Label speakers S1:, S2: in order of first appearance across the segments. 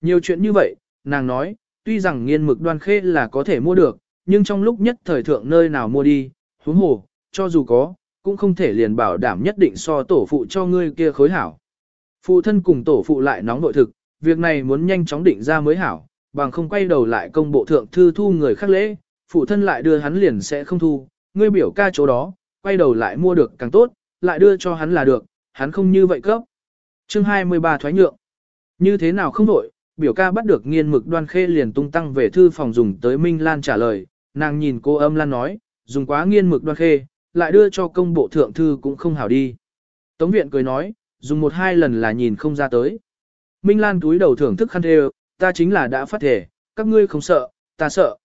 S1: Nhiều chuyện như vậy, nàng nói, tuy rằng nghiên mực đoan khê là có thể mua được, nhưng trong lúc nhất thời thượng nơi nào mua đi, huống hồ, cho dù có, cũng không thể liền bảo đảm nhất định so tổ phụ cho ngươi kia khối hảo. Phụ thân cùng tổ phụ lại nóng nội thực, việc này muốn nhanh chóng định ra mới hảo, bằng không quay đầu lại công bộ thượng thư thu người khác lễ, phụ thân lại đưa hắn liền sẽ không thu, ngươi biểu ca chỗ đó, quay đầu lại mua được càng tốt, lại đưa cho hắn là được, hắn không như vậy cấp. Chương 23 thoái nhượng. Như thế nào không đổi, biểu ca bắt được nghiên mực đoan khê liền tung tăng về thư phòng dùng tới Minh Lan trả lời, nàng nhìn cô âm Lan nói, dùng quá nghiên mực đoan khê, lại đưa cho công bộ thượng thư cũng không hảo đi. Tống viện cười nói, dùng một hai lần là nhìn không ra tới. Minh Lan túi đầu thưởng thức khăn thề, ta chính là đã phát thể, các ngươi không sợ, ta sợ.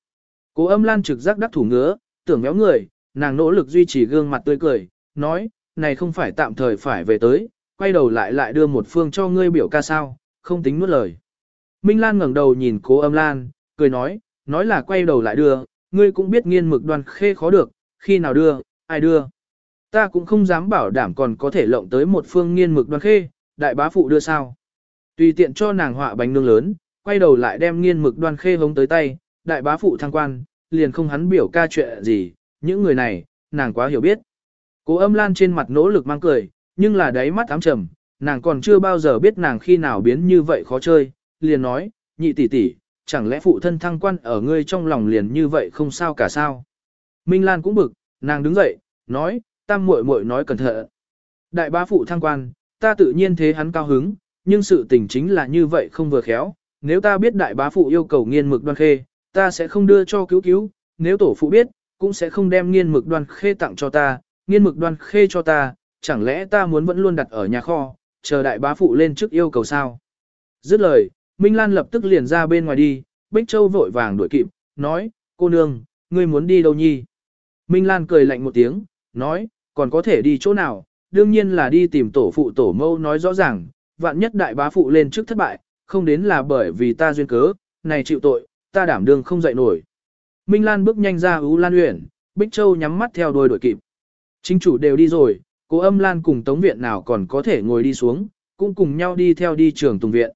S1: Cố âm Lan trực giác đắc thủ ngứa, tưởng méo người, nàng nỗ lực duy trì gương mặt tươi cười, nói, này không phải tạm thời phải về tới, quay đầu lại lại đưa một phương cho ngươi biểu ca sao, không tính nuốt lời. Minh Lan ngẩng đầu nhìn cố âm Lan, cười nói, nói là quay đầu lại đưa, ngươi cũng biết nghiên mực đoan khê khó được, khi nào đưa, ai đưa. Ta cũng không dám bảo đảm còn có thể lộng tới một phương nghiên mực đoan khê, đại bá phụ đưa sao. Tùy tiện cho nàng họa bánh nương lớn, quay đầu lại đem nghiên mực đoan khê hống tới tay, đại bá phụ thăng quan, liền không hắn biểu ca chuyện gì, những người này, nàng quá hiểu biết. Cố âm lan trên mặt nỗ lực mang cười, nhưng là đáy mắt ám trầm, nàng còn chưa bao giờ biết nàng khi nào biến như vậy khó chơi, liền nói, nhị tỷ tỷ, chẳng lẽ phụ thân thăng quan ở ngươi trong lòng liền như vậy không sao cả sao. Minh Lan cũng bực, nàng đứng dậy, nói, tam muội muội nói cẩn thận. Đại bá phụ thăng quan, ta tự nhiên thế hắn cao hứng, nhưng sự tình chính là như vậy không vừa khéo, nếu ta biết đại bá phụ yêu cầu nghiên mực đoan khê, ta sẽ không đưa cho cứu cứu, nếu tổ phụ biết, cũng sẽ không đem nghiên mực đoan khê tặng cho ta, nghiên mực đoan khê cho ta, chẳng lẽ ta muốn vẫn luôn đặt ở nhà kho, chờ đại bá phụ lên trước yêu cầu sao. Dứt lời, Minh Lan lập tức liền ra bên ngoài đi, Bích Châu vội vàng đuổi kịp, nói, cô nương, ngươi muốn đi đâu nhi? Minh Lan cười lạnh một tiếng, nói, còn có thể đi chỗ nào, đương nhiên là đi tìm tổ phụ tổ mâu nói rõ ràng, vạn nhất đại bá phụ lên trước thất bại, không đến là bởi vì ta duyên cớ, này chịu tội, ta đảm đương không dậy nổi. Minh Lan bước nhanh ra ưu lan uyển, Bích Châu nhắm mắt theo đuôi đuổi kịp. Chính chủ đều đi rồi, cô âm Lan cùng Tống Viện nào còn có thể ngồi đi xuống, cũng cùng nhau đi theo đi trường Tùng Viện.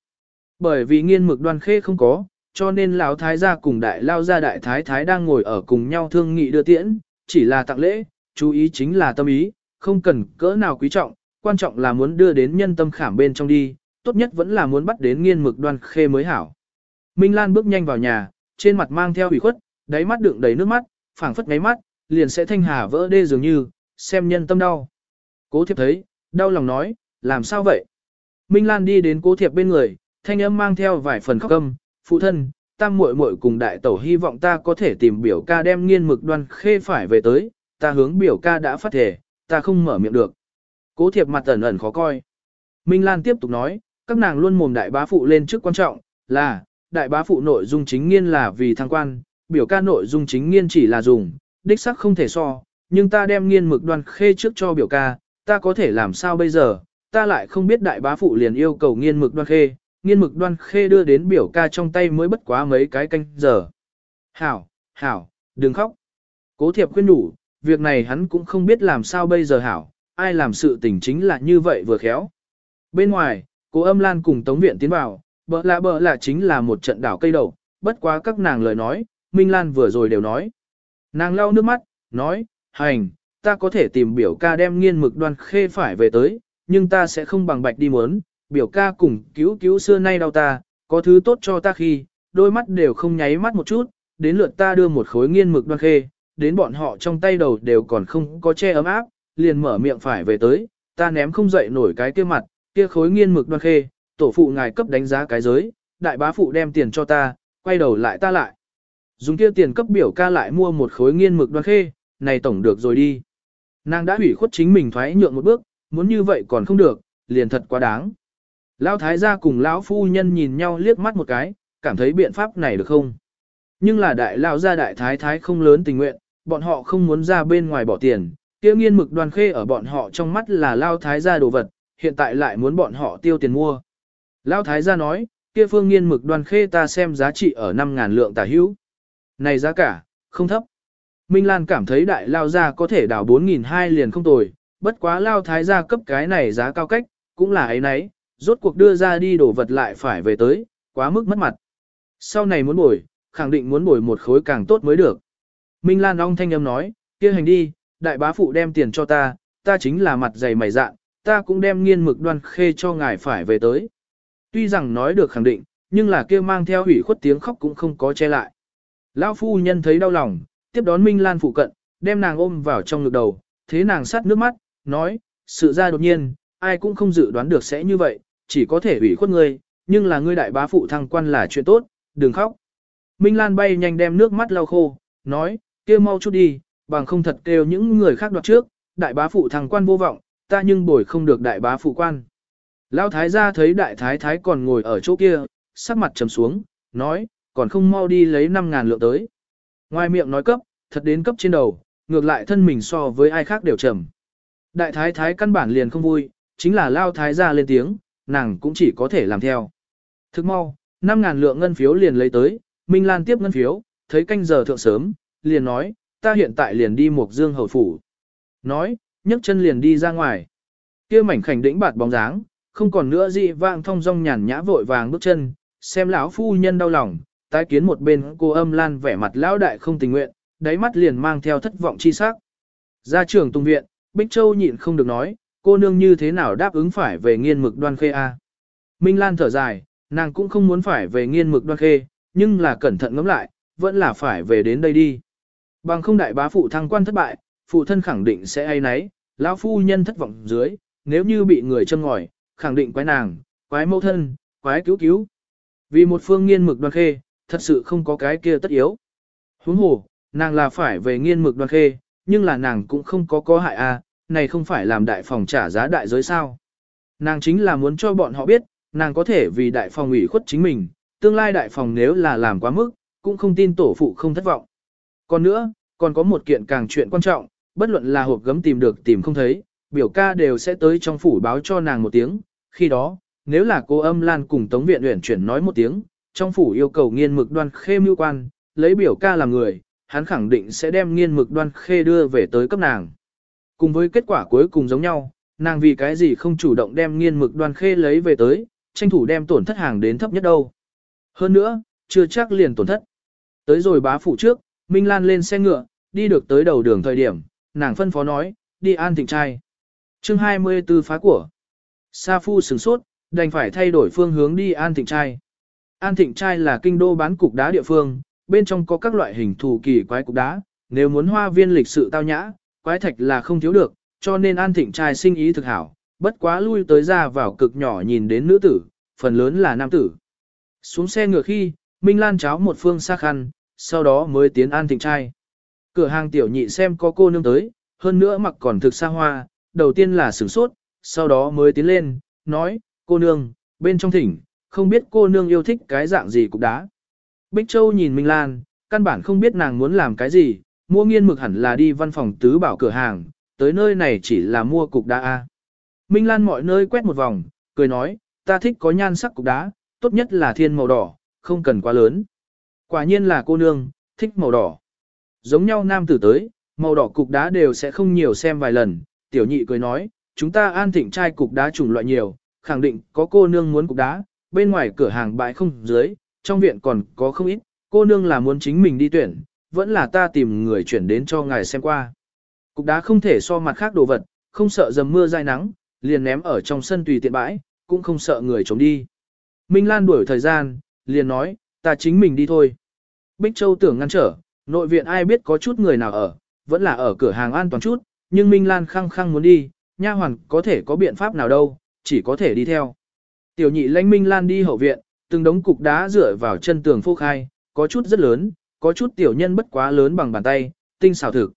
S1: Bởi vì nghiên mực đoan khê không có, cho nên lão thái gia cùng đại lao gia đại thái thái đang ngồi ở cùng nhau thương nghị đưa tiễn, chỉ là tặng lễ, chú ý chính là tâm ý, không cần cỡ nào quý trọng, quan trọng là muốn đưa đến nhân tâm khảm bên trong đi, tốt nhất vẫn là muốn bắt đến nghiên mực đoan khê mới hảo. Minh Lan bước nhanh vào nhà, trên mặt mang theo ủy khuất, đáy mắt đựng đầy nước mắt, phảng phất ngáy mắt, liền sẽ thanh hà vỡ đê dường như, xem nhân tâm đau. Cố thiệp thấy, đau lòng nói, làm sao vậy? Minh Lan đi đến cố thiệp bên người, thanh âm mang theo vài phần khóc âm, phụ thân, tam muội muội cùng đại tẩu hy vọng ta có thể tìm biểu ca đem nghiên mực đoan khê phải về tới, ta hướng biểu ca đã phát thể, ta không mở miệng được. Cố thiệp mặt ẩn ẩn khó coi. Minh Lan tiếp tục nói, các nàng luôn mồm đại bá phụ lên trước quan trọng, là, đại bá phụ nội dung chính nghiên là vì thăng quan, biểu ca nội dung chính nghiên chỉ là dùng, đích sắc không thể so, nhưng ta đem nghiên mực đoan khê trước cho biểu ca, ta có thể làm sao bây giờ, ta lại không biết đại bá phụ liền yêu cầu nghiên mực đoan khê, nghiên mực đoan khê đưa đến biểu ca trong tay mới bất quá mấy cái canh giờ. Hảo, hảo, đừng khóc. Cố thiệp khuyên đủ, việc này hắn cũng không biết làm sao bây giờ hảo, ai làm sự tình chính là như vậy vừa khéo. Bên ngoài, cố âm lan cùng tống viện tiến vào, bỡ lạ bỡ lạ chính là một trận đảo cây đầu, bất quá các nàng lời nói, Minh Lan vừa rồi đều nói. Nàng lau nước mắt, nói, hành, ta có thể tìm biểu ca đem nghiên mực đoan khê phải về tới, nhưng ta sẽ không bằng bạch đi muốn, biểu ca cùng cứu cứu xưa nay đau ta, có thứ tốt cho ta khi, đôi mắt đều không nháy mắt một chút, đến lượt ta đưa một khối nghiên mực đoan khê, đến bọn họ trong tay đầu đều còn không có che ấm áp, liền mở miệng phải về tới, ta ném không dậy nổi cái kia mặt, kia khối nghiên mực đoan khê, tổ phụ ngài cấp đánh giá cái giới, đại bá phụ đem tiền cho ta, quay đầu lại ta lại. Dùng kia tiền cấp biểu ca lại mua một khối nghiên mực đoan khê, này tổng được rồi đi. Nàng đã hủy khuất chính mình thoái nhượng một bước, muốn như vậy còn không được, liền thật quá đáng. Lão thái gia cùng lão phu nhân nhìn nhau liếc mắt một cái, cảm thấy biện pháp này được không? Nhưng là đại lão gia đại thái thái không lớn tình nguyện, bọn họ không muốn ra bên ngoài bỏ tiền, kia nghiên mực đoàn khê ở bọn họ trong mắt là lão thái gia đồ vật, hiện tại lại muốn bọn họ tiêu tiền mua. Lão thái gia nói, kia phương nghiên mực đoàn khê ta xem giá trị ở 5000 lượng tả hữu. Này giá cả, không thấp. Minh Lan cảm thấy đại lao gia có thể đào 4.200 liền không tồi, bất quá lao thái gia cấp cái này giá cao cách, cũng là ấy nấy, rốt cuộc đưa ra đi đổ vật lại phải về tới, quá mức mất mặt. Sau này muốn bồi, khẳng định muốn bồi một khối càng tốt mới được. Minh Lan Long thanh âm nói, kia hành đi, đại bá phụ đem tiền cho ta, ta chính là mặt dày mày dạn, ta cũng đem nghiên mực đoan khê cho ngài phải về tới. Tuy rằng nói được khẳng định, nhưng là kia mang theo hủy khuất tiếng khóc cũng không có che lại. Lão phu nhân thấy đau lòng, tiếp đón Minh Lan phụ cận, đem nàng ôm vào trong ngực đầu, thế nàng sát nước mắt, nói, sự ra đột nhiên, ai cũng không dự đoán được sẽ như vậy, chỉ có thể hủy khuất ngươi, nhưng là ngươi đại bá phụ thăng quan là chuyện tốt, đừng khóc. Minh Lan bay nhanh đem nước mắt lau khô, nói, kêu mau chút đi, bằng không thật kêu những người khác đoạt trước, đại bá phụ thăng quan vô vọng, ta nhưng bồi không được đại bá phụ quan. Lão thái gia thấy đại thái thái còn ngồi ở chỗ kia, sắc mặt trầm xuống, nói, còn không mau đi lấy 5.000 lượng tới. Ngoài miệng nói cấp, thật đến cấp trên đầu, ngược lại thân mình so với ai khác đều trầm. Đại thái thái căn bản liền không vui, chính là lao thái gia lên tiếng, nàng cũng chỉ có thể làm theo. Thức mau, 5.000 lượng ngân phiếu liền lấy tới, Minh Lan tiếp ngân phiếu, thấy canh giờ thượng sớm, liền nói, ta hiện tại liền đi một dương hầu phủ. Nói, nhấc chân liền đi ra ngoài. kia mảnh khảnh đĩnh bạt bóng dáng, không còn nữa dị vang thong dong nhàn nhã vội vàng bước chân, xem lão phu nhân đau lòng, tái kiến một bên cô âm lan vẻ mặt lão đại không tình nguyện, đáy mắt liền mang theo thất vọng chi sắc. Ra trường tung viện, Bích Châu nhịn không được nói, cô nương như thế nào đáp ứng phải về nghiên mực đoan khê a? Minh Lan thở dài, nàng cũng không muốn phải về nghiên mực đoan khê, nhưng là cẩn thận ngẫm lại, vẫn là phải về đến đây đi. Bằng không đại bá phụ thăng quan thất bại, phụ thân khẳng định sẽ ai nấy, lão phu nhân thất vọng dưới, nếu như bị người châm ngòi, khẳng định quái nàng, quái mẫu thân, quái cứu cứu. Vì một phương nghiên mực đoan khê, thật sự không có cái kia tất yếu. Huống hồ, nàng là phải về nghiên mực đoan khê, nhưng là nàng cũng không có có hại a, này không phải làm đại phòng trả giá đại giới sao. Nàng chính là muốn cho bọn họ biết, nàng có thể vì đại phòng ủy khuất chính mình, tương lai đại phòng nếu là làm quá mức, cũng không tin tổ phụ không thất vọng. Còn nữa, còn có một kiện càng chuyện quan trọng, bất luận là hộp gấm tìm được tìm không thấy, biểu ca đều sẽ tới trong phủ báo cho nàng một tiếng, khi đó, nếu là cô âm lan cùng Tống Viện uyển chuyển nói một tiếng, trong phủ yêu cầu nghiên mực đoan khê mưu quan, lấy biểu ca làm người, hắn khẳng định sẽ đem nghiên mực đoan khê đưa về tới cấp nàng. Cùng với kết quả cuối cùng giống nhau, nàng vì cái gì không chủ động đem nghiên mực đoan khê lấy về tới, tranh thủ đem tổn thất hàng đến thấp nhất đâu. Hơn nữa, chưa chắc liền tổn thất. Tới rồi bá phủ trước, Minh Lan lên xe ngựa, đi được tới đầu đường thời điểm, nàng phân phó nói, đi an thịnh trai. chương 24 phá của. Sa Phu sửng sốt, đành phải thay đổi phương hướng đi an thịnh trai. An thịnh trai là kinh đô bán cục đá địa phương, bên trong có các loại hình thù kỳ quái cục đá, nếu muốn hoa viên lịch sự tao nhã, quái thạch là không thiếu được, cho nên an thịnh trai sinh ý thực hảo, bất quá lui tới ra vào cực nhỏ nhìn đến nữ tử, phần lớn là nam tử. Xuống xe ngựa khi, Minh Lan cháo một phương xa khăn, sau đó mới tiến an thịnh trai. Cửa hàng tiểu nhị xem có cô nương tới, hơn nữa mặc còn thực xa hoa, đầu tiên là sửng sốt, sau đó mới tiến lên, nói, cô nương, bên trong thỉnh, không biết cô nương yêu thích cái dạng gì cục đá. Bích Châu nhìn Minh Lan, căn bản không biết nàng muốn làm cái gì, mua nghiên mực hẳn là đi văn phòng tứ bảo cửa hàng, tới nơi này chỉ là mua cục đá A. Minh Lan mọi nơi quét một vòng, cười nói, ta thích có nhan sắc cục đá, tốt nhất là thiên màu đỏ, không cần quá lớn. Quả nhiên là cô nương, thích màu đỏ. Giống nhau nam tử tới, màu đỏ cục đá đều sẽ không nhiều xem vài lần, tiểu nhị cười nói, chúng ta an thịnh trai cục đá chủng loại nhiều, khẳng định có cô nương muốn cục đá, bên ngoài cửa hàng bãi không dưới, trong viện còn có không ít, cô nương là muốn chính mình đi tuyển, vẫn là ta tìm người chuyển đến cho ngài xem qua. Cục đá không thể so mặt khác đồ vật, không sợ dầm mưa dai nắng, liền ném ở trong sân tùy tiện bãi, cũng không sợ người chống đi. Minh Lan đuổi thời gian, liền nói, ta chính mình đi thôi. Bích Châu tưởng ngăn trở, nội viện ai biết có chút người nào ở, vẫn là ở cửa hàng an toàn chút, nhưng Minh Lan khăng khăng muốn đi, nha hoàn có thể có biện pháp nào đâu, chỉ có thể đi theo. Tiểu nhị lãnh Minh Lan đi hậu viện, từng đống cục đá dựa vào chân tường phô khai, có chút rất lớn, có chút tiểu nhân bất quá lớn bằng bàn tay, tinh xảo thực.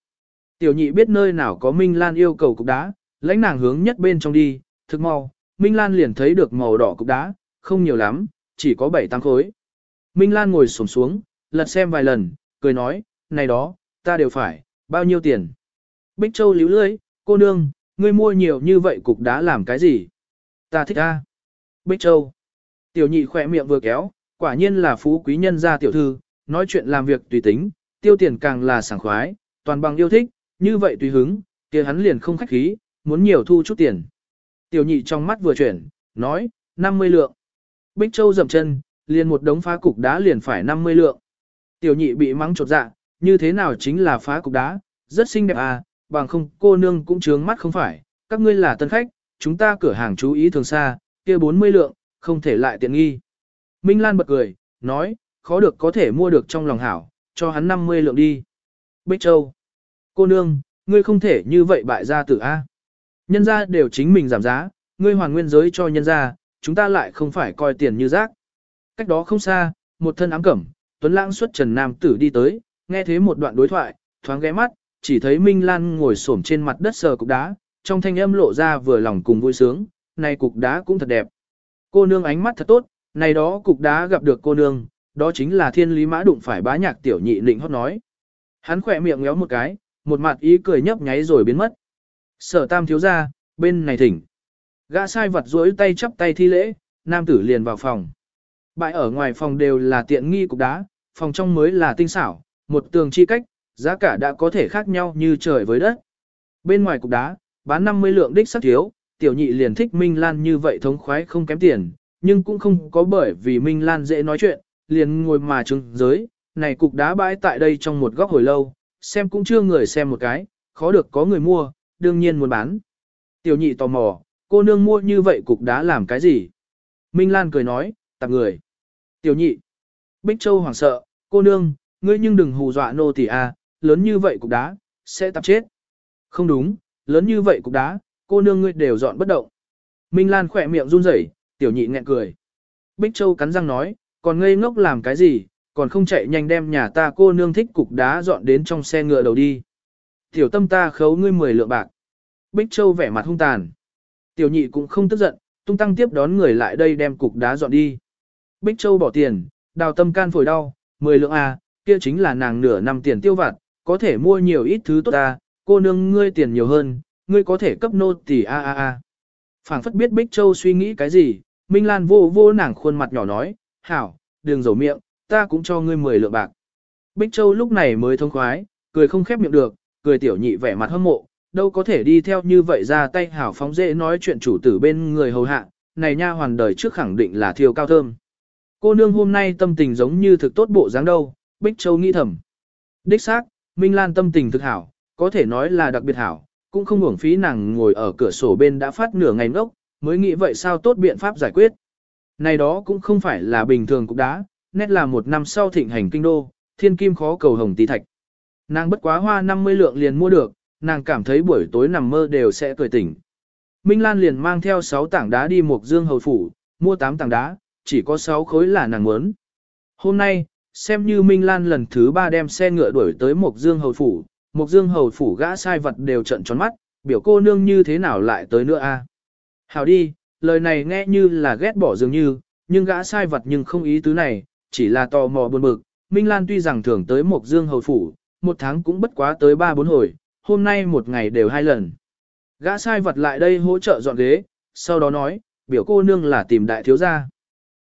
S1: Tiểu nhị biết nơi nào có Minh Lan yêu cầu cục đá, lãnh nàng hướng nhất bên trong đi, thực mau, Minh Lan liền thấy được màu đỏ cục đá, không nhiều lắm, chỉ có 7 tám khối. Minh Lan ngồi xổm xuống, lật xem vài lần, cười nói, này đó, ta đều phải, bao nhiêu tiền. Bích Châu líu lưới, cô nương, ngươi mua nhiều như vậy cục đá làm cái gì? Ta thích a. Bích Châu. Tiểu nhị khỏe miệng vừa kéo, quả nhiên là phú quý nhân gia tiểu thư, nói chuyện làm việc tùy tính, tiêu tiền càng là sảng khoái, toàn bằng yêu thích, như vậy tùy hứng, kia hắn liền không khách khí, muốn nhiều thu chút tiền. Tiểu nhị trong mắt vừa chuyển, nói, 50 lượng. Bích Châu dậm chân, liền một đống phá cục đá liền phải 50 lượng. Tiểu nhị bị mắng chột dạ, như thế nào chính là phá cục đá, rất xinh đẹp à, bằng không cô nương cũng trướng mắt không phải, các ngươi là tân khách, chúng ta cửa hàng chú ý thường xa, kia 40 lượng, không thể lại tiện nghi. Minh Lan bật cười, nói, khó được có thể mua được trong lòng hảo, cho hắn 50 lượng đi. Bích Châu, cô nương, ngươi không thể như vậy bại gia tử A. Nhân gia đều chính mình giảm giá, ngươi hoàn nguyên giới cho nhân gia, chúng ta lại không phải coi tiền như rác. Cách đó không xa, một thân ám cẩm, Tuấn Lãng xuất Trần Nam Tử đi tới, nghe thế một đoạn đối thoại, thoáng ghé mắt, chỉ thấy Minh Lan ngồi xổm trên mặt đất sờ cục đá, trong thanh âm lộ ra vừa lòng cùng vui sướng, này cục đá cũng thật đẹp. Cô nương ánh mắt thật tốt, này đó cục đá gặp được cô nương, đó chính là thiên lý mã đụng phải bá nhạc tiểu nhị định hót nói. Hắn khỏe miệng ngéo một cái, một mặt ý cười nhấp nháy rồi biến mất. Sở tam thiếu ra, bên này thỉnh. Gã sai vật duỗi tay chắp tay thi lễ, nam tử liền vào phòng. Bãi ở ngoài phòng đều là tiện nghi cục đá, phòng trong mới là tinh xảo, một tường chi cách, giá cả đã có thể khác nhau như trời với đất. Bên ngoài cục đá, bán 50 lượng đích sắc thiếu, tiểu nhị liền thích Minh Lan như vậy thống khoái không kém tiền, nhưng cũng không có bởi vì Minh Lan dễ nói chuyện, liền ngồi mà trứng giới, này cục đá bãi tại đây trong một góc hồi lâu, xem cũng chưa người xem một cái, khó được có người mua, đương nhiên muốn bán. Tiểu nhị tò mò, cô nương mua như vậy cục đá làm cái gì? Minh Lan cười nói, tạp người. Tiểu nhị. Bích Châu hoảng sợ, cô nương, ngươi nhưng đừng hù dọa nô tỳ a, lớn như vậy cục đá, sẽ tạp chết. Không đúng, lớn như vậy cục đá, cô nương ngươi đều dọn bất động. Minh Lan khỏe miệng run rẩy, tiểu nhị nghẹn cười. Bích Châu cắn răng nói, còn ngây ngốc làm cái gì, còn không chạy nhanh đem nhà ta cô nương thích cục đá dọn đến trong xe ngựa đầu đi. Tiểu tâm ta khấu ngươi 10 lượng bạc. Bích Châu vẻ mặt hung tàn. Tiểu nhị cũng không tức giận, tung tăng tiếp đón người lại đây đem cục đá dọn đi. Bích Châu bỏ tiền, đào tâm can phổi đau, 10 lượng A, kia chính là nàng nửa năm tiền tiêu vặt, có thể mua nhiều ít thứ tốt ta, cô nương ngươi tiền nhiều hơn, ngươi có thể cấp nô tỷ a a a. Phảng phất biết Bích Châu suy nghĩ cái gì, Minh Lan vô vô nàng khuôn mặt nhỏ nói, hảo, đừng dầu miệng, ta cũng cho ngươi 10 lượng bạc. Bích Châu lúc này mới thông khoái, cười không khép miệng được, cười tiểu nhị vẻ mặt hâm mộ, đâu có thể đi theo như vậy ra tay hảo phóng dễ nói chuyện chủ tử bên người hầu hạ, này nha hoàn đời trước khẳng định là thiêu cao thơm. Cô nương hôm nay tâm tình giống như thực tốt bộ dáng đâu, Bích Châu nghĩ thầm. Đích xác, Minh Lan tâm tình thực hảo, có thể nói là đặc biệt hảo, cũng không uổng phí nàng ngồi ở cửa sổ bên đã phát nửa ngày ngốc, mới nghĩ vậy sao tốt biện pháp giải quyết. Này đó cũng không phải là bình thường cục đá, nét là một năm sau thịnh hành kinh đô, thiên kim khó cầu hồng tí thạch. Nàng bất quá hoa 50 lượng liền mua được, nàng cảm thấy buổi tối nằm mơ đều sẽ cười tỉnh. Minh Lan liền mang theo 6 tảng đá đi một dương hầu phủ, mua 8 tảng đá, chỉ có 6 khối là nàng muốn. Hôm nay, xem như Minh Lan lần thứ 3 đem xe ngựa đuổi tới một dương hầu phủ, một dương hầu phủ gã sai vật đều trận tròn mắt, biểu cô nương như thế nào lại tới nữa a? Hào đi, lời này nghe như là ghét bỏ dường như, nhưng gã sai vật nhưng không ý tứ này, chỉ là tò mò buồn bực. Minh Lan tuy rằng thường tới một dương hầu phủ, một tháng cũng bất quá tới ba bốn hồi, hôm nay một ngày đều hai lần. Gã sai vật lại đây hỗ trợ dọn ghế, sau đó nói, biểu cô nương là tìm đại thiếu gia.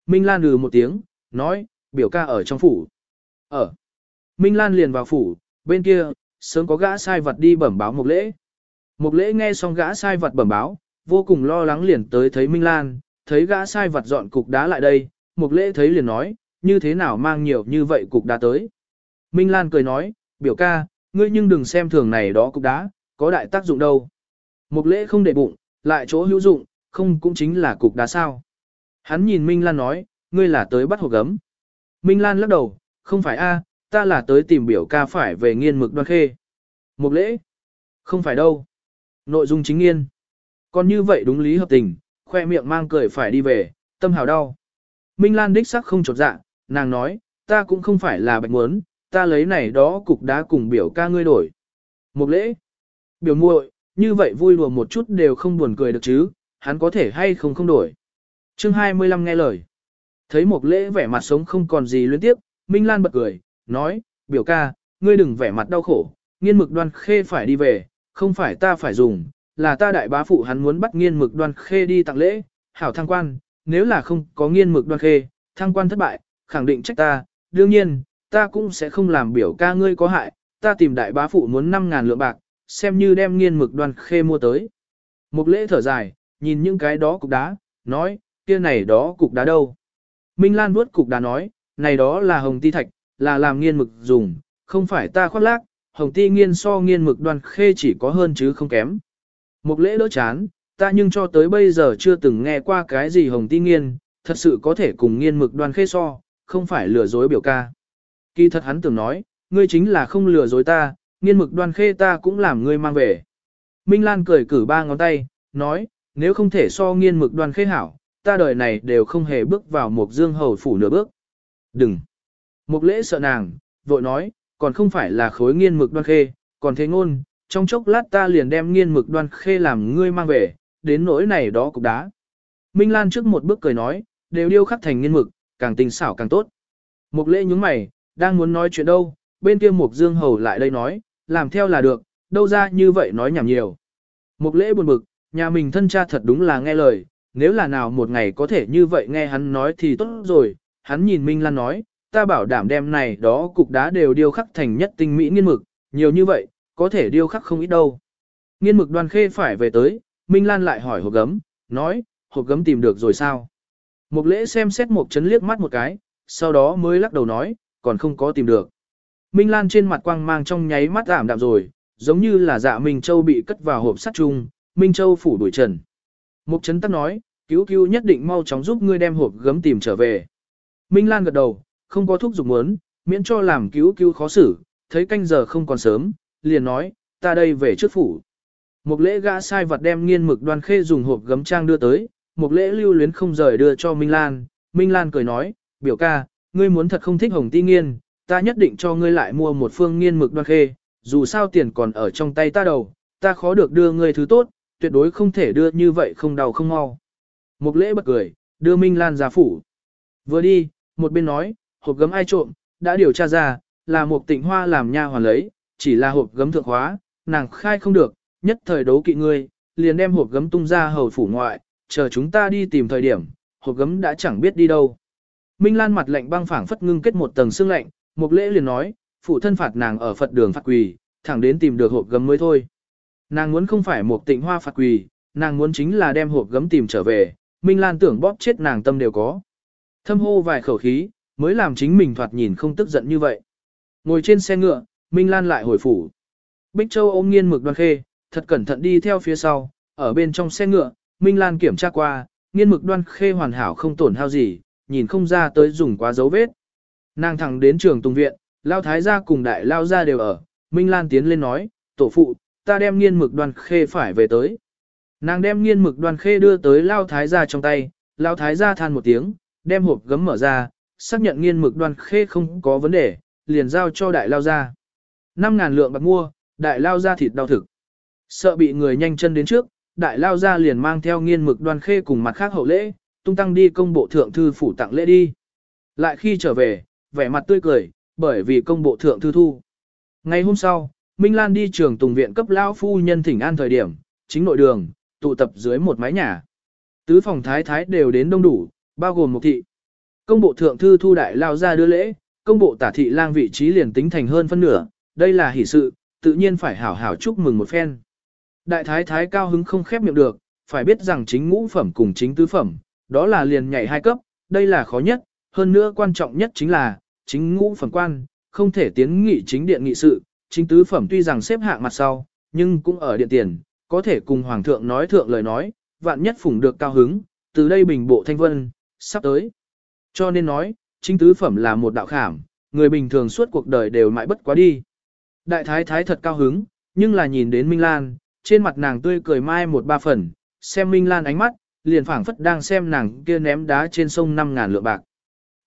S1: Minh Lan lừ một tiếng, nói, biểu ca ở trong phủ. Ở. Minh Lan liền vào phủ, bên kia, sớm có gã sai vật đi bẩm báo một lễ. Một lễ nghe xong gã sai vật bẩm báo, vô cùng lo lắng liền tới thấy Minh Lan, thấy gã sai vật dọn cục đá lại đây, Mục lễ thấy liền nói, như thế nào mang nhiều như vậy cục đá tới. Minh Lan cười nói, biểu ca, ngươi nhưng đừng xem thường này đó cục đá, có đại tác dụng đâu. Mục lễ không để bụng, lại chỗ hữu dụng, không cũng chính là cục đá sao. Hắn nhìn Minh Lan nói, ngươi là tới bắt hộp gấm. Minh Lan lắc đầu, không phải a, ta là tới tìm biểu ca phải về nghiên mực đoan khê. Mục lễ? Không phải đâu. Nội dung chính nghiên. Còn như vậy đúng lý hợp tình, khoe miệng mang cười phải đi về, tâm hào đau. Minh Lan đích sắc không chột dạ, nàng nói, ta cũng không phải là bạch muốn, ta lấy này đó cục đá cùng biểu ca ngươi đổi. Một lễ. Biểu muội, như vậy vui đùa một chút đều không buồn cười được chứ, hắn có thể hay không không đổi. chương 25 nghe lời. Thấy một lễ vẻ mặt sống không còn gì luyến tiếp, Minh Lan bật cười, nói, biểu ca, ngươi đừng vẻ mặt đau khổ, nghiên mực đoan khê phải đi về, không phải ta phải dùng, là ta đại bá phụ hắn muốn bắt nghiên mực đoan khê đi tặng lễ, hảo thăng quan, nếu là không có nghiên mực đoan khê, thăng quan thất bại, khẳng định trách ta, đương nhiên, ta cũng sẽ không làm biểu ca ngươi có hại, ta tìm đại bá phụ muốn 5.000 lượng bạc, xem như đem nghiên mực đoan khê mua tới. Một lễ thở dài, nhìn những cái đó cục đá, nói, kia này đó cục đá đâu. Minh Lan vuốt cục đá nói, này đó là hồng ti thạch, là làm nghiên mực dùng, không phải ta khoác lác, hồng ti nghiên so nghiên mực đoan khê chỉ có hơn chứ không kém. Một lễ đỡ chán, ta nhưng cho tới bây giờ chưa từng nghe qua cái gì hồng ti nghiên, thật sự có thể cùng nghiên mực đoan khê so, không phải lừa dối biểu ca. Kỳ thật hắn tưởng nói, ngươi chính là không lừa dối ta, nghiên mực đoan khê ta cũng làm ngươi mang về. Minh Lan cười cử ba ngón tay, nói, nếu không thể so nghiên mực đoan khê hảo, ta đời này đều không hề bước vào một dương hầu phủ nửa bước. Đừng! Một lễ sợ nàng, vội nói, còn không phải là khối nghiên mực đoan khê, còn thế ngôn, trong chốc lát ta liền đem nghiên mực đoan khê làm ngươi mang về, đến nỗi này đó cục đá. Minh Lan trước một bước cười nói, đều điêu khắc thành nghiên mực, càng tinh xảo càng tốt. Mục lễ nhúng mày, đang muốn nói chuyện đâu, bên kia Mục Dương Hầu lại đây nói, làm theo là được, đâu ra như vậy nói nhảm nhiều. Mục lễ buồn bực, nhà mình thân cha thật đúng là nghe lời, nếu là nào một ngày có thể như vậy nghe hắn nói thì tốt rồi, hắn nhìn Minh Lan nói, ta bảo đảm đem này đó cục đá đều điêu khắc thành nhất tinh mỹ nghiên mực, nhiều như vậy, có thể điêu khắc không ít đâu. Nghiên mực đoan khê phải về tới, Minh Lan lại hỏi hộp gấm, nói, hộp gấm tìm được rồi sao? mục lễ xem xét một chấn liếc mắt một cái, sau đó mới lắc đầu nói, còn không có tìm được. Minh Lan trên mặt quang mang trong nháy mắt ảm đạm rồi, giống như là dạ Minh Châu bị cất vào hộp sắt chung, Minh Châu phủ đuổi trần. Mục chấn tắc nói, cứu cứu nhất định mau chóng giúp ngươi đem hộp gấm tìm trở về. Minh Lan gật đầu, không có thuốc dục muốn, miễn cho làm cứu cứu khó xử, thấy canh giờ không còn sớm, liền nói, ta đây về trước phủ. Một lễ gã sai vật đem nghiên mực đoan khê dùng hộp gấm trang đưa tới, một lễ lưu luyến không rời đưa cho Minh Lan, Minh Lan cười nói, biểu ca, ngươi muốn thật không thích hồng ti nghiên, ta nhất định cho ngươi lại mua một phương nghiên mực đoan khê, dù sao tiền còn ở trong tay ta đầu, ta khó được đưa ngươi thứ tốt, tuyệt đối không thể đưa như vậy không đau không mau. Một lễ bật cười, đưa Minh Lan ra phủ. Vừa đi, một bên nói, hộp gấm ai trộm, đã điều tra ra, là một tịnh hoa làm nha hoàn lấy, chỉ là hộp gấm thượng hóa, nàng khai không được, nhất thời đấu kỵ ngươi, liền đem hộp gấm tung ra hầu phủ ngoại, chờ chúng ta đi tìm thời điểm, hộp gấm đã chẳng biết đi đâu. Minh Lan mặt lạnh băng phảng phất ngưng kết một tầng xương lạnh, Mục lễ liền nói, phụ thân phạt nàng ở Phật đường phạt quỳ, thẳng đến tìm được hộp gấm mới thôi. Nàng muốn không phải một tịnh hoa phạt quỳ, nàng muốn chính là đem hộp gấm tìm trở về, Minh Lan tưởng bóp chết nàng tâm đều có. Thâm hô vài khẩu khí, mới làm chính mình thoạt nhìn không tức giận như vậy. Ngồi trên xe ngựa, Minh Lan lại hồi phủ. Bích Châu ôm nghiên mực đoan khê, thật cẩn thận đi theo phía sau, ở bên trong xe ngựa, Minh Lan kiểm tra qua, nghiên mực đoan khê hoàn hảo không tổn hao gì, nhìn không ra tới dùng quá dấu vết. Nàng thẳng đến trường tùng viện, Lao Thái gia cùng đại Lao gia đều ở, Minh Lan tiến lên nói, tổ phụ, ta đem nghiên mực đoan khê phải về tới. Nàng đem nghiên mực đoan khê đưa tới Lao Thái gia trong tay, Lao Thái gia than một tiếng, đem hộp gấm mở ra, xác nhận nghiên mực đoan khê không có vấn đề, liền giao cho đại Lao gia. 5.000 lượng bạc mua, đại Lao ra thịt đau thực. Sợ bị người nhanh chân đến trước, đại Lao ra liền mang theo nghiên mực đoan khê cùng mặt khác hậu lễ, tung tăng đi công bộ thượng thư phủ tặng lễ đi. Lại khi trở về, vẻ mặt tươi cười, bởi vì công bộ thượng thư thu. Ngày hôm sau, Minh Lan đi trường tùng viện cấp lão phu nhân thỉnh an thời điểm, chính nội đường, tụ tập dưới một mái nhà. Tứ phòng thái thái đều đến đông đủ, bao gồm một thị. Công bộ thượng thư thu đại lao ra đưa lễ, công bộ tả thị lang vị trí liền tính thành hơn phân nửa, đây là hỷ sự, tự nhiên phải hảo hảo chúc mừng một phen. Đại thái thái cao hứng không khép miệng được, phải biết rằng chính ngũ phẩm cùng chính tứ phẩm, đó là liền nhảy hai cấp, đây là khó nhất, hơn nữa quan trọng nhất chính là, chính ngũ phẩm quan, không thể tiến nghị chính điện nghị sự, chính tứ phẩm tuy rằng xếp hạng mặt sau, nhưng cũng ở điện tiền, có thể cùng hoàng thượng nói thượng lời nói, vạn nhất phủng được cao hứng, từ đây bình bộ thanh vân, sắp tới. Cho nên nói, chính tứ phẩm là một đạo khảm, người bình thường suốt cuộc đời đều mãi bất quá đi. Đại thái thái thật cao hứng, nhưng là nhìn đến Minh Lan, trên mặt nàng tươi cười mai một ba phần, xem Minh Lan ánh mắt, liền phảng phất đang xem nàng kia ném đá trên sông 5.000 lượng bạc.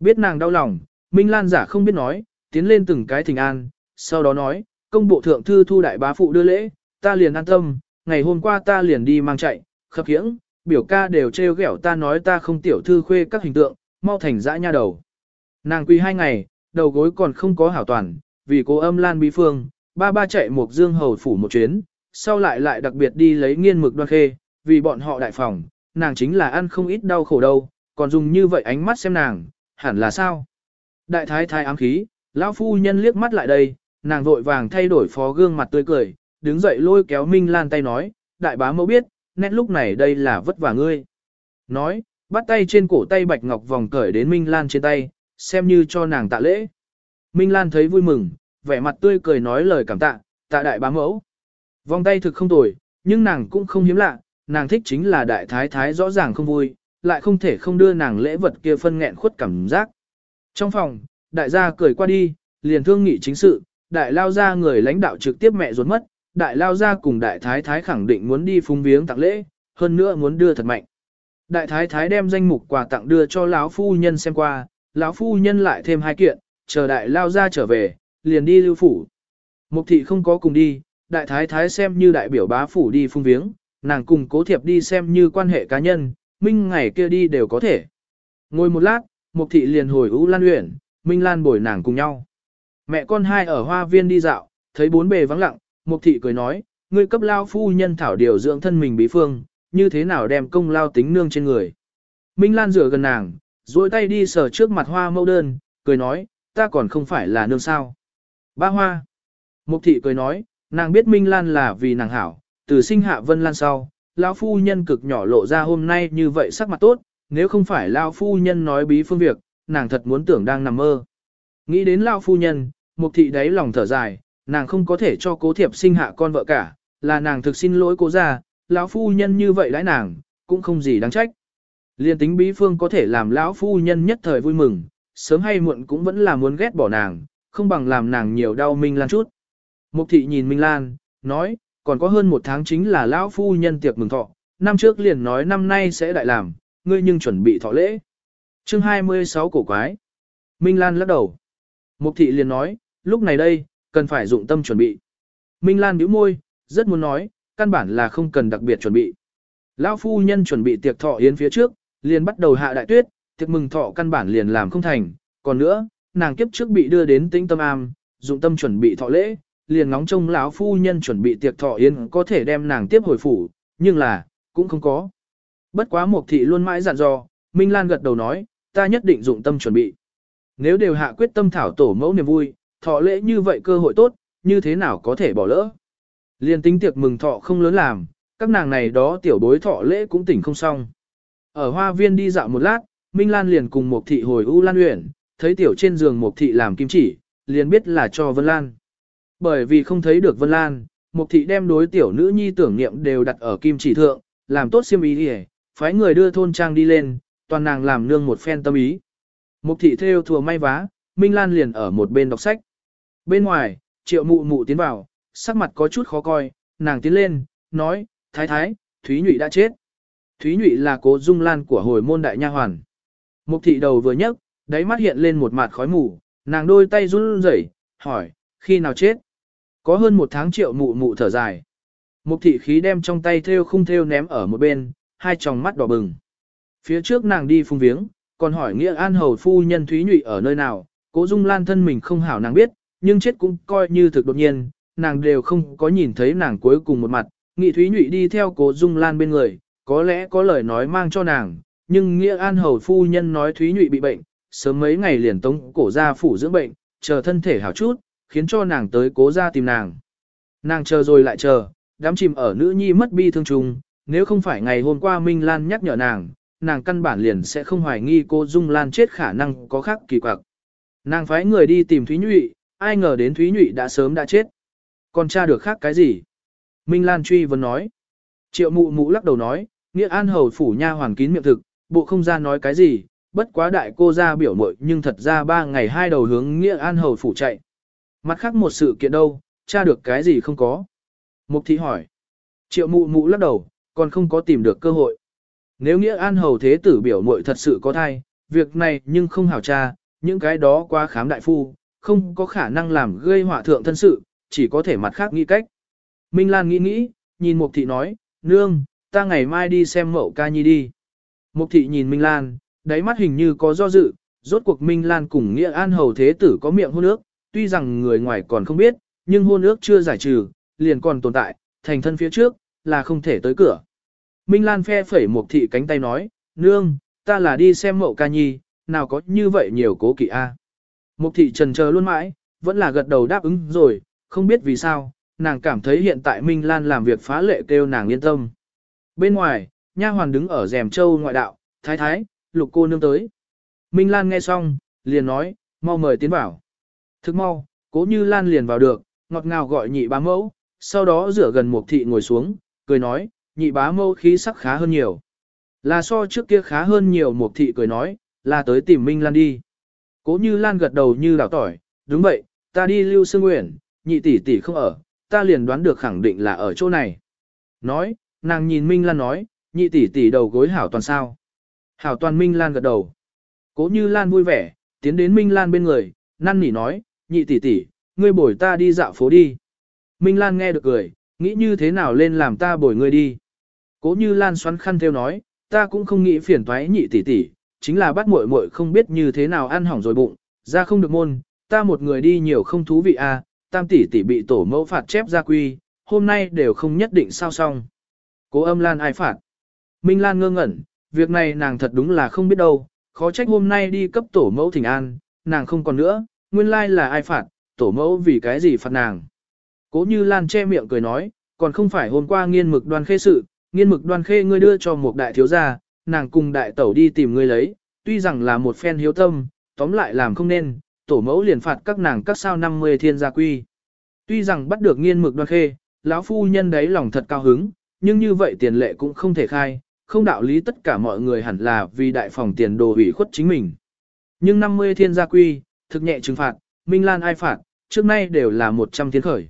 S1: Biết nàng đau lòng, Minh Lan giả không biết nói, tiến lên từng cái thỉnh an, sau đó nói, công bộ thượng thư thu đại bá phụ đưa lễ, ta liền an tâm, ngày hôm qua ta liền đi mang chạy, khập khiễng, biểu ca đều trêu ghẹo ta nói ta không tiểu thư khuê các hình tượng, mau thành dã nha đầu. Nàng quỳ hai ngày, đầu gối còn không có hảo toàn, vì cô âm lan bí phương, ba ba chạy một dương hầu phủ một chuyến, sau lại lại đặc biệt đi lấy nghiên mực đoan khê, vì bọn họ đại phòng, nàng chính là ăn không ít đau khổ đâu, còn dùng như vậy ánh mắt xem nàng, hẳn là sao? Đại thái thái ám khí, lão phu nhân liếc mắt lại đây, nàng vội vàng thay đổi phó gương mặt tươi cười, đứng dậy lôi kéo Minh Lan tay nói, đại bá mẫu biết, nét lúc này đây là vất vả ngươi. Nói, bắt tay trên cổ tay bạch ngọc vòng cởi đến Minh Lan trên tay, xem như cho nàng tạ lễ. Minh Lan thấy vui mừng, vẻ mặt tươi cười nói lời cảm tạ, tạ đại bá mẫu. Vòng tay thực không tồi, nhưng nàng cũng không hiếm lạ, nàng thích chính là đại thái thái rõ ràng không vui, lại không thể không đưa nàng lễ vật kia phân nghẹn khuất cảm giác. Trong phòng, đại gia cười qua đi, liền thương nghị chính sự, đại lao ra người lãnh đạo trực tiếp mẹ ruột mất, đại lao ra cùng đại thái thái khẳng định muốn đi phung viếng tặng lễ, hơn nữa muốn đưa thật mạnh. Đại thái thái đem danh mục quà tặng đưa cho lão phu nhân xem qua, lão phu nhân lại thêm hai kiện, chờ đại lao ra trở về, liền đi lưu phủ. Mục thị không có cùng đi, đại thái thái xem như đại biểu bá phủ đi phung viếng, nàng cùng cố thiệp đi xem như quan hệ cá nhân, minh ngày kia đi đều có thể. Ngồi một lát, mục thị liền hồi U Lan Uyển, Minh Lan bồi nàng cùng nhau. Mẹ con hai ở hoa viên đi dạo, thấy bốn bề vắng lặng, mục thị cười nói, ngươi cấp lao phu nhân thảo điều dưỡng thân mình bí phương, như thế nào đem công lao tính nương trên người. Minh Lan rửa gần nàng, duỗi tay đi sờ trước mặt hoa mẫu đơn, cười nói, ta còn không phải là nương sao. Ba hoa. Mục thị cười nói, nàng biết Minh Lan là vì nàng hảo, từ sinh hạ Vân Lan sau, lão phu nhân cực nhỏ lộ ra hôm nay như vậy sắc mặt tốt, nếu không phải lão phu nhân nói bí phương việc, nàng thật muốn tưởng đang nằm mơ. Nghĩ đến lão phu nhân, mục thị đáy lòng thở dài, nàng không có thể cho cố thiệp sinh hạ con vợ cả, là nàng thực xin lỗi cố ra, lão phu nhân như vậy đãi nàng, cũng không gì đáng trách. Liên tính bí phương có thể làm lão phu nhân nhất thời vui mừng, sớm hay muộn cũng vẫn là muốn ghét bỏ nàng, không bằng làm nàng nhiều đau Minh Lan chút. Mục thị nhìn Minh Lan, nói, còn có hơn một tháng chính là lão phu nhân tiệc mừng thọ, năm trước liền nói năm nay sẽ đại làm, ngươi nhưng chuẩn bị thọ lễ. chương 26 cổ quái. Minh Lan lắc đầu. Mục thị liền nói, lúc này đây, cần phải dụng tâm chuẩn bị. Minh Lan bĩu môi, rất muốn nói, căn bản là không cần đặc biệt chuẩn bị. Lão phu nhân chuẩn bị tiệc thọ yến phía trước, liền bắt đầu hạ đại tuyết, tiệc mừng thọ căn bản liền làm không thành, còn nữa, nàng kiếp trước bị đưa đến tĩnh tâm am, dụng tâm chuẩn bị thọ lễ, liền ngóng trông lão phu nhân chuẩn bị tiệc thọ yến có thể đem nàng tiếp hồi phủ, nhưng là, cũng không có. Bất quá Mục thị luôn mãi dặn dò, Minh Lan gật đầu nói, ta nhất định dụng tâm chuẩn bị. Nếu đều hạ quyết tâm thảo tổ mẫu niềm vui, thọ lễ như vậy cơ hội tốt, như thế nào có thể bỏ lỡ. Liên tính tiệc mừng thọ không lớn làm, các nàng này đó tiểu bối thọ lễ cũng tỉnh không xong. Ở hoa viên đi dạo một lát, Minh Lan liền cùng Mục thị hồi U Lan Uyển, thấy tiểu trên giường Mục thị làm kim chỉ, liền biết là cho Vân Lan. Bởi vì không thấy được Vân Lan, Mục thị đem đối tiểu nữ nhi tưởng niệm đều đặt ở kim chỉ thượng, làm tốt xiêm ý đi phái người đưa thôn trang đi lên, toàn nàng làm nương một phen tâm ý. Mục thị theo thùa may vá, Minh Lan liền ở một bên đọc sách. Bên ngoài, triệu mụ mụ tiến vào, sắc mặt có chút khó coi, nàng tiến lên, nói, thái thái, Thúy Nhụy đã chết. Thúy Nhụy là cố dung lan của hồi môn đại nha hoàn. Mục thị đầu vừa nhấc, đáy mắt hiện lên một mặt khói mù, nàng đôi tay run rẩy, hỏi, khi nào chết? Có hơn một tháng triệu mụ mụ thở dài. Mục thị khí đem trong tay theo khung theo ném ở một bên, hai tròng mắt đỏ bừng. Phía trước nàng đi phung viếng, còn hỏi nghĩa an hầu phu nhân Thúy Nhụy ở nơi nào, cố dung lan thân mình không hảo nàng biết, nhưng chết cũng coi như thực đột nhiên, nàng đều không có nhìn thấy nàng cuối cùng một mặt, nghị Thúy Nhụy đi theo cố dung lan bên người, có lẽ có lời nói mang cho nàng, nhưng nghĩa an hầu phu nhân nói Thúy Nhụy bị bệnh, sớm mấy ngày liền tống cổ ra phủ dưỡng bệnh, chờ thân thể hảo chút, khiến cho nàng tới cố ra tìm nàng. Nàng chờ rồi lại chờ, đám chìm ở nữ nhi mất bi thương trùng, nếu không phải ngày hôm qua Minh Lan nhắc nhở nàng, nàng căn bản liền sẽ không hoài nghi cô Dung Lan chết khả năng có khác kỳ quặc. Nàng phái người đi tìm Thúy Nhụy, ai ngờ đến Thúy Nhụy đã sớm đã chết. Còn tra được khác cái gì? Minh Lan truy vấn nói. Triệu mụ mụ lắc đầu nói, nghĩa an hầu phủ nha hoàng kín miệng thực, bộ không ra nói cái gì, bất quá đại cô ra biểu mội nhưng thật ra ba ngày hai đầu hướng nghĩa an hầu phủ chạy. Mặt khác một sự kiện đâu, tra được cái gì không có. Mục thị hỏi. Triệu mụ mụ lắc đầu, còn không có tìm được cơ hội. Nếu nghĩa an hầu thế tử biểu mội thật sự có thai, việc này nhưng không hảo tra, những cái đó qua khám đại phu, không có khả năng làm gây họa thượng thân sự, chỉ có thể mặt khác nghĩ cách. Minh Lan nghĩ nghĩ, nhìn Mục thị nói, nương, ta ngày mai đi xem mậu ca nhi đi. Mục thị nhìn Minh Lan, đáy mắt hình như có do dự, rốt cuộc Minh Lan cùng Nghĩa An Hầu Thế Tử có miệng hôn ước, tuy rằng người ngoài còn không biết, nhưng hôn ước chưa giải trừ, liền còn tồn tại, thành thân phía trước, là không thể tới cửa. Minh Lan phe phẩy Mục thị cánh tay nói, nương, ta là đi xem mậu ca nhi, nào có như vậy nhiều cố kỵ a. Mục thị trần chờ luôn mãi, vẫn là gật đầu đáp ứng rồi, không biết vì sao, nàng cảm thấy hiện tại Minh Lan làm việc phá lệ kêu nàng yên tâm. Bên ngoài, nha hoàn đứng ở rèm châu ngoại đạo, thái thái, lục cô nương tới. Minh Lan nghe xong, liền nói, mau mời tiến vào. Thức mau, cố như Lan liền vào được, ngọt ngào gọi nhị bá mẫu, sau đó rửa gần một thị ngồi xuống, cười nói, nhị bá mẫu khí sắc khá hơn nhiều. Là so trước kia khá hơn nhiều một thị cười nói, là tới tìm Minh Lan đi. Cố như Lan gật đầu như đảo tỏi, đúng vậy, ta đi lưu sương nguyện, nhị tỷ tỷ không ở, ta liền đoán được khẳng định là ở chỗ này. Nói, nàng nhìn Minh Lan nói, nhị tỷ tỷ đầu gối hảo toàn sao. Hảo toàn Minh Lan gật đầu. Cố như Lan vui vẻ, tiến đến Minh Lan bên người, năn nỉ nói, nhị tỷ tỷ, ngươi bồi ta đi dạo phố đi. Minh Lan nghe được cười, nghĩ như thế nào lên làm ta bồi ngươi đi. Cố như Lan xoắn khăn theo nói, ta cũng không nghĩ phiền toái nhị tỷ tỷ, chính là bắt muội muội không biết như thế nào ăn hỏng rồi bụng, ra không được môn, ta một người đi nhiều không thú vị à, tam tỷ tỷ bị tổ mẫu phạt chép ra quy, hôm nay đều không nhất định sao xong. Cố âm Lan ai phạt? Minh Lan ngơ ngẩn, việc này nàng thật đúng là không biết đâu, khó trách hôm nay đi cấp tổ mẫu thỉnh an, nàng không còn nữa, nguyên lai là ai phạt, tổ mẫu vì cái gì phạt nàng. Cố như Lan che miệng cười nói, còn không phải hôm qua nghiên mực đoan khê sự, nghiên mực đoan khê ngươi đưa cho một đại thiếu gia, nàng cùng đại tẩu đi tìm ngươi lấy, tuy rằng là một phen hiếu tâm, tóm lại làm không nên, tổ mẫu liền phạt các nàng các sao 50 thiên gia quy. Tuy rằng bắt được nghiên mực đoan khê, lão phu nhân đấy lòng thật cao hứng, nhưng như vậy tiền lệ cũng không thể khai, không đạo lý tất cả mọi người hẳn là vì đại phòng tiền đồ ủy khuất chính mình. Nhưng 50 thiên gia quy, thực nhẹ trừng phạt, Minh Lan ai phạt, trước nay đều là 100 thiên khởi.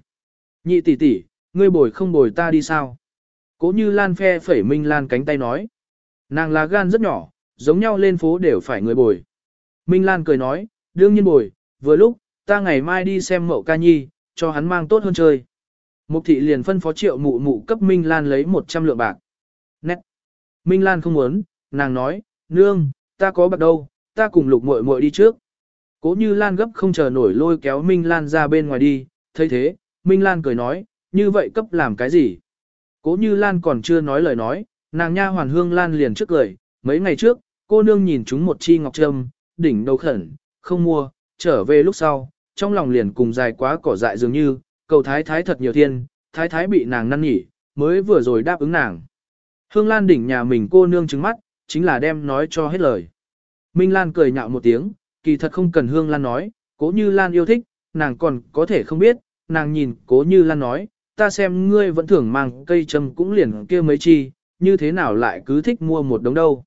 S1: Nhị tỷ tỷ, ngươi bồi không bồi ta đi sao? Cố như Lan phe phẩy Minh Lan cánh tay nói. Nàng là gan rất nhỏ, giống nhau lên phố đều phải người bồi. Minh Lan cười nói, đương nhiên bồi, vừa lúc, ta ngày mai đi xem mậu ca nhi, cho hắn mang tốt hơn chơi. Mục thị liền phân phó triệu mụ mụ cấp Minh Lan lấy 100 lượng bạc. Nét. Minh Lan không muốn, nàng nói, nương, ta có bạc đâu, ta cùng lục muội muội đi trước. Cố như Lan gấp không chờ nổi lôi kéo Minh Lan ra bên ngoài đi, thấy thế, Minh Lan cười nói, như vậy cấp làm cái gì? Cố như Lan còn chưa nói lời nói, nàng nha hoàn hương Lan liền trước cười, mấy ngày trước, cô nương nhìn chúng một chi ngọc trâm, đỉnh đầu khẩn, không mua, trở về lúc sau, trong lòng liền cùng dài quá cỏ dại dường như, cầu thái thái thật nhiều thiên, thái thái bị nàng năn nhỉ, mới vừa rồi đáp ứng nàng. Hương Lan đỉnh nhà mình cô nương trứng mắt, chính là đem nói cho hết lời. Minh Lan cười nhạo một tiếng, kỳ thật không cần Hương Lan nói, cố như Lan yêu thích, nàng còn có thể không biết, nàng nhìn cố như Lan nói, ta xem ngươi vẫn thường mang cây châm cũng liền kia mấy chi, như thế nào lại cứ thích mua một đống đâu.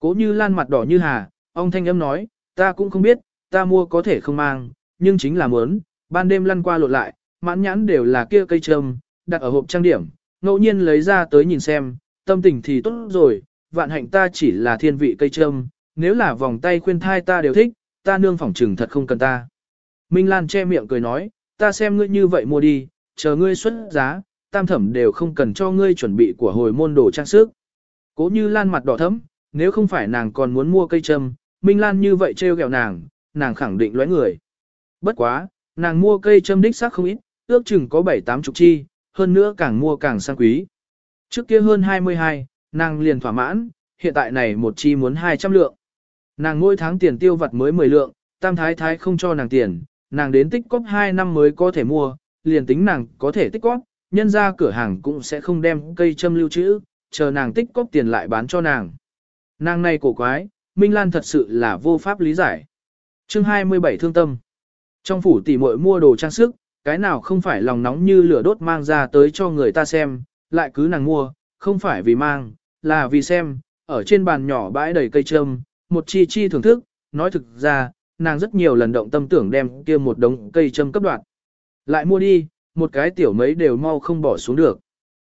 S1: Cố như Lan mặt đỏ như hà, ông thanh âm nói, ta cũng không biết, ta mua có thể không mang, nhưng chính là muốn, ban đêm lăn qua lộn lại, mãn nhãn đều là kia cây châm, đặt ở hộp trang điểm, ngẫu nhiên lấy ra tới nhìn xem, tâm tình thì tốt rồi, vạn hạnh ta chỉ là thiên vị cây trâm nếu là vòng tay khuyên thai ta đều thích, ta nương phỏng trừng thật không cần ta. Minh Lan che miệng cười nói, ta xem ngươi như vậy mua đi, chờ ngươi xuất giá, tam thẩm đều không cần cho ngươi chuẩn bị của hồi môn đồ trang sức. Cố như Lan mặt đỏ thấm, nếu không phải nàng còn muốn mua cây trâm Minh Lan như vậy trêu ghẹo nàng, nàng khẳng định lóe người. Bất quá, nàng mua cây châm đích xác không ít, ước chừng có 7-8 chục chi, hơn nữa càng mua càng sang quý. Trước kia hơn 22, nàng liền thỏa mãn, hiện tại này một chi muốn 200 lượng. Nàng mỗi tháng tiền tiêu vặt mới 10 lượng, tam thái thái không cho nàng tiền, nàng đến tích cóp 2 năm mới có thể mua, liền tính nàng có thể tích cóp, nhân ra cửa hàng cũng sẽ không đem cây châm lưu trữ, chờ nàng tích cóp tiền lại bán cho nàng. Nàng này cổ quái, Minh Lan thật sự là vô pháp lý giải. chương 27 thương tâm. Trong phủ tỷ muội mua đồ trang sức, cái nào không phải lòng nóng như lửa đốt mang ra tới cho người ta xem, lại cứ nàng mua, không phải vì mang, là vì xem, ở trên bàn nhỏ bãi đầy cây trâm, một chi chi thưởng thức, nói thực ra, nàng rất nhiều lần động tâm tưởng đem kia một đống cây trâm cấp đoạn. Lại mua đi, một cái tiểu mấy đều mau không bỏ xuống được.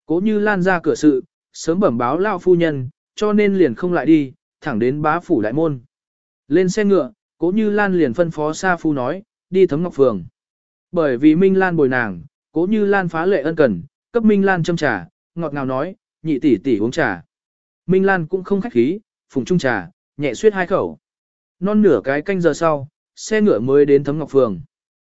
S1: Cố như lan ra cửa sự, sớm bẩm báo lao phu nhân, cho nên liền không lại đi, thẳng đến bá phủ đại môn. Lên xe ngựa, cố như lan liền phân phó Sa Phu nói, đi thấm ngọc phường. Bởi vì Minh Lan bồi nàng, cố như Lan phá lệ ân cần, cấp Minh Lan châm trà, ngọt ngào nói, nhị tỷ tỷ uống trà. Minh Lan cũng không khách khí, phùng chung trà, nhẹ suyết hai khẩu. Non nửa cái canh giờ sau, xe ngựa mới đến thấm ngọc phường.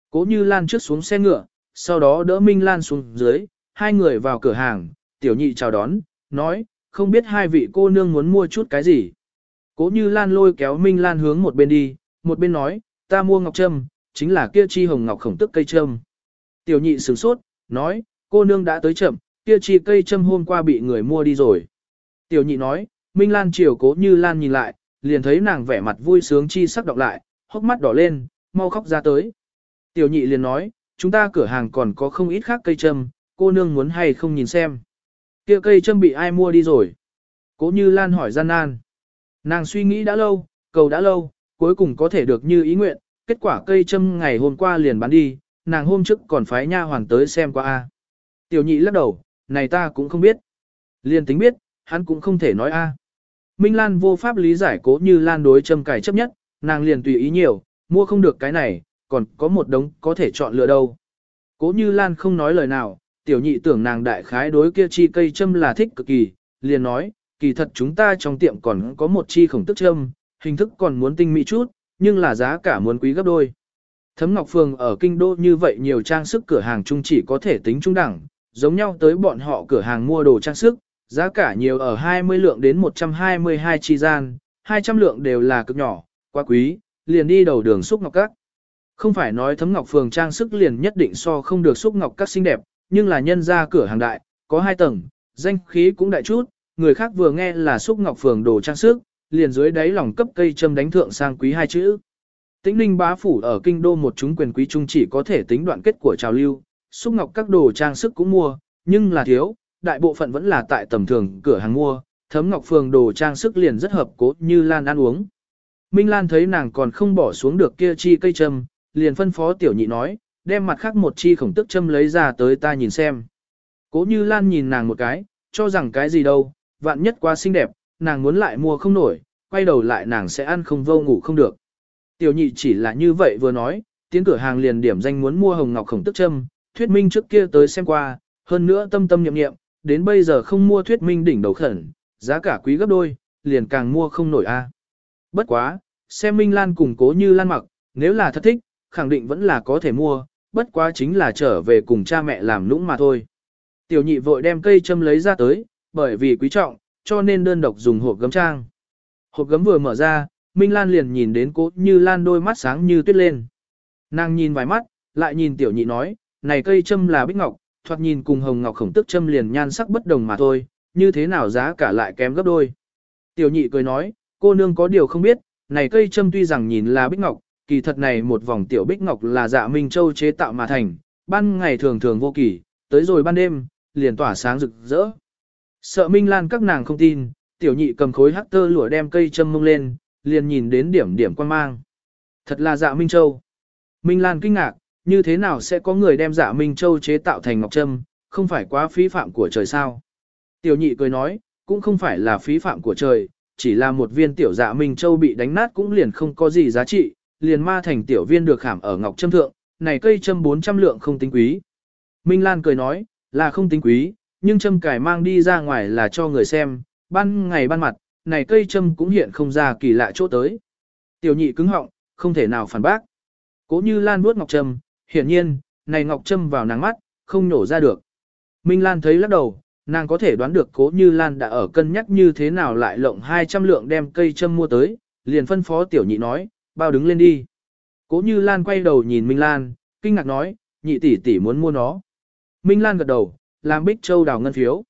S1: Cố như Lan trước xuống xe ngựa, sau đó đỡ Minh Lan xuống dưới, hai người vào cửa hàng, tiểu nhị chào đón, nói, không biết hai vị cô nương muốn mua chút cái gì. Cố như Lan lôi kéo Minh Lan hướng một bên đi, một bên nói, ta mua ngọc trâm, chính là kia chi hồng ngọc khổng tức cây trâm. Tiểu nhị sửng sốt, nói, cô nương đã tới chậm, kia chi cây trâm hôm qua bị người mua đi rồi. Tiểu nhị nói, Minh Lan chiều cố như Lan nhìn lại, liền thấy nàng vẻ mặt vui sướng chi sắc đọc lại, hốc mắt đỏ lên, mau khóc ra tới. Tiểu nhị liền nói, chúng ta cửa hàng còn có không ít khác cây châm, cô nương muốn hay không nhìn xem. kia cây châm bị ai mua đi rồi? Cố như Lan hỏi gian nan. Nàng suy nghĩ đã lâu, cầu đã lâu, cuối cùng có thể được như ý nguyện, kết quả cây châm ngày hôm qua liền bán đi, nàng hôm trước còn phái nha hoàn tới xem qua a. Tiểu nhị lắc đầu, này ta cũng không biết. Liên tính biết, hắn cũng không thể nói a. Minh Lan vô pháp lý giải cố như Lan đối châm cải chấp nhất, nàng liền tùy ý nhiều, mua không được cái này, còn có một đống có thể chọn lựa đâu. Cố như Lan không nói lời nào, tiểu nhị tưởng nàng đại khái đối kia chi cây châm là thích cực kỳ, liền nói, kỳ thật chúng ta trong tiệm còn có một chi khổng tức châm, hình thức còn muốn tinh mỹ chút, nhưng là giá cả muốn quý gấp đôi. Thấm Ngọc Phường ở Kinh Đô như vậy nhiều trang sức cửa hàng chung chỉ có thể tính trung đẳng, giống nhau tới bọn họ cửa hàng mua đồ trang sức, giá cả nhiều ở 20 lượng đến 122 chi gian, 200 lượng đều là cực nhỏ, quá quý, liền đi đầu đường xúc ngọc các. Không phải nói thấm ngọc phường trang sức liền nhất định so không được xúc ngọc các xinh đẹp, nhưng là nhân ra cửa hàng đại, có hai tầng, danh khí cũng đại chút, người khác vừa nghe là xúc ngọc phường đồ trang sức, liền dưới đáy lòng cấp cây châm đánh thượng sang quý hai chữ. Tĩnh ninh bá phủ ở kinh đô một chúng quyền quý trung chỉ có thể tính đoạn kết của trào lưu, xúc ngọc các đồ trang sức cũng mua, nhưng là thiếu, đại bộ phận vẫn là tại tầm thường cửa hàng mua, thấm ngọc phường đồ trang sức liền rất hợp cố như Lan ăn uống. Minh Lan thấy nàng còn không bỏ xuống được kia chi cây châm, liền phân phó tiểu nhị nói, đem mặt khác một chi khổng tức châm lấy ra tới ta nhìn xem. Cố như Lan nhìn nàng một cái, cho rằng cái gì đâu, vạn nhất quá xinh đẹp, nàng muốn lại mua không nổi, quay đầu lại nàng sẽ ăn không vô ngủ không được. Tiểu nhị chỉ là như vậy vừa nói, tiến cửa hàng liền điểm danh muốn mua hồng ngọc khổng tức châm, thuyết minh trước kia tới xem qua, hơn nữa tâm tâm nhậm nghiệm, đến bây giờ không mua thuyết minh đỉnh đầu khẩn, giá cả quý gấp đôi, liền càng mua không nổi a. Bất quá, xem Minh Lan cùng cố như Lan mặc, nếu là thật thích, khẳng định vẫn là có thể mua, bất quá chính là trở về cùng cha mẹ làm nũng mà thôi. Tiểu nhị vội đem cây châm lấy ra tới, bởi vì quý trọng, cho nên đơn độc dùng hộp gấm trang. Hộp gấm vừa mở ra, Minh Lan liền nhìn đến cố như Lan đôi mắt sáng như tuyết lên. Nàng nhìn vài mắt, lại nhìn tiểu nhị nói, này cây châm là bích ngọc, thoạt nhìn cùng hồng ngọc khổng tức châm liền nhan sắc bất đồng mà thôi, như thế nào giá cả lại kém gấp đôi. Tiểu nhị cười nói, cô nương có điều không biết, này cây châm tuy rằng nhìn là bích ngọc, kỳ thật này một vòng tiểu bích ngọc là dạ Minh Châu chế tạo mà thành, ban ngày thường thường vô kỳ, tới rồi ban đêm, liền tỏa sáng rực rỡ. Sợ Minh Lan các nàng không tin, tiểu nhị cầm khối hắc tơ lụa đem cây châm mông lên, liền nhìn đến điểm điểm quan mang. Thật là dạ Minh Châu. Minh Lan kinh ngạc, như thế nào sẽ có người đem dạ Minh Châu chế tạo thành ngọc trâm, không phải quá phí phạm của trời sao. Tiểu nhị cười nói, cũng không phải là phí phạm của trời, chỉ là một viên tiểu dạ Minh Châu bị đánh nát cũng liền không có gì giá trị, liền ma thành tiểu viên được khảm ở ngọc trâm thượng, này cây châm 400 lượng không tính quý. Minh Lan cười nói, là không tính quý, nhưng châm cải mang đi ra ngoài là cho người xem, ban ngày ban mặt, này cây châm cũng hiện không ra kỳ lạ chỗ tới. Tiểu nhị cứng họng, không thể nào phản bác. Cố như Lan nuốt ngọc trâm, hiển nhiên, này ngọc trâm vào nàng mắt, không nổ ra được. Minh Lan thấy lắc đầu, nàng có thể đoán được cố như Lan đã ở cân nhắc như thế nào lại lộng 200 lượng đem cây châm mua tới, liền phân phó tiểu nhị nói, bao đứng lên đi. Cố như Lan quay đầu nhìn Minh Lan, kinh ngạc nói, nhị tỷ tỷ muốn mua nó. Minh Lan gật đầu, làm Bích Châu đào ngân phiếu.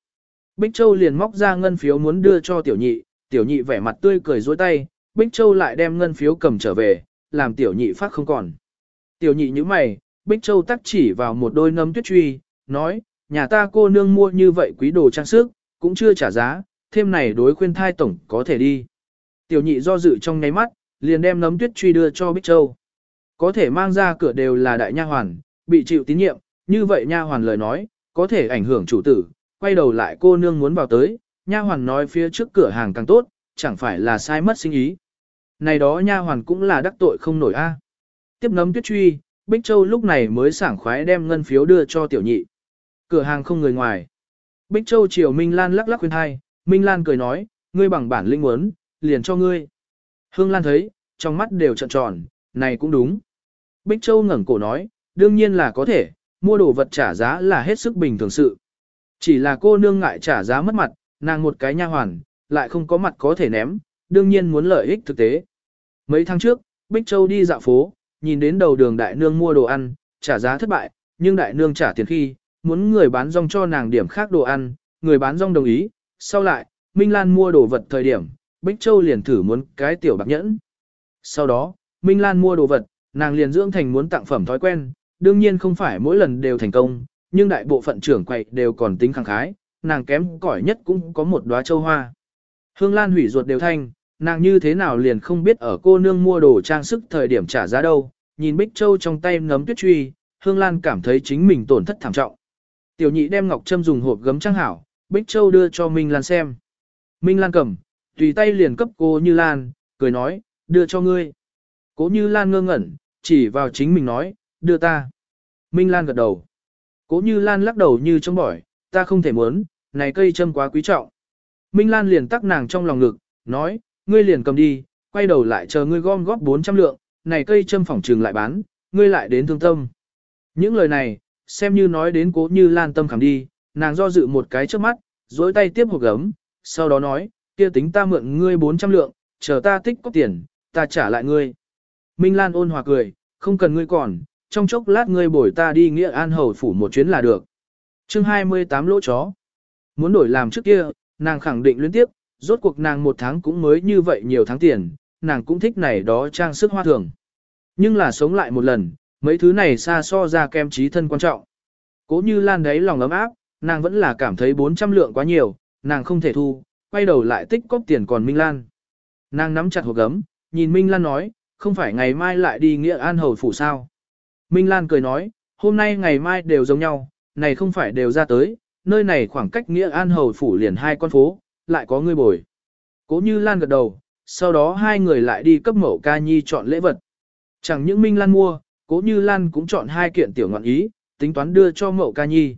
S1: Bích Châu liền móc ra ngân phiếu muốn đưa cho tiểu nhị, tiểu nhị vẻ mặt tươi cười dối tay, Bích Châu lại đem ngân phiếu cầm trở về, làm tiểu nhị phát không còn. Tiểu nhị như mày, Bích Châu tắc chỉ vào một đôi nấm tuyết truy, nói, nhà ta cô nương mua như vậy quý đồ trang sức, cũng chưa trả giá, thêm này đối khuyên thai tổng có thể đi. Tiểu nhị do dự trong nháy mắt, liền đem nấm tuyết truy đưa cho Bích Châu. Có thể mang ra cửa đều là đại nha hoàn, bị chịu tín nhiệm, như vậy nha hoàn lời nói, có thể ảnh hưởng chủ tử, quay đầu lại cô nương muốn vào tới, nha hoàn nói phía trước cửa hàng càng tốt, chẳng phải là sai mất sinh ý. Này đó nha hoàn cũng là đắc tội không nổi a. Tiếp nấm tuyết truy, Bích Châu lúc này mới sảng khoái đem ngân phiếu đưa cho tiểu nhị. Cửa hàng không người ngoài. Bích Châu chiều Minh Lan lắc lắc khuyên hai, Minh Lan cười nói, ngươi bằng bản linh muốn, liền cho ngươi. Hương Lan thấy, trong mắt đều trợn tròn, này cũng đúng. Bích Châu ngẩng cổ nói, đương nhiên là có thể, mua đồ vật trả giá là hết sức bình thường sự. Chỉ là cô nương ngại trả giá mất mặt, nàng một cái nha hoàn, lại không có mặt có thể ném, đương nhiên muốn lợi ích thực tế. Mấy tháng trước, Bích Châu đi dạo phố, nhìn đến đầu đường đại nương mua đồ ăn, trả giá thất bại, nhưng đại nương trả tiền khi, muốn người bán rong cho nàng điểm khác đồ ăn, người bán rong đồng ý, sau lại, Minh Lan mua đồ vật thời điểm, Bích Châu liền thử muốn cái tiểu bạc nhẫn. Sau đó, Minh Lan mua đồ vật, nàng liền dưỡng thành muốn tặng phẩm thói quen, đương nhiên không phải mỗi lần đều thành công, nhưng đại bộ phận trưởng quậy đều còn tính khẳng khái, nàng kém cỏi nhất cũng có một đóa châu hoa. Hương Lan hủy ruột đều thanh, nàng như thế nào liền không biết ở cô nương mua đồ trang sức thời điểm trả giá đâu, nhìn Bích Châu trong tay nấm tuyết truy, Hương Lan cảm thấy chính mình tổn thất thảm trọng. Tiểu nhị đem ngọc trâm dùng hộp gấm trang hảo, Bích Châu đưa cho Minh Lan xem. Minh Lan cầm, tùy tay liền cấp cô Như Lan, cười nói, đưa cho ngươi. Cố Như Lan ngơ ngẩn, chỉ vào chính mình nói, đưa ta. Minh Lan gật đầu. Cố Như Lan lắc đầu như trong bỏi, ta không thể muốn, này cây châm quá quý trọng. Minh Lan liền tắc nàng trong lòng ngực, nói, ngươi liền cầm đi, quay đầu lại chờ ngươi gom góp 400 lượng, này cây châm phỏng trường lại bán, ngươi lại đến thương tâm. Những lời này, xem như nói đến cố như lan tâm khẳng đi, nàng do dự một cái trước mắt, dối tay tiếp hộp gấm, sau đó nói, kia tính ta mượn ngươi 400 lượng, chờ ta tích có tiền, ta trả lại ngươi. Minh Lan ôn hòa cười, không cần ngươi còn, trong chốc lát ngươi bồi ta đi nghĩa an hầu phủ một chuyến là được. chương 28 lỗ chó. Muốn đổi làm trước kia, nàng khẳng định liên tiếp, rốt cuộc nàng một tháng cũng mới như vậy nhiều tháng tiền, nàng cũng thích này đó trang sức hoa thường. Nhưng là sống lại một lần, mấy thứ này xa so ra kem trí thân quan trọng. Cố như lan đấy lòng ấm áp, nàng vẫn là cảm thấy 400 lượng quá nhiều, nàng không thể thu, quay đầu lại tích cóp tiền còn Minh Lan. Nàng nắm chặt hộp gấm, nhìn Minh Lan nói, không phải ngày mai lại đi nghĩa an hầu phủ sao. Minh Lan cười nói, hôm nay ngày mai đều giống nhau, này không phải đều ra tới, nơi này khoảng cách nghĩa an hầu phủ liền hai con phố, lại có người bồi. Cố như Lan gật đầu, sau đó hai người lại đi cấp mẫu ca nhi chọn lễ vật. Chẳng những Minh Lan mua, cố như Lan cũng chọn hai kiện tiểu ngọn ý, tính toán đưa cho mẫu ca nhi.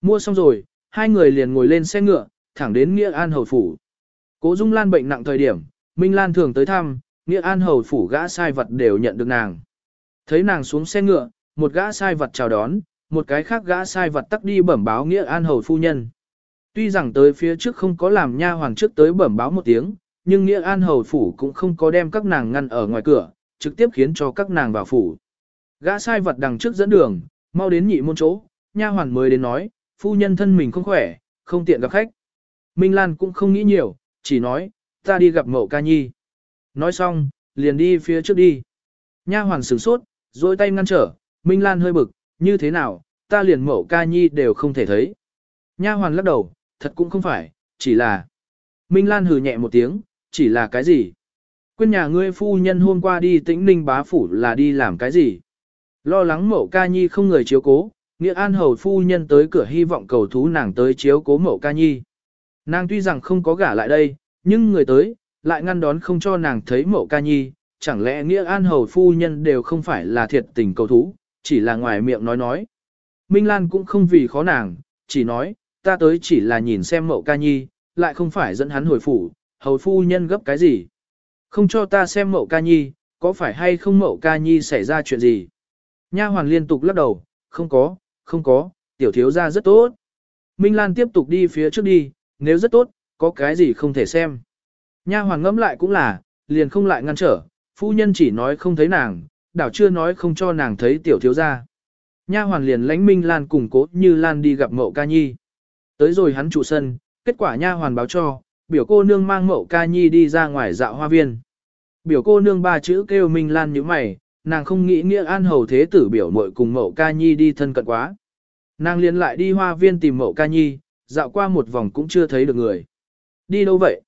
S1: Mua xong rồi, hai người liền ngồi lên xe ngựa, thẳng đến Nghĩa An Hầu Phủ. Cố Dung Lan bệnh nặng thời điểm, Minh Lan thường tới thăm, Nghĩa An Hầu Phủ gã sai vật đều nhận được nàng. Thấy nàng xuống xe ngựa, một gã sai vật chào đón, một cái khác gã sai vật tắc đi bẩm báo Nghĩa An Hầu Phu Nhân. Tuy rằng tới phía trước không có làm nha hoàng trước tới bẩm báo một tiếng, nhưng Nghĩa An Hầu Phủ cũng không có đem các nàng ngăn ở ngoài cửa, trực tiếp khiến cho các nàng vào phủ. Gã sai vật đằng trước dẫn đường, mau đến nhị môn chỗ, nha hoàn mới đến nói, phu nhân thân mình không khỏe, không tiện gặp khách. Minh Lan cũng không nghĩ nhiều, chỉ nói, ta đi gặp mậu ca nhi. Nói xong, liền đi phía trước đi. Nha hoàn sửng sốt, rồi tay ngăn trở, Minh Lan hơi bực, như thế nào, ta liền mậu ca nhi đều không thể thấy. Nha hoàn lắc đầu, thật cũng không phải, chỉ là. Minh Lan hừ nhẹ một tiếng, chỉ là cái gì? Quyên nhà ngươi phu nhân hôm qua đi tĩnh ninh bá phủ là đi làm cái gì? Lo lắng mậu ca nhi không người chiếu cố, nghĩa an hầu phu nhân tới cửa hy vọng cầu thú nàng tới chiếu cố mậu ca nhi. Nàng tuy rằng không có gả lại đây, nhưng người tới, lại ngăn đón không cho nàng thấy mậu ca nhi, chẳng lẽ nghĩa an hầu phu nhân đều không phải là thiệt tình cầu thú, chỉ là ngoài miệng nói nói. Minh Lan cũng không vì khó nàng, chỉ nói, ta tới chỉ là nhìn xem mậu ca nhi, lại không phải dẫn hắn hồi phủ, hầu phu nhân gấp cái gì. Không cho ta xem mậu ca nhi, có phải hay không mậu ca nhi xảy ra chuyện gì? Nha hoàn liên tục lắc đầu, không có, không có, tiểu thiếu ra rất tốt. Minh Lan tiếp tục đi phía trước đi, nếu rất tốt, có cái gì không thể xem. Nha hoàn ngẫm lại cũng là, liền không lại ngăn trở, phu nhân chỉ nói không thấy nàng, đảo chưa nói không cho nàng thấy tiểu thiếu ra. Nha hoàn liền lãnh Minh Lan cùng cố như Lan đi gặp mậu ca nhi. Tới rồi hắn trụ sân, kết quả nha hoàn báo cho, biểu cô nương mang mậu ca nhi đi ra ngoài dạo hoa viên. Biểu cô nương ba chữ kêu Minh Lan như mày, nàng không nghĩ nghĩa an hầu thế tử biểu mội cùng mậu ca nhi đi thân cận quá. Nàng liền lại đi hoa viên tìm mậu ca nhi, dạo qua một vòng cũng chưa thấy được người. Đi đâu vậy?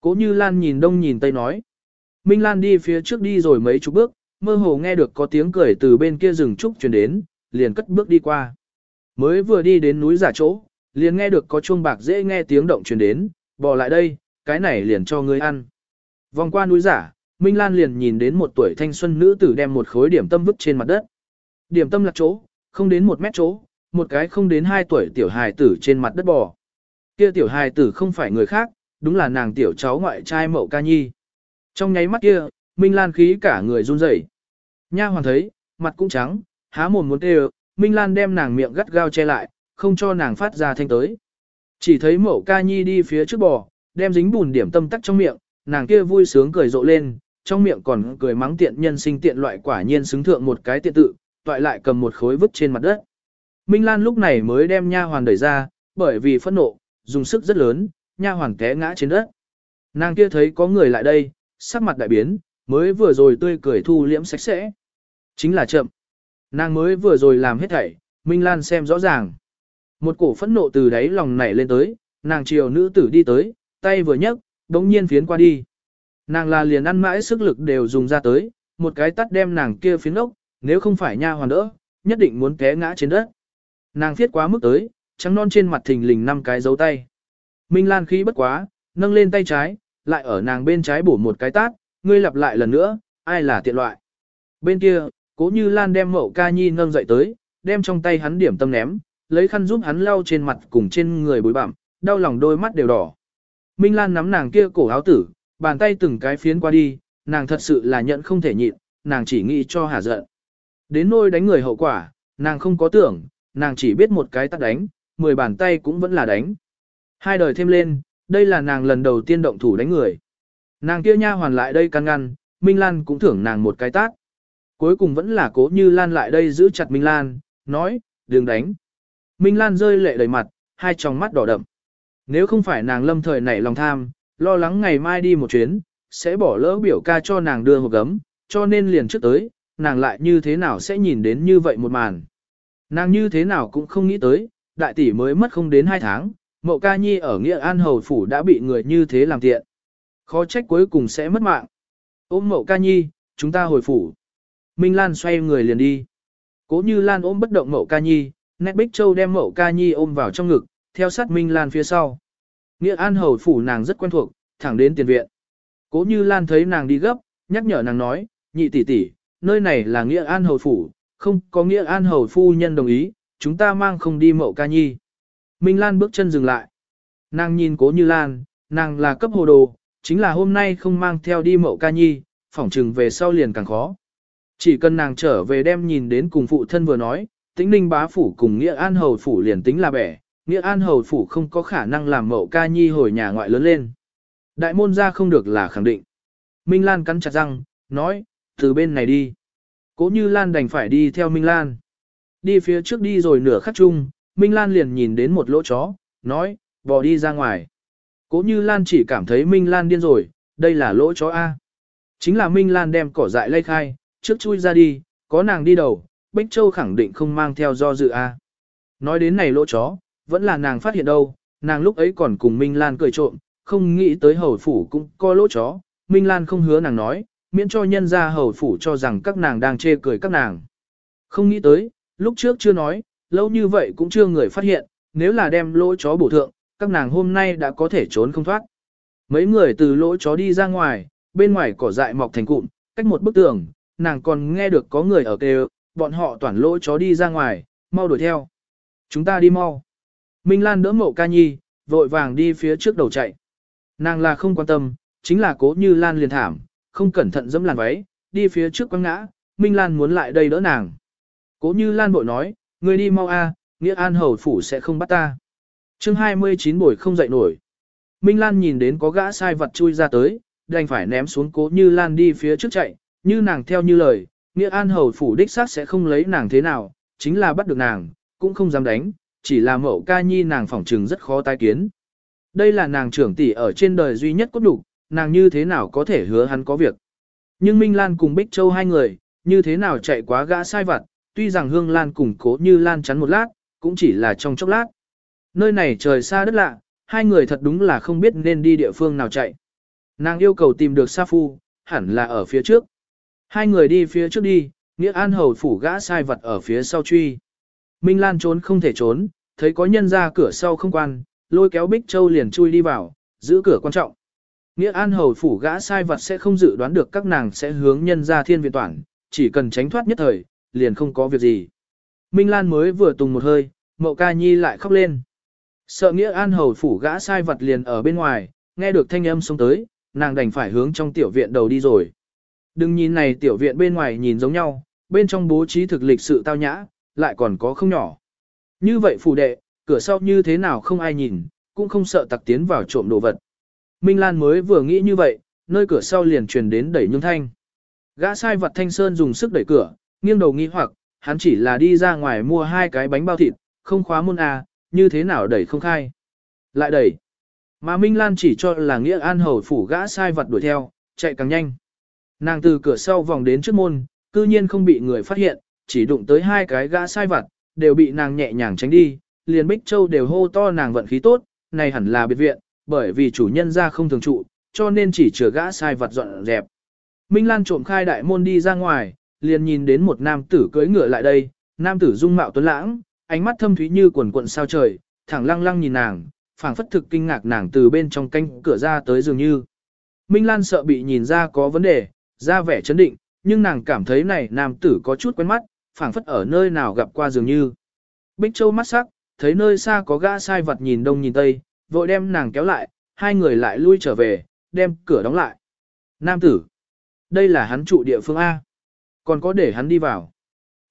S1: Cố như Lan nhìn đông nhìn tây nói. Minh Lan đi phía trước đi rồi mấy chục bước, mơ hồ nghe được có tiếng cười từ bên kia rừng trúc truyền đến, liền cất bước đi qua. Mới vừa đi đến núi giả chỗ, liền nghe được có chuông bạc dễ nghe tiếng động truyền đến, bỏ lại đây, cái này liền cho ngươi ăn. Vòng qua núi giả, Minh Lan liền nhìn đến một tuổi thanh xuân nữ tử đem một khối điểm tâm vứt trên mặt đất. Điểm tâm là chỗ, không đến một mét chỗ, một cái không đến hai tuổi tiểu hài tử trên mặt đất bò. Kia tiểu hài tử không phải người khác, đúng là nàng tiểu cháu ngoại trai Mậu Ca Nhi. Trong nháy mắt kia, Minh Lan khí cả người run rẩy. Nha hoàn thấy, mặt cũng trắng, há mồm muốn tê Minh Lan đem nàng miệng gắt gao che lại, không cho nàng phát ra thanh tới. Chỉ thấy mẫu Ca Nhi đi phía trước bò, đem dính bùn điểm tâm tắc trong miệng, nàng kia vui sướng cười rộ lên, trong miệng còn cười mắng tiện nhân sinh tiện loại quả nhiên xứng thượng một cái tiện tự, toại lại cầm một khối vứt trên mặt đất. Minh Lan lúc này mới đem nha hoàn đẩy ra, bởi vì phẫn nộ, dùng sức rất lớn, nha hoàn té ngã trên đất. Nàng kia thấy có người lại đây, sắc mặt đại biến, mới vừa rồi tươi cười thu liễm sạch sẽ. Chính là chậm. Nàng mới vừa rồi làm hết thảy, Minh Lan xem rõ ràng. Một cổ phẫn nộ từ đáy lòng nảy lên tới, nàng chiều nữ tử đi tới, tay vừa nhấc, đống nhiên phiến qua đi. Nàng là liền ăn mãi sức lực đều dùng ra tới, một cái tắt đem nàng kia phiến ốc, nếu không phải nha hoàn đỡ, nhất định muốn té ngã trên đất. Nàng thiết quá mức tới, trắng non trên mặt thình lình năm cái dấu tay. Minh Lan khí bất quá, nâng lên tay trái, lại ở nàng bên trái bổ một cái tát, ngươi lặp lại lần nữa, ai là tiện loại. Bên kia, cố như Lan đem mậu ca nhi nâng dậy tới, đem trong tay hắn điểm tâm ném, lấy khăn giúp hắn lau trên mặt cùng trên người bối bặm, đau lòng đôi mắt đều đỏ. Minh Lan nắm nàng kia cổ áo tử, bàn tay từng cái phiến qua đi, nàng thật sự là nhận không thể nhịn, nàng chỉ nghĩ cho hả giận. Đến nôi đánh người hậu quả, nàng không có tưởng, nàng chỉ biết một cái tắt đánh, mười bàn tay cũng vẫn là đánh. Hai đời thêm lên, đây là nàng lần đầu tiên động thủ đánh người. Nàng kia nha hoàn lại đây căn ngăn, Minh Lan cũng thưởng nàng một cái tát. Cuối cùng vẫn là cố như Lan lại đây giữ chặt Minh Lan, nói, đừng đánh. Minh Lan rơi lệ đầy mặt, hai tròng mắt đỏ đậm. Nếu không phải nàng lâm thời nảy lòng tham, lo lắng ngày mai đi một chuyến, sẽ bỏ lỡ biểu ca cho nàng đưa hộp gấm, cho nên liền trước tới, nàng lại như thế nào sẽ nhìn đến như vậy một màn. Nàng như thế nào cũng không nghĩ tới, đại tỷ mới mất không đến hai tháng, mậu ca nhi ở Nghĩa An Hầu Phủ đã bị người như thế làm tiện. Khó trách cuối cùng sẽ mất mạng. Ôm mậu ca nhi, chúng ta hồi phủ. Minh Lan xoay người liền đi. Cố như Lan ôm bất động mậu ca nhi, nét bích châu đem mậu ca nhi ôm vào trong ngực, theo sát Minh Lan phía sau. Nghĩa An Hầu Phủ nàng rất quen thuộc, thẳng đến tiền viện. Cố như Lan thấy nàng đi gấp, nhắc nhở nàng nói, nhị tỷ tỷ, nơi này là Nghĩa An Hầu Phủ, không có Nghĩa An Hầu Phu nhân đồng ý, chúng ta mang không đi mậu ca nhi. Minh Lan bước chân dừng lại. Nàng nhìn cố như Lan, nàng là cấp hồ đồ, chính là hôm nay không mang theo đi mậu ca nhi, phỏng trừng về sau liền càng khó. Chỉ cần nàng trở về đem nhìn đến cùng phụ thân vừa nói, tĩnh ninh bá phủ cùng Nghĩa An Hầu Phủ liền tính là bẻ, Nghĩa An Hầu Phủ không có khả năng làm mậu ca nhi hồi nhà ngoại lớn lên. Đại môn ra không được là khẳng định. Minh Lan cắn chặt răng, nói, từ bên này đi. Cố như Lan đành phải đi theo Minh Lan. Đi phía trước đi rồi nửa khắc chung, Minh Lan liền nhìn đến một lỗ chó, nói, bò đi ra ngoài. Cố như Lan chỉ cảm thấy Minh Lan điên rồi, đây là lỗ chó A. Chính là Minh Lan đem cỏ dại lây khai, trước chui ra đi, có nàng đi đầu, Bích Châu khẳng định không mang theo do dự A. Nói đến này lỗ chó, vẫn là nàng phát hiện đâu, nàng lúc ấy còn cùng Minh Lan cười trộm, không nghĩ tới hầu phủ cũng có lỗ chó, Minh Lan không hứa nàng nói, miễn cho nhân ra hầu phủ cho rằng các nàng đang chê cười các nàng. Không nghĩ tới, lúc trước chưa nói, lâu như vậy cũng chưa người phát hiện, nếu là đem lỗ chó bổ thượng, các nàng hôm nay đã có thể trốn không thoát. Mấy người từ lỗ chó đi ra ngoài, bên ngoài cỏ dại mọc thành cụm, cách một bức tường, nàng còn nghe được có người ở kêu, bọn họ toàn lỗ chó đi ra ngoài, mau đuổi theo. Chúng ta đi mau. Minh Lan đỡ mộ ca nhi, vội vàng đi phía trước đầu chạy. Nàng là không quan tâm, chính là cố như Lan liền thảm, không cẩn thận dẫm làn váy, đi phía trước quăng ngã, Minh Lan muốn lại đây đỡ nàng. Cố như Lan bội nói, người đi mau a, nghĩa an hầu phủ sẽ không bắt ta. chương 29 buổi không dậy nổi. Minh Lan nhìn đến có gã sai vật chui ra tới, đành phải ném xuống cố như Lan đi phía trước chạy, như nàng theo như lời, nghĩa an hầu phủ đích xác sẽ không lấy nàng thế nào, chính là bắt được nàng, cũng không dám đánh, chỉ là mẫu ca nhi nàng phỏng trừng rất khó tái kiến. Đây là nàng trưởng tỷ ở trên đời duy nhất cốt đủ, nàng như thế nào có thể hứa hắn có việc. Nhưng Minh Lan cùng Bích Châu hai người, như thế nào chạy quá gã sai vặt, tuy rằng Hương Lan cùng cố như Lan chắn một lát, cũng chỉ là trong chốc lát. Nơi này trời xa đất lạ, hai người thật đúng là không biết nên đi địa phương nào chạy. Nàng yêu cầu tìm được Sa Phu, hẳn là ở phía trước. Hai người đi phía trước đi, Nghĩa An Hầu phủ gã sai vật ở phía sau truy. Minh Lan trốn không thể trốn, thấy có nhân ra cửa sau không quan, lôi kéo Bích Châu liền chui đi vào, giữ cửa quan trọng. Nghĩa An Hầu phủ gã sai vật sẽ không dự đoán được các nàng sẽ hướng nhân ra thiên viện toàn, chỉ cần tránh thoát nhất thời, liền không có việc gì. Minh Lan mới vừa tùng một hơi, Mậu Ca Nhi lại khóc lên. Sợ Nghĩa An Hầu phủ gã sai vật liền ở bên ngoài, nghe được thanh âm xông tới, nàng đành phải hướng trong tiểu viện đầu đi rồi. Đừng nhìn này tiểu viện bên ngoài nhìn giống nhau, bên trong bố trí thực lịch sự tao nhã, lại còn có không nhỏ. Như vậy phủ đệ, cửa sau như thế nào không ai nhìn, cũng không sợ tặc tiến vào trộm đồ vật. Minh Lan mới vừa nghĩ như vậy, nơi cửa sau liền truyền đến đẩy nhung thanh. Gã sai vật thanh sơn dùng sức đẩy cửa, nghiêng đầu nghi hoặc, hắn chỉ là đi ra ngoài mua hai cái bánh bao thịt, không khóa môn à, như thế nào đẩy không khai. Lại đẩy. Mà Minh Lan chỉ cho là nghĩa an hầu phủ gã sai vật đuổi theo, chạy càng nhanh. Nàng từ cửa sau vòng đến trước môn, cư nhiên không bị người phát hiện, chỉ đụng tới hai cái gã sai vật, đều bị nàng nhẹ nhàng tránh đi, liền Bích Châu đều hô to nàng vận khí tốt, này hẳn là biệt viện, bởi vì chủ nhân ra không thường trụ, cho nên chỉ chừa gã sai vật dọn dẹp. Minh Lan trộm khai đại môn đi ra ngoài, liền nhìn đến một nam tử cưỡi ngựa lại đây, nam tử dung mạo tuấn lãng, ánh mắt thâm thúy như quần quận sao trời, thẳng lăng lăng nhìn nàng, phảng phất thực kinh ngạc nàng từ bên trong canh cửa ra tới dường như. Minh Lan sợ bị nhìn ra có vấn đề, ra vẻ chấn định, nhưng nàng cảm thấy này nam tử có chút quen mắt, phảng phất ở nơi nào gặp qua dường như. Bích Châu mắt sắc, thấy nơi xa có gã sai vật nhìn đông nhìn tây, vội đem nàng kéo lại, hai người lại lui trở về, đem cửa đóng lại. Nam tử, đây là hắn trụ địa phương A. Còn có để hắn đi vào.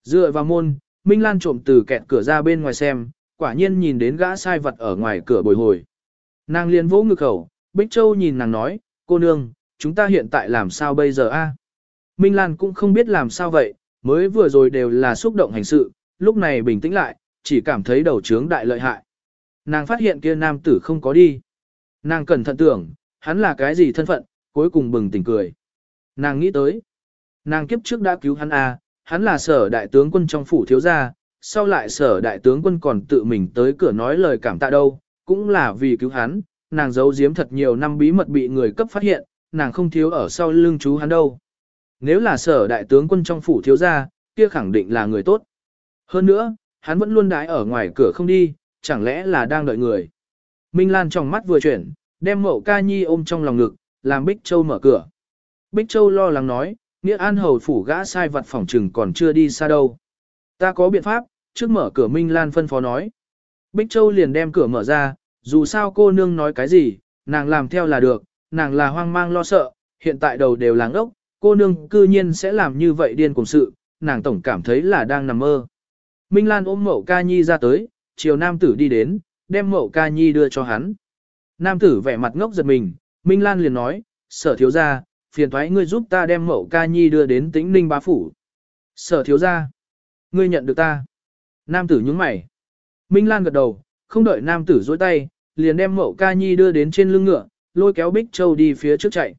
S1: Dựa vào môn, Minh Lan trộm từ kẹt cửa ra bên ngoài xem, quả nhiên nhìn đến gã sai vật ở ngoài cửa bồi hồi. Nàng liền vỗ ngực khẩu, Bích Châu nhìn nàng nói, cô nương, chúng ta hiện tại làm sao bây giờ a? Minh Lan cũng không biết làm sao vậy, mới vừa rồi đều là xúc động hành sự, lúc này bình tĩnh lại, chỉ cảm thấy đầu trướng đại lợi hại. Nàng phát hiện kia nam tử không có đi. Nàng cẩn thận tưởng, hắn là cái gì thân phận, cuối cùng bừng tỉnh cười. Nàng nghĩ tới, nàng kiếp trước đã cứu hắn a, hắn là sở đại tướng quân trong phủ thiếu gia, sau lại sở đại tướng quân còn tự mình tới cửa nói lời cảm tạ đâu, cũng là vì cứu hắn, nàng giấu giếm thật nhiều năm bí mật bị người cấp phát hiện, nàng không thiếu ở sau lưng chú hắn đâu. Nếu là sở đại tướng quân trong phủ thiếu gia, kia khẳng định là người tốt. Hơn nữa, hắn vẫn luôn đái ở ngoài cửa không đi, chẳng lẽ là đang đợi người. Minh Lan trong mắt vừa chuyển, đem mậu ca nhi ôm trong lòng ngực, làm Bích Châu mở cửa. Bích Châu lo lắng nói, nghĩa an hầu phủ gã sai vật phòng trừng còn chưa đi xa đâu. Ta có biện pháp, trước mở cửa Minh Lan phân phó nói. Bích Châu liền đem cửa mở ra, dù sao cô nương nói cái gì, nàng làm theo là được, nàng là hoang mang lo sợ, hiện tại đầu đều làng ốc, cô nương cư nhiên sẽ làm như vậy điên cùng sự, nàng tổng cảm thấy là đang nằm mơ. Minh Lan ôm mậu ca nhi ra tới, chiều nam tử đi đến, đem mậu ca nhi đưa cho hắn. Nam tử vẻ mặt ngốc giật mình, Minh Lan liền nói, sở thiếu ra, phiền thoái ngươi giúp ta đem mậu ca nhi đưa đến tĩnh ninh bá phủ. Sở thiếu ra, ngươi nhận được ta. Nam tử nhúng mày. Minh Lan gật đầu, không đợi nam tử dối tay, liền đem mậu ca nhi đưa đến trên lưng ngựa, lôi kéo Bích Châu đi phía trước chạy.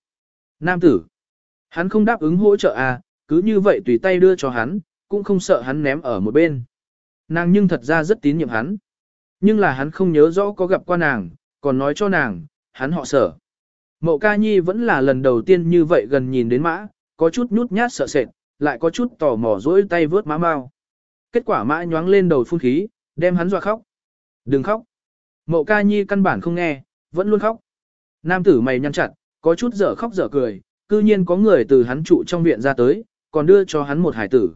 S1: Nam tử. Hắn không đáp ứng hỗ trợ à, cứ như vậy tùy tay đưa cho hắn, cũng không sợ hắn ném ở một bên. Nàng nhưng thật ra rất tín nhiệm hắn. Nhưng là hắn không nhớ rõ có gặp qua nàng, còn nói cho nàng, hắn họ sở. Mậu ca nhi vẫn là lần đầu tiên như vậy gần nhìn đến mã, có chút nhút nhát sợ sệt, lại có chút tò mò dỗi tay vớt mã mau. Kết quả mã nhoáng lên đầu phun khí, đem hắn dọa khóc. Đừng khóc. Mậu ca nhi căn bản không nghe, vẫn luôn khóc. Nam tử mày nhăn chặt, có chút dở khóc dở cười, cư nhiên có người từ hắn trụ trong viện ra tới, còn đưa cho hắn một hải tử.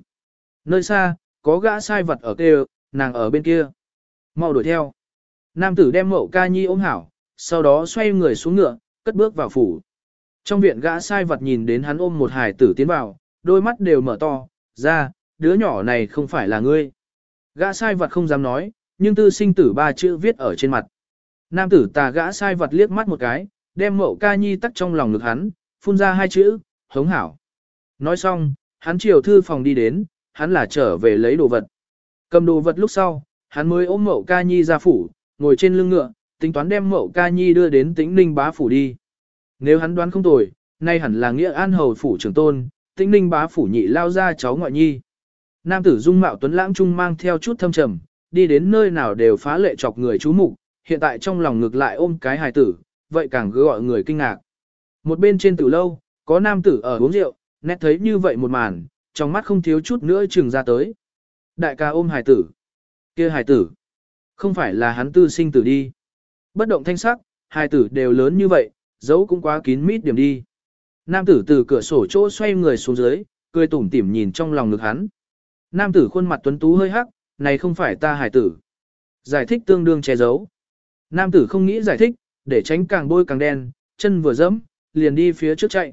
S1: Nơi xa, có gã sai vật ở kia, nàng ở bên kia. Mau đuổi theo. Nam tử đem mậu ca nhi ôm hảo, sau đó xoay người xuống ngựa, cất bước vào phủ. Trong viện gã sai vật nhìn đến hắn ôm một hải tử tiến vào, đôi mắt đều mở to, ra, đứa nhỏ này không phải là ngươi. Gã sai vật không dám nói, nhưng tư sinh tử ba chữ viết ở trên mặt. Nam tử tà gã sai vật liếc mắt một cái, đem mậu ca nhi tắt trong lòng ngực hắn, phun ra hai chữ, hống hảo. Nói xong, hắn chiều thư phòng đi đến, hắn là trở về lấy đồ vật. Cầm đồ vật lúc sau, hắn mới ôm mậu ca nhi ra phủ, ngồi trên lưng ngựa, tính toán đem mậu ca nhi đưa đến tĩnh ninh bá phủ đi. Nếu hắn đoán không tồi, nay hẳn là nghĩa an hầu phủ trưởng tôn, tĩnh ninh bá phủ nhị lao ra cháu ngoại nhi. Nam tử dung mạo tuấn lãng trung mang theo chút thâm trầm, đi đến nơi nào đều phá lệ chọc người chú mục, hiện tại trong lòng ngược lại ôm cái hài tử, vậy càng gọi người kinh ngạc. Một bên trên tử lâu, có nam tử ở uống rượu, nét thấy như vậy một màn, trong mắt không thiếu chút nữa chừng ra tới. Đại ca ôm hải tử. kia hải tử. Không phải là hắn tư sinh tử đi. Bất động thanh sắc, hải tử đều lớn như vậy, dấu cũng quá kín mít điểm đi. Nam tử từ cửa sổ chỗ xoay người xuống dưới, cười tủm tỉm nhìn trong lòng ngực hắn. Nam tử khuôn mặt tuấn tú hơi hắc, này không phải ta hải tử. Giải thích tương đương che giấu. Nam tử không nghĩ giải thích, để tránh càng bôi càng đen, chân vừa dẫm, liền đi phía trước chạy.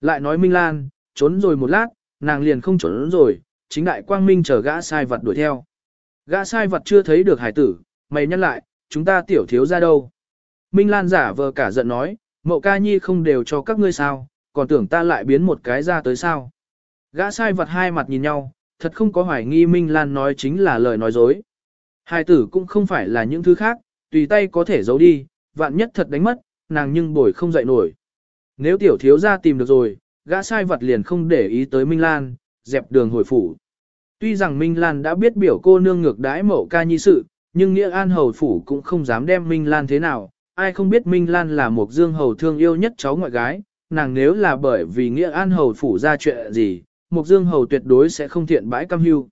S1: Lại nói Minh Lan, trốn rồi một lát, nàng liền không trốn rồi, chính đại quang minh chờ gã sai vật đuổi theo. Gã sai vật chưa thấy được hải tử, mày nhắc lại, chúng ta tiểu thiếu ra đâu. Minh Lan giả vờ cả giận nói, mậu ca nhi không đều cho các ngươi sao, còn tưởng ta lại biến một cái ra tới sao. Gã sai vật hai mặt nhìn nhau, thật không có hoài nghi Minh Lan nói chính là lời nói dối. Hải tử cũng không phải là những thứ khác, tùy tay có thể giấu đi, vạn nhất thật đánh mất, nàng nhưng bồi không dậy nổi. Nếu tiểu thiếu gia tìm được rồi, gã sai vật liền không để ý tới Minh Lan, dẹp đường hồi phủ. Tuy rằng Minh Lan đã biết biểu cô nương ngược đãi mậu ca nhi sự, nhưng Nghĩa An Hầu Phủ cũng không dám đem Minh Lan thế nào. Ai không biết Minh Lan là một dương hầu thương yêu nhất cháu ngoại gái, nàng nếu là bởi vì Nghĩa An Hầu Phủ ra chuyện gì, một dương hầu tuyệt đối sẽ không thiện bãi cam hưu.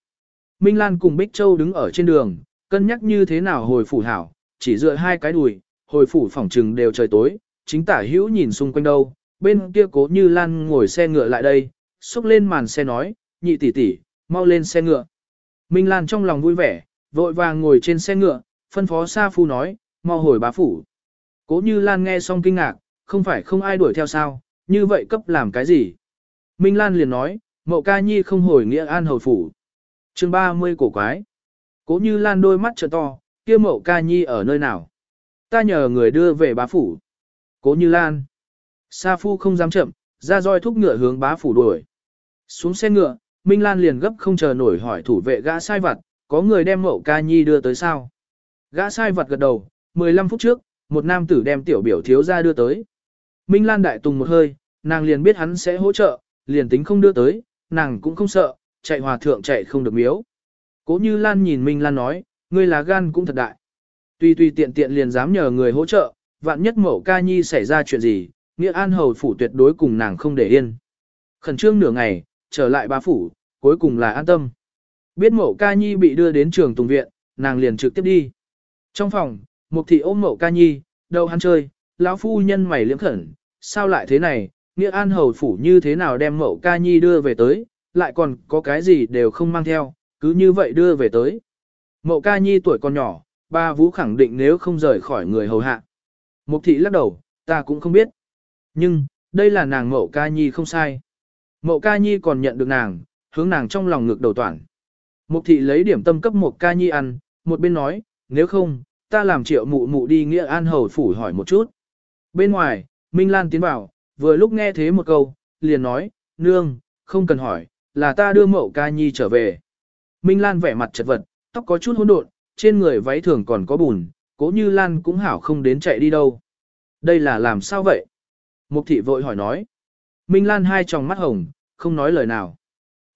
S1: Minh Lan cùng Bích Châu đứng ở trên đường, cân nhắc như thế nào hồi phủ hảo, chỉ dựa hai cái đùi, hồi phủ phòng trừng đều trời tối, chính tả hữu nhìn xung quanh đâu, bên kia cố như Lan ngồi xe ngựa lại đây, xúc lên màn xe nói, nhị tỷ tỷ, mau lên xe ngựa. Minh Lan trong lòng vui vẻ, vội vàng ngồi trên xe ngựa, phân phó Sa Phu nói, mau hồi bá phủ. Cố như Lan nghe xong kinh ngạc, không phải không ai đuổi theo sao, như vậy cấp làm cái gì? Minh Lan liền nói, mậu ca nhi không hồi nghĩa an hồi phủ. chương 30 cổ quái. Cố như Lan đôi mắt trợ to, kia mậu ca nhi ở nơi nào? Ta nhờ người đưa về bá phủ. Cố như Lan. Sa Phu không dám chậm, ra roi thúc ngựa hướng bá phủ đuổi. Xuống xe ngựa, Minh Lan liền gấp không chờ nổi hỏi thủ vệ gã sai vặt, có người đem mậu ca nhi đưa tới sao? Gã sai vặt gật đầu, 15 phút trước, một nam tử đem tiểu biểu thiếu ra đưa tới. Minh Lan đại tùng một hơi, nàng liền biết hắn sẽ hỗ trợ, liền tính không đưa tới, nàng cũng không sợ, chạy hòa thượng chạy không được miếu. Cố như Lan nhìn Minh Lan nói, ngươi là gan cũng thật đại. Tuy tuy tiện tiện liền dám nhờ người hỗ trợ, vạn nhất mẫu ca nhi xảy ra chuyện gì, nghĩa an hầu phủ tuyệt đối cùng nàng không để yên. Khẩn trương nửa ngày, trở lại bá phủ, cuối cùng là an tâm. Biết mẫu ca nhi bị đưa đến trường tùng viện, nàng liền trực tiếp đi. Trong phòng, mục thị ôm mẫu ca nhi, đầu hắn chơi, lão phu nhân mày liếm khẩn, sao lại thế này, nghĩa an hầu phủ như thế nào đem mẫu ca nhi đưa về tới, lại còn có cái gì đều không mang theo, cứ như vậy đưa về tới. Mậu ca nhi tuổi còn nhỏ, ba vũ khẳng định nếu không rời khỏi người hầu hạ. Mục thị lắc đầu, ta cũng không biết. Nhưng, đây là nàng mậu ca nhi không sai. Mậu ca nhi còn nhận được nàng, hướng nàng trong lòng ngực đầu toàn. Mục thị lấy điểm tâm cấp một ca nhi ăn, một bên nói, nếu không, ta làm triệu mụ mụ đi nghĩa an hầu phủ hỏi một chút. Bên ngoài, Minh Lan tiến vào, vừa lúc nghe thế một câu, liền nói, nương, không cần hỏi, là ta đưa mậu ca nhi trở về. Minh Lan vẻ mặt chật vật, tóc có chút hỗn độn, trên người váy thường còn có bùn, cố như Lan cũng hảo không đến chạy đi đâu. Đây là làm sao vậy? Mục thị vội hỏi nói. Minh Lan hai tròng mắt hồng, không nói lời nào.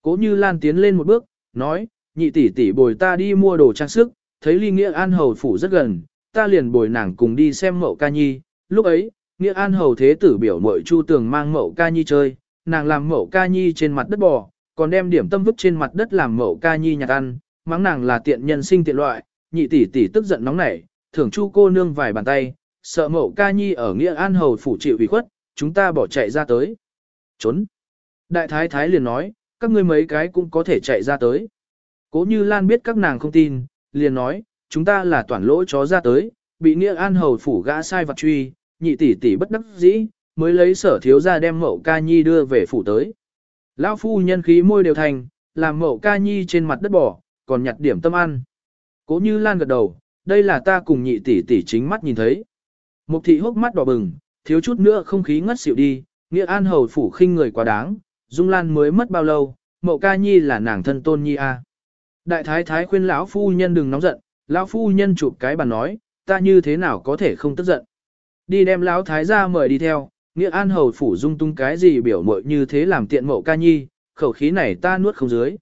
S1: Cố như Lan tiến lên một bước, nói, nhị tỷ tỷ bồi ta đi mua đồ trang sức, thấy ly nghĩa an hầu phủ rất gần, ta liền bồi nàng cùng đi xem mậu ca nhi. Lúc ấy, nghĩa an hầu thế tử biểu mội chu tường mang mậu ca nhi chơi, nàng làm mậu ca nhi trên mặt đất bò, còn đem điểm tâm vứt trên mặt đất làm mậu ca nhi nhặt ăn, mắng nàng là tiện nhân sinh tiện loại, nhị tỷ tỷ tức giận nóng nảy, thưởng chu cô nương vài bàn tay, sợ mậu ca nhi ở nghĩa an hầu phủ chịu ủy khuất, chúng ta bỏ chạy ra tới. Trốn. Đại thái thái liền nói, các ngươi mấy cái cũng có thể chạy ra tới. Cố như Lan biết các nàng không tin, liền nói, chúng ta là toàn lỗ chó ra tới, bị nghĩa an hầu phủ gã sai vặt truy, nhị tỷ tỷ bất đắc dĩ, mới lấy sở thiếu ra đem mậu ca nhi đưa về phủ tới. Lão phu nhân khí môi đều thành, làm mậu ca nhi trên mặt đất bỏ, còn nhặt điểm tâm ăn. Cố như Lan gật đầu, đây là ta cùng nhị tỷ tỷ chính mắt nhìn thấy. Mục thị hốc mắt đỏ bừng, thiếu chút nữa không khí ngất xỉu đi, nghĩa an hầu phủ khinh người quá đáng, Dung Lan mới mất bao lâu, mậu ca nhi là nàng thân tôn nhi a. Đại thái thái khuyên lão phu nhân đừng nóng giận, lão phu nhân chụp cái bàn nói, ta như thế nào có thể không tức giận. Đi đem lão thái ra mời đi theo, nghĩa an hầu phủ dung tung cái gì biểu mội như thế làm tiện mậu ca nhi, khẩu khí này ta nuốt không dưới.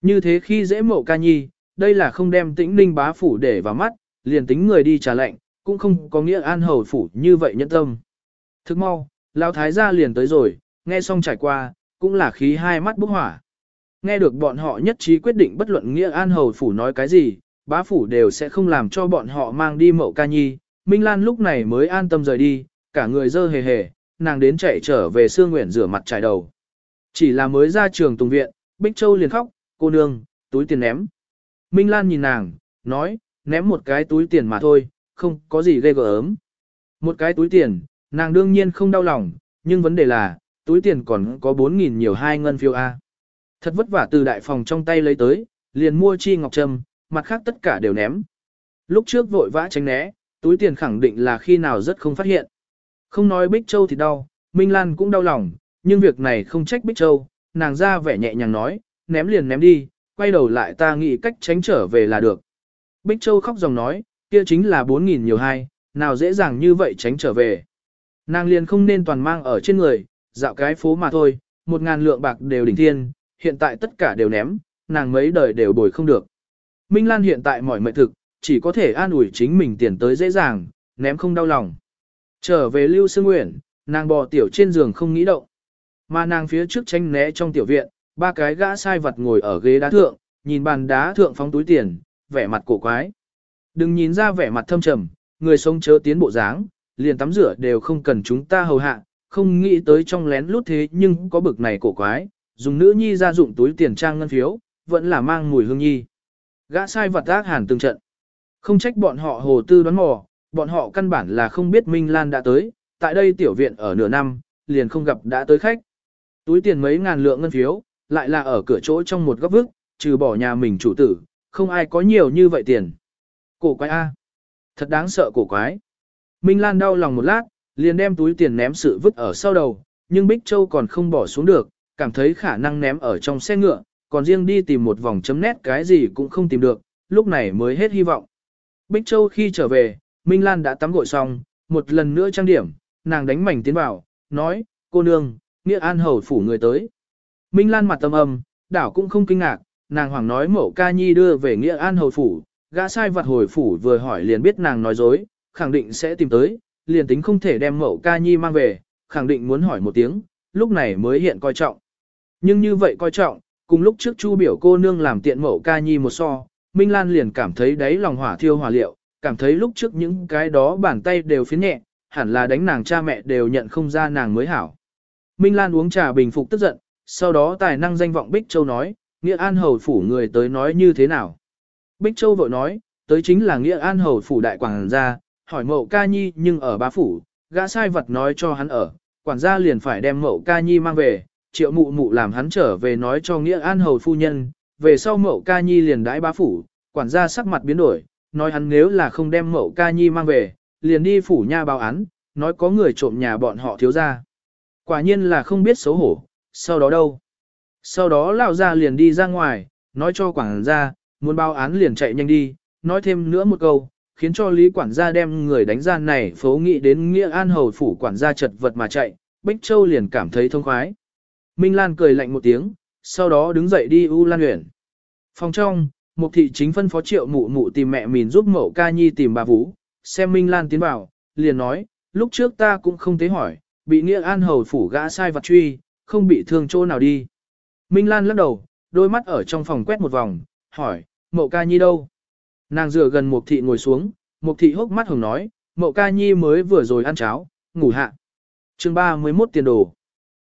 S1: Như thế khi dễ mậu ca nhi, đây là không đem tĩnh ninh bá phủ để vào mắt, liền tính người đi trả lệnh, cũng không có nghĩa an hầu phủ như vậy nhẫn tâm. Thức mau, lão thái gia liền tới rồi, nghe xong trải qua, cũng là khí hai mắt bốc hỏa. Nghe được bọn họ nhất trí quyết định bất luận nghĩa an hầu phủ nói cái gì, bá phủ đều sẽ không làm cho bọn họ mang đi mậu ca nhi. Minh Lan lúc này mới an tâm rời đi, cả người dơ hề hề, nàng đến chạy trở về Sương Nguyện rửa mặt trải đầu. Chỉ là mới ra trường tùng viện, Bích Châu liền khóc, cô nương, túi tiền ném. Minh Lan nhìn nàng, nói, ném một cái túi tiền mà thôi, không có gì ghê gớm. Một cái túi tiền, nàng đương nhiên không đau lòng, nhưng vấn đề là, túi tiền còn có 4.000 nhiều hai ngân phiếu A. Thật vất vả từ đại phòng trong tay lấy tới, liền mua chi ngọc trâm, mặt khác tất cả đều ném. Lúc trước vội vã tránh né, túi tiền khẳng định là khi nào rất không phát hiện. Không nói Bích Châu thì đau, Minh Lan cũng đau lòng, nhưng việc này không trách Bích Châu, nàng ra vẻ nhẹ nhàng nói, ném liền ném đi, quay đầu lại ta nghĩ cách tránh trở về là được. Bích Châu khóc dòng nói, kia chính là 4.000 nhiều hai, nào dễ dàng như vậy tránh trở về. Nàng liền không nên toàn mang ở trên người, dạo cái phố mà thôi, một ngàn lượng bạc đều đỉnh thiên, hiện tại tất cả đều ném, nàng mấy đời đều bồi không được. Minh Lan hiện tại mỏi mệt thực, chỉ có thể an ủi chính mình tiền tới dễ dàng, ném không đau lòng. Trở về Lưu Sương Nguyễn, nàng bò tiểu trên giường không nghĩ động. Mà nàng phía trước tranh né trong tiểu viện, ba cái gã sai vật ngồi ở ghế đá thượng, nhìn bàn đá thượng phóng túi tiền, vẻ mặt cổ quái. Đừng nhìn ra vẻ mặt thâm trầm, người sống chớ tiến bộ dáng, liền tắm rửa đều không cần chúng ta hầu hạ, không nghĩ tới trong lén lút thế nhưng có bực này cổ quái, dùng nữ nhi ra dụng túi tiền trang ngân phiếu, vẫn là mang mùi hương nhi. Gã sai vật ác hàn từng trận. Không trách bọn họ hồ tư đoán mò, bọn họ căn bản là không biết Minh Lan đã tới, tại đây tiểu viện ở nửa năm, liền không gặp đã tới khách. Túi tiền mấy ngàn lượng ngân phiếu, lại là ở cửa chỗ trong một góc vức, trừ bỏ nhà mình chủ tử, không ai có nhiều như vậy tiền. Cổ quái A. Thật đáng sợ cổ quái. Minh Lan đau lòng một lát, liền đem túi tiền ném sự vứt ở sau đầu, nhưng Bích Châu còn không bỏ xuống được, cảm thấy khả năng ném ở trong xe ngựa, còn riêng đi tìm một vòng chấm nét cái gì cũng không tìm được, lúc này mới hết hy vọng. Bích Châu khi trở về, Minh Lan đã tắm gội xong, một lần nữa trang điểm, nàng đánh mảnh tiến vào, nói, cô nương, nghĩa an hầu phủ người tới. Minh Lan mặt tâm âm, đảo cũng không kinh ngạc, nàng hoàng nói mẫu ca nhi đưa về nghĩa an hồi phủ, gã sai vật hồi phủ vừa hỏi liền biết nàng nói dối, khẳng định sẽ tìm tới, liền tính không thể đem mẫu ca nhi mang về, khẳng định muốn hỏi một tiếng, lúc này mới hiện coi trọng. Nhưng như vậy coi trọng, cùng lúc trước chu biểu cô nương làm tiện mẫu ca nhi một so, Minh Lan liền cảm thấy đáy lòng hỏa thiêu hỏa liệu, cảm thấy lúc trước những cái đó bàn tay đều phiến nhẹ, hẳn là đánh nàng cha mẹ đều nhận không ra nàng mới hảo. Minh Lan uống trà bình phục tức giận, sau đó tài năng danh vọng Bích Châu nói, Nghĩa An Hầu Phủ người tới nói như thế nào. Bích Châu vội nói, tới chính là Nghĩa An Hầu Phủ đại quảng gia, hỏi mậu ca nhi nhưng ở bá phủ, gã sai vật nói cho hắn ở, quản gia liền phải đem mậu ca nhi mang về, triệu mụ mụ làm hắn trở về nói cho Nghĩa An Hầu Phu Nhân, về sau mậu ca nhi liền đãi bá phủ, quản gia sắc mặt biến đổi, nói hắn nếu là không đem mậu ca nhi mang về, liền đi phủ nha báo án, nói có người trộm nhà bọn họ thiếu ra. Quả nhiên là không biết xấu hổ, sau đó đâu. Sau đó lão ra liền đi ra ngoài, nói cho quản gia, muốn báo án liền chạy nhanh đi, nói thêm nữa một câu, khiến cho lý quản gia đem người đánh gian này phố nghị đến nghĩa an hầu phủ quản gia chật vật mà chạy, Bích Châu liền cảm thấy thông khoái. Minh Lan cười lạnh một tiếng, sau đó đứng dậy đi U Lan huyện. Phòng trong, Mục thị chính phân phó triệu mụ mụ tìm mẹ mình giúp mẫu ca nhi tìm bà Vũ, xem Minh Lan tiến vào, liền nói, lúc trước ta cũng không thấy hỏi, bị nghĩa an hầu phủ gã sai vật truy, không bị thương chỗ nào đi. Minh Lan lắc đầu, đôi mắt ở trong phòng quét một vòng, hỏi, mộ ca nhi đâu? Nàng dựa gần mục thị ngồi xuống, mục thị hốc mắt hồng nói, mộ ca nhi mới vừa rồi ăn cháo, ngủ hạ. chương 31 tiền đồ.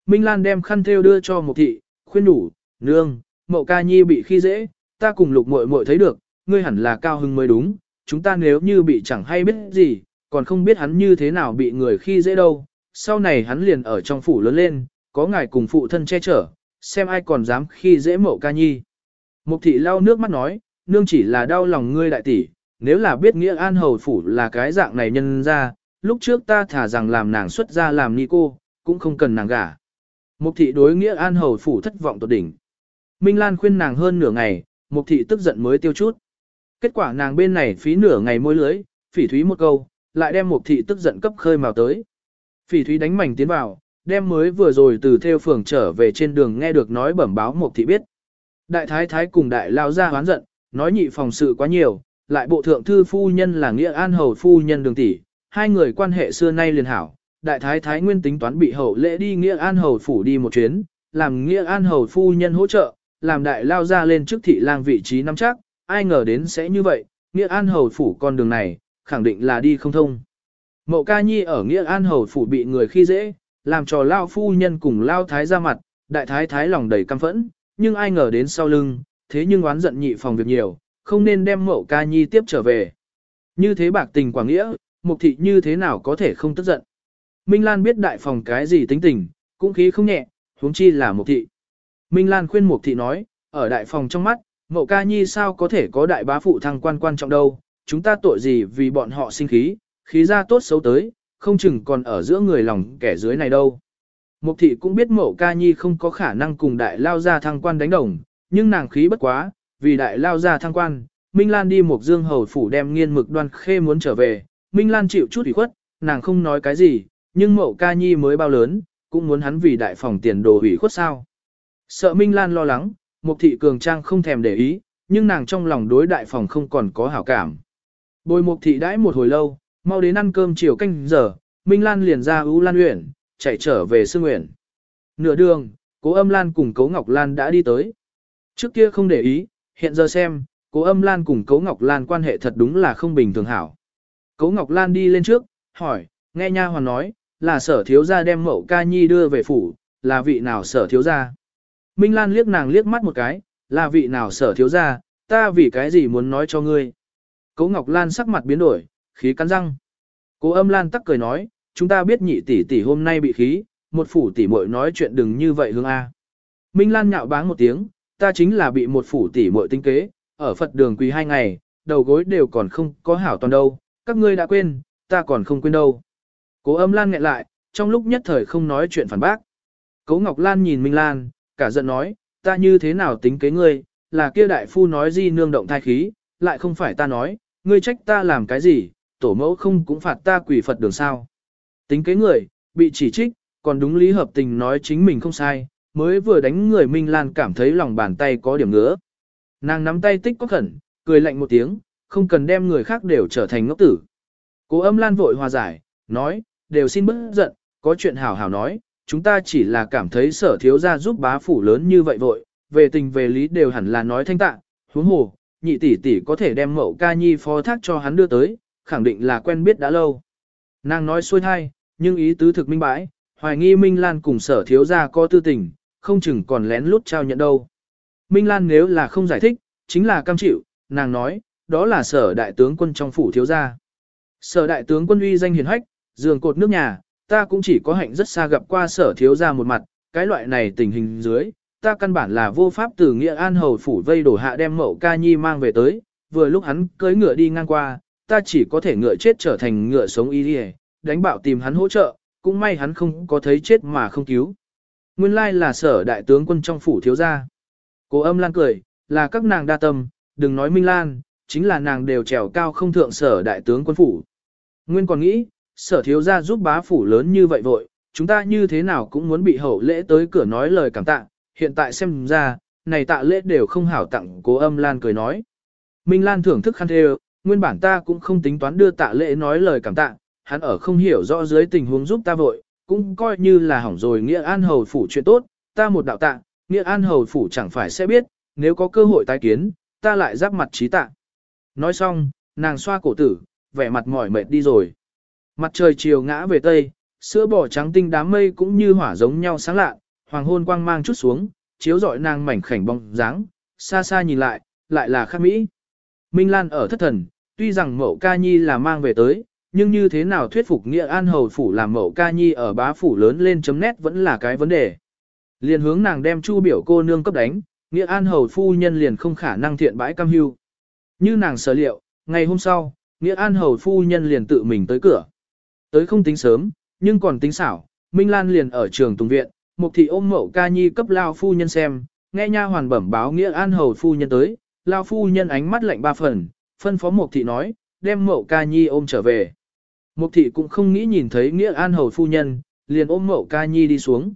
S1: Minh Lan đem khăn thêu đưa cho mục thị, khuyên đủ, nương, mộ ca nhi bị khi dễ, ta cùng lục muội muội thấy được, ngươi hẳn là cao hưng mới đúng, chúng ta nếu như bị chẳng hay biết gì, còn không biết hắn như thế nào bị người khi dễ đâu, sau này hắn liền ở trong phủ lớn lên, có ngài cùng phụ thân che chở, xem ai còn dám khi dễ mậu ca nhi. Mục thị lau nước mắt nói, nương chỉ là đau lòng ngươi đại tỷ, nếu là biết nghĩa an hầu phủ là cái dạng này nhân ra, lúc trước ta thả rằng làm nàng xuất ra làm ni cô, cũng không cần nàng gả. Mục thị đối nghĩa an hầu phủ thất vọng tột đỉnh. Minh Lan khuyên nàng hơn nửa ngày, mục thị tức giận mới tiêu chút. Kết quả nàng bên này phí nửa ngày môi lưới, phỉ thúy một câu, lại đem mục thị tức giận cấp khơi màu tới. Phỉ thúy đánh mảnh tiến vào, đem mới vừa rồi từ theo phường trở về trên đường nghe được nói bẩm báo một thị biết. Đại thái thái cùng đại lao ra hoán giận, nói nhị phòng sự quá nhiều, lại bộ thượng thư phu nhân là nghĩa an hầu phu nhân đường tỷ, hai người quan hệ xưa nay liền hảo. Đại thái thái nguyên tính toán bị hậu lễ đi nghĩa an hầu phủ đi một chuyến, làm nghĩa an hầu phu nhân hỗ trợ, làm đại lao ra lên trước thị lang vị trí nắm chắc, ai ngờ đến sẽ như vậy, nghĩa an hầu phủ con đường này, khẳng định là đi không thông. Mậu ca nhi ở nghĩa an hầu phủ bị người khi dễ, làm cho lao phu nhân cùng lao thái ra mặt, đại thái thái lòng đầy căm phẫn, nhưng ai ngờ đến sau lưng, thế nhưng oán giận nhị phòng việc nhiều, không nên đem mậu ca nhi tiếp trở về. Như thế bạc tình quảng nghĩa, mục thị như thế nào có thể không tức giận. Minh Lan biết đại phòng cái gì tính tình, cũng khí không nhẹ, huống chi là mục thị. Minh Lan khuyên mục thị nói, ở đại phòng trong mắt, mậu ca nhi sao có thể có đại bá phụ thăng quan quan trọng đâu, chúng ta tội gì vì bọn họ sinh khí, khí ra tốt xấu tới, không chừng còn ở giữa người lòng kẻ dưới này đâu. Mục thị cũng biết mậu ca nhi không có khả năng cùng đại lao ra thăng quan đánh đồng, nhưng nàng khí bất quá, vì đại lao ra thăng quan, Minh Lan đi một dương hầu phủ đem nghiên mực đoan khê muốn trở về, Minh Lan chịu chút ủy khuất, nàng không nói cái gì, nhưng mậu ca nhi mới bao lớn, cũng muốn hắn vì đại phòng tiền đồ ủy khuất sao. Sợ Minh Lan lo lắng, Mục thị cường trang không thèm để ý, nhưng nàng trong lòng đối đại phòng không còn có hảo cảm. Bồi Mục thị đãi một hồi lâu, mau đến ăn cơm chiều canh giờ, Minh Lan liền ra ưu Lan Uyển, chạy trở về Sương Uyển. Nửa đường, Cố Âm Lan cùng Cố Ngọc Lan đã đi tới. Trước kia không để ý, hiện giờ xem, Cố Âm Lan cùng Cố Ngọc Lan quan hệ thật đúng là không bình thường hảo. Cố Ngọc Lan đi lên trước, hỏi, nghe nha hoàn nói, là sở thiếu gia đem mẫu ca nhi đưa về phủ, là vị nào sở thiếu gia. Minh Lan liếc nàng liếc mắt một cái, là vị nào sở thiếu gia, ta vì cái gì muốn nói cho ngươi. Cố Ngọc Lan sắc mặt biến đổi, khí cắn răng. Cố âm Lan tắc cười nói, chúng ta biết nhị tỷ tỷ hôm nay bị khí, một phủ tỷ muội nói chuyện đừng như vậy hương A. Minh Lan nhạo báng một tiếng, ta chính là bị một phủ tỷ muội tinh kế, ở Phật đường quỳ hai ngày, đầu gối đều còn không có hảo toàn đâu, các ngươi đã quên, ta còn không quên đâu. Cố âm Lan nghẹn lại, trong lúc nhất thời không nói chuyện phản bác. Cố Ngọc Lan nhìn Minh Lan, cả giận nói, ta như thế nào tính kế ngươi, là kia đại phu nói gì nương động thai khí, lại không phải ta nói, ngươi trách ta làm cái gì, tổ mẫu không cũng phạt ta quỷ Phật đường sao. Tính kế người, bị chỉ trích, còn đúng lý hợp tình nói chính mình không sai, mới vừa đánh người Minh Lan cảm thấy lòng bàn tay có điểm ngứa. Nàng nắm tay tích có khẩn, cười lạnh một tiếng, không cần đem người khác đều trở thành ngốc tử. Cố âm Lan vội hòa giải, nói, đều xin bớt giận, có chuyện hảo hảo nói, chúng ta chỉ là cảm thấy sở thiếu gia giúp bá phủ lớn như vậy vội, về tình về lý đều hẳn là nói thanh tạ, huống hồ, nhị tỷ tỷ có thể đem mẫu ca nhi phó thác cho hắn đưa tới, khẳng định là quen biết đã lâu. Nàng nói xuôi thai, nhưng ý tứ thực minh bãi, hoài nghi Minh Lan cùng sở thiếu gia có tư tình, không chừng còn lén lút trao nhận đâu. Minh Lan nếu là không giải thích, chính là cam chịu, nàng nói, đó là sở đại tướng quân trong phủ thiếu gia. Sở đại tướng quân uy danh hiền hách, giường cột nước nhà, ta cũng chỉ có hạnh rất xa gặp qua sở thiếu gia một mặt, cái loại này tình hình dưới, ta căn bản là vô pháp từ nghĩa an hầu phủ vây đổ hạ đem mậu ca nhi mang về tới, vừa lúc hắn cưỡi ngựa đi ngang qua, ta chỉ có thể ngựa chết trở thành ngựa sống y đi đánh bạo tìm hắn hỗ trợ, cũng may hắn không có thấy chết mà không cứu. Nguyên lai là sở đại tướng quân trong phủ thiếu gia. Cố âm lan cười, là các nàng đa tâm, đừng nói Minh Lan, chính là nàng đều trèo cao không thượng sở đại tướng quân phủ. Nguyên còn nghĩ, sở thiếu gia giúp bá phủ lớn như vậy vội, chúng ta như thế nào cũng muốn bị hậu lễ tới cửa nói lời cảm tạ, hiện tại xem ra, này tạ lễ đều không hảo tặng cố âm Lan cười nói. Minh Lan thưởng thức khăn thê nguyên bản ta cũng không tính toán đưa tạ lễ nói lời cảm tạ, hắn ở không hiểu rõ dưới tình huống giúp ta vội, cũng coi như là hỏng rồi nghĩa an hầu phủ chuyện tốt, ta một đạo tạ, nghĩa an hầu phủ chẳng phải sẽ biết, nếu có cơ hội tái kiến, ta lại giáp mặt trí tạ. Nói xong, nàng xoa cổ tử, vẻ mặt mỏi mệt đi rồi. Mặt trời chiều ngã về tây, sữa bò trắng tinh đám mây cũng như hỏa giống nhau sáng lạ, hoàng hôn quang mang chút xuống, chiếu rọi nàng mảnh khảnh bóng dáng, xa xa nhìn lại, lại là khắc mỹ. Minh Lan ở thất thần, tuy rằng mẫu ca nhi là mang về tới, nhưng như thế nào thuyết phục nghĩa an hầu phủ làm mẫu ca nhi ở bá phủ lớn lên chấm nét vẫn là cái vấn đề. Liền hướng nàng đem chu biểu cô nương cấp đánh, nghĩa an hầu phu nhân liền không khả năng thiện bãi cam hưu. Như nàng sở liệu, ngày hôm sau, nghĩa an hầu phu nhân liền tự mình tới cửa. Tới không tính sớm, nhưng còn tính xảo, Minh Lan liền ở trường tùng viện, mục thị ôm mẫu ca nhi cấp lao phu nhân xem, nghe nha hoàn bẩm báo nghĩa an hầu phu nhân tới, lao phu nhân ánh mắt lạnh ba phần, phân phó mục thị nói, đem Mậu ca nhi ôm trở về. Mục thị cũng không nghĩ nhìn thấy nghĩa an hầu phu nhân, liền ôm Mậu ca nhi đi xuống.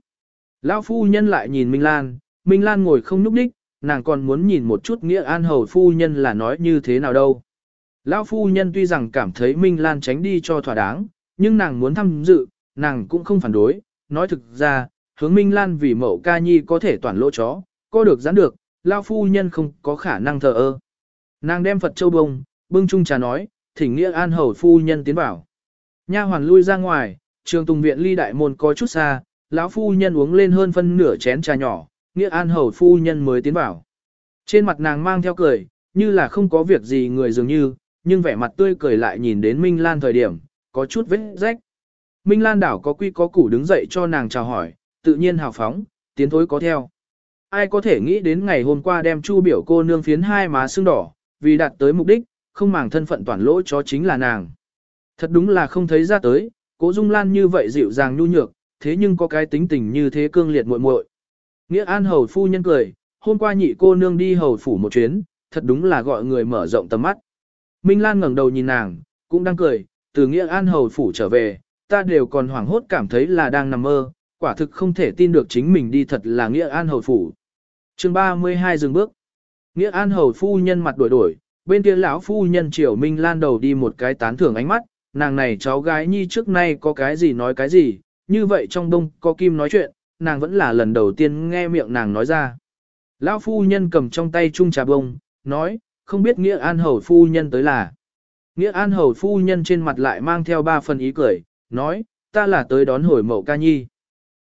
S1: Lão phu nhân lại nhìn Minh Lan, Minh Lan ngồi không nhúc đích, nàng còn muốn nhìn một chút nghĩa an hầu phu nhân là nói như thế nào đâu. Lão phu nhân tuy rằng cảm thấy Minh Lan tránh đi cho thỏa đáng, nhưng nàng muốn tham dự, nàng cũng không phản đối, nói thực ra, hướng Minh Lan vì Mậu ca nhi có thể toàn lỗ chó, có được gián được, Lão phu nhân không có khả năng thờ ơ. Nàng đem Phật châu bông, bưng chung trà nói, thỉnh nghĩa an hầu phu nhân tiến vào. Nha hoàn lui ra ngoài, trường tùng viện ly đại môn có chút xa, lão phu nhân uống lên hơn phân nửa chén trà nhỏ, nghĩa an hầu phu nhân mới tiến vào. Trên mặt nàng mang theo cười, như là không có việc gì người dường như, nhưng vẻ mặt tươi cười lại nhìn đến Minh Lan thời điểm, có chút vết rách. Minh Lan đảo có quy có củ đứng dậy cho nàng chào hỏi, tự nhiên hào phóng, tiến thối có theo. Ai có thể nghĩ đến ngày hôm qua đem chu biểu cô nương phiến hai má xương đỏ, vì đạt tới mục đích, không màng thân phận toàn lỗ cho chính là nàng. Thật đúng là không thấy ra tới, cố Dung Lan như vậy dịu dàng nhu nhược, thế nhưng có cái tính tình như thế cương liệt muội muội. Nghĩa An hầu phu nhân cười, hôm qua nhị cô nương đi hầu phủ một chuyến, thật đúng là gọi người mở rộng tầm mắt. Minh Lan ngẩng đầu nhìn nàng, cũng đang cười, từ Nghĩa An Hầu Phủ trở về, ta đều còn hoảng hốt cảm thấy là đang nằm mơ, quả thực không thể tin được chính mình đi thật là Nghĩa An Hầu Phủ. chương 32 dừng bước. Nghĩa An Hầu Phu Nhân mặt đổi đổi, bên kia lão Phu Nhân Triều Minh Lan đầu đi một cái tán thưởng ánh mắt, nàng này cháu gái nhi trước nay có cái gì nói cái gì, như vậy trong đông có kim nói chuyện, nàng vẫn là lần đầu tiên nghe miệng nàng nói ra. Lão Phu Nhân cầm trong tay chung trà bông, nói, không biết Nghĩa An Hầu Phu Nhân tới là. Nghĩa An Hầu Phu Nhân trên mặt lại mang theo ba phần ý cười, nói, ta là tới đón hồi mậu ca nhi.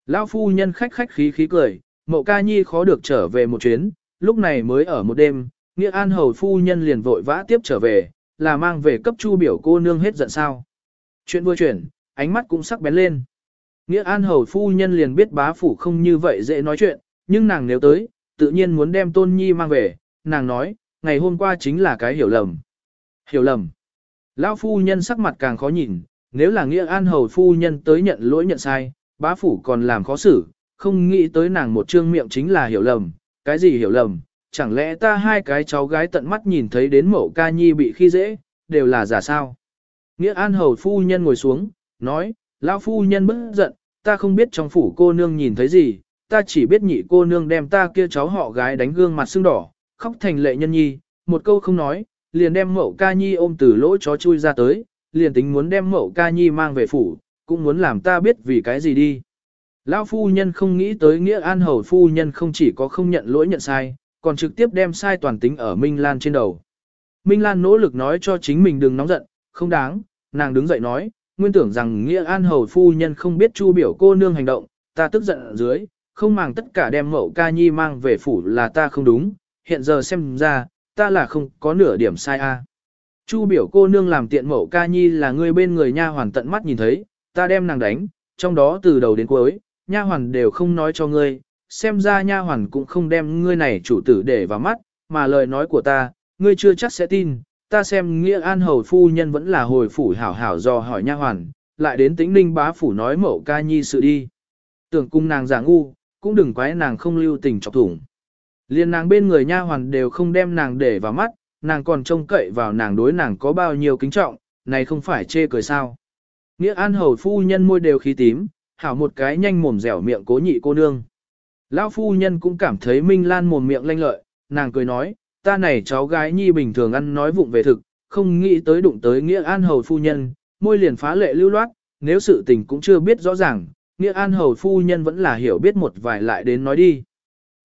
S1: Lão Phu Nhân khách khách khí khí cười, mậu ca nhi khó được trở về một chuyến, lúc này mới ở một đêm, Nghĩa An Hầu Phu Nhân liền vội vã tiếp trở về, là mang về cấp chu biểu cô nương hết giận sao. Chuyện vừa chuyển, ánh mắt cũng sắc bén lên. Nghĩa An Hầu Phu Nhân liền biết bá phủ không như vậy dễ nói chuyện, nhưng nàng nếu tới, tự nhiên muốn đem Tôn Nhi mang về, nàng nói, ngày hôm qua chính là cái hiểu lầm. Hiểu lầm. Lão phu nhân sắc mặt càng khó nhìn, nếu là nghĩa an hầu phu nhân tới nhận lỗi nhận sai, bá phủ còn làm khó xử, không nghĩ tới nàng một trương miệng chính là hiểu lầm, cái gì hiểu lầm, chẳng lẽ ta hai cái cháu gái tận mắt nhìn thấy đến mẫu ca nhi bị khi dễ, đều là giả sao. Nghĩa an hầu phu nhân ngồi xuống, nói, lão phu nhân bức giận, ta không biết trong phủ cô nương nhìn thấy gì, ta chỉ biết nhị cô nương đem ta kia cháu họ gái đánh gương mặt sưng đỏ, khóc thành lệ nhân nhi, một câu không nói, liền đem mẫu ca nhi ôm từ lỗ chó chui ra tới, liền tính muốn đem mẫu ca nhi mang về phủ, cũng muốn làm ta biết vì cái gì đi. Lão phu nhân không nghĩ tới nghĩa an hầu phu nhân không chỉ có không nhận lỗi nhận sai, còn trực tiếp đem sai toàn tính ở Minh Lan trên đầu. Minh Lan nỗ lực nói cho chính mình đừng nóng giận, không đáng, nàng đứng dậy nói, nguyên tưởng rằng nghĩa an hầu phu nhân không biết chu biểu cô nương hành động, ta tức giận ở dưới, không màng tất cả đem mẫu ca nhi mang về phủ là ta không đúng, hiện giờ xem ra, ta là không có nửa điểm sai a. Chu biểu cô nương làm tiện mẫu ca nhi là người bên người nha hoàn tận mắt nhìn thấy, ta đem nàng đánh, trong đó từ đầu đến cuối, nha hoàn đều không nói cho ngươi, xem ra nha hoàn cũng không đem ngươi này chủ tử để vào mắt, mà lời nói của ta, ngươi chưa chắc sẽ tin, ta xem nghĩa an hầu phu nhân vẫn là hồi phủ hảo hảo do hỏi nha hoàn, lại đến tính ninh bá phủ nói mẫu ca nhi sự đi. Tưởng cung nàng giả ngu, cũng đừng quái nàng không lưu tình chọc thủng. Liên nàng bên người nha hoàn đều không đem nàng để vào mắt, nàng còn trông cậy vào nàng đối nàng có bao nhiêu kính trọng, này không phải chê cười sao. Nghĩa an hầu phu nhân môi đều khí tím, hảo một cái nhanh mồm dẻo miệng cố nhị cô nương. Lão phu nhân cũng cảm thấy Minh Lan mồm miệng lanh lợi, nàng cười nói, ta này cháu gái nhi bình thường ăn nói vụng về thực, không nghĩ tới đụng tới Nghĩa An Hầu phu nhân, môi liền phá lệ lưu loát, nếu sự tình cũng chưa biết rõ ràng, Nghĩa An Hầu phu nhân vẫn là hiểu biết một vài lại đến nói đi.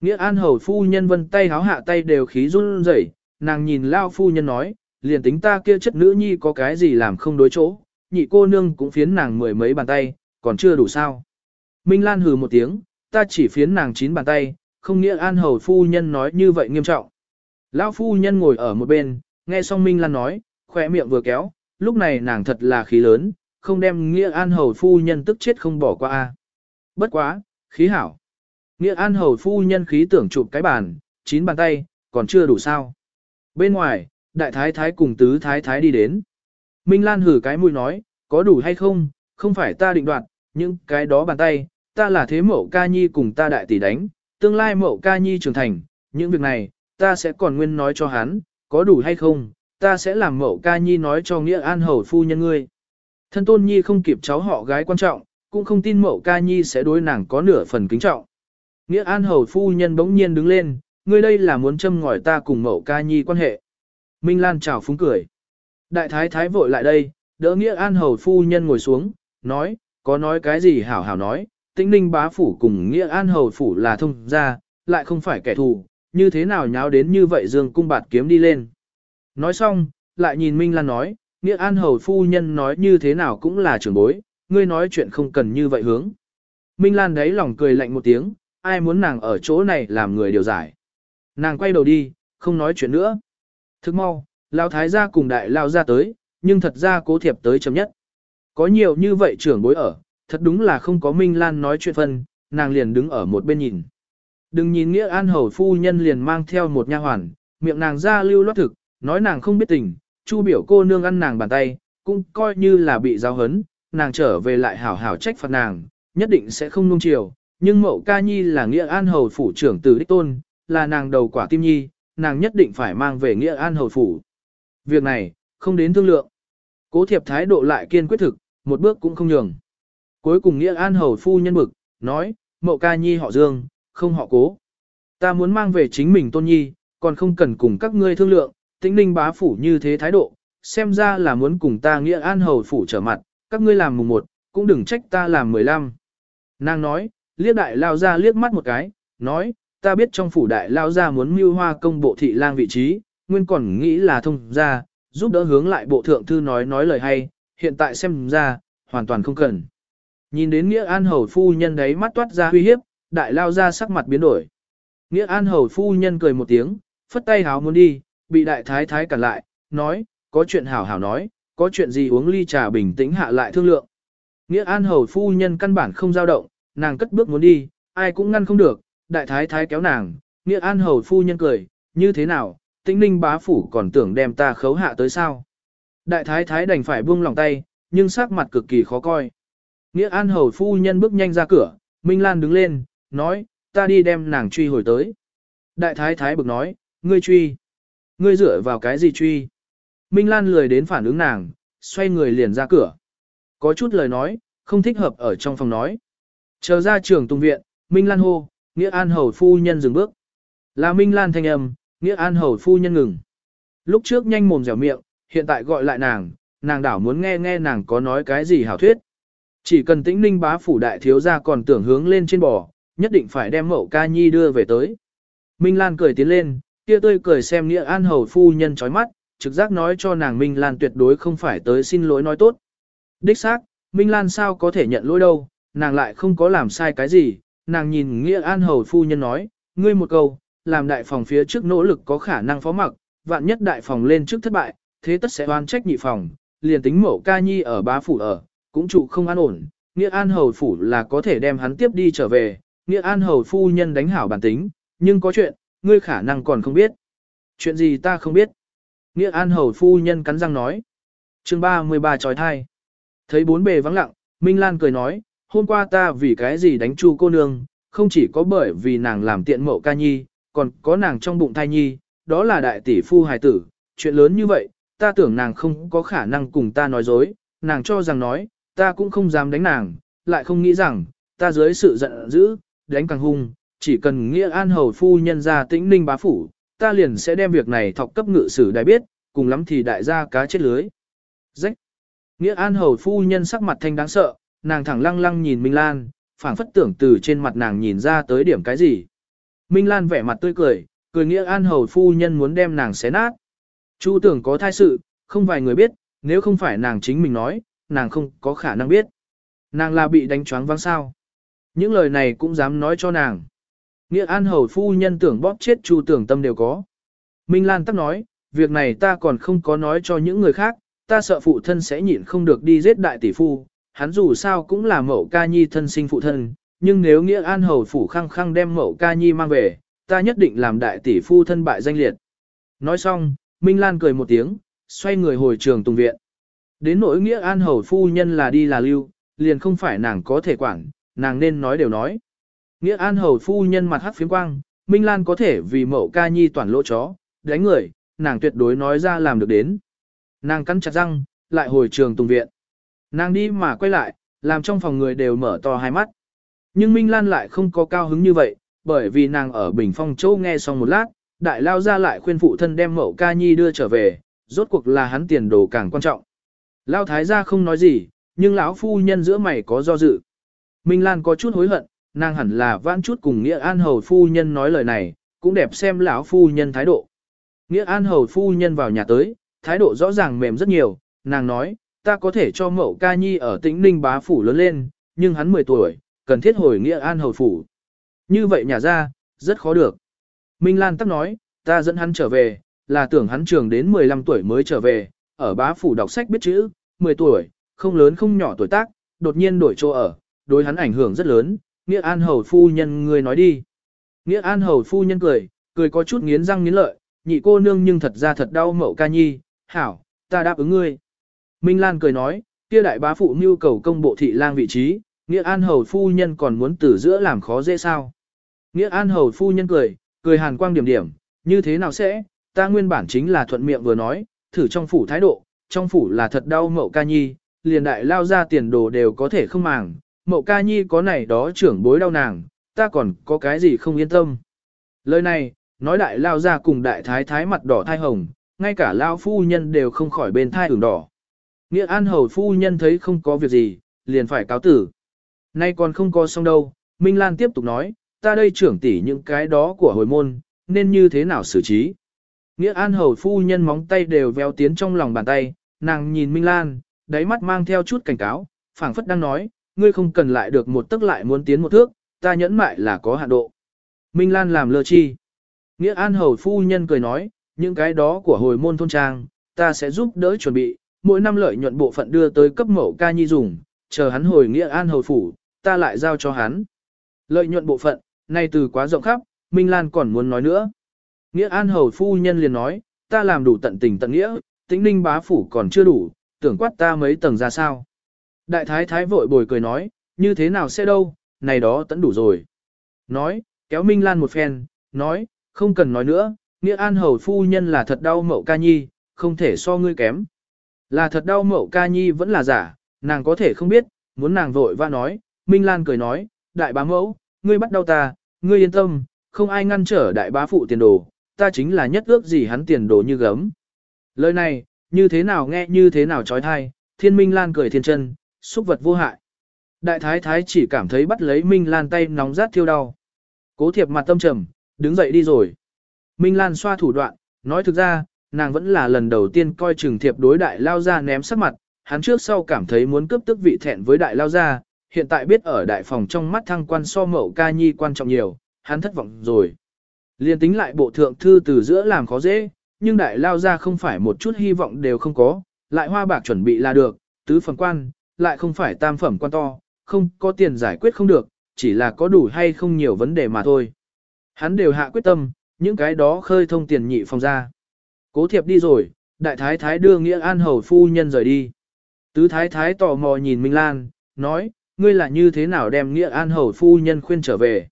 S1: Nghĩa An Hầu phu nhân vân tay háo hạ tay đều khí run rẩy, nàng nhìn Lao phu nhân nói, liền tính ta kia chất nữ nhi có cái gì làm không đối chỗ, nhị cô nương cũng phiến nàng mười mấy bàn tay, còn chưa đủ sao. Minh Lan hừ một tiếng, ta chỉ phiến nàng chín bàn tay, không nghĩa An Hầu phu nhân nói như vậy nghiêm trọng. Lão phu nhân ngồi ở một bên, nghe xong Minh Lan nói, khỏe miệng vừa kéo, lúc này nàng thật là khí lớn, không đem nghĩa An Hầu phu nhân tức chết không bỏ qua a. Bất quá, khí hảo. Nghĩa An Hầu phu nhân khí tưởng chụp cái bàn, chín bàn tay, còn chưa đủ sao. Bên ngoài, đại thái thái cùng tứ thái thái đi đến. Minh Lan hử cái mũi nói, có đủ hay không, không phải ta định đoạt, những cái đó bàn tay, ta là thế mẫu ca nhi cùng ta đại tỷ đánh, tương lai mẫu ca nhi trưởng thành, những việc này, ta sẽ còn nguyên nói cho hắn, có đủ hay không, ta sẽ làm mẫu ca nhi nói cho nghĩa an hầu phu nhân ngươi. Thân tôn nhi không kịp cháu họ gái quan trọng, cũng không tin mẫu ca nhi sẽ đối nàng có nửa phần kính trọng. Nghĩa an hầu phu nhân bỗng nhiên đứng lên, ngươi đây là muốn châm ngòi ta cùng mẫu ca nhi quan hệ. Minh Lan chào phúng cười. Đại thái thái vội lại đây, đỡ Nghĩa an hầu phu nhân ngồi xuống, nói, có nói cái gì hảo hảo nói, tĩnh ninh bá phủ cùng Nghĩa an hầu phủ là thông gia, lại không phải kẻ thù, như thế nào nháo đến như vậy dương cung bạt kiếm đi lên. Nói xong, lại nhìn Minh Lan nói, Nghĩa an hầu phu nhân nói như thế nào cũng là trưởng bối, ngươi nói chuyện không cần như vậy hướng. Minh Lan đấy lòng cười lạnh một tiếng, ai muốn nàng ở chỗ này làm người điều giải. Nàng quay đầu đi, không nói chuyện nữa. Thức mau, Lão Thái gia cùng đại Lao ra tới, nhưng thật ra cố thiệp tới chấm nhất. Có nhiều như vậy trưởng bối ở, thật đúng là không có Minh Lan nói chuyện phân, nàng liền đứng ở một bên nhìn. Đừng nhìn nghĩa an hầu phu nhân liền mang theo một nha hoàn, miệng nàng ra lưu loát thực, nói nàng không biết tình, chu biểu cô nương ăn nàng bàn tay, cũng coi như là bị giáo hấn, nàng trở về lại hảo hảo trách phạt nàng, nhất định sẽ không nung chiều, nhưng mậu ca nhi là nghĩa an hầu phủ trưởng tử đích tôn, là nàng đầu quả tim nhi, nàng nhất định phải mang về nghĩa an hầu phủ. Việc này, không đến thương lượng. Cố thiệp thái độ lại kiên quyết thực, một bước cũng không nhường. Cuối cùng Nghĩa An Hầu phu nhân bực, nói, mậu ca nhi họ Dương, không họ cố. Ta muốn mang về chính mình tôn nhi, còn không cần cùng các ngươi thương lượng, tĩnh ninh bá phủ như thế thái độ, xem ra là muốn cùng ta Nghĩa An Hầu phủ trở mặt, các ngươi làm mùng một, cũng đừng trách ta làm mười lăm. Nàng nói, liếc đại lao ra liếc mắt một cái, nói, ta biết trong phủ đại lao ra muốn mưu hoa công bộ thị lang vị trí, nguyên còn nghĩ là thông ra, giúp đỡ hướng lại bộ thượng thư nói nói lời hay, hiện tại xem ra, hoàn toàn không cần. Nhìn đến Nghĩa An Hầu phu nhân đấy mắt toát ra uy hiếp, đại lao ra sắc mặt biến đổi. Nghĩa An Hầu phu nhân cười một tiếng, phất tay háo muốn đi, bị đại thái thái cản lại, nói, có chuyện hảo hảo nói, có chuyện gì uống ly trà bình tĩnh hạ lại thương lượng. Nghĩa An Hầu phu nhân căn bản không dao động, nàng cất bước muốn đi, ai cũng ngăn không được, đại thái thái kéo nàng, Nghĩa An Hầu phu nhân cười, như thế nào, tĩnh ninh bá phủ còn tưởng đem ta khấu hạ tới sao. Đại thái thái đành phải buông lòng tay, nhưng sắc mặt cực kỳ khó coi. Nghĩa An Hầu phu nhân bước nhanh ra cửa, Minh Lan đứng lên, nói, ta đi đem nàng truy hồi tới. Đại thái thái bực nói, ngươi truy. Ngươi dựa vào cái gì truy? Minh Lan lười đến phản ứng nàng, xoay người liền ra cửa. Có chút lời nói, không thích hợp ở trong phòng nói. Chờ ra trường tùng viện, Minh Lan hô, Nghĩa An Hầu phu nhân dừng bước. Là Minh Lan thanh âm, Nghĩa An Hầu phu nhân ngừng. Lúc trước nhanh mồm dẻo miệng, hiện tại gọi lại nàng, nàng đảo muốn nghe nghe nàng có nói cái gì hảo thuyết. Chỉ cần tĩnh ninh bá phủ đại thiếu gia còn tưởng hướng lên trên bò, nhất định phải đem mậu ca nhi đưa về tới. Minh Lan cười tiến lên, kia tươi cười xem Nghĩa An Hầu phu nhân chói mắt, trực giác nói cho nàng Minh Lan tuyệt đối không phải tới xin lỗi nói tốt. Đích xác, Minh Lan sao có thể nhận lỗi đâu, nàng lại không có làm sai cái gì, nàng nhìn Nghĩa An Hầu phu nhân nói, ngươi một câu, làm đại phòng phía trước nỗ lực có khả năng phó mặc, vạn nhất đại phòng lên trước thất bại, thế tất sẽ oan trách nhị phòng, liền tính mẫu ca nhi ở bá phủ ở, cũng trụ không an ổn, Nghĩa An Hầu phủ là có thể đem hắn tiếp đi trở về, Nghĩa An Hầu phu nhân đánh hảo bản tính, nhưng có chuyện, ngươi khả năng còn không biết. Chuyện gì ta không biết? Nghĩa An Hầu phu nhân cắn răng nói. chương 33 trói thai. Thấy bốn bề vắng lặng, Minh Lan cười nói, hôm qua ta vì cái gì đánh chu cô nương, không chỉ có bởi vì nàng làm tiện mộ ca nhi, còn có nàng trong bụng thai nhi, đó là đại tỷ phu hài tử, chuyện lớn như vậy, ta tưởng nàng không có khả năng cùng ta nói dối, nàng cho rằng nói, ta cũng không dám đánh nàng, lại không nghĩ rằng, ta dưới sự giận dữ, đánh càng hung, chỉ cần nghĩa an hầu phu nhân ra tĩnh ninh bá phủ, ta liền sẽ đem việc này thọc cấp ngự sử đại biết, cùng lắm thì đại gia cá chết lưới. Rách. Nghĩa an hầu phu nhân sắc mặt thanh đáng sợ, nàng thẳng lăng lăng nhìn Minh Lan, phảng phất tưởng từ trên mặt nàng nhìn ra tới điểm cái gì. Minh Lan vẻ mặt tươi cười, cười nghĩa an hầu phu nhân muốn đem nàng xé nát. Chu tưởng có thai sự, không vài người biết, nếu không phải nàng chính mình nói, nàng không có khả năng biết. Nàng là bị đánh choáng vang sao. Những lời này cũng dám nói cho nàng. Nghĩa an hầu phu nhân tưởng bóp chết chu tưởng tâm đều có. Minh Lan tắc nói, việc này ta còn không có nói cho những người khác, ta sợ phụ thân sẽ nhịn không được đi giết đại tỷ phu, hắn dù sao cũng là mẫu ca nhi thân sinh phụ thân, nhưng nếu nghĩa an hầu phủ khăng khăng đem mẫu ca nhi mang về, ta nhất định làm đại tỷ phu thân bại danh liệt. Nói xong, Minh Lan cười một tiếng, xoay người hồi trường tùng viện. Đến nỗi nghĩa an hầu phu nhân là đi là lưu, liền không phải nàng có thể quản, nàng nên nói đều nói. Nghĩa an hầu phu nhân mặt hắc phiếm quang, Minh Lan có thể vì mẫu ca nhi toàn lỗ chó, đánh người, nàng tuyệt đối nói ra làm được đến. Nàng cắn chặt răng, lại hồi trường tùng viện. Nàng đi mà quay lại, làm trong phòng người đều mở to hai mắt. Nhưng Minh Lan lại không có cao hứng như vậy, bởi vì nàng ở Bình Phong Châu nghe xong một lát, đại lao ra lại khuyên phụ thân đem mẫu ca nhi đưa trở về, rốt cuộc là hắn tiền đồ càng quan trọng. Lao thái gia không nói gì, nhưng lão phu nhân giữa mày có do dự. Minh Lan có chút hối hận, nàng hẳn là vãn chút cùng Nghĩa An Hầu phu nhân nói lời này, cũng đẹp xem lão phu nhân thái độ. Nghĩa An Hầu phu nhân vào nhà tới, thái độ rõ ràng mềm rất nhiều, nàng nói, ta có thể cho mẫu ca nhi ở tĩnh ninh bá phủ lớn lên, nhưng hắn 10 tuổi, cần thiết hồi Nghĩa An Hầu phủ. Như vậy nhà ra, rất khó được. Minh Lan tắc nói, ta dẫn hắn trở về, là tưởng hắn trường đến 15 tuổi mới trở về, ở bá phủ đọc sách biết chữ, 10 tuổi, không lớn không nhỏ tuổi tác, đột nhiên đổi chỗ ở, đối hắn ảnh hưởng rất lớn, Nghĩa An Hầu phu nhân người nói đi. Nghĩa An Hầu phu nhân cười, cười có chút nghiến răng nghiến lợi, nhị cô nương nhưng thật ra thật đau mậu ca nhi, hảo, ta đáp ứng ngươi. Minh Lan cười nói, kia đại bá phụ nhu cầu công bộ thị lang vị trí, Nghĩa An Hầu phu nhân còn muốn từ giữa làm khó dễ sao. Nghĩa An Hầu phu nhân cười, cười hàn quang điểm điểm, như thế nào sẽ, ta nguyên bản chính là thuận miệng vừa nói, thử trong phủ thái độ, trong phủ là thật đau mậu ca nhi, liền đại lao ra tiền đồ đều có thể không màng, mậu ca nhi có này đó trưởng bối đau nàng, ta còn có cái gì không yên tâm. Lời này, nói đại lao ra cùng đại thái thái mặt đỏ thai hồng, ngay cả lao phu nhân đều không khỏi bên thai ửng đỏ. Nghĩa an hầu phu nhân thấy không có việc gì, liền phải cáo tử. Nay còn không có xong đâu, Minh Lan tiếp tục nói, ta đây trưởng tỷ những cái đó của hồi môn, nên như thế nào xử trí. Nghĩa an hầu phu nhân móng tay đều véo tiến trong lòng bàn tay, nàng nhìn Minh Lan, đáy mắt mang theo chút cảnh cáo, phảng phất đang nói, ngươi không cần lại được một tức lại muốn tiến một thước, ta nhẫn mại là có hạn độ. Minh Lan làm lơ chi. Nghĩa an hầu phu nhân cười nói, những cái đó của hồi môn thôn trang, ta sẽ giúp đỡ chuẩn bị, mỗi năm lợi nhuận bộ phận đưa tới cấp mẫu ca nhi dùng, chờ hắn hồi nghĩa an hầu phủ, ta lại giao cho hắn. Lợi nhuận bộ phận, này từ quá rộng khắp, Minh Lan còn muốn nói nữa. Nghĩa an hầu phu nhân liền nói, ta làm đủ tận tình tận nghĩa, tĩnh ninh bá phủ còn chưa đủ, tưởng quát ta mấy tầng ra sao. Đại thái thái vội bồi cười nói, như thế nào sẽ đâu, này đó tận đủ rồi. Nói, kéo Minh Lan một phen, nói, không cần nói nữa, nghĩa an hầu phu nhân là thật đau mậu ca nhi, không thể so ngươi kém. Là thật đau mậu ca nhi vẫn là giả, nàng có thể không biết, muốn nàng vội và nói, Minh Lan cười nói, đại bá mẫu, ngươi bắt đau ta, ngươi yên tâm, không ai ngăn trở đại bá phụ tiền đồ, ta chính là nhất ước gì hắn tiền đồ như gấm. Lời này, như thế nào nghe như thế nào trói thai, thiên Minh Lan cười thiên chân, xúc vật vô hại. Đại thái thái chỉ cảm thấy bắt lấy Minh Lan tay nóng rát thiêu đau. Cố thiệp mặt tâm trầm, đứng dậy đi rồi. Minh Lan xoa thủ đoạn, nói thực ra, nàng vẫn là lần đầu tiên coi chừng thiệp đối đại lao ra ném sắc mặt, hắn trước sau cảm thấy muốn cướp tức vị thẹn với đại lao ra, hiện tại biết ở đại phòng trong mắt thăng quan so mậu ca nhi quan trọng nhiều, hắn thất vọng rồi. Liên tính lại bộ thượng thư từ giữa làm khó dễ, nhưng đại lao ra không phải một chút hy vọng đều không có, lại hoa bạc chuẩn bị là được, tứ phần quan, lại không phải tam phẩm quan to, không có tiền giải quyết không được, chỉ là có đủ hay không nhiều vấn đề mà thôi. Hắn đều hạ quyết tâm, những cái đó khơi thông tiền nhị phòng ra. Cố thiệp đi rồi, đại thái thái đưa nghĩa an hầu phu nhân rời đi. Tứ thái thái tò mò nhìn Minh Lan, nói, ngươi là như thế nào đem nghĩa an hầu phu nhân khuyên trở về.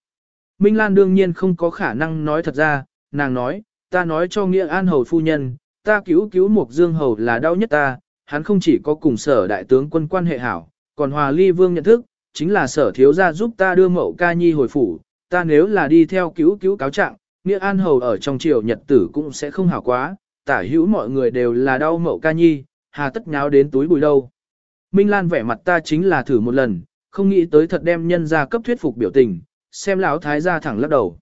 S1: Minh Lan đương nhiên không có khả năng nói thật ra, nàng nói, ta nói cho nghĩa an hầu phu nhân, ta cứu cứu một dương hầu là đau nhất ta, hắn không chỉ có cùng sở đại tướng quân quan hệ hảo, còn hòa ly vương nhận thức, chính là sở thiếu gia giúp ta đưa mậu ca nhi hồi phủ, ta nếu là đi theo cứu cứu cáo trạng, nghĩa an hầu ở trong triều nhật tử cũng sẽ không hảo quá, tả hữu mọi người đều là đau mậu ca nhi, hà tất nháo đến túi bùi đâu. Minh Lan vẻ mặt ta chính là thử một lần, không nghĩ tới thật đem nhân ra cấp thuyết phục biểu tình, xem lão thái gia thẳng lắc đầu.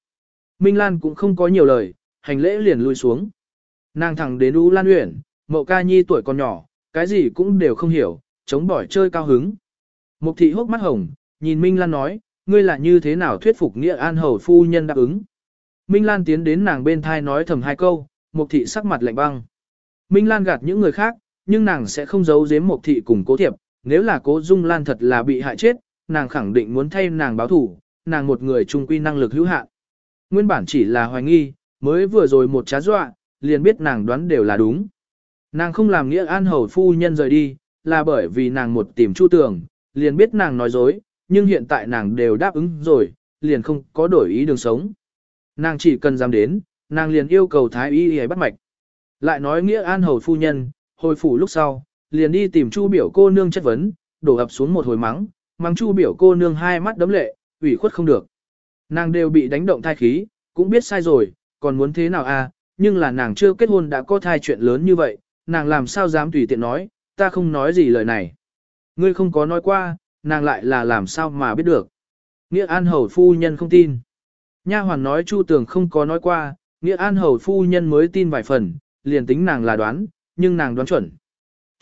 S1: Minh Lan cũng không có nhiều lời, hành lễ liền lui xuống. Nàng thẳng đến U Lan Uyển, mậu ca nhi tuổi còn nhỏ, cái gì cũng đều không hiểu, chống bỏi chơi cao hứng. Mục thị hốc mắt hồng, nhìn Minh Lan nói, ngươi là như thế nào thuyết phục nghĩa an hầu phu nhân đáp ứng. Minh Lan tiến đến nàng bên thai nói thầm hai câu, mục thị sắc mặt lạnh băng. Minh Lan gạt những người khác, nhưng nàng sẽ không giấu giếm mục thị cùng cố thiệp, nếu là cố Dung Lan thật là bị hại chết, nàng khẳng định muốn thay nàng báo thủ, nàng một người trung quy năng lực hữu hạn. Nguyên bản chỉ là hoài nghi, mới vừa rồi một trá dọa, liền biết nàng đoán đều là đúng. Nàng không làm nghĩa an hầu phu nhân rời đi, là bởi vì nàng một tìm chu tưởng liền biết nàng nói dối, nhưng hiện tại nàng đều đáp ứng rồi, liền không có đổi ý đường sống. Nàng chỉ cần dám đến, nàng liền yêu cầu thái y y bắt mạch. Lại nói nghĩa an hầu phu nhân, hồi phủ lúc sau, liền đi tìm chu biểu cô nương chất vấn, đổ ập xuống một hồi mắng, mắng chu biểu cô nương hai mắt đấm lệ, ủy khuất không được. Nàng đều bị đánh động thai khí, cũng biết sai rồi, còn muốn thế nào à, nhưng là nàng chưa kết hôn đã có thai chuyện lớn như vậy, nàng làm sao dám tùy tiện nói, ta không nói gì lời này. Ngươi không có nói qua, nàng lại là làm sao mà biết được. Nghĩa An Hầu Phu Nhân không tin. Nha hoàn nói Chu Tường không có nói qua, Nghĩa An Hầu Phu Nhân mới tin vài phần, liền tính nàng là đoán, nhưng nàng đoán chuẩn.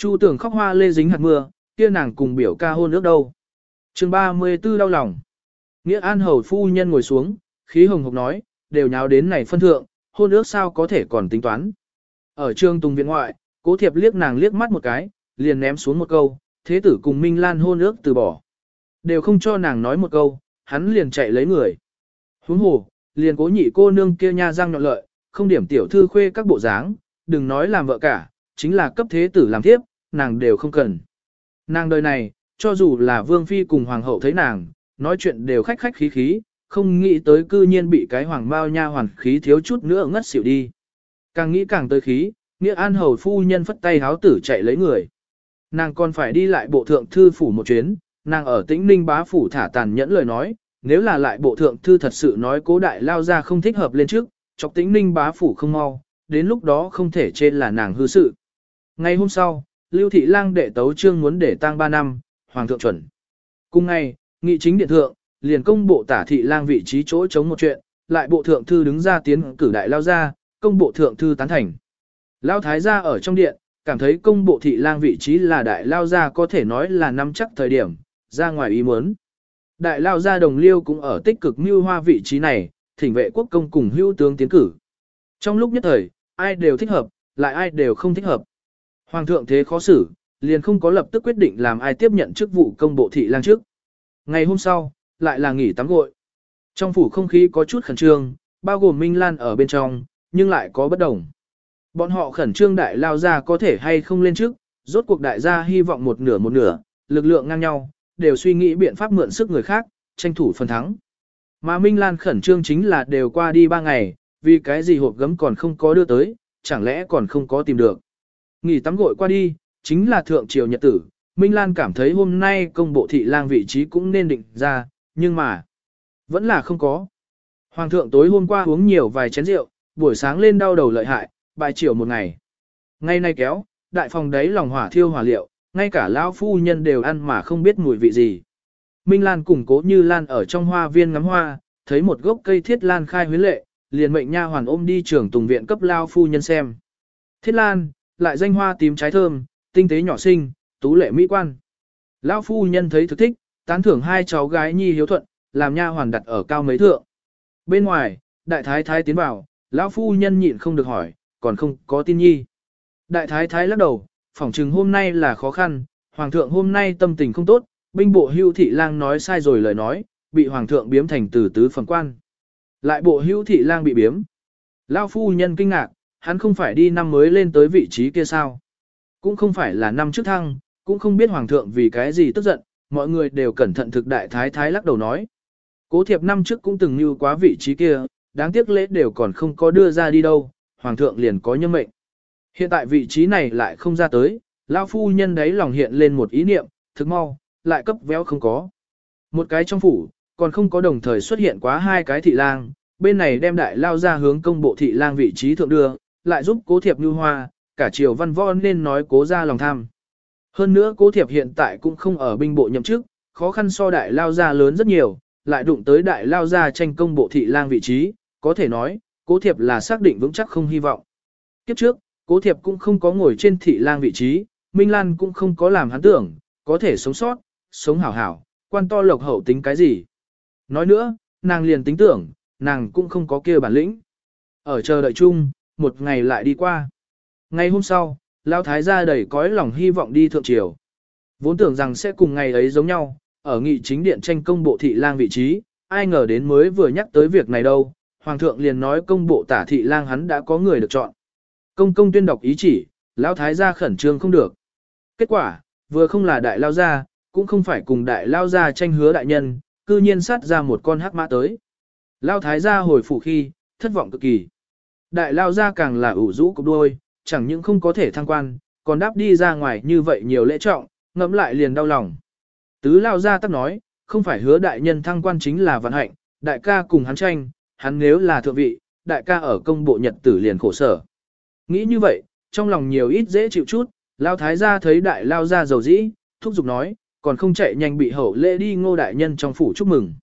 S1: Chu tưởng khóc hoa lê dính hạt mưa, kia nàng cùng biểu ca hôn ước đâu. chương 34 đau lòng. Nghĩa An Hầu Phu Nhân ngồi xuống, khí hồng hộc nói, đều nháo đến này phân thượng, hôn ước sao có thể còn tính toán. Ở trương tùng viện ngoại, cố thiệp liếc nàng liếc mắt một cái, liền ném xuống một câu, thế tử cùng Minh Lan hôn ước từ bỏ. Đều không cho nàng nói một câu, hắn liền chạy lấy người. Huống hồ, liền cố nhị cô nương kia nha răng nhọn lợi, không điểm tiểu thư khuê các bộ dáng, đừng nói làm vợ cả, chính là cấp thế tử làm thiếp, nàng đều không cần. Nàng đời này, cho dù là vương phi cùng hoàng hậu thấy nàng, nói chuyện đều khách khách khí khí, không nghĩ tới cư nhiên bị cái hoàng bao nha hoàn khí thiếu chút nữa ngất xỉu đi. Càng nghĩ càng tới khí, Nghĩa An hầu phu nhân phất tay háo tử chạy lấy người. Nàng còn phải đi lại bộ thượng thư phủ một chuyến, nàng ở tĩnh ninh bá phủ thả tàn nhẫn lời nói, nếu là lại bộ thượng thư thật sự nói cố đại lao ra không thích hợp lên trước, chọc tĩnh ninh bá phủ không mau, đến lúc đó không thể trên là nàng hư sự. Ngày hôm sau, Lưu Thị Lang đệ tấu trương muốn để tang 3 năm, Hoàng thượng chuẩn. Cùng ngày, nghị chính điện thượng, liền công bộ tả thị lang vị trí chỗ chống một chuyện, lại bộ thượng thư đứng ra tiến cử đại lao ra, công bộ thượng thư tán thành. Lao thái gia ở trong điện, cảm thấy công bộ thị lang vị trí là đại lao gia có thể nói là năm chắc thời điểm, ra ngoài ý muốn. Đại lao gia đồng liêu cũng ở tích cực mưu hoa vị trí này, thỉnh vệ quốc công cùng hữu tướng tiến cử. Trong lúc nhất thời, ai đều thích hợp, lại ai đều không thích hợp. Hoàng thượng thế khó xử, liền không có lập tức quyết định làm ai tiếp nhận chức vụ công bộ thị lang trước. Ngày hôm sau, lại là nghỉ tắm gội. Trong phủ không khí có chút khẩn trương, bao gồm Minh Lan ở bên trong, nhưng lại có bất đồng. Bọn họ khẩn trương đại lao ra có thể hay không lên trước, rốt cuộc đại gia hy vọng một nửa một nửa, lực lượng ngang nhau, đều suy nghĩ biện pháp mượn sức người khác, tranh thủ phần thắng. Mà Minh Lan khẩn trương chính là đều qua đi ba ngày, vì cái gì hộp gấm còn không có đưa tới, chẳng lẽ còn không có tìm được. Nghỉ tắm gội qua đi, chính là thượng triều nhật tử, Minh Lan cảm thấy hôm nay công bộ thị lang vị trí cũng nên định ra, nhưng mà, vẫn là không có. Hoàng thượng tối hôm qua uống nhiều vài chén rượu, buổi sáng lên đau đầu lợi hại, bài chiều một ngày. Ngay nay kéo, đại phòng đấy lòng hỏa thiêu hỏa liệu, ngay cả lão phu nhân đều ăn mà không biết mùi vị gì. Minh Lan cùng cố như Lan ở trong hoa viên ngắm hoa, thấy một gốc cây thiết lan khai huyến lệ, liền mệnh nha hoàn ôm đi trưởng tùng viện cấp lao phu nhân xem. Thiết lan, lại danh hoa tím trái thơm, tinh tế nhỏ xinh, tú lệ mỹ quan. Lão phu nhân thấy thực thích, tán thưởng hai cháu gái nhi hiếu thuận, làm nha hoàn đặt ở cao mấy thượng. Bên ngoài, đại thái thái tiến vào, lão phu nhân nhịn không được hỏi, còn không có tin nhi. Đại thái thái lắc đầu, phỏng chừng hôm nay là khó khăn, hoàng thượng hôm nay tâm tình không tốt, binh bộ hưu thị lang nói sai rồi lời nói, bị hoàng thượng biếm thành từ tứ phẩm quan. Lại bộ hưu thị lang bị biếm. Lão phu nhân kinh ngạc, hắn không phải đi năm mới lên tới vị trí kia sao. Cũng không phải là năm trước thăng, cũng không biết hoàng thượng vì cái gì tức giận, mọi người đều cẩn thận thực đại thái thái lắc đầu nói. Cố thiệp năm trước cũng từng như quá vị trí kia, đáng tiếc lễ đều còn không có đưa ra đi đâu, hoàng thượng liền có nhân mệnh. Hiện tại vị trí này lại không ra tới, lão phu nhân đấy lòng hiện lên một ý niệm, thực mau, lại cấp véo không có. Một cái trong phủ, còn không có đồng thời xuất hiện quá hai cái thị lang, bên này đem đại lao ra hướng công bộ thị lang vị trí thượng đưa, lại giúp cố thiệp như hoa, cả triều văn võ nên nói cố ra lòng tham. Hơn nữa cố thiệp hiện tại cũng không ở binh bộ nhậm chức, khó khăn so đại lao gia lớn rất nhiều, lại đụng tới đại lao gia tranh công bộ thị lang vị trí, có thể nói, cố thiệp là xác định vững chắc không hy vọng. Kiếp trước, cố thiệp cũng không có ngồi trên thị lang vị trí, Minh Lan cũng không có làm hắn tưởng, có thể sống sót, sống hảo hảo, quan to lộc hậu tính cái gì. Nói nữa, nàng liền tính tưởng, nàng cũng không có kia bản lĩnh. Ở chờ đợi chung, một ngày lại đi qua. Ngày hôm sau, Lão Thái gia đầy cõi lòng hy vọng đi thượng triều. Vốn tưởng rằng sẽ cùng ngày ấy giống nhau, ở nghị chính điện tranh công bộ thị lang vị trí, ai ngờ đến mới vừa nhắc tới việc này đâu, Hoàng thượng liền nói công bộ tả thị lang hắn đã có người được chọn. Công công tuyên đọc ý chỉ, Lão Thái gia khẩn trương không được. Kết quả, vừa không là đại lao gia, cũng không phải cùng đại lao gia tranh hứa đại nhân, cư nhiên sát ra một con hắc mã tới. Lao Thái gia hồi phủ khi, thất vọng cực kỳ. Đại lao gia càng là ủ rũ cục đôi, chẳng những không có thể thăng quan, còn đáp đi ra ngoài như vậy nhiều lễ trọng, ngẫm lại liền đau lòng. Tứ lao gia tắc nói, không phải hứa đại nhân thăng quan chính là vận hạnh, đại ca cùng hắn tranh, hắn nếu là thượng vị, đại ca ở công bộ nhật tử liền khổ sở. Nghĩ như vậy, trong lòng nhiều ít dễ chịu chút, lao thái gia thấy đại lao gia dầu dĩ, thúc giục nói, còn không chạy nhanh bị hậu lễ đi ngô đại nhân trong phủ chúc mừng.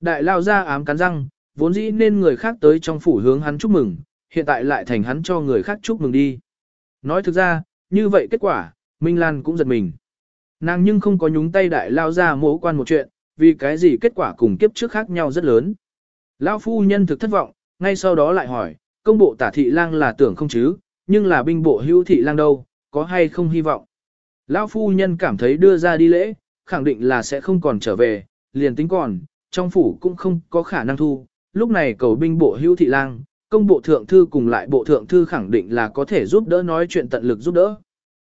S1: Đại lao gia ám cắn răng, vốn dĩ nên người khác tới trong phủ hướng hắn chúc mừng, hiện tại lại thành hắn cho người khác chúc mừng đi. Nói thực ra, như vậy kết quả, Minh Lan cũng giật mình. Nàng nhưng không có nhúng tay đại lao ra mố quan một chuyện, vì cái gì kết quả cùng kiếp trước khác nhau rất lớn. Lao phu nhân thực thất vọng, ngay sau đó lại hỏi, công bộ tả thị lang là tưởng không chứ, nhưng là binh bộ hữu thị lang đâu, có hay không hy vọng. Lao phu nhân cảm thấy đưa ra đi lễ, khẳng định là sẽ không còn trở về, liền tính còn, trong phủ cũng không có khả năng thu, lúc này cầu binh bộ hữu thị lang, công bộ thượng thư cùng lại bộ thượng thư khẳng định là có thể giúp đỡ nói chuyện tận lực giúp đỡ.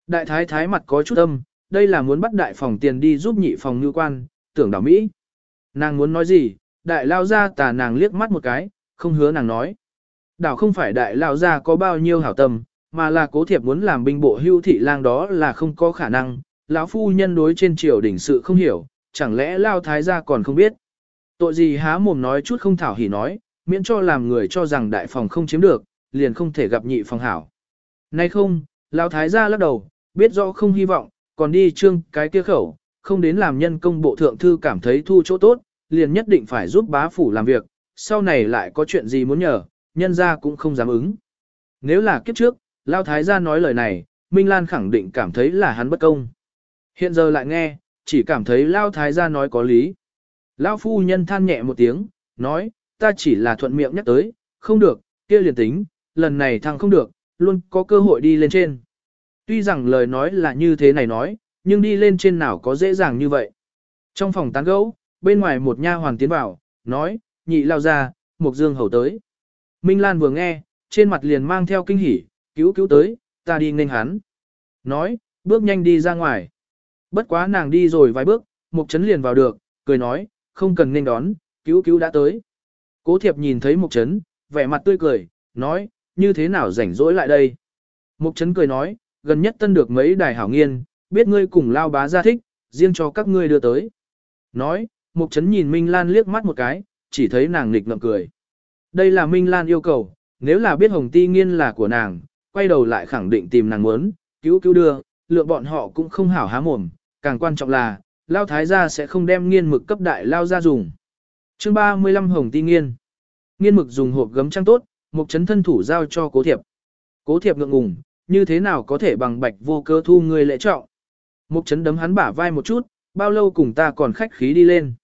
S1: Đại thái thái mặt có chút âm, đây là muốn bắt đại phòng tiền đi giúp nhị phòng ngư quan, tưởng đảo Mỹ. Nàng muốn nói gì, đại lao ra tà nàng liếc mắt một cái, không hứa nàng nói. Đảo không phải đại lao ra có bao nhiêu hảo tâm, mà là cố thiệp muốn làm binh bộ hưu thị lang đó là không có khả năng, lão phu nhân đối trên triều đỉnh sự không hiểu, chẳng lẽ lao thái gia còn không biết. Tội gì há mồm nói chút không thảo hỉ nói, miễn cho làm người cho rằng đại phòng không chiếm được, liền không thể gặp nhị phòng hảo. Nay không, lão thái gia lắc đầu, biết rõ không hy vọng, còn đi trương cái kia khẩu, không đến làm nhân công bộ thượng thư cảm thấy thu chỗ tốt, liền nhất định phải giúp bá phủ làm việc, sau này lại có chuyện gì muốn nhờ, nhân ra cũng không dám ứng. Nếu là kiếp trước, Lao Thái gia nói lời này, Minh Lan khẳng định cảm thấy là hắn bất công. Hiện giờ lại nghe, chỉ cảm thấy Lao Thái gia nói có lý. Lao phu nhân than nhẹ một tiếng, nói, ta chỉ là thuận miệng nhắc tới, không được, kia liền tính, lần này thằng không được, luôn có cơ hội đi lên trên. Tuy rằng lời nói là như thế này nói, nhưng đi lên trên nào có dễ dàng như vậy. Trong phòng tán gẫu, bên ngoài một nha hoàng tiến vào, nói, nhị lao ra, mục dương hầu tới. Minh Lan vừa nghe, trên mặt liền mang theo kinh hỉ, cứu cứu tới, ta đi nghênh hắn. Nói, bước nhanh đi ra ngoài. Bất quá nàng đi rồi vài bước, mục chấn liền vào được, cười nói, không cần nghênh đón, cứu cứu đã tới. Cố thiệp nhìn thấy mục chấn, vẻ mặt tươi cười, nói, như thế nào rảnh rỗi lại đây. Mục chấn cười nói, gần nhất tân được mấy đài hảo nghiên, biết ngươi cùng lao bá ra thích, riêng cho các ngươi đưa tới. Nói, Mục Trấn nhìn Minh Lan liếc mắt một cái, chỉ thấy nàng nghịch ngậm cười. Đây là Minh Lan yêu cầu, nếu là biết Hồng Ti Nghiên là của nàng, quay đầu lại khẳng định tìm nàng muốn, cứu cứu đưa, lượng bọn họ cũng không hảo há mồm, càng quan trọng là, Lao Thái gia sẽ không đem nghiên mực cấp đại Lao ra dùng chương 35 Hồng Ti Nghiên Nghiên mực dùng hộp gấm trang tốt, một chấn thân thủ giao cho Cố Thiệp. Cố Thiệp ngượng ngùng, như thế nào có thể bằng bạch vô cơ thu người lễ trọng. một chấn đấm hắn bả vai một chút, bao lâu cùng ta còn khách khí đi lên.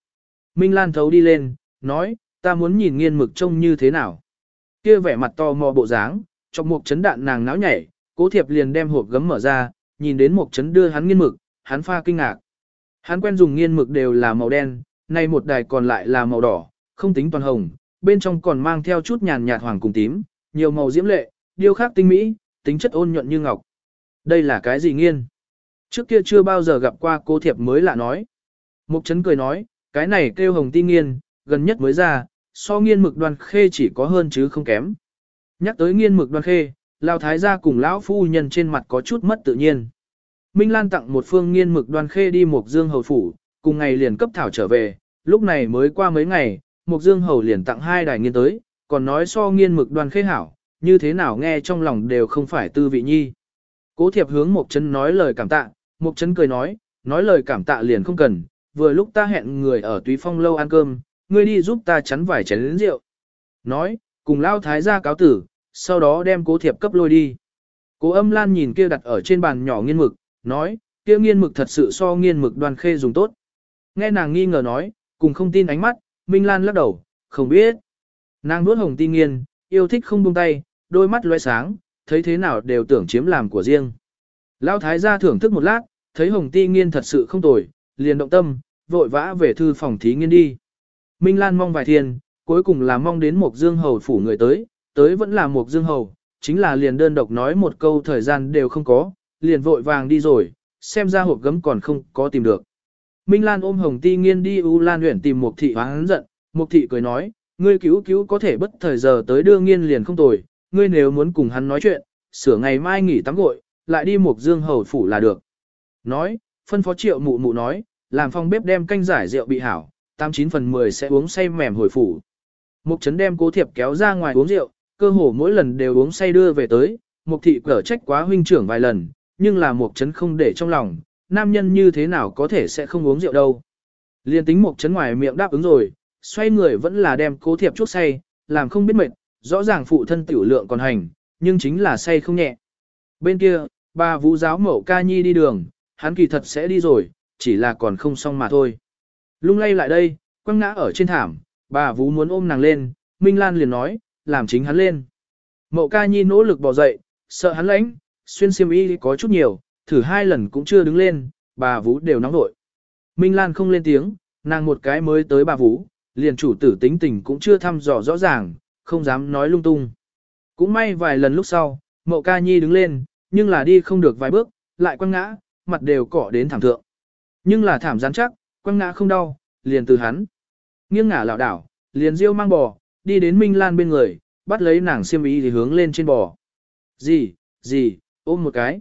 S1: Minh Lan thấu đi lên, nói, ta muốn nhìn nghiên mực trông như thế nào. Kia vẻ mặt to mò bộ dáng, trong một chấn đạn nàng náo nhảy, cố thiệp liền đem hộp gấm mở ra, nhìn đến một chấn đưa hắn nghiên mực, hắn pha kinh ngạc. Hắn quen dùng nghiên mực đều là màu đen, này một đài còn lại là màu đỏ, không tính toàn hồng, bên trong còn mang theo chút nhàn nhạt hoàng cùng tím, nhiều màu diễm lệ, điêu khắc tinh mỹ, tính chất ôn nhuận như ngọc. Đây là cái gì nghiên? Trước kia chưa bao giờ gặp qua cô thiệp mới lạ nói. Mục Trấn cười nói, cái này kêu hồng ti nghiên, gần nhất mới ra, so nghiên mực đoan khê chỉ có hơn chứ không kém. Nhắc tới nghiên mực đoan khê, Lão Thái gia cùng lão phu nhân trên mặt có chút mất tự nhiên. Minh Lan tặng một phương nghiên mực đoan khê đi một Dương Hầu Phủ, cùng ngày liền cấp thảo trở về, lúc này mới qua mấy ngày, Mục Dương Hầu liền tặng hai đài nghiên tới, còn nói so nghiên mực đoan khê hảo, như thế nào nghe trong lòng đều không phải tư vị nhi. Cố thiệp hướng Mục Trấn nói lời cảm tạ, Mục Trấn cười nói, nói lời cảm tạ liền không cần, vừa lúc ta hẹn người ở Túy Phong lâu ăn cơm, ngươi đi giúp ta chắn vải chén lĩnh rượu. Nói, cùng lao thái gia cáo tử, sau đó đem cố thiệp cấp lôi đi. Cố âm lan nhìn kia đặt ở trên bàn nhỏ nghiên mực, nói, kia nghiên mực thật sự so nghiên mực đoàn khê dùng tốt. Nghe nàng nghi ngờ nói, cùng không tin ánh mắt, Minh Lan lắc đầu, không biết. Nàng nuốt hồng ti nghiên, yêu thích không buông tay, đôi mắt loe sáng, thấy thế nào đều tưởng chiếm làm của riêng. Lão thái gia thưởng thức một lát, thấy hồng ti nghiên thật sự không tồi, liền động tâm, vội vã về thư phòng thí nghiên đi. Minh Lan mong vài thiên, cuối cùng là mong đến một dương hầu phủ người tới, tới vẫn là một dương hầu, chính là liền đơn độc nói một câu thời gian đều không có, liền vội vàng đi rồi, xem ra hộp gấm còn không có tìm được. Minh Lan ôm hồng ti nghiên đi U Lan huyện tìm Mục thị hoáng giận, Mục thị cười nói, ngươi cứu cứu có thể bất thời giờ tới đưa nghiên liền không tồi, ngươi nếu muốn cùng hắn nói chuyện, sửa ngày mai nghỉ tắm gội, lại đi một dương hầu phủ là được. Nói, phân phó triệu mụ mụ nói, làm phong bếp đem canh giải rượu bị hảo, 89 phần 10 sẽ uống say mềm hồi phủ. Mục trấn đem cố thiệp kéo ra ngoài uống rượu, cơ hồ mỗi lần đều uống say đưa về tới, mục thị cở trách quá huynh trưởng vài lần, nhưng là mục trấn không để trong lòng, nam nhân như thế nào có thể sẽ không uống rượu đâu. Liên tính một chấn ngoài miệng đáp ứng rồi, xoay người vẫn là đem cố thiệp chút say, làm không biết mệt, rõ ràng phụ thân tiểu lượng còn hành, nhưng chính là say không nhẹ. Bên kia, bà vũ giáo mẫu ca nhi đi đường, hắn kỳ thật sẽ đi rồi, chỉ là còn không xong mà thôi. Lung lay lại đây, quăng ngã ở trên thảm, bà vũ muốn ôm nàng lên, Minh Lan liền nói, làm chính hắn lên. Mậu ca nhi nỗ lực bỏ dậy, sợ hắn lãnh, xuyên xiêm y có chút nhiều, thử hai lần cũng chưa đứng lên, bà vũ đều nóng nội. Minh Lan không lên tiếng, nàng một cái mới tới bà vũ, liền chủ tử tính tình cũng chưa thăm dò rõ ràng, không dám nói lung tung. Cũng may vài lần lúc sau, mậu ca nhi đứng lên, nhưng là đi không được vài bước, lại quăng ngã, mặt đều cọ đến thảm thượng. Nhưng là thảm rắn chắc, quăng ngã không đau, liền từ hắn. Nghiêng ngả lảo đảo, liền riêu mang bò, đi đến Minh Lan bên người, bắt lấy nàng xiêm y thì hướng lên trên bò. Gì, gì, ôm một cái.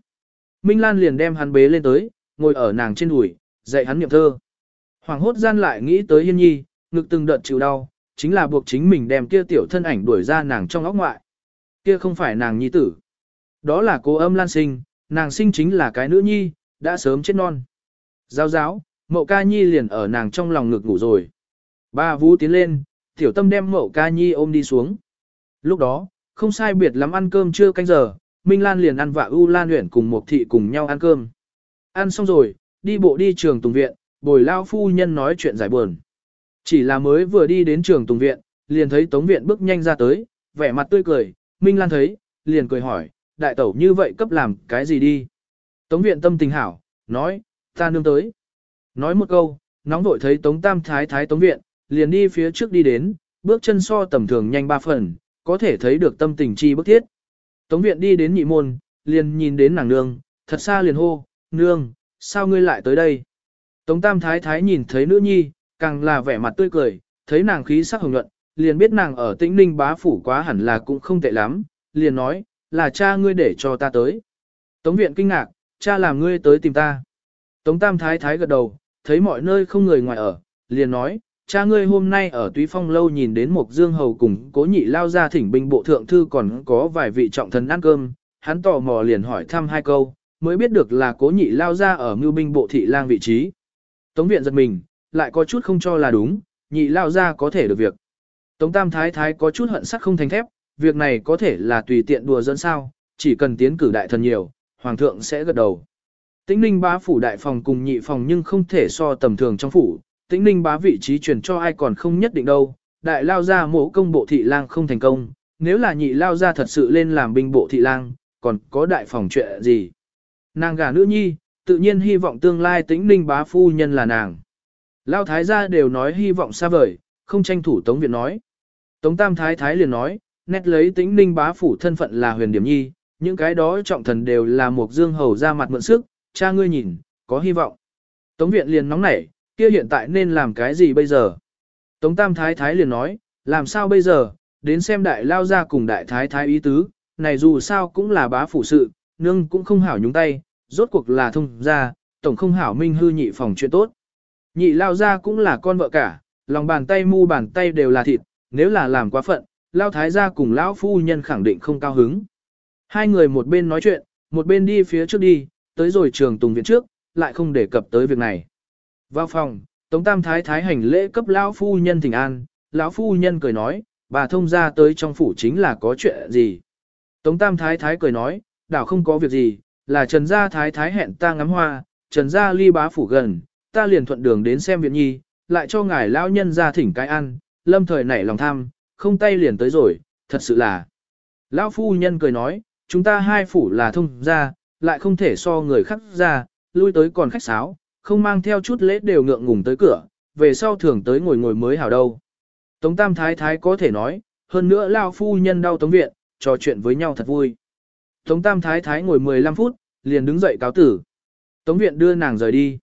S1: Minh Lan liền đem hắn bế lên tới, ngồi ở nàng trên đùi, dạy hắn niệm thơ. Hoàng hốt gian lại nghĩ tới Hiên Nhi, ngực từng đợt chịu đau, chính là buộc chính mình đem kia tiểu thân ảnh đuổi ra nàng trong óc ngoại. Kia không phải nàng nhi tử. Đó là cô âm lan sinh, nàng sinh chính là cái nữ nhi, đã sớm chết non. Giáo giáo, mậu ca nhi liền ở nàng trong lòng ngực ngủ rồi. Ba vũ tiến lên, tiểu tâm đem mậu ca nhi ôm đi xuống. Lúc đó, không sai biệt lắm ăn cơm chưa canh giờ, Minh Lan liền ăn vạ U Lan luyện cùng một thị cùng nhau ăn cơm. Ăn xong rồi, đi bộ đi trường tùng viện, bồi lao phu nhân nói chuyện giải buồn. Chỉ là mới vừa đi đến trường tùng viện, liền thấy tống viện bước nhanh ra tới, vẻ mặt tươi cười, Minh Lan thấy, liền cười hỏi, đại tẩu như vậy cấp làm cái gì đi. Tống viện tâm tình hảo, nói, ta nương tới. Nói một câu, nóng vội thấy tống tam thái thái tống viện, liền đi phía trước đi đến, bước chân so tầm thường nhanh ba phần, có thể thấy được tâm tình chi bức thiết. Tống viện đi đến nhị môn, liền nhìn đến nàng nương, thật xa liền hô, nương, sao ngươi lại tới đây? Tống tam thái thái nhìn thấy nữ nhi, càng là vẻ mặt tươi cười, thấy nàng khí sắc hồng nhuận, liền biết nàng ở tĩnh ninh bá phủ quá hẳn là cũng không tệ lắm, liền nói, là cha ngươi để cho ta tới. Tống viện kinh ngạc, cha làm ngươi tới tìm ta. Tống tam thái thái gật đầu, thấy mọi nơi không người ngoài ở, liền nói, cha ngươi hôm nay ở túy phong lâu nhìn đến một dương hầu cùng cố nhị lao ra thỉnh binh bộ thượng thư còn có vài vị trọng thần ăn cơm, hắn tò mò liền hỏi thăm hai câu, mới biết được là cố nhị lao ra ở mưu binh bộ thị lang vị trí. Tống viện giật mình, lại có chút không cho là đúng, nhị lao ra có thể được việc. Tống tam thái thái có chút hận sắc không thành thép, việc này có thể là tùy tiện đùa dẫn sao, chỉ cần tiến cử đại thần nhiều, hoàng thượng sẽ gật đầu. Tĩnh ninh bá phủ đại phòng cùng nhị phòng nhưng không thể so tầm thường trong phủ, tĩnh ninh bá vị trí truyền cho ai còn không nhất định đâu, đại lao ra mổ công bộ thị lang không thành công, nếu là nhị lao ra thật sự lên làm binh bộ thị lang, còn có đại phòng chuyện gì. Nàng gả nữ nhi, tự nhiên hy vọng tương lai tĩnh ninh bá phu nhân là nàng. Lao thái gia đều nói hy vọng xa vời, không tranh thủ Tống Viện nói. Tống Tam Thái Thái liền nói, nét lấy tĩnh ninh bá phủ thân phận là huyền điểm nhi, những cái đó trọng thần đều là một dương hầu ra mặt mượn sức, cha ngươi nhìn, có hy vọng. Tống Viện liền nóng nảy, kia hiện tại nên làm cái gì bây giờ? Tống Tam Thái Thái liền nói, làm sao bây giờ, đến xem đại lao ra cùng đại thái thái ý tứ, này dù sao cũng là bá phủ sự, nương cũng không hảo nhúng tay, rốt cuộc là thông ra, tổng không hảo minh hư nhị phòng chuyện tốt. Nhị lao ra cũng là con vợ cả, lòng bàn tay mu bàn tay đều là thịt, nếu là làm quá phận, lao thái gia cùng lão phu nhân khẳng định không cao hứng. Hai người một bên nói chuyện, một bên đi phía trước đi, tới rồi trường tùng viện trước, lại không đề cập tới việc này. Vào phòng, Tống Tam Thái Thái hành lễ cấp lão phu nhân thỉnh an, lão phu nhân cười nói, bà thông ra tới trong phủ chính là có chuyện gì. Tống Tam Thái Thái cười nói, đảo không có việc gì, là Trần Gia Thái Thái hẹn ta ngắm hoa, Trần Gia ly bá phủ gần, ta liền thuận đường đến xem viện nhi, lại cho ngài lão nhân ra thỉnh cái ăn, lâm thời nảy lòng tham, không tay liền tới rồi, thật sự là. Lão phu nhân cười nói, chúng ta hai phủ là thông gia, lại không thể so người khác ra, lui tới còn khách sáo, không mang theo chút lễ đều ngượng ngùng tới cửa, về sau thường tới ngồi ngồi mới hảo đâu. Tống Tam Thái Thái có thể nói, hơn nữa Lao phu nhân đau Tống Viện, trò chuyện với nhau thật vui. Tống Tam Thái Thái ngồi 15 phút, liền đứng dậy cáo tử. Tống Viện đưa nàng rời đi.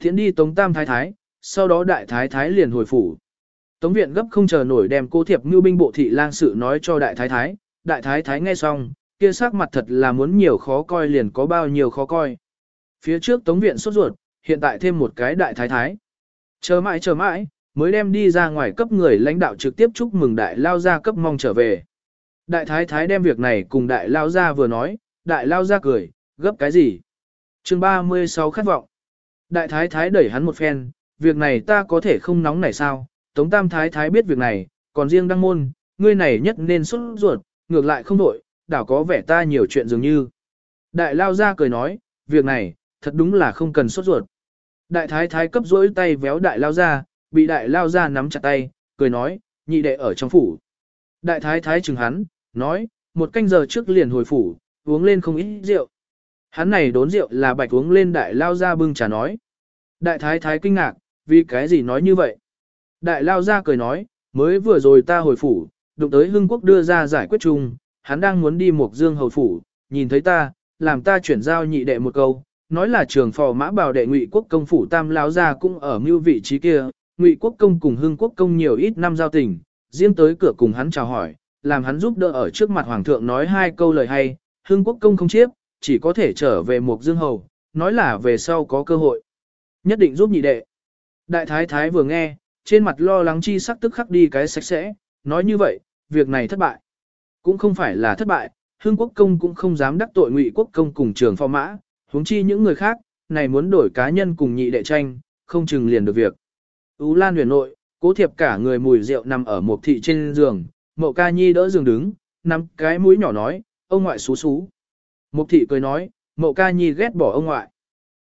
S1: Thiện đi Tống Tam Thái Thái, sau đó Đại Thái Thái liền hồi phủ. Tống Viện gấp không chờ nổi đem cô thiệp như binh bộ thị lang sự nói cho Đại Thái Thái. Đại Thái Thái nghe xong, kia sắc mặt thật là muốn nhiều khó coi liền có bao nhiêu khó coi. Phía trước Tống Viện sốt ruột, hiện tại thêm một cái Đại Thái Thái. Chờ mãi chờ mãi, mới đem đi ra ngoài cấp người lãnh đạo trực tiếp chúc mừng Đại Lao Gia cấp mong trở về. Đại Thái Thái đem việc này cùng Đại Lao Gia vừa nói, Đại Lao Gia cười, gấp cái gì? chương 36 khát vọng. Đại thái thái đẩy hắn một phen, việc này ta có thể không nóng này sao, Tống Tam thái thái biết việc này, còn riêng đăng môn, ngươi này nhất nên xuất ruột, ngược lại không đổi, đảo có vẻ ta nhiều chuyện dường như. Đại lao gia cười nói, việc này, thật đúng là không cần sốt ruột. Đại thái thái cấp rỗi tay véo đại lao ra, bị đại lao ra nắm chặt tay, cười nói, nhị đệ ở trong phủ. Đại thái thái chừng hắn, nói, một canh giờ trước liền hồi phủ, uống lên không ít rượu. Hắn này đốn rượu là bạch uống lên đại lao ra bưng trà nói. Đại thái thái kinh ngạc, vì cái gì nói như vậy? Đại lao ra cười nói, mới vừa rồi ta hồi phủ, đụng tới hưng quốc đưa ra giải quyết chung, hắn đang muốn đi một dương hầu phủ, nhìn thấy ta, làm ta chuyển giao nhị đệ một câu, nói là trường phò mã bảo đệ ngụy quốc công phủ tam lão gia cũng ở mưu vị trí kia, ngụy quốc công cùng hưng quốc công nhiều ít năm giao tình, riêng tới cửa cùng hắn chào hỏi, làm hắn giúp đỡ ở trước mặt hoàng thượng nói hai câu lời hay, Hưng Quốc công không chiếp, chỉ có thể trở về Mục Dương Hầu, nói là về sau có cơ hội. Nhất định giúp nhị đệ. Đại thái thái vừa nghe, trên mặt lo lắng chi sắc tức khắc đi cái sạch sẽ, nói như vậy, việc này thất bại. Cũng không phải là thất bại, Hưng Quốc công cũng không dám đắc tội Ngụy Quốc công cùng trường phò mã, huống chi những người khác, này muốn đổi cá nhân cùng nhị đệ tranh, không chừng liền được việc. Ú Lan huyền nội, cố thiệp cả người mùi rượu nằm ở một thị trên giường, mậu ca nhi đỡ giường đứng, nắm cái mũi nhỏ nói, ông ngoại xú xú. Mục thị cười nói, mậu ca nhi ghét bỏ ông ngoại.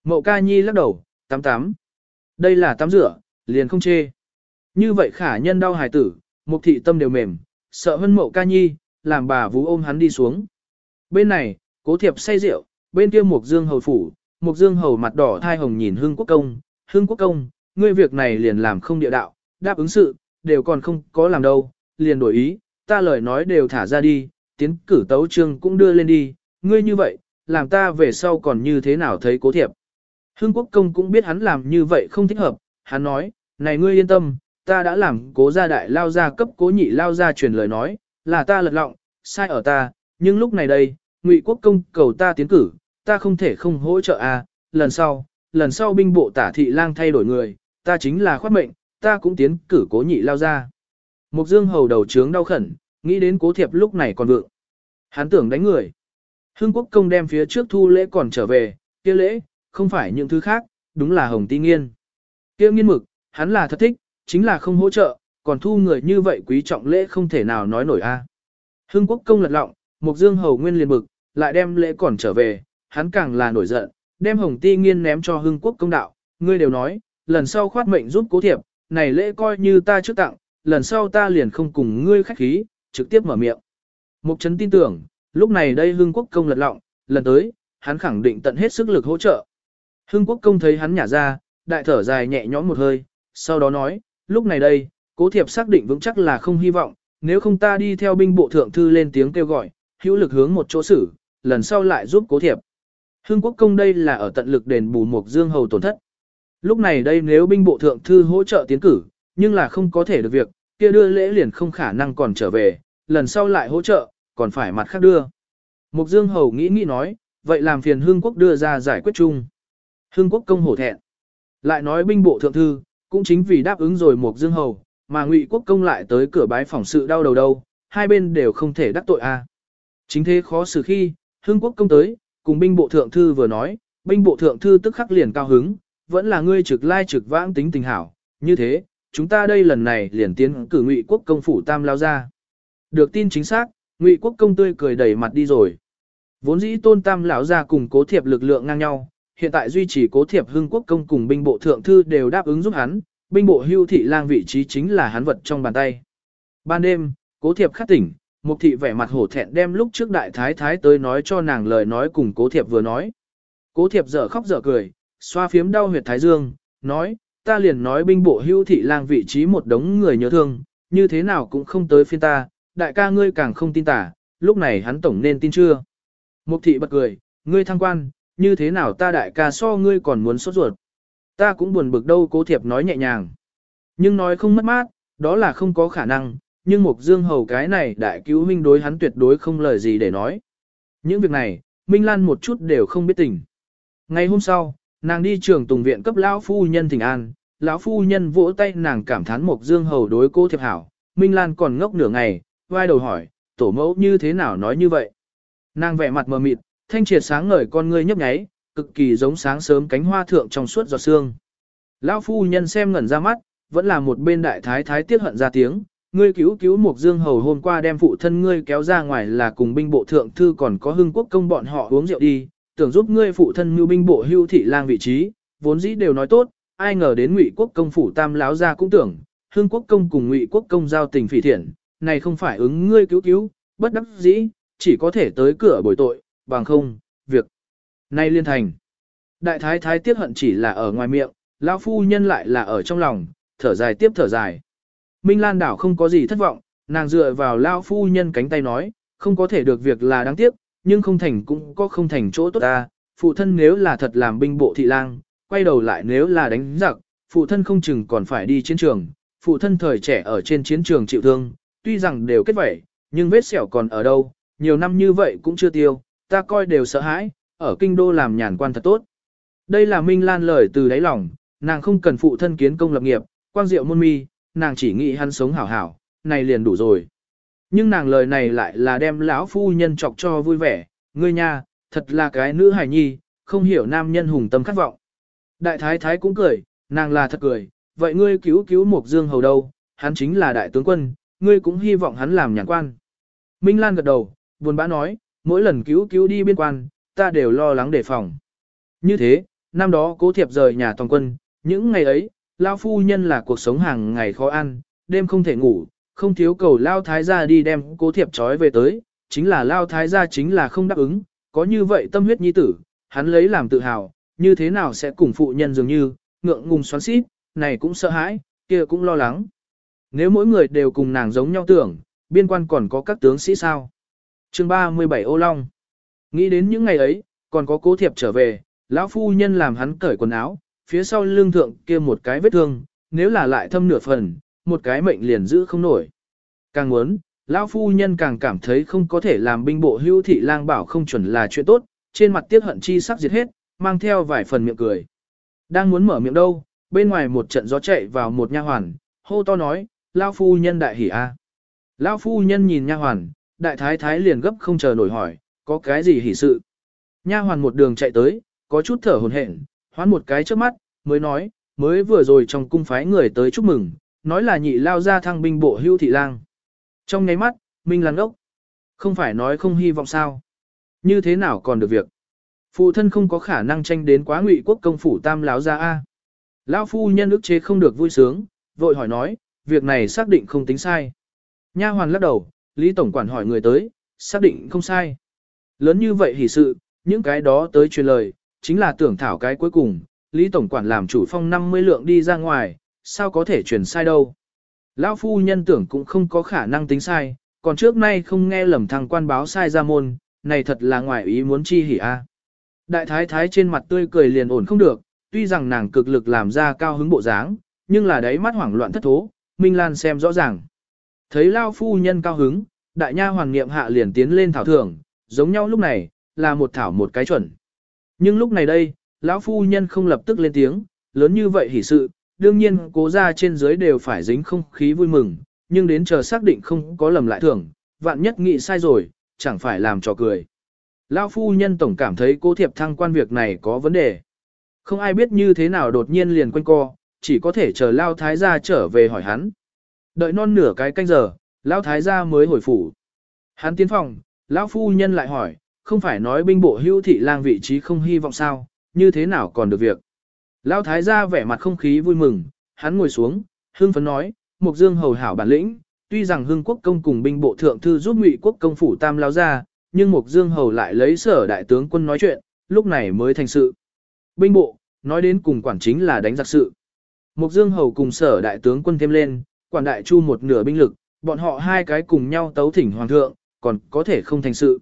S1: Mậu ca nhi lắc đầu, tắm tắm. Đây là tắm rửa, liền không chê. Như vậy khả nhân đau hài tử, mục thị tâm đều mềm, sợ hơn mậu ca nhi, làm bà vú ôm hắn đi xuống. Bên này, cố thiệp say rượu, bên kia mục dương hầu phủ, mục dương hầu mặt đỏ thai hồng nhìn hưng quốc công, hưng quốc công, ngươi việc này liền làm không địa đạo, đáp ứng sự, đều còn không có làm đâu, liền đổi ý, ta lời nói đều thả ra đi, tiến cử tấu chương cũng đưa lên đi, ngươi như vậy, làm ta về sau còn như thế nào thấy cố thiệp. hưng quốc công cũng biết hắn làm như vậy không thích hợp, hắn nói, này ngươi yên tâm, ta đã làm cố gia đại lao ra cấp cố nhị lao ra truyền lời nói, là ta lật lọng, sai ở ta, nhưng lúc này đây, ngụy quốc công cầu ta tiến cử, ta không thể không hỗ trợ a. À, lần sau, lần sau binh bộ tả thị lang thay đổi người, ta chính là khoát mệnh, ta cũng tiến cử cố nhị lao ra. Mục dương hầu đầu trướng đau khẩn, nghĩ đến cố thiệp lúc này còn vượng. Hắn tưởng đánh người. Hưng quốc công đem phía trước thu lễ còn trở về, kia lễ, không phải những thứ khác, đúng là hồng ti nghiên. Kia nghiên mực, hắn là thật thích, chính là không hỗ trợ, còn thu người như vậy quý trọng lễ không thể nào nói nổi a. À. Hưng quốc công lật lọng, mục dương hầu nguyên liền mực lại đem lễ còn trở về, hắn càng là nổi giận, đem hồng ti nghiên ném cho hưng quốc công đạo, ngươi đều nói, lần sau khoát mệnh giúp cố thiệp, này lễ coi như ta trước tặng, lần sau ta liền không cùng ngươi khách khí, trực tiếp mở miệng. Mục Trấn tin tưởng, lúc này đây Hưng Quốc công lật lọng, lần tới, hắn khẳng định tận hết sức lực hỗ trợ. Hưng Quốc công thấy hắn nhả ra, đại thở dài nhẹ nhõm một hơi, sau đó nói, lúc này đây, cố thiệp xác định vững chắc là không hy vọng, nếu không ta đi theo binh bộ thượng thư lên tiếng kêu gọi, hữu lực hướng một chỗ xử, lần sau lại giúp cố thiệp. Hương Quốc công đây là ở tận lực đền bù Mục Dương Hầu tổn thất. Lúc này đây nếu binh bộ thượng thư hỗ trợ tiến cử, nhưng là không có thể được việc, kia đưa lễ liền không khả năng còn trở về, lần sau lại hỗ trợ, còn phải mặt khác đưa. Mục Dương Hầu nghĩ nghĩ nói, vậy làm phiền Hương Quốc đưa ra giải quyết chung. Hương Quốc công hổ thẹn. Lại nói binh bộ thượng thư, cũng chính vì đáp ứng rồi Mục Dương Hầu, mà Ngụy Quốc công lại tới cửa bái phỏng sự đau đầu đâu, hai bên đều không thể đắc tội a. Chính thế khó xử khi, Hương Quốc công tới, cùng binh bộ thượng thư vừa nói, binh bộ thượng thư tức khắc liền cao hứng, vẫn là ngươi trực lai trực vãng tính tình hảo, như thế, chúng ta đây lần này liền tiến cử ngụy quốc công phủ tam lao ra. Được tin chính xác, ngụy quốc công tươi cười đẩy mặt đi rồi. Vốn dĩ tôn tam lão ra cùng cố thiệp lực lượng ngang nhau, hiện tại duy trì cố thiệp hưng quốc công cùng binh bộ thượng thư đều đáp ứng giúp hắn, binh bộ hưu thị lang vị trí chính là hắn vật trong bàn tay. Ban đêm, cố thiệp khắc tỉnh, mục thị vẻ mặt hổ thẹn đem lúc trước đại thái thái tới nói cho nàng lời nói cùng cố thiệp vừa nói. Cố thiệp dở khóc dở cười, xoa phiếm đau huyệt thái dương, nói, ta liền nói binh bộ hưu thị lang vị trí một đống người nhớ thương, như thế nào cũng không tới phiên ta, đại ca ngươi càng không tin tả, lúc này hắn tổng nên tin chưa. Mục thị bật cười, ngươi thăng quan, như thế nào ta đại ca so ngươi còn muốn sốt ruột. Ta cũng buồn bực đâu cố thiệp nói nhẹ nhàng. Nhưng nói không mất mát, đó là không có khả năng, nhưng Mục Dương Hầu cái này đại cứu minh đối hắn tuyệt đối không lời gì để nói. Những việc này, Minh Lan một chút đều không biết tình. Ngày hôm sau, nàng đi trường tùng viện cấp lão phu nhân thỉnh an, lão phu nhân vỗ tay nàng cảm thán mục Dương Hầu đối cô thiệp hảo, Minh Lan còn ngốc nửa ngày, vai đầu hỏi, tổ mẫu như thế nào nói như vậy. Nàng vẻ mặt mờ mịt, thanh triệt sáng ngời con ngươi nhấp nháy, cực kỳ giống sáng sớm cánh hoa thượng trong suốt giọt sương. Lão phu nhân xem ngẩn ra mắt, vẫn là một bên đại thái thái tiết hận ra tiếng, ngươi cứu cứu một Dương Hầu hôm qua đem phụ thân ngươi kéo ra ngoài là cùng binh bộ thượng thư còn có hưng quốc công bọn họ uống rượu đi, tưởng giúp ngươi phụ thân mưu binh bộ hưu thị lang vị trí, vốn dĩ đều nói tốt, ai ngờ đến ngụy quốc công phủ tam láo ra cũng tưởng, hưng quốc công cùng ngụy quốc công giao tình phỉ thiện, này không phải ứng ngươi cứu cứu, bất đắc dĩ, chỉ có thể tới cửa bồi tội, bằng không, việc nay liên thành. Đại thái thái tiết hận chỉ là ở ngoài miệng, lão phu nhân lại là ở trong lòng, thở dài tiếp thở dài. Minh Lan đảo không có gì thất vọng, nàng dựa vào lão phu nhân cánh tay nói, không có thể được việc là đáng tiếc, nhưng không thành cũng có không thành chỗ tốt ta, phụ thân nếu là thật làm binh bộ thị lang, quay đầu lại nếu là đánh giặc, phụ thân không chừng còn phải đi chiến trường, phụ thân thời trẻ ở trên chiến trường chịu thương, tuy rằng đều kết vẩy, nhưng vết sẹo còn ở đâu, nhiều năm như vậy cũng chưa tiêu, ta coi đều sợ hãi, ở kinh đô làm nhàn quan thật tốt. Đây là Minh Lan lời từ đáy lòng, nàng không cần phụ thân kiến công lập nghiệp, quang diệu môn mi, nàng chỉ nghĩ hắn sống hảo hảo, này liền đủ rồi. Nhưng nàng lời này lại là đem lão phu nhân chọc cho vui vẻ, ngươi nha, thật là cái nữ hài nhi, không hiểu nam nhân hùng tâm khát vọng. Đại thái thái cũng cười, nàng là thật cười, vậy ngươi cứu cứu một Dương Hầu đâu, hắn chính là đại tướng quân, ngươi cũng hy vọng hắn làm nhàn quan. Minh Lan gật đầu, buồn bã nói, mỗi lần cứu cứu đi biên quan, ta đều lo lắng đề phòng. Như thế, năm đó cố thiệp rời nhà toàn quân, những ngày ấy, lao phu nhân là cuộc sống hàng ngày khó ăn, đêm không thể ngủ, không thiếu cầu lao thái gia đi đem cố thiệp trói về tới, chính là lao thái gia chính là không đáp ứng, có như vậy tâm huyết nhi tử, hắn lấy làm tự hào, như thế nào sẽ cùng phụ nhân dường như, ngượng ngùng xoắn xít, này cũng sợ hãi, kia cũng lo lắng. Nếu mỗi người đều cùng nàng giống nhau tưởng, biên quan còn có các tướng sĩ sao? chương 37 ô long. Nghĩ đến những ngày ấy, còn có cố thiệp trở về, lão phu nhân làm hắn cởi quần áo, phía sau lưng thượng kia một cái vết thương, nếu là lại thâm nửa phần, một cái mệnh liền giữ không nổi. Càng muốn, lão phu nhân càng cảm thấy không có thể làm binh bộ hưu thị lang bảo không chuẩn là chuyện tốt, trên mặt tiếc hận chi sắc diệt hết, mang theo vài phần miệng cười. Đang muốn mở miệng đâu, bên ngoài một trận gió chạy vào một nha hoàn, hô to nói, lão phu nhân đại hỉ a. À. Lão phu nhân nhìn nha hoàn, đại thái thái liền gấp không chờ nổi hỏi, có cái gì hỉ sự. Nha hoàn một đường chạy tới, có chút thở hổn hển, hoán một cái trước mắt, mới nói, mới vừa rồi trong cung phái người tới chúc mừng, nói là nhị lao ra thăng binh bộ hưu thị lang. Trong nháy mắt, Minh Lan ốc. Không phải nói không hy vọng sao. Như thế nào còn được việc. Phụ thân không có khả năng tranh đến quá ngụy quốc công phủ tam láo ra A. Lão phu nhân ức chế không được vui sướng, vội hỏi nói, việc này xác định không tính sai. Nha hoàn lắc đầu, Lý Tổng quản hỏi người tới, xác định không sai. Lớn như vậy hỉ sự, những cái đó tới truyền lời, chính là tưởng thảo cái cuối cùng, Lý Tổng quản làm chủ phong 50 lượng đi ra ngoài, sao có thể truyền sai đâu. Lão phu nhân tưởng cũng không có khả năng tính sai, còn trước nay không nghe lầm thằng quan báo sai ra môn, này thật là ngoài ý muốn chi hỉ a. À. Đại thái thái trên mặt tươi cười liền ổn không được, tuy rằng nàng cực lực làm ra cao hứng bộ dáng, nhưng là đáy mắt hoảng loạn thất thố, Minh Lan xem rõ ràng. Thấy Lao phu nhân cao hứng, đại nha hoàng niệm hạ liền tiến lên thảo thưởng, giống nhau lúc này, là một thảo một cái chuẩn. Nhưng lúc này đây, lão phu nhân không lập tức lên tiếng, lớn như vậy hỉ sự, đương nhiên cố ra trên dưới đều phải dính không khí vui mừng, nhưng đến chờ xác định không có lầm lại thưởng, vạn nhất nghĩ sai rồi, chẳng phải làm trò cười. Lão phu nhân tổng cảm thấy cố thiệp thăng quan việc này có vấn đề. Không ai biết như thế nào đột nhiên liền quanh co, chỉ có thể chờ Lao Thái gia trở về hỏi hắn. Đợi non nửa cái canh giờ, Lão Thái gia mới hồi phủ. Hắn tiến phòng, Lão phu nhân lại hỏi, không phải nói binh bộ hưu thị lang vị trí không hy vọng sao, như thế nào còn được việc. Lão thái gia vẻ mặt không khí vui mừng, hắn ngồi xuống, hương phấn nói, Mục Dương hầu hảo bản lĩnh, tuy rằng hương quốc công cùng binh bộ thượng thư giúp ngụy quốc công phủ tam lao ra, nhưng Mục Dương hầu lại lấy sở đại tướng quân nói chuyện, lúc này mới thành sự. Binh bộ, nói đến cùng quản chính là đánh giặc sự. Mục Dương hầu cùng sở đại tướng quân thêm lên, quản đại chu một nửa binh lực, bọn họ hai cái cùng nhau tấu thỉnh hoàng thượng, còn có thể không thành sự.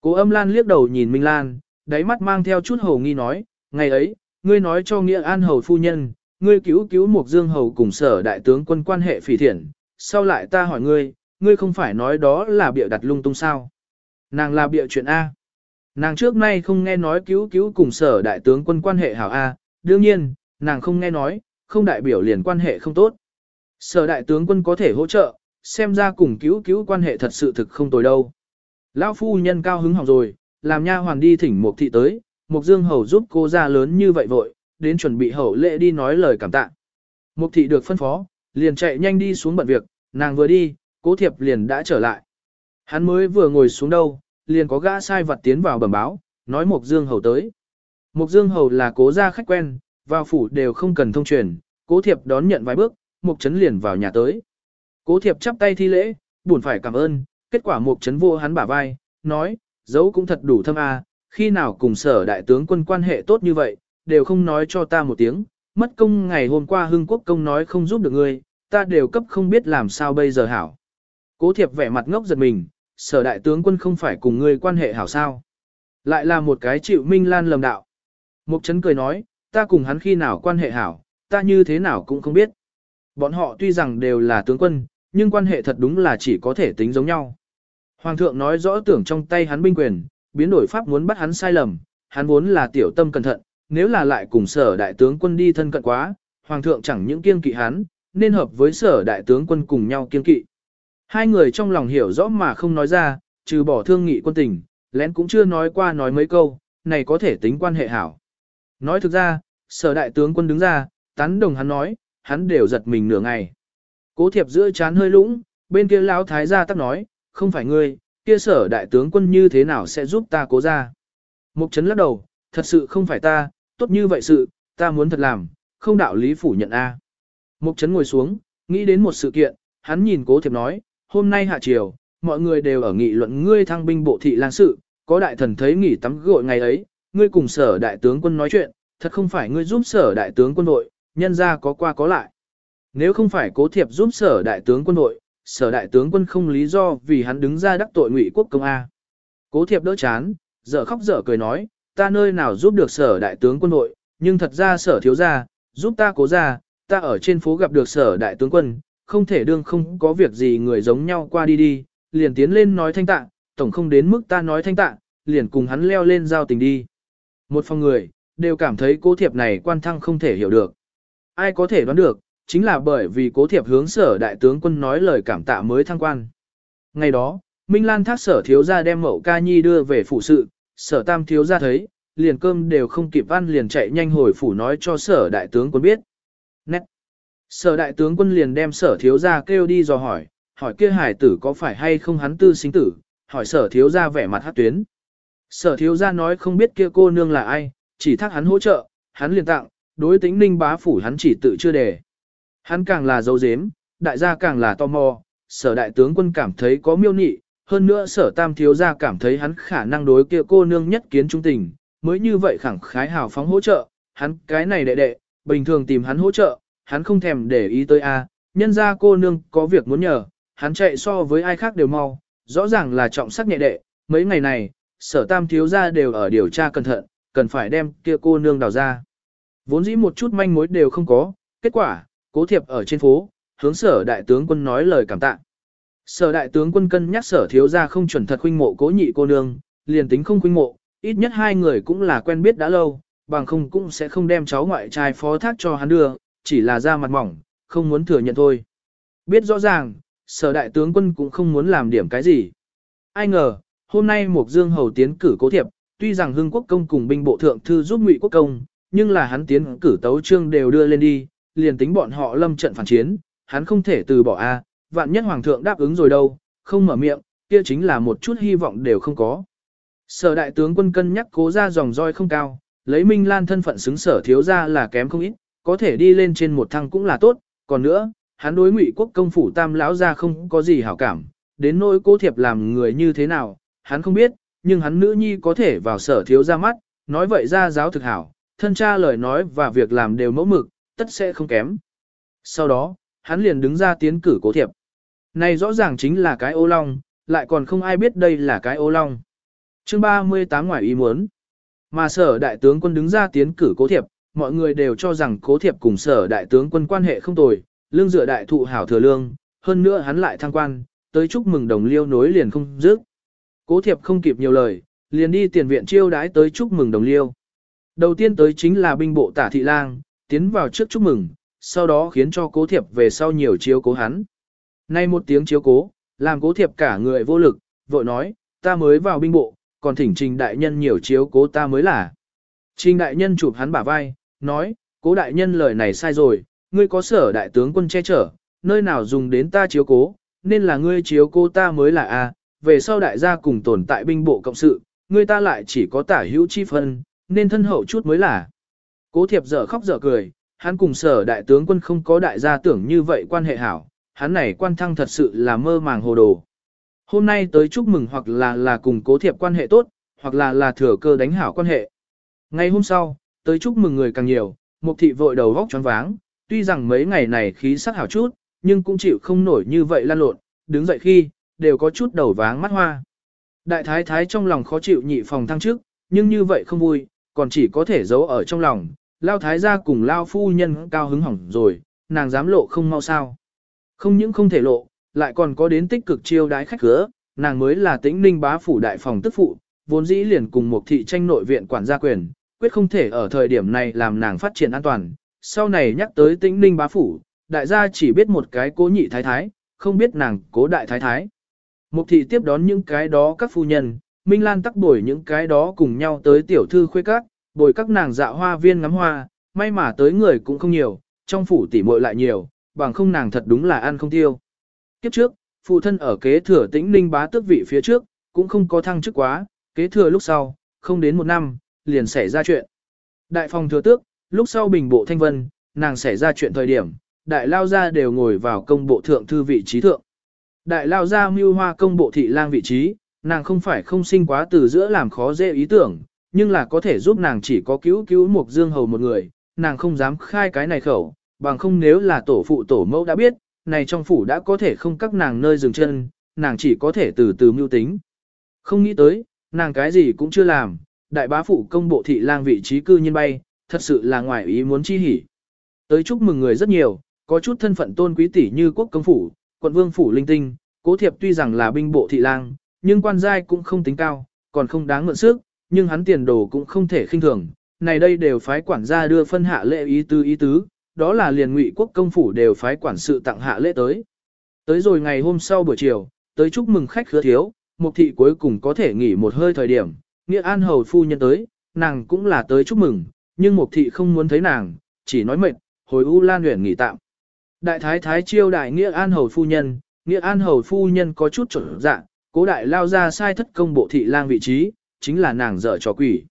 S1: Cố âm lan liếc đầu nhìn Minh Lan, đáy mắt mang theo chút hầu nghi nói, ngày ấy, ngươi nói cho nghĩa an hầu phu nhân, ngươi cứu cứu một dương hầu cùng sở đại tướng quân quan hệ phỉ thiện, sau lại ta hỏi ngươi, ngươi không phải nói đó là bịa đặt lung tung sao. Nàng là bịa chuyện A. Nàng trước nay không nghe nói cứu cứu cùng sở đại tướng quân quan hệ hảo A, đương nhiên, nàng không nghe nói, không đại biểu liền quan hệ không tốt. Sở đại tướng quân có thể hỗ trợ, xem ra cùng cứu cứu quan hệ thật sự thực không tồi đâu. Lão phu nhân cao hứng hỏng rồi, làm nha hoàn đi thỉnh mục thị tới, Mục dương hầu giúp cô ra lớn như vậy vội, đến chuẩn bị hậu lễ đi nói lời cảm tạ. Mục thị được phân phó, liền chạy nhanh đi xuống bận việc, nàng vừa đi, cố thiệp liền đã trở lại. Hắn mới vừa ngồi xuống đâu, liền có gã sai vật tiến vào bẩm báo, nói Mục Dương Hầu tới. Mục Dương Hầu là cố gia khách quen, vào phủ đều không cần thông truyền, cố thiệp đón nhận vài bước, Mục Trấn liền vào nhà tới. Cố thiệp chắp tay thi lễ, buồn phải cảm ơn, kết quả một chấn vô hắn bả vai, nói, dấu cũng thật đủ thâm a, khi nào cùng sở đại tướng quân quan hệ tốt như vậy, đều không nói cho ta một tiếng, mất công ngày hôm qua hưng quốc công nói không giúp được ngươi, ta đều cấp không biết làm sao bây giờ hảo. Cố thiệp vẻ mặt ngốc giật mình, sở đại tướng quân không phải cùng ngươi quan hệ hảo sao. Lại là một cái chịu minh lan lầm đạo. Mục chấn cười nói, ta cùng hắn khi nào quan hệ hảo, ta như thế nào cũng không biết. Bọn họ tuy rằng đều là tướng quân, nhưng quan hệ thật đúng là chỉ có thể tính giống nhau. Hoàng thượng nói rõ tưởng trong tay hắn binh quyền, biến đổi pháp muốn bắt hắn sai lầm, hắn vốn là tiểu tâm cẩn thận, nếu là lại cùng sở đại tướng quân đi thân cận quá, hoàng thượng chẳng những kiên kỵ hắn, nên hợp với sở đại tướng quân cùng nhau kiên kỵ. Hai người trong lòng hiểu rõ mà không nói ra, trừ bỏ thương nghị quân tình, lén cũng chưa nói qua nói mấy câu, này có thể tính quan hệ hảo. Nói thực ra, sở đại tướng quân đứng ra, tán đồng hắn nói, hắn đều giật mình nửa ngày. Cố thiệp giữa chán hơi lũng, bên kia lão thái gia tắc nói, không phải ngươi, kia sở đại tướng quân như thế nào sẽ giúp ta cố ra. Mục chấn lắc đầu, thật sự không phải ta, tốt như vậy sự, ta muốn thật làm, không đạo lý phủ nhận a. Mục chấn ngồi xuống, nghĩ đến một sự kiện, hắn nhìn cố thiệp nói, hôm nay hạ chiều, mọi người đều ở nghị luận ngươi thăng binh bộ thị lang sự, có đại thần thấy nghỉ tắm gội ngày ấy, ngươi cùng sở đại tướng quân nói chuyện, thật không phải ngươi giúp sở đại tướng quân đội, nhân ra có qua có lại. Nếu không phải cố thiệp giúp sở đại tướng quân đội, sở đại tướng quân không lý do vì hắn đứng ra đắc tội ngụy quốc công A. Cố thiệp đỡ chán, dở khóc dở cười nói, ta nơi nào giúp được sở đại tướng quân nội? nhưng thật ra sở thiếu gia, giúp ta cố ra, ta ở trên phố gặp được sở đại tướng quân, không thể đương không có việc gì người giống nhau qua đi đi, liền tiến lên nói thanh tạng, tổng không đến mức ta nói thanh tạng, liền cùng hắn leo lên giao tình đi. Một phòng người, đều cảm thấy cố thiệp này quan thăng không thể hiểu được. Ai có thể đoán được, chính là bởi vì cố thiệp hướng sở đại tướng quân nói lời cảm tạ mới thăng quan. Ngày đó, Minh Lan thác sở thiếu gia đem mậu ca nhi đưa về phủ sự, sở tam thiếu gia thấy, liền cơm đều không kịp ăn liền chạy nhanh hồi phủ nói cho sở đại tướng quân biết. Nét. Sở đại tướng quân liền đem sở thiếu gia kêu đi dò hỏi, hỏi kia hải tử có phải hay không hắn tư sinh tử, hỏi sở thiếu gia vẻ mặt hát tuyến. Sở thiếu gia nói không biết kia cô nương là ai, chỉ thác hắn hỗ trợ, hắn liền tặng, đối tính ninh bá phủ hắn chỉ tự chưa đề. Hắn càng là dấu dếm, đại gia càng là tò mò, sở đại tướng quân cảm thấy có miêu nị, hơn nữa sở tam thiếu gia cảm thấy hắn khả năng đối kia cô nương nhất kiến trung tình, mới như vậy khẳng khái hào phóng hỗ trợ, hắn cái này đệ đệ, bình thường tìm hắn hỗ trợ, hắn không thèm để ý tới a, nhân ra cô nương có việc muốn nhờ, hắn chạy so với ai khác đều mau, rõ ràng là trọng sắc nhẹ đệ, mấy ngày này, sở tam thiếu gia đều ở điều tra cẩn thận, cần phải đem kia cô nương đào ra. Vốn dĩ một chút manh mối đều không có, kết quả, cố thiệp ở trên phố, hướng sở đại tướng quân nói lời cảm tạ. Sở đại tướng quân cân nhắc sở thiếu gia không chuẩn thật khuynh mộ cố nhị cô nương, liền tính không khuynh mộ, ít nhất hai người cũng là quen biết đã lâu, bằng không cũng sẽ không đem cháu ngoại trai phó thác cho hắn đưa, chỉ là ra mặt mỏng, không muốn thừa nhận thôi. Biết rõ ràng, sở đại tướng quân cũng không muốn làm điểm cái gì. Ai ngờ, hôm nay một dương hầu tiến cử cố thiệp, tuy rằng hưng quốc công cùng binh bộ thượng thư giúp ngụy quốc công, nhưng là hắn tiến cử tấu trương đều đưa lên đi, liền tính bọn họ lâm trận phản chiến, hắn không thể từ bỏ a, vạn nhất hoàng thượng đáp ứng rồi đâu, không mở miệng, kia chính là một chút hy vọng đều không có. Sở đại tướng quân cân nhắc cố ra dòng roi không cao, lấy Minh Lan thân phận xứng sở thiếu ra là kém không ít, có thể đi lên trên một thăng cũng là tốt, còn nữa, hắn đối ngụy quốc công phủ tam lão ra không có gì hảo cảm, đến nỗi cố thiệp làm người như thế nào, hắn không biết, nhưng hắn nữ nhi có thể vào sở thiếu ra mắt, nói vậy ra giáo thực hảo, thân cha lời nói và việc làm đều mẫu mực, tất sẽ không kém. Sau đó, hắn liền đứng ra tiến cử cố thiệp. Này rõ ràng chính là cái ô long, lại còn không ai biết đây là cái ô long. chương 38 ngoài ý muốn. Mà sở đại tướng quân đứng ra tiến cử cố thiệp, mọi người đều cho rằng cố thiệp cùng sở đại tướng quân quan hệ không tồi, lương dựa đại thụ hảo thừa lương, hơn nữa hắn lại thăng quan, tới chúc mừng đồng liêu nối liền không dứt. Cố thiệp không kịp nhiều lời, liền đi tiền viện chiêu đái tới chúc mừng đồng liêu. Đầu tiên tới chính là binh bộ tả thị lang, tiến vào trước chúc mừng, sau đó khiến cho cố thiệp về sau nhiều chiếu cố hắn. Nay một tiếng chiếu cố, làm cố thiệp cả người vô lực, vội nói, ta mới vào binh bộ, còn thỉnh trình đại nhân nhiều chiếu cố ta mới là. Trình đại nhân chụp hắn bả vai, nói, cố đại nhân lời này sai rồi, ngươi có sở đại tướng quân che chở, nơi nào dùng đến ta chiếu cố, nên là ngươi chiếu cố ta mới là a. về sau đại gia cùng tồn tại binh bộ cộng sự, ngươi ta lại chỉ có tả hữu chi phân, nên thân hậu chút mới là. Cố thiệp dở khóc dở cười, hắn cùng sở đại tướng quân không có đại gia tưởng như vậy quan hệ hảo, hắn này quan thăng thật sự là mơ màng hồ đồ. Hôm nay tới chúc mừng hoặc là là cùng cố thiệp quan hệ tốt, hoặc là là thừa cơ đánh hảo quan hệ. Ngày hôm sau, tới chúc mừng người càng nhiều, mục thị vội đầu vóc choáng váng, tuy rằng mấy ngày này khí sắc hảo chút, nhưng cũng chịu không nổi như vậy lan lộn, đứng dậy khi, đều có chút đầu váng mắt hoa. Đại thái thái trong lòng khó chịu nhị phòng thăng trước, nhưng như vậy không vui, còn chỉ có thể giấu ở trong lòng, lao thái gia cùng lao phu nhân cao hứng hỏng rồi, nàng dám lộ không mau sao. Không những không thể lộ, lại còn có đến tích cực chiêu đái khách cửa, nàng mới là tĩnh ninh bá phủ đại phòng tức phụ, vốn dĩ liền cùng một thị tranh nội viện quản gia quyền, quyết không thể ở thời điểm này làm nàng phát triển an toàn. Sau này nhắc tới tĩnh ninh bá phủ, đại gia chỉ biết một cái cố nhị thái thái, không biết nàng cố đại thái thái. Mục thị tiếp đón những cái đó các phu nhân, Minh Lan tắc bồi những cái đó cùng nhau tới tiểu thư khuê các, bồi các nàng dạ hoa viên ngắm hoa, may mà tới người cũng không nhiều, trong phủ tỉ muội lại nhiều, bằng không nàng thật đúng là ăn không tiêu. Kiếp trước, phụ thân ở kế thừa tĩnh ninh bá tước vị phía trước, cũng không có thăng chức quá, kế thừa lúc sau, không đến một năm, liền xảy ra chuyện. Đại phòng thừa tước, lúc sau bình bộ thanh vân, nàng xảy ra chuyện thời điểm, đại lao gia đều ngồi vào công bộ thượng thư vị trí thượng. Đại lao gia mưu hoa công bộ thị lang vị trí, nàng không phải không sinh quá từ giữa làm khó dễ ý tưởng, nhưng là có thể giúp nàng chỉ có cứu cứu một dương hầu một người, nàng không dám khai cái này khẩu, bằng không nếu là tổ phụ tổ mẫu đã biết, này trong phủ đã có thể không các nàng nơi dừng chân, nàng chỉ có thể từ từ mưu tính. Không nghĩ tới, nàng cái gì cũng chưa làm, đại bá phụ công bộ thị lang vị trí cư nhiên bay, thật sự là ngoài ý muốn chi hỉ. Tới chúc mừng người rất nhiều, có chút thân phận tôn quý tỷ như quốc công phủ, quận vương phủ linh tinh, cố thiệp tuy rằng là binh bộ thị lang, nhưng quan giai cũng không tính cao, còn không đáng mượn sức, nhưng hắn tiền đồ cũng không thể khinh thường. Này đây đều phái quản gia đưa phân hạ lễ ý tứ ý tứ, đó là liền ngụy quốc công phủ đều phái quản sự tặng hạ lễ tới. Tới rồi ngày hôm sau buổi chiều, tới chúc mừng khách khứa thiếu, mục thị cuối cùng có thể nghỉ một hơi thời điểm, nghĩa an hầu phu nhân tới, nàng cũng là tới chúc mừng, nhưng mục thị không muốn thấy nàng, chỉ nói mệt, hồi U Lan huyện nghỉ tạm. Đại thái thái chiêu đại nghĩa an hầu phu nhân, nghĩa an hầu phu nhân có chút trở dạ, cố đại lao ra sai thất công bộ thị lang vị trí, chính là nàng dở trò quỷ.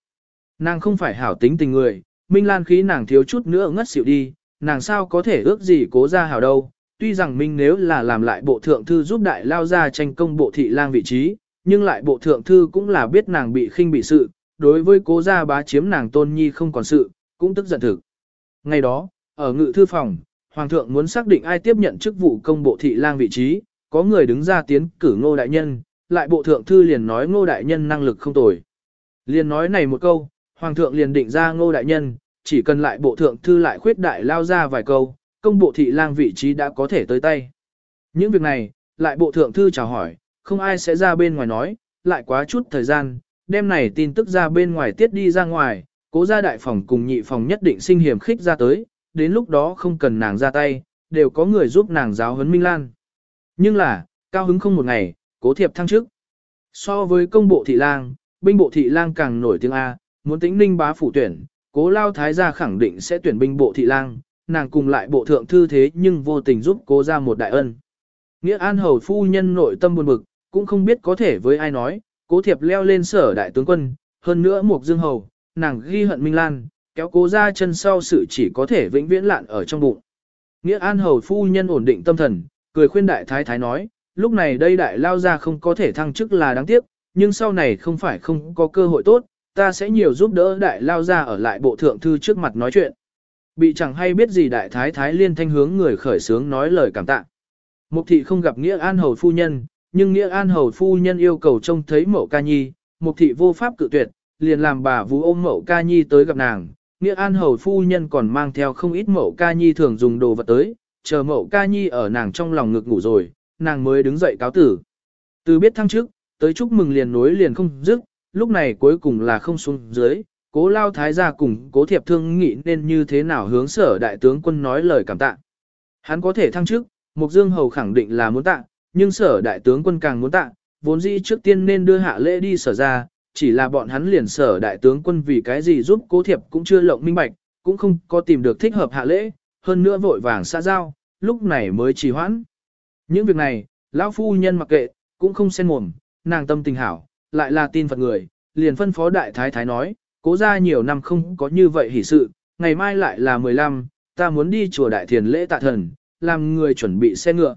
S1: Nàng không phải hảo tính tình người, Minh Lan khí nàng thiếu chút nữa ngất xỉu đi, nàng sao có thể ước gì cố ra hảo đâu. Tuy rằng Minh nếu là làm lại bộ thượng thư giúp đại lao ra tranh công bộ thị lang vị trí, nhưng lại bộ thượng thư cũng là biết nàng bị khinh bị sự, đối với cố gia bá chiếm nàng tôn nhi không còn sự, cũng tức giận thực. Ngày đó, ở ngự thư phòng, Hoàng thượng muốn xác định ai tiếp nhận chức vụ công bộ thị lang vị trí, có người đứng ra tiến cử ngô đại nhân, lại bộ thượng thư liền nói ngô đại nhân năng lực không tồi. Liền nói này một câu, Hoàng thượng liền định ra ngô đại nhân, chỉ cần lại bộ thượng thư lại khuyết đại lao ra vài câu, công bộ thị lang vị trí đã có thể tới tay. Những việc này, lại bộ thượng thư chào hỏi, không ai sẽ ra bên ngoài nói, lại quá chút thời gian, đêm này tin tức ra bên ngoài tiết đi ra ngoài, cố gia đại phòng cùng nhị phòng nhất định sinh hiểm khích ra tới, đến lúc đó không cần nàng ra tay, đều có người giúp nàng giáo huấn Minh Lan. Nhưng là, cao hứng không một ngày, cố thiệp thăng chức. So với công bộ thị lang, binh bộ thị lang càng nổi tiếng A, muốn tính ninh bá phủ tuyển, cố lao thái gia khẳng định sẽ tuyển binh bộ thị lang, nàng cùng lại bộ thượng thư thế nhưng vô tình giúp cố ra một đại ân. Nghĩa an hầu phu nhân nội tâm buồn bực, cũng không biết có thể với ai nói, cố thiệp leo lên sở đại tướng quân, hơn nữa một dương hầu, nàng ghi hận Minh Lan, kéo cố ra chân sau sự chỉ có thể vĩnh viễn lạn ở trong bụng. Nghĩa an hầu phu nhân ổn định tâm thần, cười khuyên đại thái thái nói, lúc này đây đại lao ra không có thể thăng chức là đáng tiếc, nhưng sau này không phải không có cơ hội tốt, ta sẽ nhiều giúp đỡ đại lao ra ở lại bộ thượng thư trước mặt nói chuyện. Bị chẳng hay biết gì đại thái thái liên thanh hướng người khởi sướng nói lời cảm tạ. Mục thị không gặp Nghĩa An Hầu Phu Nhân, nhưng Nghĩa An Hầu Phu Nhân yêu cầu trông thấy mẫu ca nhi, mục thị vô pháp cự tuyệt, liền làm bà vũ ôm mẫu ca nhi tới gặp nàng. Nghĩa An Hầu Phu Nhân còn mang theo không ít mẫu ca nhi thường dùng đồ vật tới, chờ mẫu ca nhi ở nàng trong lòng ngực ngủ rồi, nàng mới đứng dậy cáo tử. Từ biết thăng trước, tới chúc mừng liền nối liền không dứt, lúc này cuối cùng là không xuống dưới, cố lao thái gia cùng cố thiệp thương nghị nên như thế nào hướng sở đại tướng quân nói lời cảm tạ. Hắn có thể thăng chức, Mục Dương Hầu khẳng định là muốn tạ, nhưng sở đại tướng quân càng muốn tạ, vốn dĩ trước tiên nên đưa hạ lễ đi sở ra, chỉ là bọn hắn liền sở đại tướng quân vì cái gì giúp cố thiệp cũng chưa lộng minh bạch, cũng không có tìm được thích hợp hạ lễ, hơn nữa vội vàng xa giao, lúc này mới trì hoãn. Những việc này, lão phu nhân mặc kệ, cũng không xen mồm, nàng tâm tình hảo, lại là tin Phật người, liền phân phó đại thái thái nói, cố ra nhiều năm không có như vậy hỷ sự, ngày mai lại là 15, ta muốn đi chùa đại thiền lễ tạ thần, làm người chuẩn bị xe ngựa.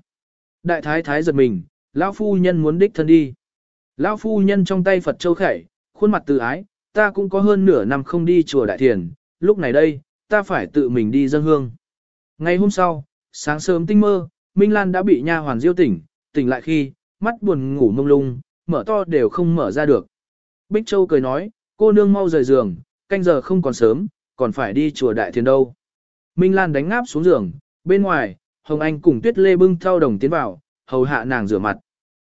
S1: Đại thái thái giật mình, lão phu nhân muốn đích thân đi. Lão phu nhân trong tay Phật châu khẩy, khuôn mặt từ ái, ta cũng có hơn nửa năm không đi chùa đại thiền, lúc này đây, ta phải tự mình đi dân hương. Ngày hôm sau, sáng sớm tinh mơ, Minh Lan đã bị nha hoàn diêu tỉnh, tỉnh lại khi, mắt buồn ngủ mông lung, mở to đều không mở ra được. Bích Châu cười nói, cô nương mau rời giường, canh giờ không còn sớm, còn phải đi chùa đại thiền đâu. Minh Lan đánh ngáp xuống giường, bên ngoài, Hồng Anh cùng Tuyết Lê bưng theo đồng tiến vào, hầu hạ nàng rửa mặt.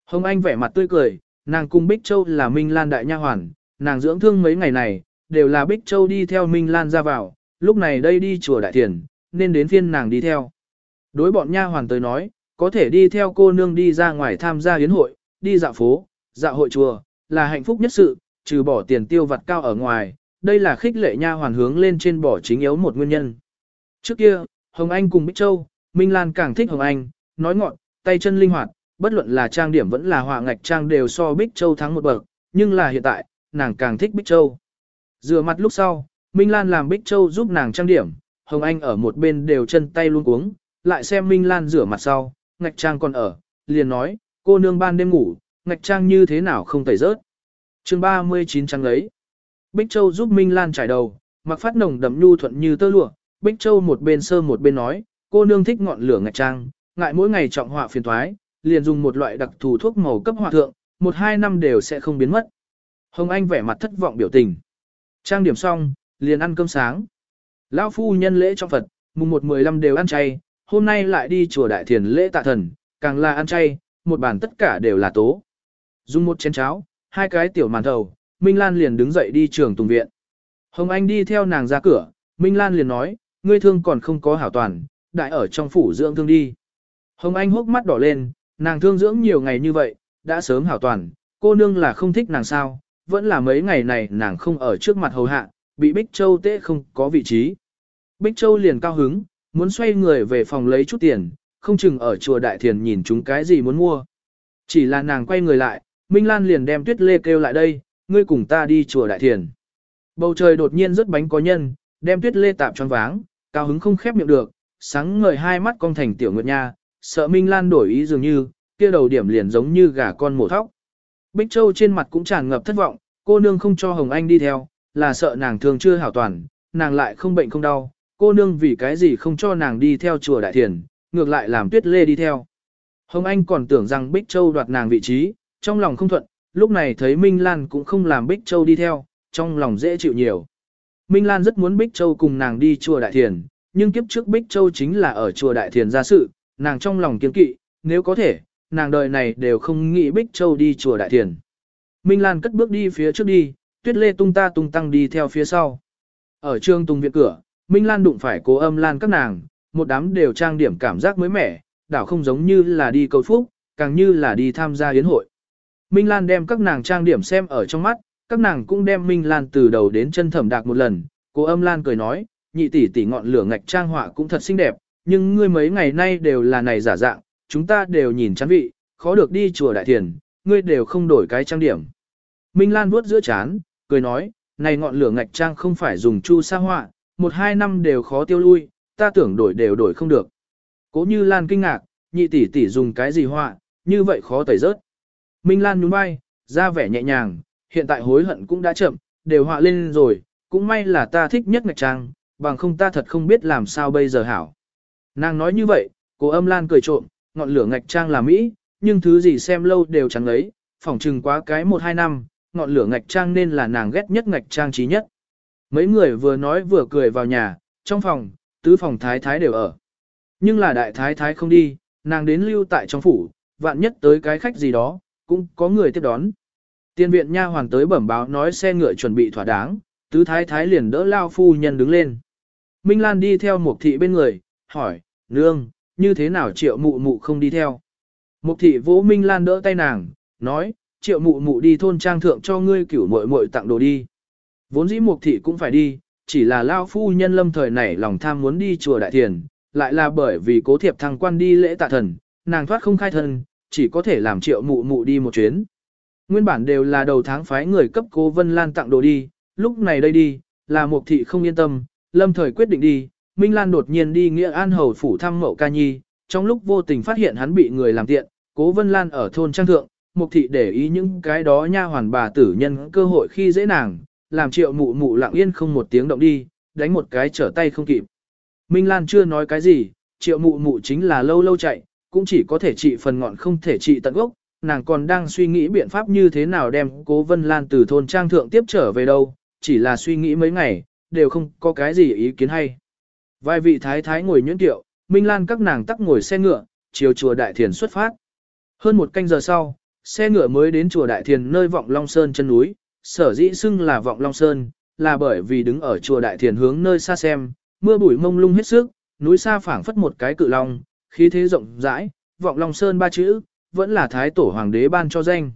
S1: Hồng Anh vẻ mặt tươi cười, nàng cùng Bích Châu là Minh Lan đại nha hoàn, nàng dưỡng thương mấy ngày này, đều là Bích Châu đi theo Minh Lan ra vào, lúc này đây đi chùa đại Thiền, nên đến phiên nàng đi theo. Đối bọn nha hoàn tới nói, có thể đi theo cô nương đi ra ngoài tham gia yến hội, đi dạo phố, dạo hội chùa, là hạnh phúc nhất sự, trừ bỏ tiền tiêu vặt cao ở ngoài, đây là khích lệ nha hoàn hướng lên trên bỏ chính yếu một nguyên nhân. Trước kia, Hồng Anh cùng Bích Châu, Minh Lan càng thích Hồng Anh, nói ngọn, tay chân linh hoạt, bất luận là trang điểm vẫn là họa ngạch trang đều so Bích Châu thắng một bậc, nhưng là hiện tại, nàng càng thích Bích Châu. Rửa mặt lúc sau, Minh Lan làm Bích Châu giúp nàng trang điểm, Hồng Anh ở một bên đều chân tay luôn cuống, lại xem Minh Lan rửa mặt sau, ngạch trang còn ở, liền nói, cô nương ban đêm ngủ, ngạch trang như thế nào không tẩy rớt. chương 39 trắng ấy. Bích Châu giúp Minh Lan trải đầu, mặc phát nồng đậm nhu thuận như tơ lụa, Bích Châu một bên sơ một bên nói, cô nương thích ngọn lửa ngạch trang, ngại mỗi ngày trọng họa phiền thoái, liền dùng một loại đặc thù thuốc màu cấp họa thượng, một hai năm đều sẽ không biến mất. Hồng Anh vẻ mặt thất vọng biểu tình. Trang điểm xong, liền ăn cơm sáng. Lão phu nhân lễ trong Phật, mùng 1 15 đều ăn chay, hôm nay lại đi chùa Đại Thiền lễ tạ thần, càng là ăn chay, một bàn tất cả đều là tố. Dùng một chén cháo, hai cái tiểu màn thầu, Minh Lan liền đứng dậy đi trường tùng viện. Hồng Anh đi theo nàng ra cửa, Minh Lan liền nói, ngươi thương còn không có hảo toàn, đại ở trong phủ dưỡng thương đi. Hồng Anh hốc mắt đỏ lên, nàng thương dưỡng nhiều ngày như vậy, đã sớm hảo toàn, cô nương là không thích nàng sao, vẫn là mấy ngày này nàng không ở trước mặt hầu hạ, bị Bích Châu tễ không có vị trí. Bích Châu liền cao hứng, muốn xoay người về phòng lấy chút tiền, không chừng ở chùa Đại Thiền nhìn chúng cái gì muốn mua. Chỉ là nàng quay người lại, Minh Lan liền đem Tuyết Lê kêu lại đây, ngươi cùng ta đi chùa Đại Thiền. Bầu trời đột nhiên rất bánh có nhân, đem Tuyết Lê tạm choáng váng, cao hứng không khép miệng được, sáng ngời hai mắt cong thành tiểu nguyệt nha, sợ Minh Lan đổi ý dường như, kia đầu điểm liền giống như gà con mổ thóc. Bích Châu trên mặt cũng tràn ngập thất vọng, cô nương không cho Hồng Anh đi theo, là sợ nàng thường chưa hảo toàn, nàng lại không bệnh không đau, cô nương vì cái gì không cho nàng đi theo chùa Đại Thiền, ngược lại làm Tuyết Lê đi theo. Hồng Anh còn tưởng rằng Bích Châu đoạt nàng vị trí, trong lòng không thuận, lúc này thấy Minh Lan cũng không làm Bích Châu đi theo, trong lòng dễ chịu nhiều. Minh Lan rất muốn Bích Châu cùng nàng đi chùa Đại Thiền, nhưng kiếp trước Bích Châu chính là ở chùa Đại Thiền ra sự, nàng trong lòng kiên kỵ, nếu có thể, nàng đời này đều không nghĩ Bích Châu đi chùa Đại Thiền. Minh Lan cất bước đi phía trước đi, Tuyết Lê tung ta tung tăng đi theo phía sau. Ở trường tung viện cửa, Minh Lan đụng phải cố âm Lan các nàng, một đám đều trang điểm cảm giác mới mẻ, đảo không giống như là đi cầu phúc, càng như là đi tham gia yến hội. Minh Lan đem các nàng trang điểm xem ở trong mắt, các nàng cũng đem Minh Lan từ đầu đến chân thẩm đạc một lần, cố âm Lan cười nói, nhị tỷ tỷ ngọn lửa ngạch trang họa cũng thật xinh đẹp, nhưng ngươi mấy ngày nay đều là này giả dạng, chúng ta đều nhìn chán vị, khó được đi chùa đại thiền, ngươi đều không đổi cái trang điểm. Minh Lan vuốt giữa chán, cười nói, này ngọn lửa ngạch trang không phải dùng chu sa họa, một hai năm đều khó tiêu lui, ta tưởng đổi đều đổi không được. Cố như Lan kinh ngạc, nhị tỷ tỷ dùng cái gì họa, như vậy khó tẩy rớt. Minh Lan nhún vai, ra vẻ nhẹ nhàng, hiện tại hối hận cũng đã chậm, đều họa lên rồi, cũng may là ta thích nhất ngạch trang, bằng không ta thật không biết làm sao bây giờ hảo. Nàng nói như vậy, cô âm lan cười trộm, ngọn lửa ngạch trang là Mỹ, nhưng thứ gì xem lâu đều chẳng ấy, phỏng chừng quá cái một hai năm, ngọn lửa ngạch trang nên là nàng ghét nhất ngạch trang trí nhất. Mấy người vừa nói vừa cười vào nhà, trong phòng, tứ phòng thái thái đều ở. Nhưng là đại thái thái không đi, nàng đến lưu tại trong phủ, vạn nhất tới cái khách gì đó, cũng có người tiếp đón. Tiên viện nha hoàng tới bẩm báo nói xe ngựa chuẩn bị thỏa đáng, tứ thái thái liền đỡ lao phu nhân đứng lên. Minh Lan đi theo mục thị bên người, hỏi, nương, như thế nào triệu mụ mụ không đi theo? Mục thị vỗ Minh Lan đỡ tay nàng, nói, triệu mụ mụ đi thôn trang thượng cho ngươi cửu muội muội tặng đồ đi. Vốn dĩ mục thị cũng phải đi, chỉ là lao phu nhân lâm thời này lòng tham muốn đi chùa đại thiền, lại là bởi vì cố thiệp thăng quan đi lễ tạ thần, nàng thoát không khai thân, chỉ có thể làm triệu mụ mụ đi một chuyến. Nguyên bản đều là đầu tháng phái người cấp cố Vân Lan tặng đồ đi, lúc này đây đi, là mục thị không yên tâm, lâm thời quyết định đi, Minh Lan đột nhiên đi Nghĩa An Hầu phủ thăm mậu ca nhi, trong lúc vô tình phát hiện hắn bị người làm tiện, cố Vân Lan ở thôn trang thượng, mục thị để ý những cái đó nha hoàn bà tử nhân cơ hội khi dễ nàng, làm triệu mụ mụ lặng yên không một tiếng động đi, đánh một cái trở tay không kịp. Minh Lan chưa nói cái gì, triệu mụ mụ chính là lâu lâu chạy, cũng chỉ có thể trị phần ngọn không thể trị tận gốc, nàng còn đang suy nghĩ biện pháp như thế nào đem cố Vân Lan từ thôn trang thượng tiếp trở về đâu, chỉ là suy nghĩ mấy ngày, đều không có cái gì ý kiến hay. Vài vị thái thái ngồi nhuyễn tiệu, Minh Lan các nàng tắc ngồi xe ngựa, chiều chùa Đại Thiền xuất phát. Hơn một canh giờ sau, xe ngựa mới đến chùa Đại Thiền nơi vọng Long Sơn chân núi, sở dĩ xưng là vọng Long Sơn, là bởi vì đứng ở chùa Đại Thiền hướng nơi xa xem, mưa bụi mông lung hết sức, núi xa phảng phất một cái cự long, khí thế rộng rãi, vọng Long Sơn ba chữ, vẫn là thái tổ hoàng đế ban cho danh.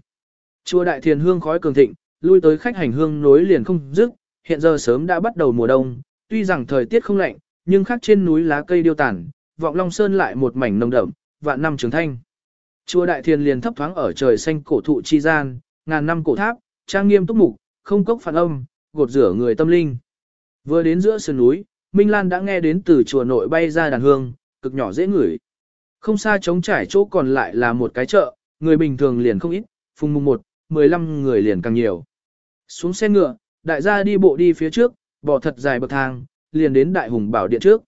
S1: Chùa Đại Thiền hương khói cường thịnh, lui tới khách hành hương nối liền không dứt, hiện giờ sớm đã bắt đầu mùa đông, tuy rằng thời tiết không lạnh, nhưng khác trên núi lá cây điêu tàn, vọng Long Sơn lại một mảnh nồng đậm, vạn năm trường thanh. Chùa Đại Thiền liền thấp thoáng ở trời xanh cổ thụ chi gian, ngàn năm cổ tháp, trang nghiêm túc mục, không cốc phản âm, gột rửa người tâm linh. Vừa đến giữa sườn núi, Minh Lan đã nghe đến từ chùa nội bay ra đàn hương, cực nhỏ dễ ngửi. Không xa trống trải chỗ còn lại là một cái chợ, người bình thường liền không ít, phùng mùng 1, 15 người liền càng nhiều. Xuống xe ngựa, đại gia đi bộ đi phía trước, bỏ thật dài bậc thang, liền đến đại hùng bảo điện trước.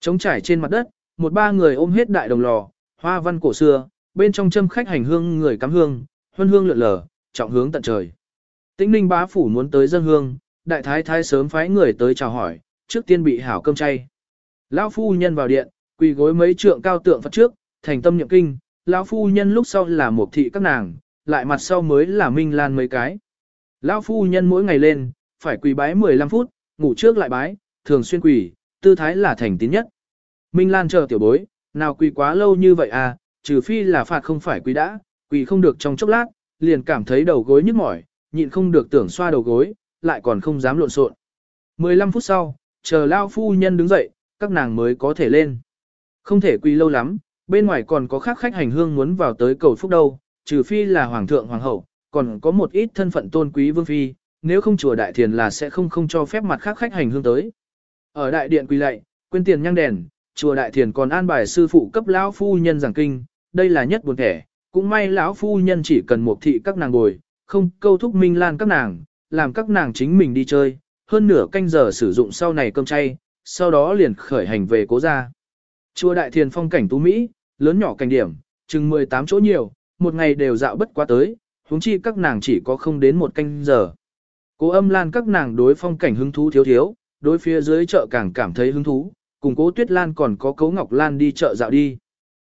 S1: Trống trải trên mặt đất, một ba người ôm hết đại đồng lò, hoa văn cổ xưa, bên trong châm khách hành hương người cắm hương, huân hương lượn lờ, trọng hướng tận trời. Tĩnh ninh bá phủ muốn tới dân hương, đại thái thái sớm phái người tới chào hỏi, trước tiên bị hảo cơm chay. Lão phu nhân vào điện, quỳ gối mấy trượng cao tượng Phật trước, thành tâm nhậm kinh, lão phu nhân lúc sau là một thị các nàng, lại mặt sau mới là Minh Lan mấy cái. Lão phu nhân mỗi ngày lên, phải quỳ bái 15 phút, ngủ trước lại bái, thường xuyên quỳ, tư thái là thành tín nhất. Minh Lan chờ tiểu bối, nào quỳ quá lâu như vậy à, trừ phi là phạt không phải quỳ đã, quỳ không được trong chốc lát, liền cảm thấy đầu gối nhức mỏi, nhịn không được tưởng xoa đầu gối, lại còn không dám lộn xộn. 15 phút sau, chờ lao phu nhân đứng dậy, các nàng mới có thể lên. Không thể quỳ lâu lắm, bên ngoài còn có khác khách hành hương muốn vào tới cầu phúc đâu, trừ phi là hoàng thượng hoàng hậu, còn có một ít thân phận tôn quý vương phi, nếu không chùa đại thiền là sẽ không không cho phép mặt khác khách hành hương tới. Ở đại điện quỳ lạy, quên tiền nhang đèn, chùa đại thiền còn an bài sư phụ cấp lão phu nhân giảng kinh, đây là nhất buồn thẻ, cũng may lão phu nhân chỉ cần một thị các nàng ngồi, không câu thúc minh lan các nàng, làm các nàng chính mình đi chơi, hơn nửa canh giờ sử dụng sau này cơm chay, sau đó liền khởi hành về cố gia. Chùa đại thiền phong cảnh tú Mỹ, lớn nhỏ cảnh điểm, chừng 18 chỗ nhiều, một ngày đều dạo bất quá tới, huống chi các nàng chỉ có không đến một canh giờ. Cố âm lan các nàng đối phong cảnh hứng thú thiếu thiếu, đối phía dưới chợ càng cảm thấy hứng thú, cùng cố tuyết lan còn có cố ngọc lan đi chợ dạo đi.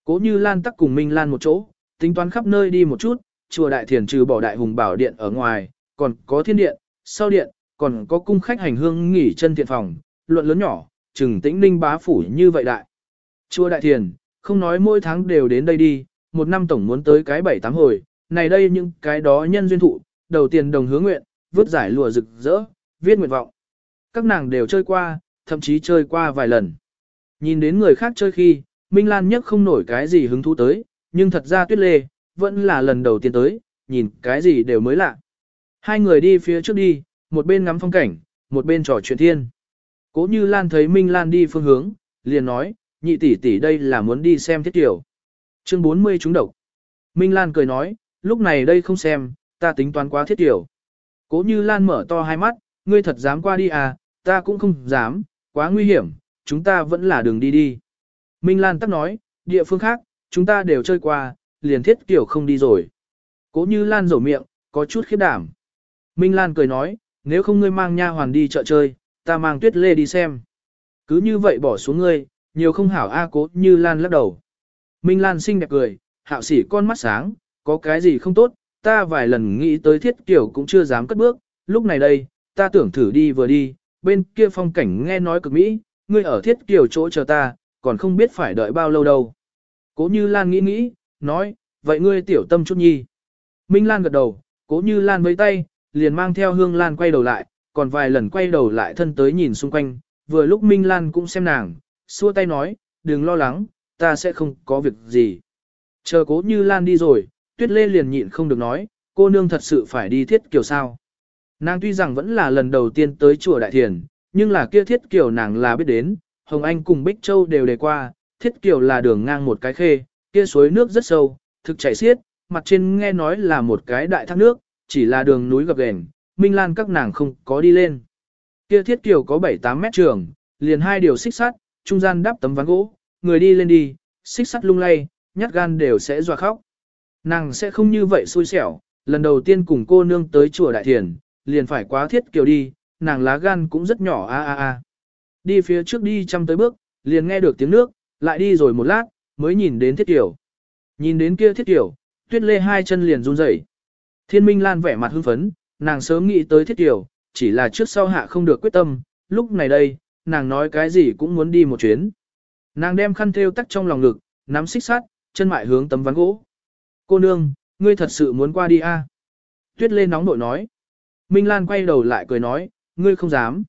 S1: Cố như lan tắc cùng minh lan một chỗ, tính toán khắp nơi đi một chút, chùa đại thiền trừ bỏ đại hùng bảo điện ở ngoài, còn có thiên điện, sau điện, còn có cung khách hành hương nghỉ chân thiện phòng, luận lớn nhỏ, Trừng tĩnh ninh bá phủ như vậy đại. Chùa đại thiền, không nói mỗi tháng đều đến đây đi, một năm tổng muốn tới cái bảy tám hồi, này đây những cái đó nhân duyên thụ, đầu tiên đồng hướng nguyện, vứt giải lùa rực rỡ, viết nguyện vọng. Các nàng đều chơi qua, thậm chí chơi qua vài lần. Nhìn đến người khác chơi khi, Minh Lan nhất không nổi cái gì hứng thú tới, nhưng thật ra tuyết lê, vẫn là lần đầu tiên tới, nhìn cái gì đều mới lạ. Hai người đi phía trước đi, một bên ngắm phong cảnh, một bên trò chuyện thiên. Cố như Lan thấy Minh Lan đi phương hướng, liền nói, nhị tỷ tỷ đây là muốn đi xem thiết tiểu. Chương 40 chúng độc. Minh Lan cười nói, lúc này đây không xem, ta tính toán quá thiết tiểu. Cố như Lan mở to hai mắt, ngươi thật dám qua đi à, ta cũng không dám, quá nguy hiểm, chúng ta vẫn là đường đi đi. Minh Lan tắc nói, địa phương khác, chúng ta đều chơi qua, liền thiết kiểu không đi rồi. Cố như Lan rổ miệng, có chút khiếp đảm. Minh Lan cười nói, nếu không ngươi mang nha hoàn đi chợ chơi, ta mang tuyết lê đi xem. Cứ như vậy bỏ xuống ngươi, nhiều không hảo a cố như Lan lắc đầu. Minh Lan xinh đẹp cười, hạo sỉ con mắt sáng, có cái gì không tốt, ta vài lần nghĩ tới thiết kiểu cũng chưa dám cất bước, lúc này đây, ta tưởng thử đi vừa đi, bên kia phong cảnh nghe nói cực mỹ, ngươi ở thiết kiểu chỗ chờ ta, còn không biết phải đợi bao lâu đâu. Cố như Lan nghĩ nghĩ, nói, vậy ngươi tiểu tâm chút nhi. Minh Lan gật đầu, cố như Lan với tay, liền mang theo hương Lan quay đầu lại, còn vài lần quay đầu lại thân tới nhìn xung quanh, vừa lúc Minh Lan cũng xem nàng, xua tay nói, đừng lo lắng, ta sẽ không có việc gì. Chờ cố như Lan đi rồi, Tuyết Lê liền nhịn không được nói, cô nương thật sự phải đi thiết kiểu sao. Nàng tuy rằng vẫn là lần đầu tiên tới chùa Đại Thiền, nhưng là kia thiết kiểu nàng là biết đến, Hồng Anh cùng Bích Châu đều đề qua, thiết kiểu là đường ngang một cái khê, kia suối nước rất sâu, thực chảy xiết, mặt trên nghe nói là một cái đại thác nước, chỉ là đường núi gập ghềnh, Minh Lan các nàng không có đi lên. Kia thiết kiểu có 7-8 mét trường, liền hai điều xích sắt, trung gian đắp tấm ván gỗ, người đi lên đi, xích sắt lung lay, nhát gan đều sẽ dọa khóc. Nàng sẽ không như vậy xui xẻo, lần đầu tiên cùng cô nương tới chùa Đại Thiền, liền phải quá thiết kiều đi, nàng lá gan cũng rất nhỏ a a a. Đi phía trước đi trăm tới bước, liền nghe được tiếng nước, lại đi rồi một lát, mới nhìn đến thiết tiểu, Nhìn đến kia thiết tiểu, Tuyết lê hai chân liền run rẩy. Thiên Minh Lan vẻ mặt hưng phấn, nàng sớm nghĩ tới thiết tiểu, chỉ là trước sau hạ không được quyết tâm, lúc này đây, nàng nói cái gì cũng muốn đi một chuyến. Nàng đem khăn thêu tắc trong lòng ngực, nắm xích sắt, chân mại hướng tấm ván gỗ. Cô nương, ngươi thật sự muốn qua đi a? À? Tuyết lê nóng nội nói. Minh Lan quay đầu lại cười nói, ngươi không dám.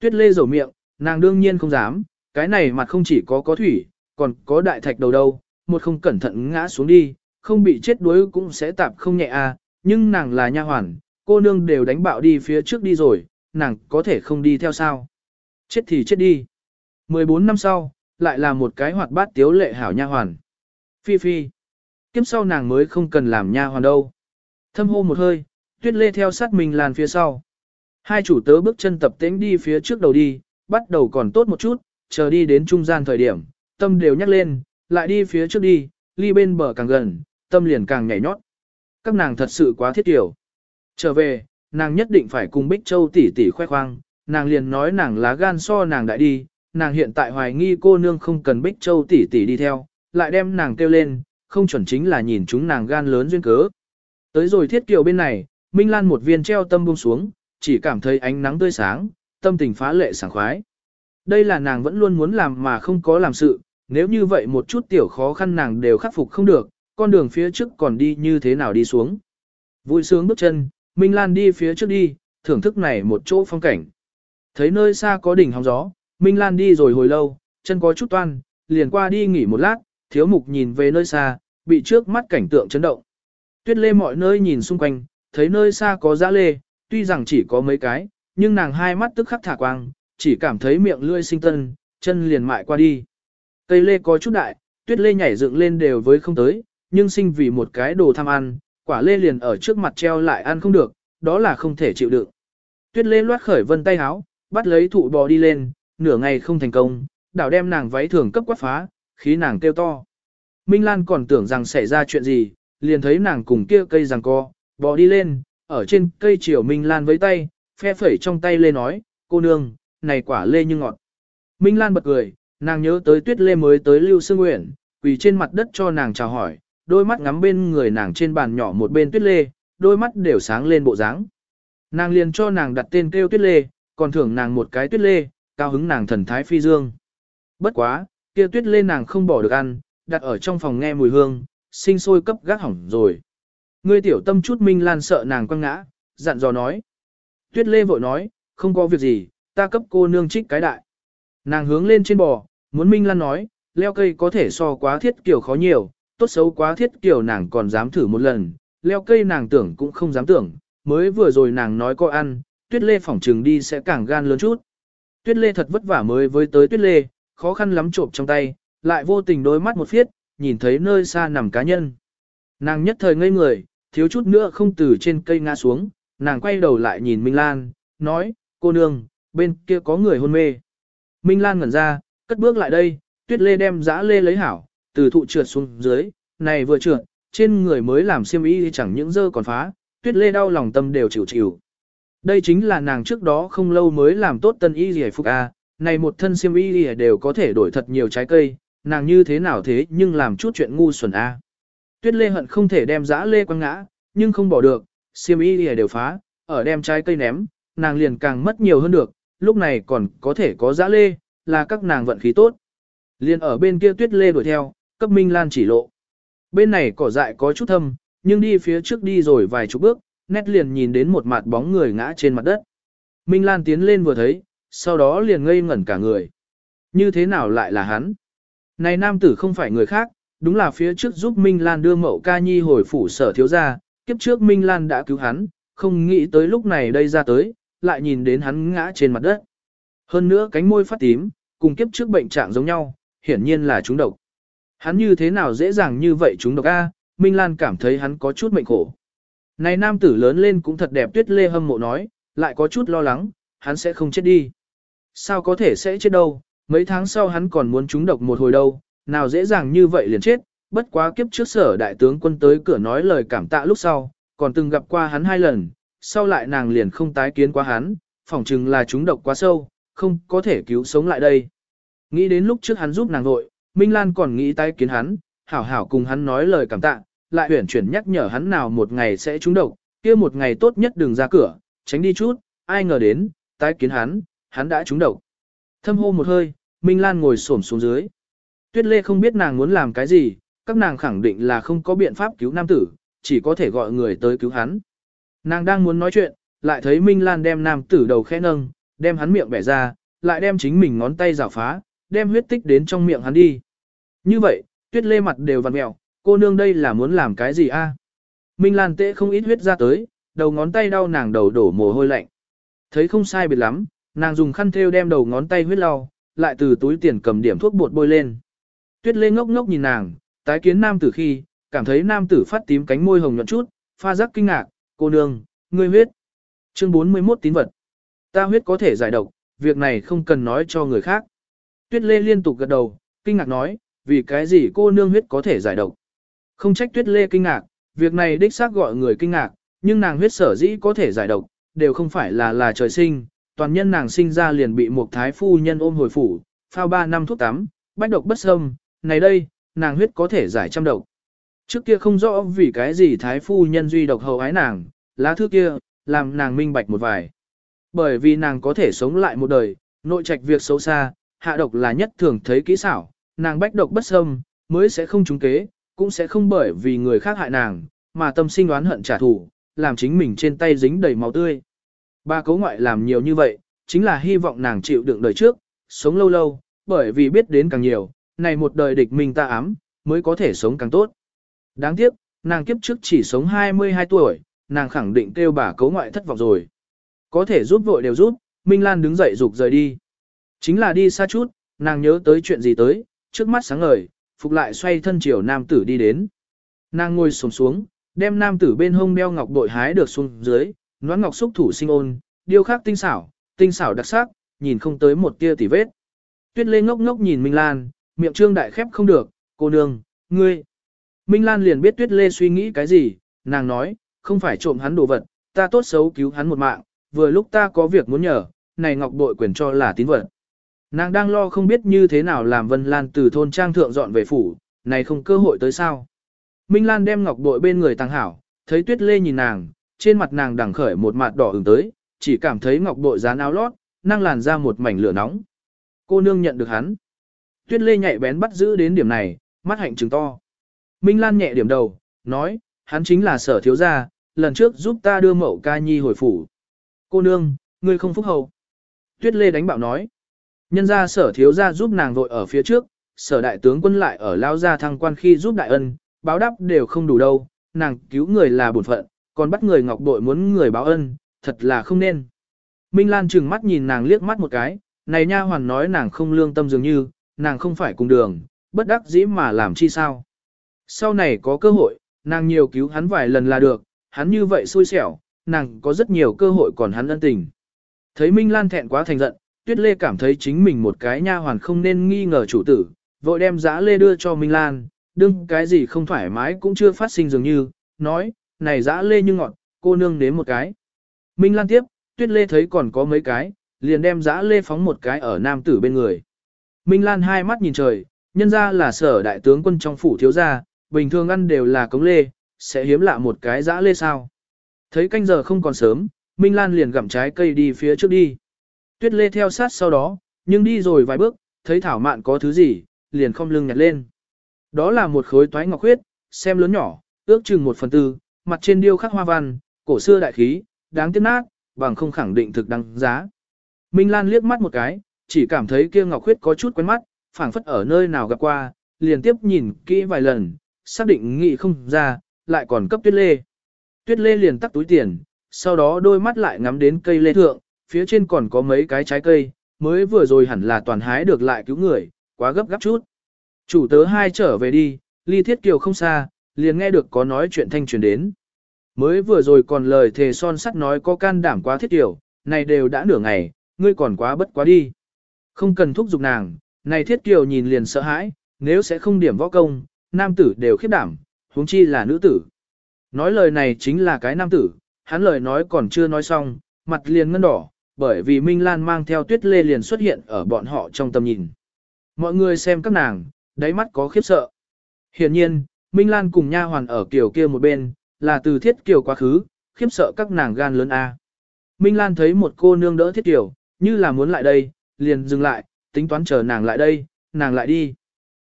S1: Tuyết lê rầu miệng, nàng đương nhiên không dám, cái này mặt không chỉ có có thủy, còn có đại thạch đầu đâu, một không cẩn thận ngã xuống đi, không bị chết đuối cũng sẽ tạp không nhẹ à, nhưng nàng là nha hoàn, cô nương đều đánh bạo đi phía trước đi rồi, nàng có thể không đi theo sao. Chết thì chết đi. 14 năm sau, lại là một cái hoạt bát tiếu lệ hảo nha hoàn. Phi phi. Kiếp sau nàng mới không cần làm nha hoàn đâu. Thâm hô một hơi, tuyết lê theo sát mình làn phía sau. Hai chủ tớ bước chân tập tễnh đi phía trước đầu đi, bắt đầu còn tốt một chút, chờ đi đến trung gian thời điểm, tâm đều nhắc lên, lại đi phía trước đi, ly bên bờ càng gần, tâm liền càng nhảy nhót. Các nàng thật sự quá thiết tiểu. Trở về, nàng nhất định phải cùng Bích Châu tỷ tỷ khoe khoang, nàng liền nói nàng lá gan so nàng đại đi, nàng hiện tại hoài nghi cô nương không cần Bích Châu tỷ tỷ đi theo, lại đem nàng kêu lên, không chuẩn chính là nhìn chúng nàng gan lớn duyên cớ. Tới rồi thiết kiều bên này, Minh Lan một viên treo tâm buông xuống, chỉ cảm thấy ánh nắng tươi sáng, tâm tình phá lệ sảng khoái. Đây là nàng vẫn luôn muốn làm mà không có làm sự, nếu như vậy một chút tiểu khó khăn nàng đều khắc phục không được, con đường phía trước còn đi như thế nào đi xuống. Vui sướng bước chân, Minh Lan đi phía trước đi, thưởng thức này một chỗ phong cảnh. Thấy nơi xa có đỉnh hóng gió, Minh Lan đi rồi hồi lâu, chân có chút toan, liền qua đi nghỉ một lát, thiếu mục nhìn về nơi xa, bị trước mắt cảnh tượng chấn động. Tuyết lê mọi nơi nhìn xung quanh, thấy nơi xa có dã lê, tuy rằng chỉ có mấy cái, nhưng nàng hai mắt tức khắc thả quang, chỉ cảm thấy miệng lươi sinh tân, chân liền mại qua đi. Cây lê có chút đại, tuyết lê nhảy dựng lên đều với không tới, nhưng sinh vì một cái đồ tham ăn, quả lê liền ở trước mặt treo lại ăn không được, đó là không thể chịu đựng. Tuyết lê loát khởi vân tay háo, bắt lấy thụ bò đi lên, nửa ngày không thành công, đảo đem nàng váy thường cấp quát phá, khí nàng kêu to. Minh Lan còn tưởng rằng xảy ra chuyện gì, liền thấy nàng cùng kia cây rằng co, bò đi lên, ở trên cây chiều Minh Lan với tay, phe phẩy trong tay lê nói, cô nương, này quả lê như ngọt. Minh Lan bật cười, nàng nhớ tới tuyết lê mới tới Lưu Sương Nguyện, quỳ trên mặt đất cho nàng chào hỏi, đôi mắt ngắm bên người nàng trên bàn nhỏ một bên tuyết lê, đôi mắt đều sáng lên bộ dáng. Nàng liền cho nàng đặt tên kêu tuyết lê, còn thưởng nàng một cái tuyết lê, cao hứng nàng thần thái phi dương. Bất quá, kia tuyết lê nàng không bỏ được ăn, đặt ở trong phòng nghe mùi hương, sinh sôi cấp gác hỏng rồi. Ngươi tiểu tâm chút Minh Lan sợ nàng quăng ngã, dặn dò nói. Tuyết lê vội nói, không có việc gì, ta cấp cô nương trích cái đại. Nàng hướng lên trên bò, muốn Minh Lan nói, leo cây có thể so quá thiết kiểu khó nhiều, tốt xấu quá thiết kiểu nàng còn dám thử một lần, leo cây nàng tưởng cũng không dám tưởng, mới vừa rồi nàng nói có ăn, tuyết lê phỏng trừng đi sẽ càng gan lớn chút. Tuyết lê thật vất vả mới với tới tuyết lê, khó khăn lắm trộm trong tay, lại vô tình đôi mắt một phiết, nhìn thấy nơi xa nằm cá nhân. Nàng nhất thời ngây người, thiếu chút nữa không từ trên cây ngã xuống, nàng quay đầu lại nhìn Minh Lan, nói, cô nương, bên kia có người hôn mê. Minh Lan ngẩn ra, cất bước lại đây, tuyết lê đem giã lê lấy hảo, từ thụ trượt xuống dưới, này vừa trượt, trên người mới làm xiêm y chẳng những dơ còn phá, tuyết lê đau lòng tâm đều chịu chịu. Đây chính là nàng trước đó không lâu mới làm tốt tân y gì phục A, này một thân xiêm y đều có thể đổi thật nhiều trái cây, nàng như thế nào thế nhưng làm chút chuyện ngu xuẩn A. Tuyết lê hận không thể đem giã lê quăng ngã, nhưng không bỏ được, xiêm y đều phá, ở đem trái cây ném, nàng liền càng mất nhiều hơn được, lúc này còn có thể có giã lê, là các nàng vận khí tốt. Liền ở bên kia tuyết lê đuổi theo, cấp Minh Lan chỉ lộ. Bên này cỏ dại có chút thâm, nhưng đi phía trước đi rồi vài chục bước, nét liền nhìn đến một mặt bóng người ngã trên mặt đất. Minh Lan tiến lên vừa thấy, sau đó liền ngây ngẩn cả người. Như thế nào lại là hắn? Này nam tử không phải người khác, đúng là phía trước giúp Minh Lan đưa mậu ca nhi hồi phủ sở thiếu gia, kiếp trước Minh Lan đã cứu hắn, không nghĩ tới lúc này đây ra tới, lại nhìn đến hắn ngã trên mặt đất. Hơn nữa cánh môi phát tím, cùng kiếp trước bệnh trạng giống nhau, hiển nhiên là trúng độc. Hắn như thế nào dễ dàng như vậy trúng độc A, Minh Lan cảm thấy hắn có chút mệnh khổ. Này nam tử lớn lên cũng thật đẹp tuyết lê hâm mộ nói, lại có chút lo lắng, hắn sẽ không chết đi. Sao có thể sẽ chết đâu, mấy tháng sau hắn còn muốn trúng độc một hồi đâu, nào dễ dàng như vậy liền chết, bất quá kiếp trước sở đại tướng quân tới cửa nói lời cảm tạ lúc sau, còn từng gặp qua hắn hai lần, sau lại nàng liền không tái kiến quá hắn, phỏng chừng là chúng độc quá sâu, không có thể cứu sống lại đây. Nghĩ đến lúc trước hắn giúp nàng vội, Minh Lan còn nghĩ tái kiến hắn, hảo hảo cùng hắn nói lời cảm tạ, lại huyển chuyển nhắc nhở hắn nào một ngày sẽ trúng độc, kia một ngày tốt nhất đừng ra cửa, tránh đi chút, ai ngờ đến, tái kiến hắn, hắn đã trúng độc. Thâm hô một hơi, Minh Lan ngồi xổm xuống dưới. Tuyết Lê không biết nàng muốn làm cái gì, các nàng khẳng định là không có biện pháp cứu nam tử, chỉ có thể gọi người tới cứu hắn. Nàng đang muốn nói chuyện, lại thấy Minh Lan đem nam tử đầu khẽ nâng, đem hắn miệng bẻ ra, lại đem chính mình ngón tay rào phá, đem huyết tích đến trong miệng hắn đi. Như vậy, Tuyết Lê mặt đều vặn mẹo, cô nương đây là muốn làm cái gì a? Minh Lan tệ không ít huyết ra tới, đầu ngón tay đau nàng đầu đổ mồ hôi lạnh. Thấy không sai biệt lắm, nàng dùng khăn thêu đem đầu ngón tay huyết lau, lại từ túi tiền cầm điểm thuốc bột bôi lên. Tuyết Lê ngốc ngốc nhìn nàng, tái kiến nam tử khi, cảm thấy nam tử phát tím cánh môi hồng nhuận chút, pha giác kinh ngạc, cô nương, ngươi huyết. Chương 41 tín vật. Ta huyết có thể giải độc, việc này không cần nói cho người khác. Tuyết Lê liên tục gật đầu, kinh ngạc nói, vì cái gì cô nương huyết có thể giải độc. Không trách Tuyết Lê kinh ngạc, việc này đích xác gọi người kinh ngạc, nhưng nàng huyết sở dĩ có thể giải độc, đều không phải là là trời sinh, toàn nhân nàng sinh ra liền bị một thái phu nhân ôm hồi phủ, phao 3 năm thuốc tắm, bách độc bất xâm, này đây, nàng huyết có thể giải trăm độc. Trước kia không rõ vì cái gì thái phu nhân duy độc hầu ái nàng, lá thư kia, làm nàng minh bạch một vài. Bởi vì nàng có thể sống lại một đời, nội trạch việc xấu xa, hạ độc là nhất thường thấy kỹ xảo, nàng bách độc bất xâm, mới sẽ không trúng kế, cũng sẽ không bởi vì người khác hại nàng, mà tâm sinh oán hận trả thù, làm chính mình trên tay dính đầy máu tươi. Ba cấu ngoại làm nhiều như vậy, chính là hy vọng nàng chịu đựng đời trước, sống lâu lâu, bởi vì biết đến càng nhiều, này một đời địch mình ta ám, mới có thể sống càng tốt. Đáng tiếc, nàng kiếp trước chỉ sống 22 tuổi, nàng khẳng định kêu bà cấu ngoại thất vọng rồi. Có thể giúp vội đều giúp, Minh Lan đứng dậy dục rời đi. Chính là đi xa chút, nàng nhớ tới chuyện gì tới, trước mắt sáng ngời, phục lại xoay thân chiều nam tử đi đến. Nàng ngồi xổm xuống, đem nam tử bên hông đeo ngọc bội hái được xuống dưới, noãn ngọc xúc thủ sinh ôn, điêu khắc tinh xảo, tinh xảo đặc sắc, nhìn không tới một tia tỉ vết. Tuyết Lê ngốc ngốc nhìn Minh Lan, miệng trương đại khép không được, cô nương, ngươi. Minh Lan liền biết Tuyết Lê suy nghĩ cái gì, nàng nói, không phải trộm hắn đồ vật, ta tốt xấu cứu hắn một mạng, vừa lúc ta có việc muốn nhờ, này ngọc bội quyền cho là tín vật. Nàng đang lo không biết như thế nào làm Vân Lan từ thôn trang thượng dọn về phủ, này không cơ hội tới sao. Minh Lan đem ngọc bội bên người tăng hảo, thấy Tuyết Lê nhìn nàng, trên mặt nàng đằng khởi một mặt đỏ ửng tới, chỉ cảm thấy ngọc bội dán áo lót, năng làn ra một mảnh lửa nóng. Cô nương nhận được hắn. Tuyết Lê nhạy bén bắt giữ đến điểm này, mắt hạnh trừng to. Minh Lan nhẹ điểm đầu, nói, hắn chính là sở thiếu gia, lần trước giúp ta đưa mẫu ca nhi hồi phủ. Cô nương, ngươi không phúc hậu. Tuyết Lê đánh bạo nói. Nhân ra sở thiếu gia giúp nàng vội ở phía trước, sở đại tướng quân lại ở lao gia thăng quan khi giúp đại ân, báo đáp đều không đủ đâu, nàng cứu người là bổn phận, còn bắt người ngọc bội muốn người báo ân, thật là không nên. Minh Lan trừng mắt nhìn nàng liếc mắt một cái, này nha hoàn nói nàng không lương tâm dường như, nàng không phải cùng đường, bất đắc dĩ mà làm chi sao. Sau này có cơ hội, nàng nhiều cứu hắn vài lần là được, hắn như vậy xui xẻo, nàng có rất nhiều cơ hội còn hắn ân tình. Thấy Minh Lan thẹn quá thành giận, Tuyết Lê cảm thấy chính mình một cái nha hoàn không nên nghi ngờ chủ tử, vội đem giã Lê đưa cho Minh Lan, đương cái gì không thoải mái cũng chưa phát sinh dường như, nói, này giã Lê như ngọt, cô nương nếm một cái. Minh Lan tiếp, Tuyết Lê thấy còn có mấy cái, liền đem giã Lê phóng một cái ở nam tử bên người. Minh Lan hai mắt nhìn trời, nhân ra là sở đại tướng quân trong phủ thiếu gia, bình thường ăn đều là cống lê, sẽ hiếm lạ một cái dã lê sao. Thấy canh giờ không còn sớm, Minh Lan liền gặm trái cây đi phía trước đi. Tuyết lê theo sát sau đó, nhưng đi rồi vài bước, thấy thảo mạn có thứ gì, liền không lưng nhặt lên. Đó là một khối toái ngọc huyết, xem lớn nhỏ, ước chừng một phần tư, mặt trên điêu khắc hoa văn, cổ xưa đại khí, đáng tiếc nát, bằng không khẳng định thực đăng giá. Minh Lan liếc mắt một cái, chỉ cảm thấy kia ngọc huyết có chút quen mắt, phảng phất ở nơi nào gặp qua, liền tiếp nhìn kỹ vài lần, xác định nghị không ra, lại còn cấp tuyết lê. Tuyết lê liền tắt túi tiền, sau đó đôi mắt lại ngắm đến cây lê thượng, phía trên còn có mấy cái trái cây, mới vừa rồi hẳn là toàn hái được lại cứu người, quá gấp gáp chút. Chủ tớ hai trở về đi, ly thiết kiều không xa, liền nghe được có nói chuyện thanh truyền đến. Mới vừa rồi còn lời thề son sắt nói có can đảm quá thiết kiều, này đều đã nửa ngày, ngươi còn quá bất quá đi. Không cần thúc giục nàng, này thiết kiều nhìn liền sợ hãi, nếu sẽ không điểm võ công, nam tử đều khiếp đảm, huống chi là nữ tử. Nói lời này chính là cái nam tử, hắn lời nói còn chưa nói xong, mặt liền ngân đỏ, bởi vì Minh Lan mang theo tuyết lê liền xuất hiện ở bọn họ trong tầm nhìn. Mọi người xem các nàng, đáy mắt có khiếp sợ. Hiển nhiên, Minh Lan cùng nha hoàn ở kiểu kia một bên, là từ thiết kiều quá khứ, khiếp sợ các nàng gan lớn a. Minh Lan thấy một cô nương đỡ thiết kiều, như là muốn lại đây, liền dừng lại, tính toán chờ nàng lại đây, nàng lại đi.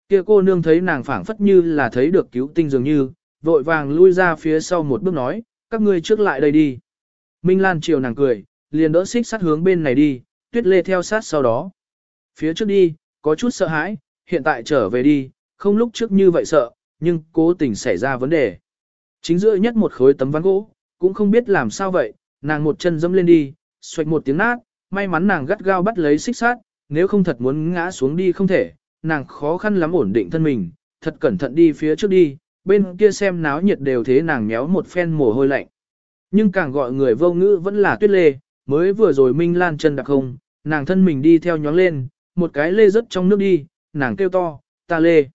S1: Kia cô nương thấy nàng phảng phất như là thấy được cứu tinh dường như, vội vàng lui ra phía sau một bước nói, các ngươi trước lại đây đi. Minh Lan chiều nàng cười, liền đỡ xích sát hướng bên này đi, tuyết lê theo sát sau đó. Phía trước đi, có chút sợ hãi, hiện tại trở về đi, không lúc trước như vậy sợ, nhưng cố tình xảy ra vấn đề. Chính giữa nhất một khối tấm ván gỗ, cũng không biết làm sao vậy, nàng một chân dẫm lên đi, xoạch một tiếng nát, may mắn nàng gắt gao bắt lấy xích sát, nếu không thật muốn ngã xuống đi không thể, nàng khó khăn lắm ổn định thân mình, thật cẩn thận đi phía trước đi, bên kia xem náo nhiệt đều thế nàng méo một phen mồ hôi lạnh. Nhưng càng gọi người vô ngữ vẫn là tuyết lê, mới vừa rồi Minh Lan chân đặc không, nàng thân mình đi theo nhóng lên, một cái lê rớt trong nước đi, nàng kêu to, ta lê.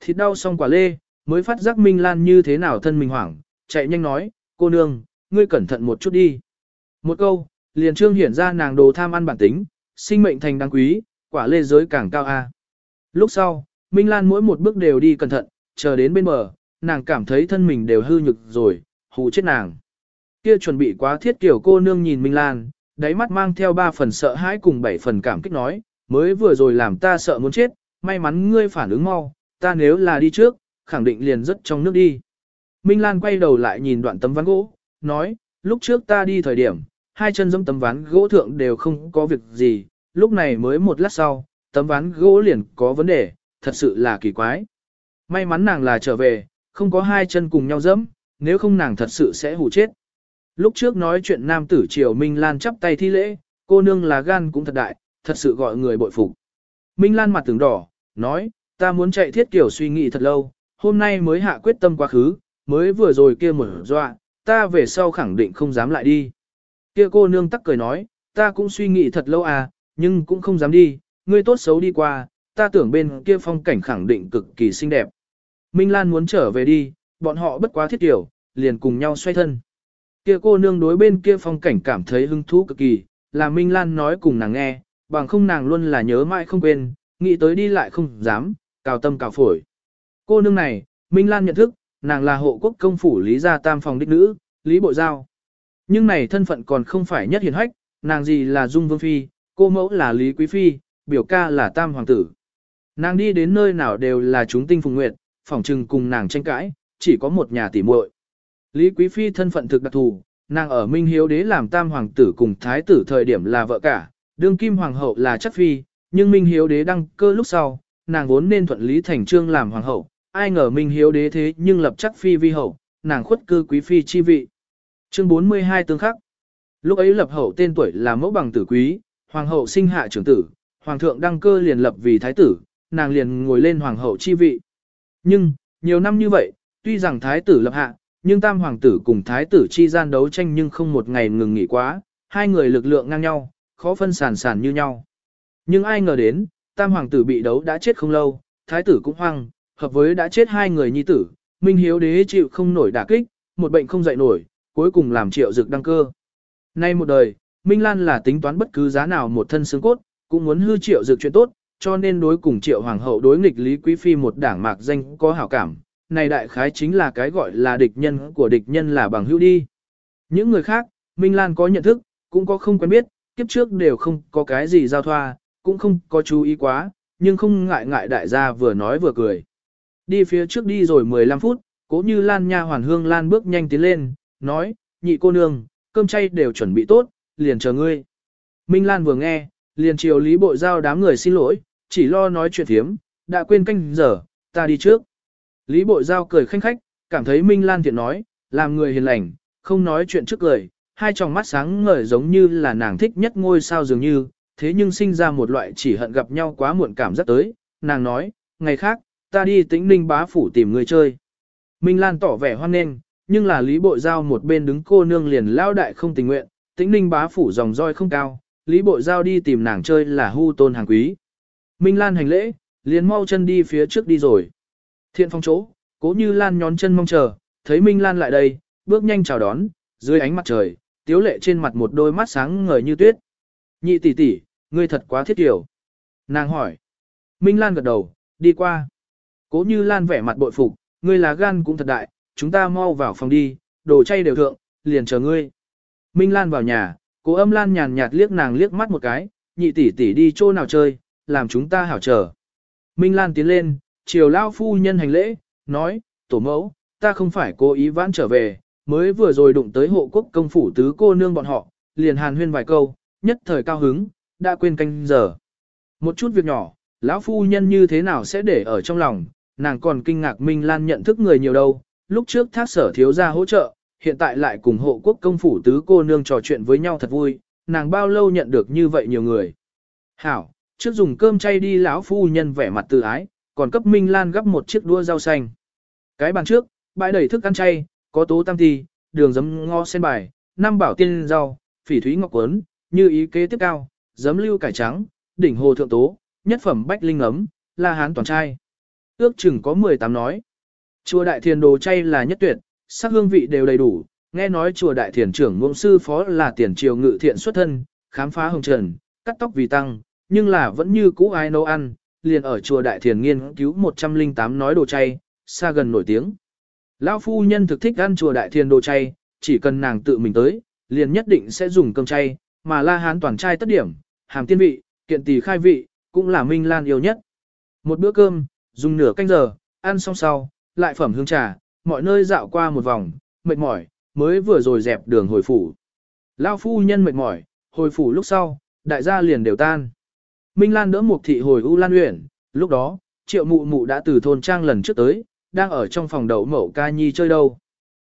S1: Thịt đau xong quả lê, mới phát giác Minh Lan như thế nào thân mình hoảng, chạy nhanh nói, cô nương, ngươi cẩn thận một chút đi. Một câu, liền trương hiển ra nàng đồ tham ăn bản tính, sinh mệnh thành đáng quý, quả lê giới càng cao a. Lúc sau, Minh Lan mỗi một bước đều đi cẩn thận, chờ đến bên bờ, nàng cảm thấy thân mình đều hư nhực rồi, hù chết nàng. Kia chuẩn bị quá thiết kiểu cô nương nhìn Minh Lan, đáy mắt mang theo ba phần sợ hãi cùng bảy phần cảm kích nói, mới vừa rồi làm ta sợ muốn chết, may mắn ngươi phản ứng mau, ta nếu là đi trước, khẳng định liền rất trong nước đi. Minh Lan quay đầu lại nhìn đoạn tấm ván gỗ, nói, lúc trước ta đi thời điểm, hai chân giống tấm ván gỗ thượng đều không có việc gì, lúc này mới một lát sau, tấm ván gỗ liền có vấn đề, thật sự là kỳ quái. May mắn nàng là trở về, không có hai chân cùng nhau dẫm, nếu không nàng thật sự sẽ hù chết. Lúc trước nói chuyện nam tử triều Minh Lan chắp tay thi lễ, cô nương là gan cũng thật đại, thật sự gọi người bội phục. Minh Lan mặt tưởng đỏ, nói, ta muốn chạy thiết kiểu suy nghĩ thật lâu, hôm nay mới hạ quyết tâm quá khứ, mới vừa rồi kia mở dọa, ta về sau khẳng định không dám lại đi. Kia cô nương tắc cười nói, ta cũng suy nghĩ thật lâu à, nhưng cũng không dám đi, ngươi tốt xấu đi qua, ta tưởng bên kia phong cảnh khẳng định cực kỳ xinh đẹp. Minh Lan muốn trở về đi, bọn họ bất quá thiết tiểu, liền cùng nhau xoay thân. Kia cô nương đối bên kia phong cảnh cảm thấy hứng thú cực kỳ, là Minh Lan nói cùng nàng nghe, bằng không nàng luôn là nhớ mãi không quên, nghĩ tới đi lại không dám, cào tâm cào phổi. Cô nương này, Minh Lan nhận thức, nàng là hộ quốc công phủ Lý Gia Tam phòng đích nữ, Lý Bộ Giao. Nhưng này thân phận còn không phải nhất hiển hách, nàng gì là Dung Vương Phi, cô mẫu là Lý Quý Phi, biểu ca là Tam Hoàng tử. Nàng đi đến nơi nào đều là chúng tinh phùng nguyệt, phỏng trừng cùng nàng tranh cãi, chỉ có một nhà tỉ muội. Lý Quý Phi thân phận thực đặc thù, nàng ở Minh Hiếu Đế làm Tam Hoàng tử cùng Thái tử thời điểm là vợ cả, đương Kim Hoàng hậu là chất Phi, nhưng Minh Hiếu Đế đăng cơ lúc sau, nàng vốn nên thuận lý thành trương làm Hoàng hậu, ai ngờ Minh Hiếu Đế thế nhưng lập chất Phi vi hậu, nàng khuất cư Quý Phi chi vị. Chương 42 tương khắc. Lúc ấy lập hậu tên tuổi là mẫu bằng tử quý, hoàng hậu sinh hạ trưởng tử, hoàng thượng đăng cơ liền lập vì thái tử, nàng liền ngồi lên hoàng hậu chi vị. Nhưng, nhiều năm như vậy, tuy rằng thái tử lập hạ, nhưng tam hoàng tử cùng thái tử chi gian đấu tranh nhưng không một ngày ngừng nghỉ quá, hai người lực lượng ngang nhau, khó phân sản sản như nhau. Nhưng ai ngờ đến, tam hoàng tử bị đấu đã chết không lâu, thái tử cũng hoang, hợp với đã chết hai người nhi tử, minh hiếu đế chịu không nổi đả kích, một bệnh không dậy nổi, cuối cùng làm triệu dực đăng cơ. Nay một đời, Minh Lan là tính toán bất cứ giá nào một thân xương cốt, cũng muốn hư triệu dược chuyện tốt, cho nên đối cùng triệu hoàng hậu đối nghịch Lý Quý Phi một đảng mạc danh có hảo cảm. Này đại khái chính là cái gọi là địch nhân của địch nhân là bằng hữu đi. Những người khác, Minh Lan có nhận thức, cũng có không quen biết, kiếp trước đều không có cái gì giao thoa, cũng không có chú ý quá, nhưng không ngại ngại đại gia vừa nói vừa cười. Đi phía trước đi rồi 15 phút, cố như Lan nha hoàn hương Lan bước nhanh tiến lên, nói, nhị cô nương, cơm chay đều chuẩn bị tốt, liền chờ ngươi. Minh Lan vừa nghe, liền chiều lý bộ giao đám người xin lỗi, chỉ lo nói chuyện thiếm, đã quên canh giờ, ta đi trước. Lý bộ giao cười khanh khách, cảm thấy Minh Lan thiện nói, làm người hiền lành, không nói chuyện trước cười, hai tròng mắt sáng ngời giống như là nàng thích nhất ngôi sao dường như, thế nhưng sinh ra một loại chỉ hận gặp nhau quá muộn cảm giác tới, nàng nói, ngày khác, ta đi tĩnh ninh bá phủ tìm người chơi. Minh Lan tỏ vẻ hoan nghênh, nhưng là Lý Bội Giao một bên đứng cô nương liền lao đại không tình nguyện, tĩnh ninh bá phủ dòng roi không cao, Lý Bội Giao đi tìm nàng chơi là hưu tôn hàng quý. Minh Lan hành lễ, liền mau chân đi phía trước đi rồi. Thiện phong chỗ, cố như Lan nhón chân mong chờ, thấy Minh Lan lại đây, bước nhanh chào đón, dưới ánh mặt trời, tiếu lệ trên mặt một đôi mắt sáng ngời như tuyết. Nhị tỷ tỷ, ngươi thật quá thiết kiểu. Nàng hỏi. Minh Lan gật đầu, đi qua. Cố như Lan vẻ mặt bội phục, ngươi là gan cũng thật đại, chúng ta mau vào phòng đi, đồ chay đều thượng, liền chờ ngươi. Minh Lan vào nhà, cố âm Lan nhàn nhạt liếc nàng liếc mắt một cái, nhị tỷ tỷ đi chỗ nào chơi, làm chúng ta hảo chờ. Minh Lan tiến lên, chiều lao phu nhân hành lễ, nói, tổ mẫu, ta không phải cố ý vãn trở về, mới vừa rồi đụng tới hộ quốc công phủ tứ cô nương bọn họ, liền hàn huyên vài câu, nhất thời cao hứng, đã quên canh giờ. Một chút việc nhỏ, lão phu nhân như thế nào sẽ để ở trong lòng, nàng còn kinh ngạc Minh Lan nhận thức người nhiều đâu, lúc trước thác sở thiếu ra hỗ trợ, hiện tại lại cùng hộ quốc công phủ tứ cô nương trò chuyện với nhau thật vui, nàng bao lâu nhận được như vậy nhiều người. Hảo, trước dùng cơm chay đi lão phu nhân vẻ mặt tự ái, còn cấp Minh Lan gấp một chiếc đua rau xanh. Cái bàn trước, bãi đầy thức ăn chay, có tố tam thi, đường giấm ngó sen bài, năm bảo tiên rau, phỉ thúy ngọc quấn, như ý kế tiếp cao, giấm lưu cải trắng, đỉnh hồ thượng tố, nhất phẩm bách linh ấm, la hán toàn trai. Ước chừng có 18 nói. Chùa Đại Thiền đồ chay là nhất tuyệt, sắc hương vị đều đầy đủ, nghe nói chùa Đại Thiền trưởng ngôn sư phó là tiền triều ngự thiện xuất thân, khám phá hồng trần, cắt tóc vì tăng, nhưng là vẫn như cũ ai nấu ăn, liền ở chùa Đại Thiền nghiên cứu 108 nói đồ chay, xa gần nổi tiếng. Lão phu nhân thực thích ăn chùa Đại Thiền đồ chay, chỉ cần nàng tự mình tới, liền nhất định sẽ dùng cơm chay, mà la hán toàn chay tất điểm, hàm tiên vị, kiện tỷ khai vị, cũng là Minh Lan yêu nhất. Một bữa cơm, dùng nửa canh giờ, ăn xong sau, lại phẩm hương trà, mọi nơi dạo qua một vòng, mệt mỏi, mới vừa rồi dẹp đường hồi phủ. Lao phu nhân mệt mỏi, hồi phủ lúc sau, đại gia liền đều tan. Minh Lan đỡ một thị hồi U Lan Uyển, lúc đó, triệu mụ mụ đã từ thôn trang lần trước tới, đang ở trong phòng đậu mẫu ca nhi chơi đâu.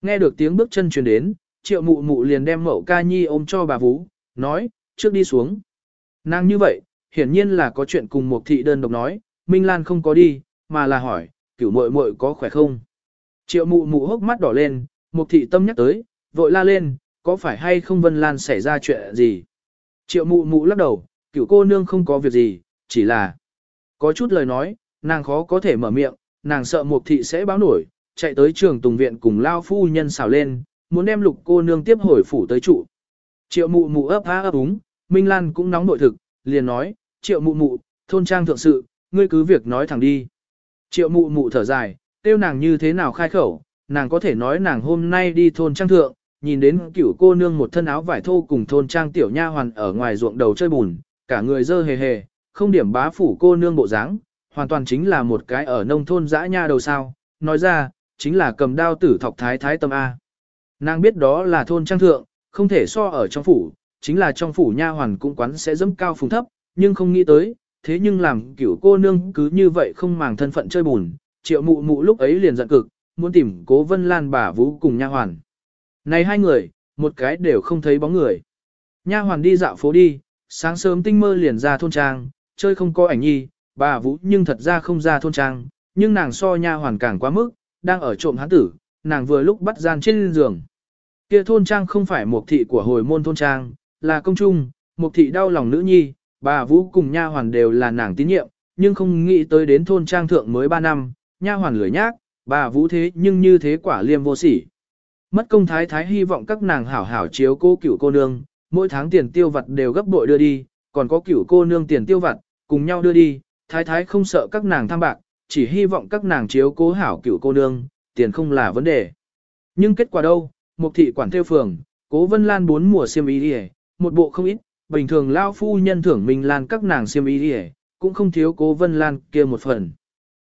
S1: Nghe được tiếng bước chân truyền đến, triệu mụ mụ liền đem mẫu ca nhi ôm cho bà Vũ, nói, trước đi xuống. Nàng như vậy, hiển nhiên là có chuyện cùng một thị đơn độc nói, Minh Lan không có đi, mà là hỏi, cửu muội muội có khỏe không? Triệu mụ mụ hốc mắt đỏ lên, Mục thị tâm nhắc tới, vội la lên, có phải hay không Vân Lan xảy ra chuyện gì? Triệu mụ mụ lắc đầu, cửu cô nương không có việc gì, chỉ là có chút lời nói, nàng khó có thể mở miệng, nàng sợ Mục thị sẽ báo nổi, chạy tới trường tùng viện cùng lao phu nhân xào lên, muốn đem lục cô nương tiếp hồi phủ tới trụ. Triệu mụ mụ ấp há ấp úng, Minh Lan cũng nóng nội thực, liền nói, triệu mụ mụ, thôn trang thượng sự, ngươi cứ việc nói thẳng đi. Triệu mụ mụ thở dài, tiêu nàng như thế nào khai khẩu, nàng có thể nói nàng hôm nay đi thôn trang thượng, nhìn đến cửu cô nương một thân áo vải thô cùng thôn trang tiểu nha hoàn ở ngoài ruộng đầu chơi bùn, cả người dơ hề hề, không điểm bá phủ cô nương bộ dáng, hoàn toàn chính là một cái ở nông thôn dã nha đầu sao, nói ra, chính là cầm đao tử thọc thái thái tâm A. Nàng biết đó là thôn trang thượng, không thể so ở trong phủ, chính là trong phủ nha hoàn cũng quán sẽ dẫm cao phùng thấp, nhưng không nghĩ tới, thế nhưng làm cửu cô nương cứ như vậy không màng thân phận chơi bùn, triệu mụ mụ lúc ấy liền giận cực, muốn tìm cố vân lan bà vũ cùng nha hoàn. Này hai người, một cái đều không thấy bóng người. Nha hoàn đi dạo phố đi, sáng sớm tinh mơ liền ra thôn trang, chơi không có ảnh nhi, bà vũ nhưng thật ra không ra thôn trang, nhưng nàng so nha hoàn càng quá mức, đang ở trộm hán tử, nàng vừa lúc bắt gian trên giường. Kia thôn trang không phải một thị của hồi môn thôn trang, là công trung, một thị đau lòng nữ nhi, bà Vũ cùng nha hoàn đều là nàng tín nhiệm, nhưng không nghĩ tới đến thôn trang thượng mới 3 năm, nha hoàn lười nhác, bà Vũ thế nhưng như thế quả liêm vô sỉ. Mất công thái thái hy vọng các nàng hảo hảo chiếu cô cửu cô nương, mỗi tháng tiền tiêu vặt đều gấp bội đưa đi, còn có cửu cô nương tiền tiêu vặt, cùng nhau đưa đi, thái thái không sợ các nàng tham bạc, chỉ hy vọng các nàng chiếu cố hảo cửu cô nương, tiền không là vấn đề. Nhưng kết quả đâu, một thị quản theo phường, cố vân lan bốn mùa xiêm ý đi một bộ không ít, bình thường lao phu nhân thưởng mình Lan các nàng xiêm y đi cũng không thiếu cố Vân Lan kia một phần.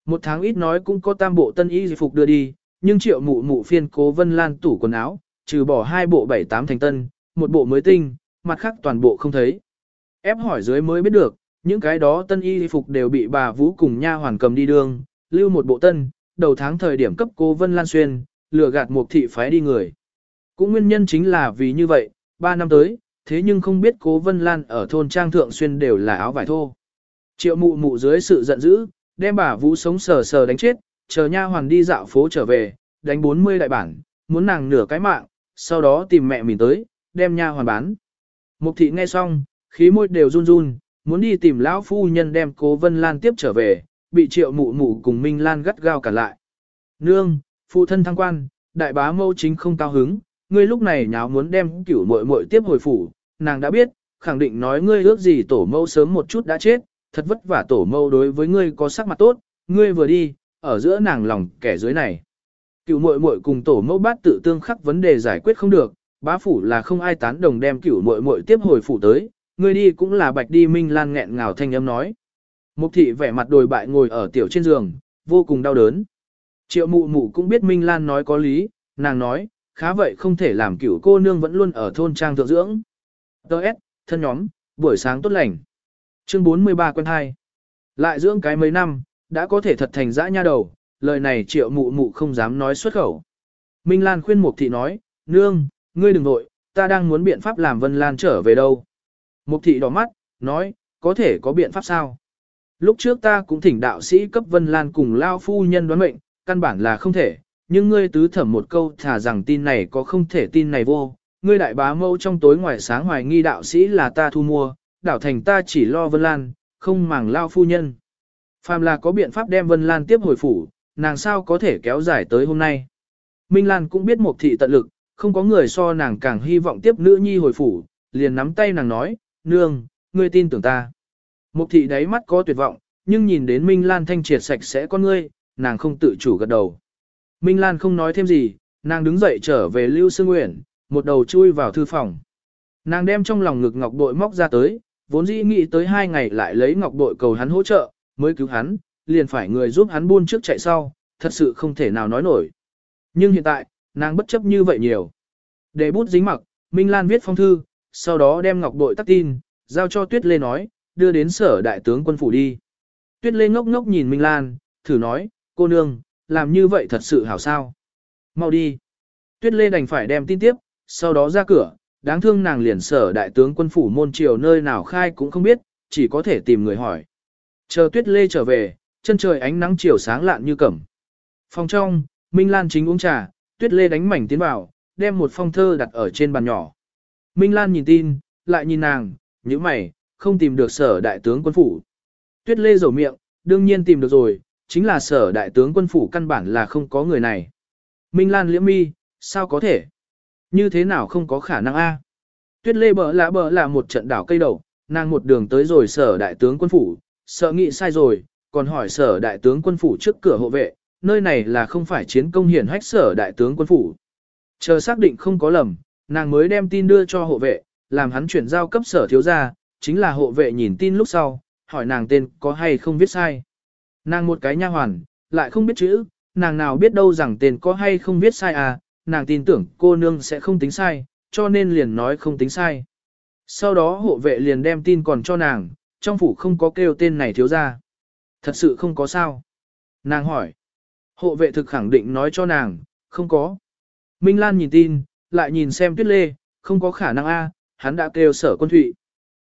S1: Một tháng ít nói cũng có tam bộ tân y phục đưa đi, nhưng triệu mụ mụ phiên cố Vân Lan tủ quần áo, trừ bỏ hai bộ bảy tám thành tân, một bộ mới tinh, mặt khác toàn bộ không thấy. Ép hỏi dưới mới biết được, những cái đó tân y phục đều bị bà Vũ cùng nha hoàn cầm đi đường, lưu một bộ tân, đầu tháng thời điểm cấp cố Vân Lan xuyên, lừa gạt một thị phái đi người. Cũng nguyên nhân chính là vì như vậy, ba năm tới, thế nhưng không biết cố Vân Lan ở thôn trang thượng xuyên đều là áo vải thô. Triệu mụ mụ dưới sự giận dữ, đem bà Vũ sống sờ sờ đánh chết, chờ nha hoàn đi dạo phố trở về, đánh 40 đại bản, muốn nàng nửa cái mạng, sau đó tìm mẹ mình tới, đem nha hoàn bán. Mục thị nghe xong, khí môi đều run run, muốn đi tìm lão phu nhân đem cố Vân Lan tiếp trở về, bị triệu mụ mụ cùng Minh Lan gắt gao cả lại. Nương, phụ thân thăng quan, đại bá mâu chính không cao hứng, ngươi lúc này nháo muốn đem cửu muội muội tiếp hồi phủ, nàng đã biết, khẳng định nói ngươi ước gì tổ mâu sớm một chút đã chết, thật vất vả tổ mâu đối với ngươi có sắc mặt tốt, ngươi vừa đi, ở giữa nàng lòng kẻ dưới này. Cựu muội muội cùng tổ mẫu bát tự tương khắc vấn đề giải quyết không được, bá phủ là không ai tán đồng đem cựu muội muội tiếp hồi phủ tới, ngươi đi cũng là bạch đi minh lan nghẹn ngào thanh âm nói. Mục thị vẻ mặt đồi bại ngồi ở tiểu trên giường, vô cùng đau đớn. Triệu mụ mụ cũng biết Minh Lan nói có lý, nàng nói, khá vậy không thể làm cửu cô nương vẫn luôn ở thôn trang thượng dưỡng. Đợt, thân nhóm, buổi sáng tốt lành. Chương 43 quân hai Lại dưỡng cái mấy năm, đã có thể thật thành dã nha đầu, lời này triệu mụ mụ không dám nói xuất khẩu. Minh Lan khuyên Mục thị nói, nương, ngươi đừng nội, ta đang muốn biện pháp làm Vân Lan trở về đâu. Mục thị đỏ mắt, nói, có thể có biện pháp sao? Lúc trước ta cũng thỉnh đạo sĩ cấp Vân Lan cùng Lao phu nhân đoán mệnh, căn bản là không thể, nhưng ngươi tứ thẩm một câu thả rằng tin này có không thể tin này vô, ngươi đại bá mâu trong tối ngoài sáng hoài nghi đạo sĩ là ta thu mua, đảo thành ta chỉ lo Vân Lan, không màng Lao phu nhân. Phàm là có biện pháp đem Vân Lan tiếp hồi phủ, nàng sao có thể kéo dài tới hôm nay. Minh Lan cũng biết một thị tận lực, không có người so nàng càng hy vọng tiếp nữ nhi hồi phủ, liền nắm tay nàng nói, nương, ngươi tin tưởng ta. Mục thị đáy mắt có tuyệt vọng, nhưng nhìn đến Minh Lan thanh triệt sạch sẽ con ngươi, nàng không tự chủ gật đầu. Minh Lan không nói thêm gì, nàng đứng dậy trở về Lưu Sương Nguyễn, một đầu chui vào thư phòng. Nàng đem trong lòng ngực ngọc bội móc ra tới, vốn dĩ nghĩ tới hai ngày lại lấy ngọc bội cầu hắn hỗ trợ, mới cứu hắn, liền phải người giúp hắn buôn trước chạy sau, thật sự không thể nào nói nổi. Nhưng hiện tại, nàng bất chấp như vậy nhiều. Để bút dính mặc, Minh Lan viết phong thư, sau đó đem ngọc bội tắt tin, giao cho Tuyết Lê nói, đưa đến sở đại tướng quân phủ đi. Tuyết Lê ngốc ngốc nhìn Minh Lan, thử nói, cô nương, làm như vậy thật sự hảo sao. Mau đi. Tuyết Lê đành phải đem tin tiếp, sau đó ra cửa, đáng thương nàng liền sở đại tướng quân phủ môn triều nơi nào khai cũng không biết, chỉ có thể tìm người hỏi. Chờ Tuyết Lê trở về, chân trời ánh nắng chiều sáng lạn như cẩm. Phòng trong, Minh Lan chính uống trà, Tuyết Lê đánh mảnh tiến vào, đem một phong thơ đặt ở trên bàn nhỏ. Minh Lan nhìn tin, lại nhìn nàng, như mày, không tìm được sở đại tướng quân phủ. Tuyết Lê rầu miệng, đương nhiên tìm được rồi, chính là sở đại tướng quân phủ căn bản là không có người này. Minh Lan liễm mi, sao có thể? Như thế nào không có khả năng a? Tuyết Lê bờ lạ bờ là một trận đảo cây đầu, nàng một đường tới rồi sở đại tướng quân phủ, sợ nghĩ sai rồi, còn hỏi sở đại tướng quân phủ trước cửa hộ vệ, nơi này là không phải chiến công hiển hách sở đại tướng quân phủ. Chờ xác định không có lầm, nàng mới đem tin đưa cho hộ vệ, làm hắn chuyển giao cấp sở thiếu gia, chính là hộ vệ nhìn tin lúc sau, hỏi nàng tên có hay không viết sai. Nàng một cái nha hoàn, lại không biết chữ, nàng nào biết đâu rằng tên có hay không viết sai à, nàng tin tưởng cô nương sẽ không tính sai, cho nên liền nói không tính sai. Sau đó hộ vệ liền đem tin còn cho nàng, trong phủ không có kêu tên này thiếu ra. Thật sự không có sao. Nàng hỏi. Hộ vệ thực khẳng định nói cho nàng, không có. Minh Lan nhìn tin, lại nhìn xem tuyết lê, không có khả năng a, hắn đã kêu sở quân thụy.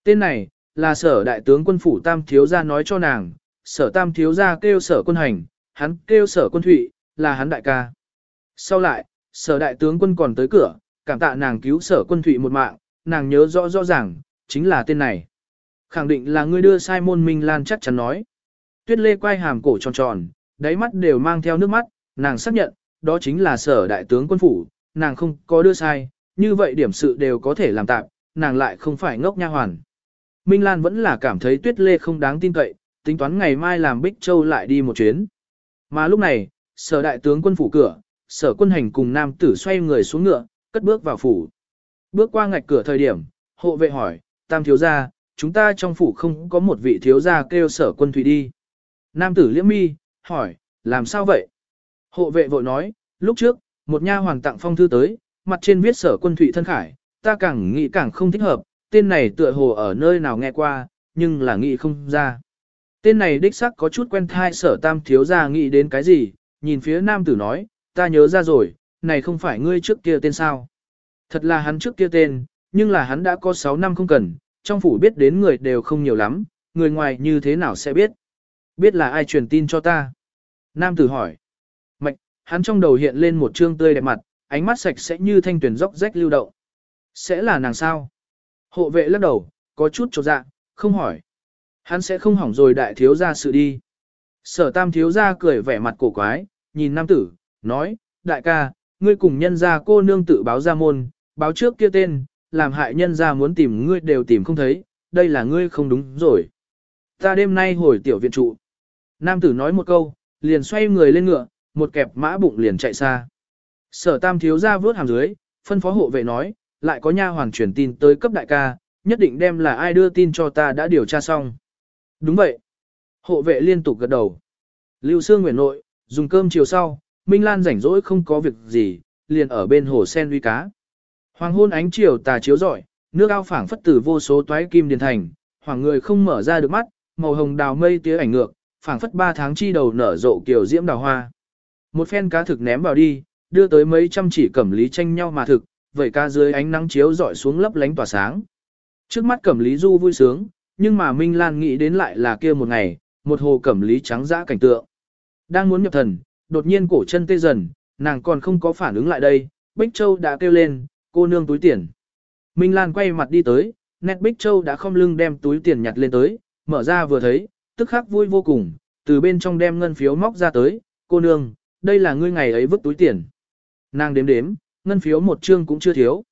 S1: Tên này, là sở đại tướng quân phủ tam thiếu gia nói cho nàng, sở tam thiếu gia kêu sở quân hành, hắn kêu sở quân thụy, là hắn đại ca. Sau lại, sở đại tướng quân còn tới cửa, cảm tạ nàng cứu sở quân thụy một mạng, nàng nhớ rõ rõ ràng, chính là tên này. Khẳng định là ngươi đưa sai môn Minh Lan chắc chắn nói. Tuyết lê quay hàm cổ tròn tròn, đáy mắt đều mang theo nước mắt, nàng xác nhận, đó chính là sở đại tướng quân phủ, nàng không có đưa sai, như vậy điểm sự đều có thể làm tạm, nàng lại không phải ngốc nha hoàn. Minh Lan vẫn là cảm thấy tuyết lê không đáng tin cậy, tính toán ngày mai làm Bích Châu lại đi một chuyến. Mà lúc này, sở đại tướng quân phủ cửa, sở quân hành cùng nam tử xoay người xuống ngựa, cất bước vào phủ. Bước qua ngạch cửa thời điểm, hộ vệ hỏi, tam thiếu gia, chúng ta trong phủ không có một vị thiếu gia kêu sở quân thủy đi. Nam tử liễm mi, hỏi, làm sao vậy? Hộ vệ vội nói, lúc trước, một nha hoàng tặng phong thư tới, mặt trên viết sở quân thủy thân khải, ta càng nghĩ càng không thích hợp, tên này tựa hồ ở nơi nào nghe qua, nhưng là nghĩ không ra. Tên này đích sắc có chút quen thai sở tam thiếu gia nghĩ đến cái gì, nhìn phía nam tử nói, ta nhớ ra rồi, này không phải ngươi trước kia tên sao. Thật là hắn trước kia tên, nhưng là hắn đã có 6 năm không cần, trong phủ biết đến người đều không nhiều lắm, người ngoài như thế nào sẽ biết. Biết là ai truyền tin cho ta. Nam tử hỏi. Mạch, hắn trong đầu hiện lên một trương tươi đẹp mặt, ánh mắt sạch sẽ như thanh tuyển dốc rách lưu động. Sẽ là nàng sao? Hộ vệ lắc đầu, có chút trột dạ, không hỏi. Hắn sẽ không hỏng rồi đại thiếu gia sự đi. Sở tam thiếu gia cười vẻ mặt cổ quái, nhìn nam tử, nói, đại ca, ngươi cùng nhân gia cô nương tự báo ra môn, báo trước kia tên, làm hại nhân gia muốn tìm ngươi đều tìm không thấy, đây là ngươi không đúng rồi. Ta đêm nay hồi tiểu viện trụ. Nam tử nói một câu, liền xoay người lên ngựa, một kẹp mã bụng liền chạy xa. Sở tam thiếu ra vớt hàm dưới, phân phó hộ vệ nói, lại có nha hoàn truyền tin tới cấp đại ca, nhất định đem là ai đưa tin cho ta đã điều tra xong. Đúng vậy. Hộ vệ liên tục gật đầu. Lưu Sương Nguyễn Nội, dùng cơm chiều sau, Minh Lan rảnh rỗi không có việc gì, liền ở bên hồ sen uy cá. Hoàng hôn ánh chiều tà chiếu rọi, nước ao phảng phất từ vô số toái kim điền thành, hoàng người không mở ra được mắt, màu hồng đào mây tía ảnh ngược, phảng phất ba tháng chi đầu nở rộ kiểu diễm đào hoa. Một phen cá thực ném vào đi, đưa tới mấy trăm chỉ cẩm lý tranh nhau mà thực, vậy cá dưới ánh nắng chiếu rọi xuống lấp lánh tỏa sáng. Trước mắt cẩm lý du vui sướng, nhưng mà Minh Lan nghĩ đến lại là kia một ngày, một hồ cẩm lý trắng dã cảnh tượng. Đang muốn nhập thần, đột nhiên cổ chân tê dần, nàng còn không có phản ứng lại đây, Bích Châu đã kêu lên, cô nương túi tiền. Minh Lan quay mặt đi tới, nét Bích Châu đã không lưng đem túi tiền nhặt lên tới, mở ra vừa thấy, tức khắc vui vô cùng, từ bên trong đem ngân phiếu móc ra tới, cô nương, đây là ngươi ngày ấy vứt túi tiền. Nàng đếm đếm, ngân phiếu một chương cũng chưa thiếu.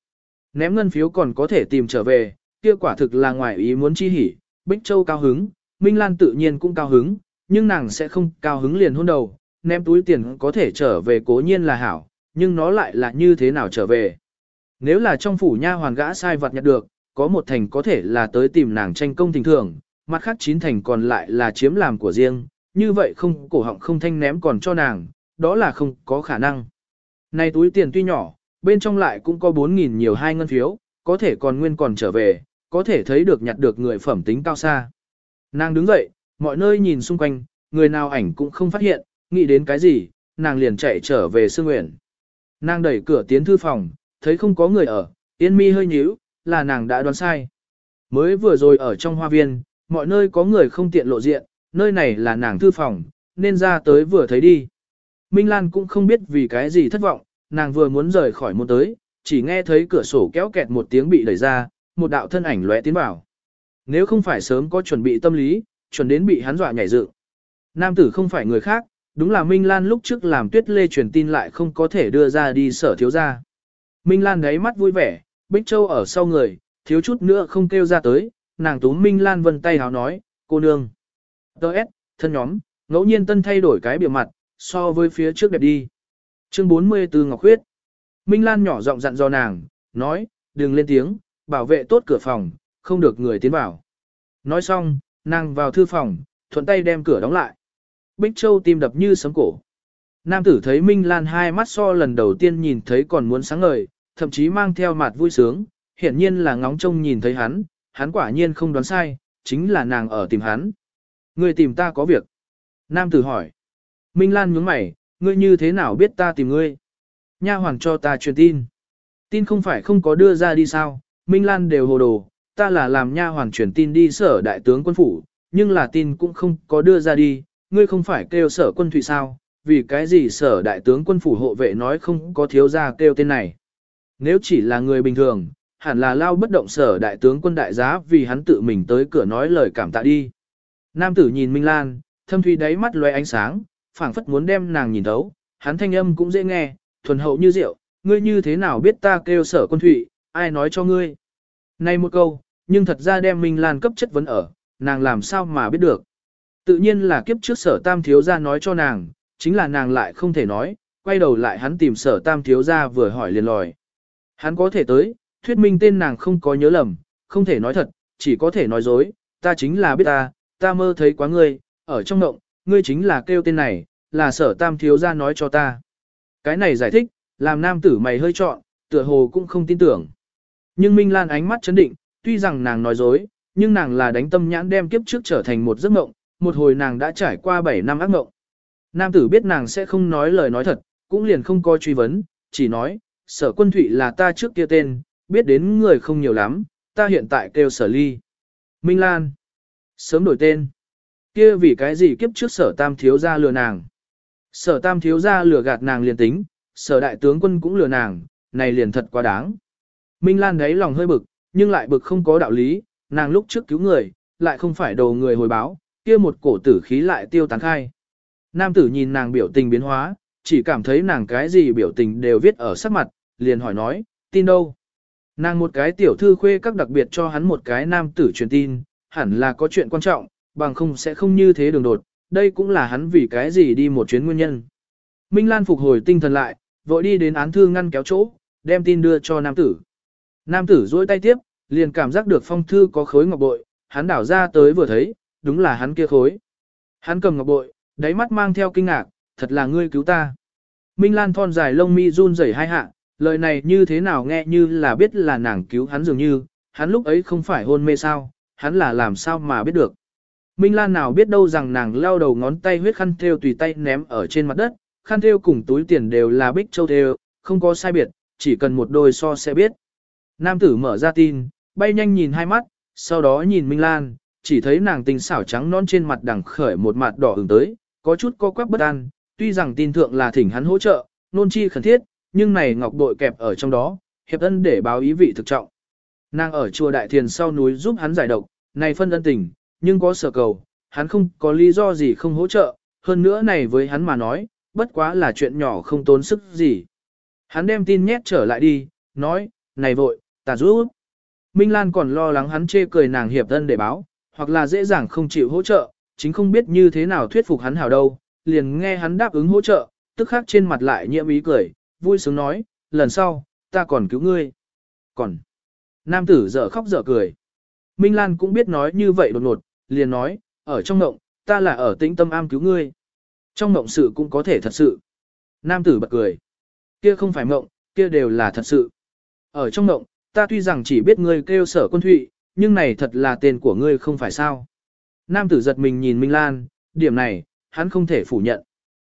S1: Ném ngân phiếu còn có thể tìm trở về, kia quả thực là ngoài ý muốn chi hỉ, Bích Châu cao hứng, Minh Lan tự nhiên cũng cao hứng, nhưng nàng sẽ không cao hứng liền hôn đầu, ném túi tiền có thể trở về cố nhiên là hảo, nhưng nó lại là như thế nào trở về. Nếu là trong phủ nha hoàn gã sai vật nhặt được, có một thành có thể là tới tìm nàng tranh công tình thường, mặt khác chín thành còn lại là chiếm làm của riêng, như vậy không cổ họng không thanh ném còn cho nàng, đó là không có khả năng. Này túi tiền tuy nhỏ, bên trong lại cũng có 4.000 nhiều hai ngân phiếu, có thể còn nguyên còn trở về, có thể thấy được nhặt được người phẩm tính cao xa. Nàng đứng dậy, mọi nơi nhìn xung quanh, người nào ảnh cũng không phát hiện, nghĩ đến cái gì, nàng liền chạy trở về Sương Nguyện. Nàng đẩy cửa tiến thư phòng, thấy không có người ở, yên mi hơi nhíu, là nàng đã đoán sai. Mới vừa rồi ở trong hoa viên, mọi nơi có người không tiện lộ diện, nơi này là nàng thư phòng, nên ra tới vừa thấy đi. Minh Lan cũng không biết vì cái gì thất vọng, nàng vừa muốn rời khỏi một tới, chỉ nghe thấy cửa sổ kéo kẹt một tiếng bị đẩy ra, một đạo thân ảnh lóe tiến vào. Nếu không phải sớm có chuẩn bị tâm lý, chuẩn đến bị hắn dọa nhảy dựng. Nam tử không phải người khác, đúng là Minh Lan lúc trước làm tuyết lê truyền tin lại không có thể đưa ra đi sở thiếu ra. Minh Lan gáy mắt vui vẻ, Bích Châu ở sau người, thiếu chút nữa không kêu ra tới, nàng túm Minh Lan vân tay háo nói, cô nương. Đợt, thân nhóm, ngẫu nhiên tân thay đổi cái biểu mặt, so với phía trước đẹp đi. Chương 44 Ngọc Khuyết. Minh Lan nhỏ giọng dặn do nàng, nói, đừng lên tiếng, bảo vệ tốt cửa phòng, không được người tiến vào. Nói xong, nàng vào thư phòng, thuận tay đem cửa đóng lại. Bích Châu tim đập như sấm cổ. Nam tử thấy Minh Lan hai mắt so lần đầu tiên nhìn thấy còn muốn sáng ngời, thậm chí mang theo mặt vui sướng, hiển nhiên là ngóng trông nhìn thấy hắn, hắn quả nhiên không đoán sai, chính là nàng ở tìm hắn. Người tìm ta có việc. Nam tử hỏi. Minh Lan nhướng mày, ngươi như thế nào biết ta tìm ngươi? Nha hoàng cho ta truyền tin. Tin không phải không có đưa ra đi sao, Minh Lan đều hồ đồ, ta là làm nha hoàng truyền tin đi sở đại tướng quân phủ, nhưng là tin cũng không có đưa ra đi, ngươi không phải kêu sở quân thủy sao, vì cái gì sở đại tướng quân phủ hộ vệ nói không có thiếu gia kêu tên này. Nếu chỉ là người bình thường, hẳn là lao bất động sở đại tướng quân đại giá vì hắn tự mình tới cửa nói lời cảm tạ đi. Nam tử nhìn Minh Lan, thâm thủy đáy mắt loe ánh sáng, phảng phất muốn đem nàng nhìn thấu, hắn thanh âm cũng dễ nghe, thuần hậu như rượu, ngươi như thế nào biết ta kêu sở quân thủy? ai nói cho ngươi. Này một câu, nhưng thật ra đem Minh Lan cấp chất vấn ở, nàng làm sao mà biết được. Tự nhiên là kiếp trước sở tam thiếu gia nói cho nàng, chính là nàng lại không thể nói, quay đầu lại hắn tìm sở tam thiếu gia vừa hỏi liền lòi. Hắn có thể tới, thuyết minh tên nàng không có nhớ lầm, không thể nói thật, chỉ có thể nói dối, ta chính là biết ta, ta mơ thấy quá ngươi, ở trong động, ngươi chính là kêu tên này, là sở tam thiếu gia nói cho ta. Cái này giải thích, làm nam tử mày hơi trọn, tựa hồ cũng không tin tưởng. Nhưng Minh Lan ánh mắt chấn định, tuy rằng nàng nói dối, nhưng nàng là đánh tâm nhãn đem kiếp trước trở thành một giấc mộng, một hồi nàng đã trải qua 7 năm ác mộng. Nam tử biết nàng sẽ không nói lời nói thật, cũng liền không coi truy vấn, chỉ nói, sở quân thụy là ta trước kia tên, biết đến người không nhiều lắm, ta hiện tại kêu sở ly. Minh Lan. Sớm đổi tên. kia vì cái gì kiếp trước sở tam thiếu ra lừa nàng. Sở tam thiếu ra lừa gạt nàng liền tính, sở đại tướng quân cũng lừa nàng, này liền thật quá đáng. Minh Lan đấy lòng hơi bực, nhưng lại bực không có đạo lý, nàng lúc trước cứu người, lại không phải đồ người hồi báo, kia một cổ tử khí lại tiêu tán khai. Nam tử nhìn nàng biểu tình biến hóa, chỉ cảm thấy nàng cái gì biểu tình đều viết ở sắc mặt, liền hỏi nói, tin đâu. Nàng một cái tiểu thư khuê các đặc biệt cho hắn một cái nam tử truyền tin, hẳn là có chuyện quan trọng, bằng không sẽ không như thế đường đột, đây cũng là hắn vì cái gì đi một chuyến nguyên nhân. Minh Lan phục hồi tinh thần lại, vội đi đến án thư ngăn kéo chỗ, đem tin đưa cho nam tử. Nam tử duỗi tay tiếp, liền cảm giác được phong thư có khối ngọc bội, hắn đảo ra tới vừa thấy, đúng là hắn kia khối. Hắn cầm ngọc bội, đáy mắt mang theo kinh ngạc, thật là ngươi cứu ta. Minh Lan thon dài lông mi run rẩy hai hạ, lời này như thế nào nghe như là biết là nàng cứu hắn dường như, hắn lúc ấy không phải hôn mê sao, hắn là làm sao mà biết được. Minh Lan nào biết đâu rằng nàng leo đầu ngón tay huyết khăn thêu tùy tay ném ở trên mặt đất, khăn thêu cùng túi tiền đều là bích châu thêu, không có sai biệt, chỉ cần một đôi so sẽ biết. Nam tử mở ra tin, bay nhanh nhìn hai mắt, sau đó nhìn Minh Lan, chỉ thấy nàng tình xảo trắng non trên mặt đằng khởi một mặt đỏ ửng tới, có chút co quắp bất an, tuy rằng tin thượng là thỉnh hắn hỗ trợ, nôn chi khẩn thiết, nhưng này ngọc bội kẹp ở trong đó, hiệp ân để báo ý vị thực trọng. Nàng ở chùa Đại Thiền sau núi giúp hắn giải độc, này phân ân tình, nhưng có sở cầu, hắn không có lý do gì không hỗ trợ, hơn nữa này với hắn mà nói, bất quá là chuyện nhỏ không tốn sức gì. Hắn đem tin nhét trở lại đi, nói, này vội, ta giúp. Minh Lan còn lo lắng hắn chê cười nàng hiệp thân để báo, hoặc là dễ dàng không chịu hỗ trợ, chính không biết như thế nào thuyết phục hắn hảo đâu, liền nghe hắn đáp ứng hỗ trợ, tức khắc trên mặt lại nhiễm ý cười, vui sướng nói, lần sau, ta còn cứu ngươi. Còn, nam tử dở khóc dở cười. Minh Lan cũng biết nói như vậy đột ngột, liền nói, ở trong ngộng, ta là ở tĩnh tâm am cứu ngươi. Trong ngộng sự cũng có thể thật sự. Nam tử bật cười. Kia không phải ngộng, kia đều là thật sự. Ở trong ngộng, ta tuy rằng chỉ biết ngươi kêu sở quân thụy, nhưng này thật là tên của ngươi không phải sao. Nam tử giật mình nhìn Minh Lan, điểm này, hắn không thể phủ nhận.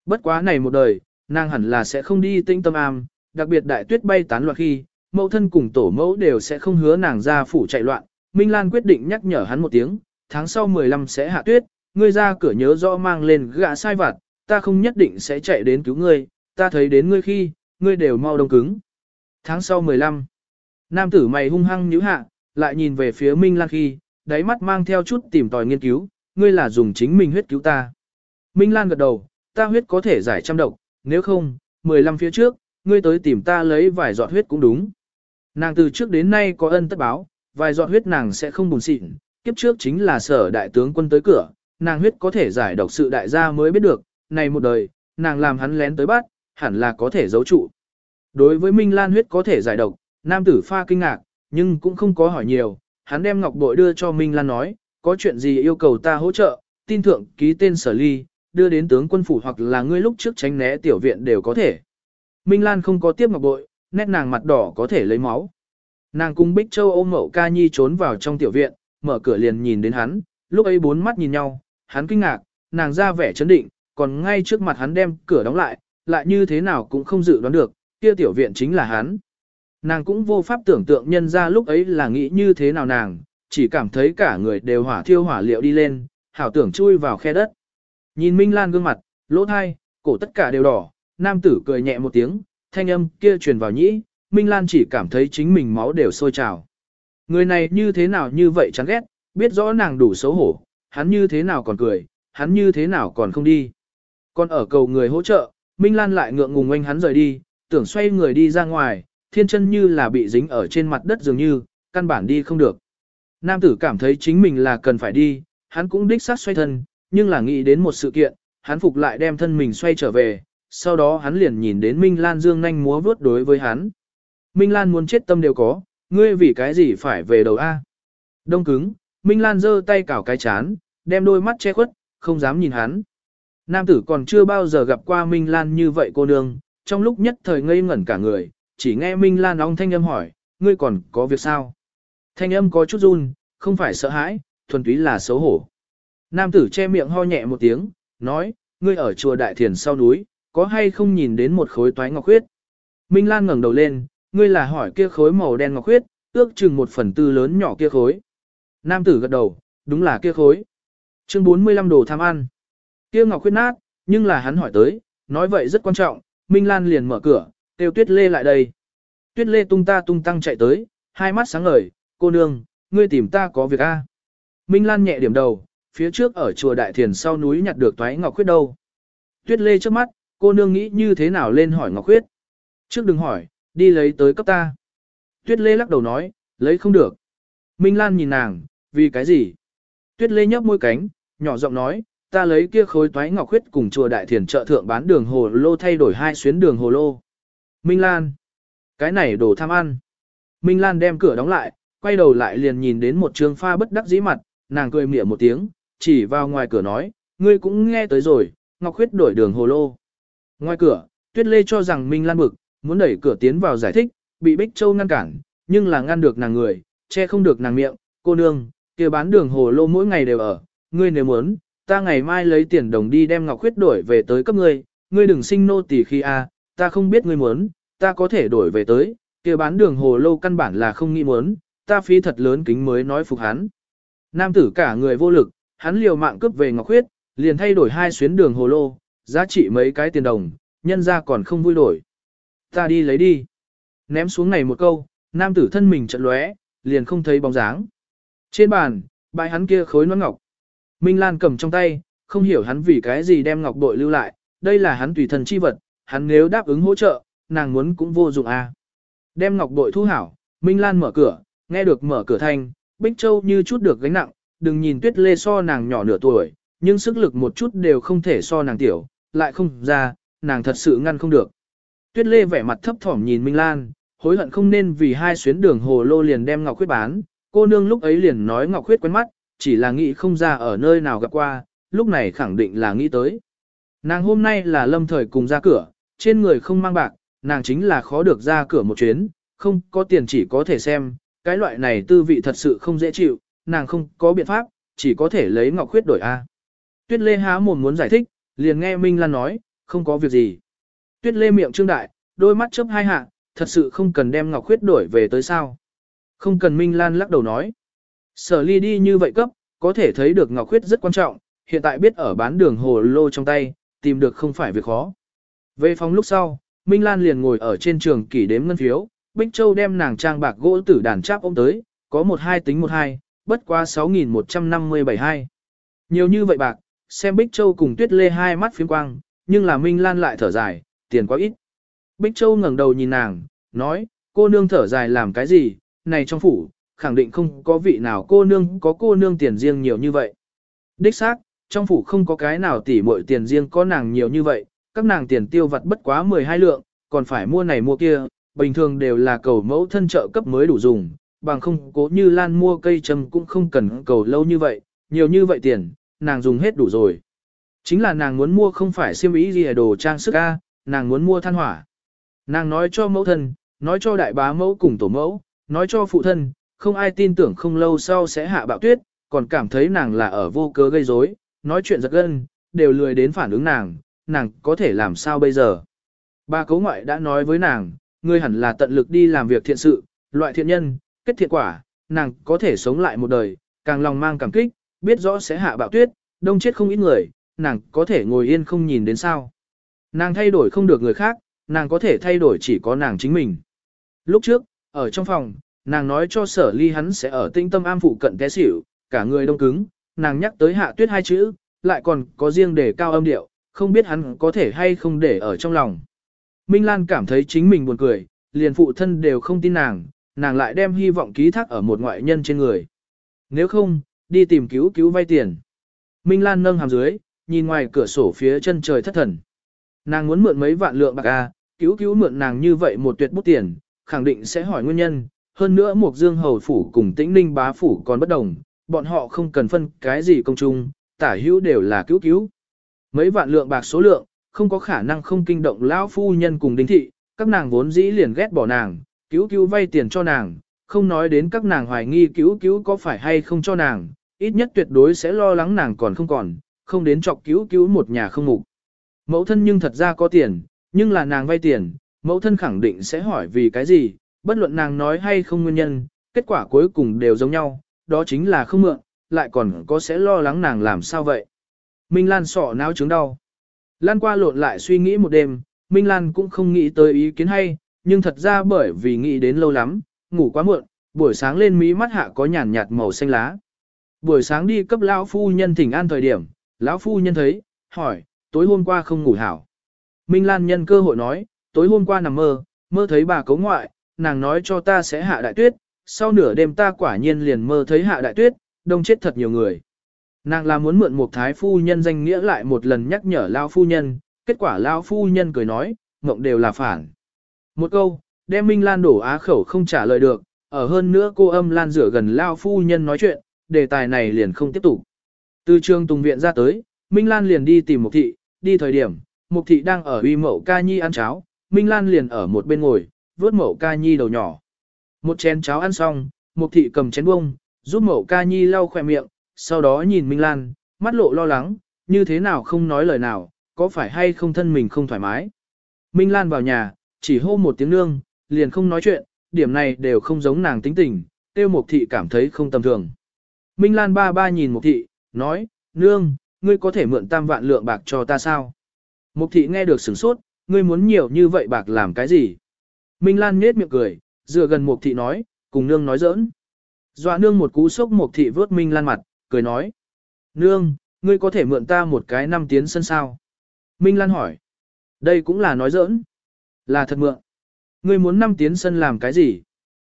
S1: Bất quá này một đời, nàng hẳn là sẽ không đi tĩnh tâm am, đặc biệt đại tuyết bay tán loạn khi, mẫu thân cùng tổ mẫu đều sẽ không hứa nàng ra phủ chạy loạn. Minh Lan quyết định nhắc nhở hắn một tiếng, tháng sau 15 sẽ hạ tuyết, ngươi ra cửa nhớ rõ mang lên gã sai vặt, ta không nhất định sẽ chạy đến cứu ngươi, ta thấy đến ngươi khi, ngươi đều mau đông cứng. Tháng sau 15, nam tử mày hung hăng nhíu hạ, lại nhìn về phía Minh Lan khi, đáy mắt mang theo chút tìm tòi nghiên cứu, ngươi là dùng chính mình huyết cứu ta. Minh Lan gật đầu, ta huyết có thể giải trăm độc, nếu không, 15 phía trước, ngươi tới tìm ta lấy vài giọt huyết cũng đúng. Nàng từ trước đến nay có ân tất báo, vài giọt huyết nàng sẽ không buồn xịn, kiếp trước chính là sở đại tướng quân tới cửa, nàng huyết có thể giải độc sự đại gia mới biết được, này một đời, nàng làm hắn lén tới bắt, hẳn là có thể giấu trụ. Đối với Minh Lan huyết có thể giải độc, nam tử pha kinh ngạc, nhưng cũng không có hỏi nhiều, hắn đem ngọc bội đưa cho Minh Lan nói, có chuyện gì yêu cầu ta hỗ trợ, tin thượng ký tên sở ly, đưa đến tướng quân phủ hoặc là ngươi lúc trước tránh né tiểu viện đều có thể. Minh Lan không có tiếp ngọc bội, nét nàng mặt đỏ có thể lấy máu. Nàng cùng Bích Châu ôm mậu ca nhi trốn vào trong tiểu viện, mở cửa liền nhìn đến hắn, lúc ấy bốn mắt nhìn nhau, hắn kinh ngạc, nàng ra vẻ chấn định, còn ngay trước mặt hắn đem cửa đóng lại, lại như thế nào cũng không dự đoán được, kia tiểu viện chính là hắn. Nàng cũng vô pháp tưởng tượng nhân ra lúc ấy là nghĩ như thế nào nàng, chỉ cảm thấy cả người đều hỏa thiêu hỏa liệu đi lên, hảo tưởng chui vào khe đất. Nhìn Minh Lan gương mặt, lỗ thai, cổ tất cả đều đỏ, nam tử cười nhẹ một tiếng, thanh âm kia truyền vào nhĩ, Minh Lan chỉ cảm thấy chính mình máu đều sôi trào. Người này như thế nào như vậy chán ghét, biết rõ nàng đủ xấu hổ, hắn như thế nào còn cười, hắn như thế nào còn không đi. Còn ở cầu người hỗ trợ, Minh Lan lại ngượng ngùng anh hắn rời đi, tưởng xoay người đi ra ngoài, thiên chân như là bị dính ở trên mặt đất dường như, căn bản đi không được. Nam tử cảm thấy chính mình là cần phải đi, hắn cũng đích xác xoay thân, nhưng là nghĩ đến một sự kiện, hắn phục lại đem thân mình xoay trở về, sau đó hắn liền nhìn đến Minh Lan dương nhanh múa vướt đối với hắn. Minh Lan muốn chết tâm đều có, ngươi vì cái gì phải về đầu A. Đông cứng, Minh Lan giơ tay cào cái chán, đem đôi mắt che khuất, không dám nhìn hắn. Nam tử còn chưa bao giờ gặp qua Minh Lan như vậy cô nương, trong lúc nhất thời ngây ngẩn cả người, chỉ nghe Minh Lan ong thanh âm hỏi, ngươi còn có việc sao? Thanh âm có chút run, không phải sợ hãi, thuần túy là xấu hổ. Nam tử che miệng ho nhẹ một tiếng, nói, ngươi ở chùa Đại Thiền sau núi, có hay không nhìn đến một khối toái ngọc huyết? Minh Lan ngẩng đầu lên, ngươi là hỏi kia khối màu đen ngọc huyết, ước chừng một phần tư lớn nhỏ kia khối. Nam tử gật đầu, đúng là kia khối. Chương 45 đồ tham ăn. Kia ngọc huyết nát, nhưng là hắn hỏi tới, nói vậy rất quan trọng, Minh Lan liền mở cửa, kêu Tuyết Lê lại đây. Tuyết Lê tung ta tung tăng chạy tới, hai mắt sáng ngời, cô nương, ngươi tìm ta có việc a? Minh Lan nhẹ điểm đầu, phía trước ở chùa Đại Thiền sau núi nhặt được toái ngọc khuyết đâu. Tuyết Lê trước mắt, cô nương nghĩ như thế nào lên hỏi ngọc khuyết. Trước đừng hỏi, đi lấy tới cấp ta. Tuyết Lê lắc đầu nói, lấy không được. Minh Lan nhìn nàng, vì cái gì? Tuyết Lê nhấp môi cánh, nhỏ giọng nói, ta lấy kia khối toái ngọc khuyết cùng chùa đại thiền trợ thượng bán đường hồ lô thay đổi hai xuyến đường hồ lô. Minh Lan. Cái này đồ tham ăn. Minh Lan đem cửa đóng lại, quay đầu lại liền nhìn đến một trường pha bất đắc dĩ mặt, nàng cười mỉa một tiếng, chỉ vào ngoài cửa nói, ngươi cũng nghe tới rồi, Ngọc Khuyết đổi đường hồ lô. Ngoài cửa, Tuyết Lê cho rằng Minh Lan bực, muốn đẩy cửa tiến vào giải thích, bị Bích Châu ngăn cản, nhưng là ngăn được nàng người, che không được nàng miệng, cô nương, kia bán đường hồ lô mỗi ngày đều ở, ngươi nếu muốn, ta ngày mai lấy tiền đồng đi đem Ngọc Khuyết đổi về tới cấp ngươi, ngươi đừng sinh nô tỳ khi a, ta không biết ngươi muốn, ta có thể đổi về tới, kia bán đường hồ lô căn bản là không nghĩ muốn, ta phí thật lớn kính mới nói phục hắn. Nam tử cả người vô lực, hắn liều mạng cướp về Ngọc khuyết, liền thay đổi hai xuyến đường hồ lô, giá trị mấy cái tiền đồng, nhân ra còn không vui đổi. Ta đi lấy đi. Ném xuống này một câu, nam tử thân mình chợt lóe, liền không thấy bóng dáng. Trên bàn, bài hắn kia khối nón ngọc. Minh Lan cầm trong tay, không hiểu hắn vì cái gì đem ngọc bội lưu lại, đây là hắn tùy thần chi vật, hắn nếu đáp ứng hỗ trợ, nàng muốn cũng vô dụng à. Đem ngọc bội thu hảo, Minh Lan mở cửa, nghe được mở cửa thanh, Bích Châu như chút được gánh nặng, đừng nhìn tuyết lê so nàng nhỏ nửa tuổi, nhưng sức lực một chút đều không thể so nàng tiểu, lại không ra, nàng thật sự ngăn không được. Tuyết lê vẻ mặt thấp thỏm nhìn Minh Lan, hối hận không nên vì hai xuyến đường hồ lô liền đem Ngọc Khuyết bán, cô nương lúc ấy liền nói Ngọc Khuyết quen mắt, chỉ là nghĩ không ra ở nơi nào gặp qua, lúc này khẳng định là nghĩ tới. Nàng hôm nay là lâm thời cùng ra cửa, trên người không mang bạc, nàng chính là khó được ra cửa một chuyến, không có tiền chỉ có thể xem, cái loại này tư vị thật sự không dễ chịu, nàng không có biện pháp, chỉ có thể lấy Ngọc Khuyết đổi A. Tuyết Lê há mồm muốn giải thích, liền nghe Minh Lan nói, không có việc gì. Tuyết Lê miệng trương đại, đôi mắt chớp hai hạ, thật sự không cần đem Ngọc Khuyết đổi về tới sao. Không cần Minh Lan lắc đầu nói. Sở ly đi như vậy cấp, có thể thấy được Ngọc Khuyết rất quan trọng, hiện tại biết ở bán đường hồ lô trong tay, tìm được không phải việc khó. Về phòng lúc sau, Minh Lan liền ngồi ở trên trường kỷ đếm ngân phiếu, Bích Châu đem nàng trang bạc gỗ tử đàn cháp ôm tới, có một hai tính một hai, bất quá 6.157 hai. Nhiều như vậy bạc, xem Bích Châu cùng Tuyết Lê hai mắt phiếm quang, nhưng là Minh Lan lại thở dài, tiền quá ít. Bích Châu ngẩng đầu nhìn nàng, nói, cô nương thở dài làm cái gì, này trong phủ, khẳng định không có vị nào cô nương có cô nương tiền riêng nhiều như vậy. Đích xác, trong phủ không có cái nào tỉ muội tiền riêng có nàng nhiều như vậy, các nàng tiền tiêu vặt bất quá 12 lượng, còn phải mua này mua kia, bình thường đều là cầu mẫu thân trợ cấp mới đủ dùng, bằng không cố như Lan mua cây châm cũng không cần cầu lâu như vậy, nhiều như vậy tiền, nàng dùng hết đủ rồi. Chính là nàng muốn mua không phải xiêm ý gì đồ trang sức A, nàng muốn mua than hỏa. Nàng nói cho mẫu thân, nói cho đại bá mẫu cùng tổ mẫu, nói cho phụ thân, không ai tin tưởng không lâu sau sẽ hạ bạo tuyết, còn cảm thấy nàng là ở vô cớ gây rối, nói chuyện giật gân, đều lười đến phản ứng nàng, nàng có thể làm sao bây giờ. bà cấu ngoại đã nói với nàng, ngươi hẳn là tận lực đi làm việc thiện sự, loại thiện nhân, kết thiện quả, nàng có thể sống lại một đời, càng lòng mang cảm kích, biết rõ sẽ hạ bạo tuyết, đông chết không ít người, nàng có thể ngồi yên không nhìn đến sao. Nàng thay đổi không được người khác, nàng có thể thay đổi chỉ có nàng chính mình. Lúc trước, ở trong phòng, nàng nói cho sở ly hắn sẽ ở tinh tâm am phụ cận té xỉu, cả người đông cứng, nàng nhắc tới hạ tuyết hai chữ, lại còn có riêng để cao âm điệu, không biết hắn có thể hay không để ở trong lòng. Minh Lan cảm thấy chính mình buồn cười, liền phụ thân đều không tin nàng, nàng lại đem hy vọng ký thác ở một ngoại nhân trên người. Nếu không, đi tìm cứu cứu vay tiền. Minh Lan nâng hàm dưới, nhìn ngoài cửa sổ phía chân trời thất thần. Nàng muốn mượn mấy vạn lượng bạc a, cứu cứu mượn nàng như vậy một tuyệt bút tiền, khẳng định sẽ hỏi nguyên nhân. Hơn nữa Mục Dương Hầu Phủ cùng Tĩnh Ninh Bá Phủ còn bất đồng, bọn họ không cần phân cái gì công chung, tả hữu đều là cứu cứu. Mấy vạn lượng bạc số lượng, không có khả năng không kinh động lão phu nhân cùng đinh thị, các nàng vốn dĩ liền ghét bỏ nàng, cứu cứu vay tiền cho nàng, không nói đến các nàng hoài nghi cứu cứu có phải hay không cho nàng, ít nhất tuyệt đối sẽ lo lắng nàng còn không còn, không đến chọc cứu cứu một nhà không mục. Mẫu thân nhưng thật ra có tiền, nhưng là nàng vay tiền, mẫu thân khẳng định sẽ hỏi vì cái gì, bất luận nàng nói hay không nguyên nhân, kết quả cuối cùng đều giống nhau, đó chính là không mượn, lại còn có sẽ lo lắng nàng làm sao vậy. Minh Lan sọ não chứng đau. Lan qua lộn lại suy nghĩ một đêm, Minh Lan cũng không nghĩ tới ý kiến hay, nhưng thật ra bởi vì nghĩ đến lâu lắm, ngủ quá muộn, buổi sáng lên mí mắt hạ có nhàn nhạt màu xanh lá. Buổi sáng đi cấp lão phu nhân thỉnh an thời điểm, lão phu nhân thấy, hỏi, tối hôm qua không ngủ hảo. Minh Lan nhân cơ hội nói, tối hôm qua nằm mơ, mơ thấy bà cấu ngoại, nàng nói cho ta sẽ hạ đại tuyết, sau nửa đêm ta quả nhiên liền mơ thấy hạ đại tuyết, đông chết thật nhiều người. Nàng là muốn mượn một thái phu nhân danh nghĩa lại một lần nhắc nhở lao phu nhân, kết quả lao phu nhân cười nói, mộng đều là phản. Một câu, đem Minh Lan đổ á khẩu không trả lời được, ở hơn nữa cô âm Lan rửa gần lao phu nhân nói chuyện, đề tài này liền không tiếp tục. Từ trường Tùng Viện ra tới, Minh Lan liền đi tìm Mục Thị, đi thời điểm, Mục Thị đang ở uy mẫu ca nhi ăn cháo, Minh Lan liền ở một bên ngồi, vớt mẫu ca nhi đầu nhỏ. Một chén cháo ăn xong, Mục Thị cầm chén bông, giúp mẫu ca nhi lau khỏe miệng, sau đó nhìn Minh Lan, mắt lộ lo lắng, như thế nào không nói lời nào, có phải hay không thân mình không thoải mái. Minh Lan vào nhà, chỉ hô một tiếng nương, liền không nói chuyện, điểm này đều không giống nàng tính tình, tiêu Mục Thị cảm thấy không tầm thường. Minh Lan ba ba nhìn Mục Thị, nói, nương, ngươi có thể mượn tam vạn lượng bạc cho ta sao? Mục Thị nghe được sửng sốt, ngươi muốn nhiều như vậy bạc làm cái gì? Minh Lan nhết miệng cười, dựa gần Mục Thị nói, cùng nương nói giỡn. Dọa nương một cú sốc Mục Thị vớt Minh Lan mặt, cười nói. Nương, ngươi có thể mượn ta một cái năm tiến sân sao? Minh Lan hỏi. Đây cũng là nói giỡn. Là thật mượn. Ngươi muốn năm tiến sân làm cái gì?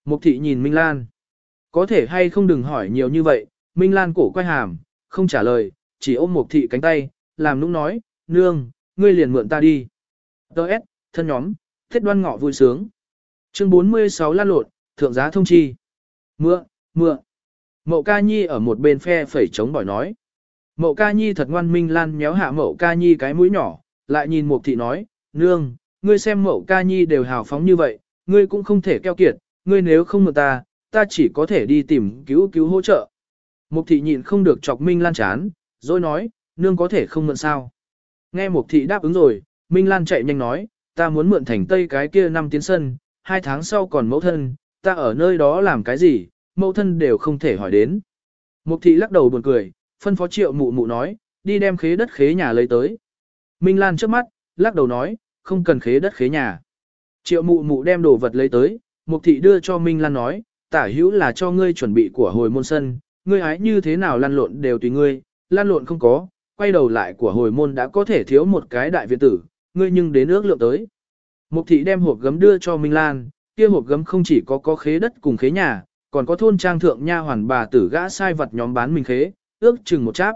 S1: Mục thị nhìn Minh Lan. Có thể hay không đừng hỏi nhiều như vậy. Minh Lan cổ quay hàm, không trả lời, chỉ ôm mục thị cánh tay, làm nũng nói, nương, ngươi liền mượn ta đi. Đợt, thân nhóm, thiết đoan ngọ vui sướng. Chương 46 lan lột, thượng giá thông chi. Mượn, mượn. Mậu ca nhi ở một bên phe phẩy chống bỏi nói. Mậu ca nhi thật ngoan minh lan méo hạ mậu ca nhi cái mũi nhỏ, lại nhìn mục thị nói, nương, ngươi xem mậu ca nhi đều hào phóng như vậy, ngươi cũng không thể keo kiệt, ngươi nếu không mượn ta, ta chỉ có thể đi tìm cứu cứu hỗ trợ. Mục thị nhịn không được chọc Minh Lan chán, rồi nói, nương có thể không mượn sao. Nghe mục thị đáp ứng rồi, Minh Lan chạy nhanh nói, ta muốn mượn thành tây cái kia năm tiến sân, hai tháng sau còn mẫu thân, ta ở nơi đó làm cái gì, mẫu thân đều không thể hỏi đến. Mục thị lắc đầu buồn cười, phân phó triệu mụ mụ nói, đi đem khế đất khế nhà lấy tới. Minh Lan trước mắt, lắc đầu nói, không cần khế đất khế nhà. Triệu mụ mụ đem đồ vật lấy tới, mục thị đưa cho Minh Lan nói, tả hữu là cho ngươi chuẩn bị của hồi môn sân, ngươi hái như thế nào lan lộn đều tùy ngươi, lan lộn không có, quay đầu lại của hồi môn đã có thể thiếu một cái đại viện tử, ngươi nhưng đến ước lượng tới. Mục thị đem hộp gấm đưa cho Minh Lan, kia hộp gấm không chỉ có có khế đất cùng khế nhà, còn có thôn trang thượng nha hoàn bà tử gã sai vật nhóm bán mình khế, ước chừng một cháp.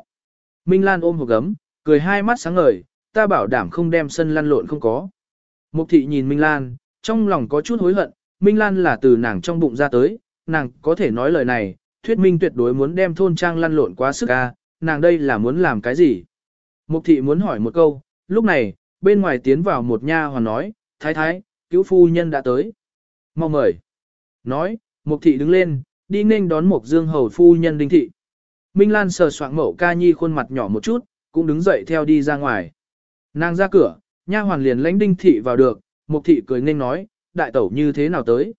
S1: Minh Lan ôm hộp gấm, cười hai mắt sáng ngời, ta bảo đảm không đem sân lăn lộn không có. Mục thị nhìn Minh Lan, trong lòng có chút hối hận, Minh Lan là từ nàng trong bụng ra tới, nàng có thể nói lời này, thuyết minh tuyệt đối muốn đem thôn trang lăn lộn quá sức ca, nàng đây là muốn làm cái gì? Mục thị muốn hỏi một câu, lúc này, bên ngoài tiến vào một nha hoàn nói, thái thái, cứu phu nhân đã tới. Mau mời. Nói, mục thị đứng lên, đi nên đón Mục dương hầu phu nhân đinh thị. Minh Lan sờ soạn mẫu ca nhi khuôn mặt nhỏ một chút, cũng đứng dậy theo đi ra ngoài. Nàng ra cửa, nha hoàn liền lãnh đinh thị vào được, mục thị cười nên nói, đại tẩu như thế nào tới.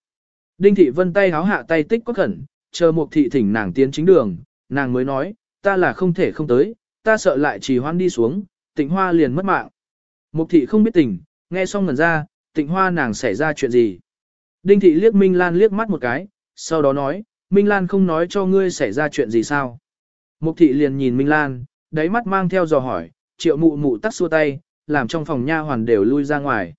S1: Đinh thị vân tay háo hạ tay tích có khẩn, chờ mục thị thỉnh nàng tiến chính đường, nàng mới nói, ta là không thể không tới, ta sợ lại trì hoan đi xuống, tịnh hoa liền mất mạng. Mục thị không biết tình, nghe xong ngần ra, tịnh hoa nàng xảy ra chuyện gì. Đinh thị liếc Minh Lan liếc mắt một cái, sau đó nói, Minh Lan không nói cho ngươi xảy ra chuyện gì sao. Mục thị liền nhìn Minh Lan, đáy mắt mang theo dò hỏi, triệu mụ mụ tắt xua tay, làm trong phòng nha hoàn đều lui ra ngoài.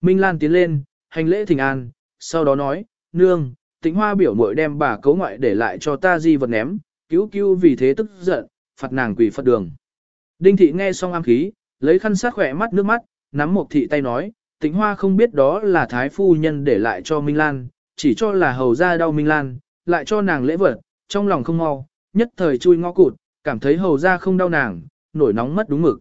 S1: Minh Lan tiến lên, hành lễ thỉnh an, sau đó nói, nương, Tĩnh hoa biểu mội đem bà cấu ngoại để lại cho ta di vật ném, cứu cứu vì thế tức giận, phạt nàng quỷ phật đường. Đinh thị nghe xong am khí, lấy khăn sát khỏe mắt nước mắt, nắm một thị tay nói, Tĩnh hoa không biết đó là thái phu nhân để lại cho Minh Lan, chỉ cho là hầu ra đau Minh Lan, lại cho nàng lễ vật, trong lòng không mau, nhất thời chui ngõ cụt, cảm thấy hầu ra không đau nàng, nổi nóng mất đúng mực.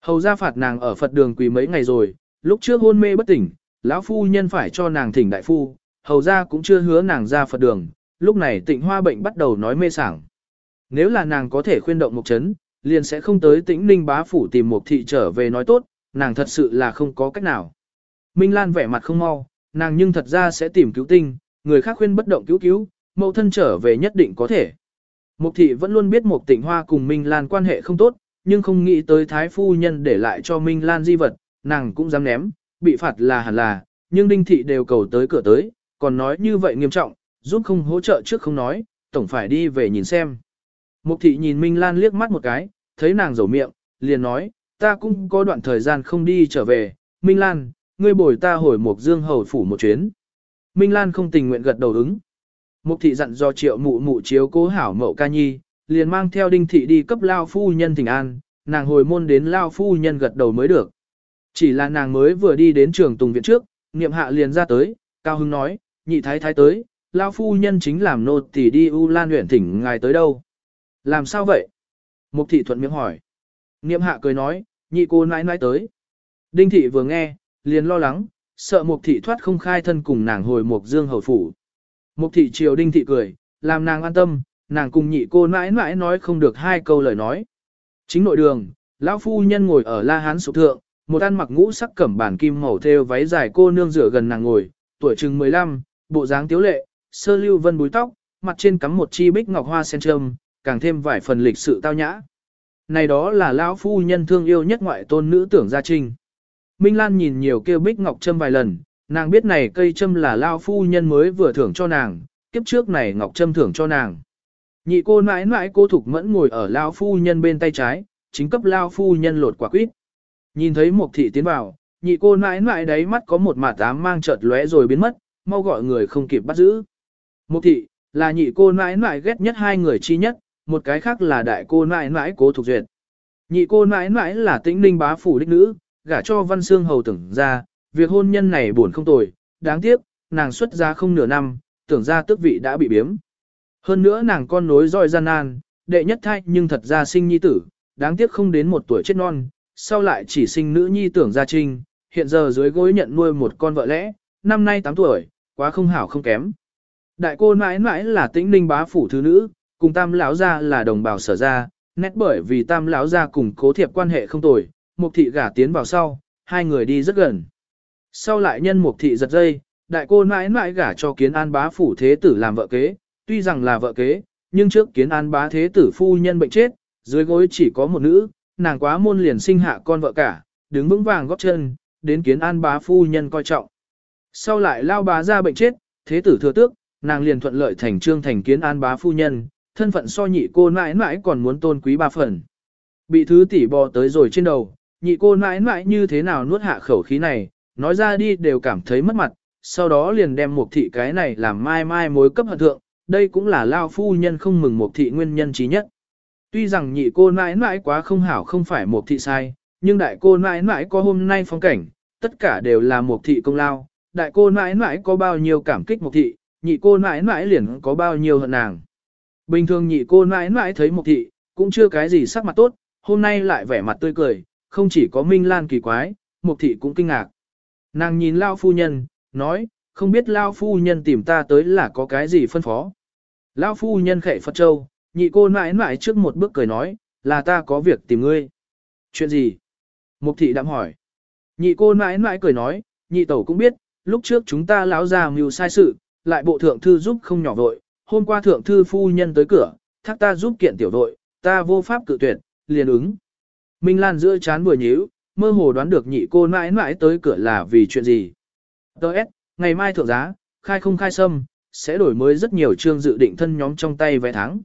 S1: Hầu ra phạt nàng ở Phật đường quỳ mấy ngày rồi, lúc trước hôn mê bất tỉnh, lão phu nhân phải cho nàng thỉnh đại phu, hầu ra cũng chưa hứa nàng ra Phật đường, lúc này tịnh hoa bệnh bắt đầu nói mê sảng. Nếu là nàng có thể khuyên động một chấn, liền sẽ không tới tĩnh ninh bá phủ tìm một thị trở về nói tốt, nàng thật sự là không có cách nào. Minh Lan vẻ mặt không mau, nàng nhưng thật ra sẽ tìm cứu tinh, người khác khuyên bất động cứu cứu, mẫu thân trở về nhất định có thể. Mục thị vẫn luôn biết một tịnh hoa cùng Minh Lan quan hệ không tốt, nhưng không nghĩ tới thái phu nhân để lại cho Minh Lan di vật, nàng cũng dám ném, bị phạt là hẳn là, nhưng đinh thị đều cầu tới cửa tới, còn nói như vậy nghiêm trọng, giúp không hỗ trợ trước không nói, tổng phải đi về nhìn xem. Mục thị nhìn Minh Lan liếc mắt một cái, thấy nàng rầu miệng, liền nói, ta cũng có đoạn thời gian không đi trở về, Minh Lan, ngươi bồi ta hồi Mục Dương Hầu phủ một chuyến. Minh Lan không tình nguyện gật đầu ứng. Mục thị dặn do triệu mụ mụ chiếu cố hảo mậu ca nhi, liền mang theo đinh thị đi cấp lao phu nhân thỉnh an, nàng hồi môn đến lao phu nhân gật đầu mới được. Chỉ là nàng mới vừa đi đến trường tùng viện trước, niệm hạ liền ra tới, cao hưng nói, nhị thái thái tới, lao phu nhân chính làm nô tỳ đi U Lan huyện thỉnh ngài tới đâu. Làm sao vậy? Mục thị thuận miệng hỏi. Niệm hạ cười nói, nhị cô nãi nãi tới. Đinh thị vừa nghe, liền lo lắng, sợ mục thị thoát không khai thân cùng nàng hồi mục dương hầu phủ. Mục thị triều đinh thị cười, làm nàng an tâm, nàng cùng nhị cô nãi nãi nói không được hai câu lời nói. Chính nội đường, lão phu nhân ngồi ở la hán sụp thượng, một ăn mặc ngũ sắc cẩm bản kim màu thêu váy dài cô nương rửa gần nàng ngồi, tuổi chừng 15, bộ dáng tiếu lệ, sơ lưu vân búi tóc, mặt trên cắm một chi bích ngọc hoa sen trâm, càng thêm vài phần lịch sự tao nhã. Này đó là lão phu nhân thương yêu nhất ngoại tôn nữ tưởng gia trinh. Minh Lan nhìn nhiều kêu bích ngọc trâm vài lần, nàng biết này cây trâm là lão phu nhân mới vừa thưởng cho nàng, kiếp trước này ngọc trâm thưởng cho nàng. Nhị cô mãi mãi cô thục mẫn ngồi ở lão phu nhân bên tay trái, chính cấp lão phu nhân lột quả quýt. Nhìn thấy một thị tiến vào, nhị cô mãi mãi đáy mắt có một mả tám mang chợt lóe rồi biến mất, mau gọi người không kịp bắt giữ. Một thị, là nhị cô mãi mãi ghét nhất hai người chi nhất, một cái khác là đại cô mãi mãi cố thuộc duyệt. Nhị cô mãi mãi là tĩnh ninh bá phủ đích nữ, gả cho văn xương hầu tưởng ra, việc hôn nhân này buồn không tồi, đáng tiếc, nàng xuất ra không nửa năm, tưởng ra tước vị đã bị biếm. Hơn nữa nàng con nối roi gian nan, đệ nhất thai nhưng thật ra sinh nhi tử, đáng tiếc không đến một tuổi chết non, sau lại chỉ sinh nữ nhi tưởng gia trinh, hiện giờ dưới gối nhận nuôi một con vợ lẽ, năm nay 8 tuổi, quá không hảo không kém. Đại cô mãi mãi là tĩnh ninh bá phủ thứ nữ, cùng tam lão gia là đồng bào sở gia, nét bởi vì tam lão gia cùng cố thiệp quan hệ không tồi, mục thị gả tiến vào sau, hai người đi rất gần. Sau lại nhân mục thị giật dây, đại cô mãi mãi gả cho kiến an bá phủ thế tử làm vợ kế, tuy rằng là vợ kế, nhưng trước kiến an bá thế tử phu nhân bệnh chết, dưới gối chỉ có một nữ, nàng quá môn liền sinh hạ con vợ cả, đứng vững vàng góp chân, đến kiến an bá phu nhân coi trọng. Sau lại lao bá ra bệnh chết, thế tử thừa tước, nàng liền thuận lợi thành trương thành kiến an bá phu nhân, thân phận so nhị cô mãi mãi còn muốn tôn quý ba phần. Bị thứ tỷ bò tới rồi trên đầu, nhị cô mãi mãi như thế nào nuốt hạ khẩu khí này, nói ra đi đều cảm thấy mất mặt, sau đó liền đem một thị cái này làm mai mai mối cấp hận thượng, đây cũng là lao phu nhân không mừng một thị nguyên nhân trí nhất. Tuy rằng nhị cô mãi mãi quá không hảo không phải một thị sai, nhưng đại cô mãi mãi có hôm nay phong cảnh, tất cả đều là một thị công lao, đại cô mãi mãi có bao nhiêu cảm kích một thị, nhị cô mãi mãi liền có bao nhiêu hận nàng. Bình thường nhị cô mãi mãi thấy một thị, cũng chưa cái gì sắc mặt tốt, hôm nay lại vẻ mặt tươi cười, không chỉ có Minh Lan kỳ quái, Mục thị cũng kinh ngạc. Nàng nhìn Lao phu nhân, nói, không biết Lao phu nhân tìm ta tới là có cái gì phân phó. Lao phu nhân khệ Phật Châu, nhị cô mãi mãi trước một bước cười nói, là ta có việc tìm ngươi. Chuyện gì? Mục thị đạm hỏi. Nhị cô mãi mãi cười nói, nhị tẩu cũng biết, lúc trước chúng ta lão già mưu sai sự, lại bộ thượng thư giúp không nhỏ vội, hôm qua thượng thư phu nhân tới cửa, thác ta giúp kiện tiểu vội, ta vô pháp cự tuyệt, liền ứng. Minh Lan giữa chán vừa nhíu, mơ hồ đoán được nhị cô mãi mãi tới cửa là vì chuyện gì. Đợt, ngày mai thượng giá, khai không khai sâm, sẽ đổi mới rất nhiều chương dự định thân nhóm trong tay vé tháng.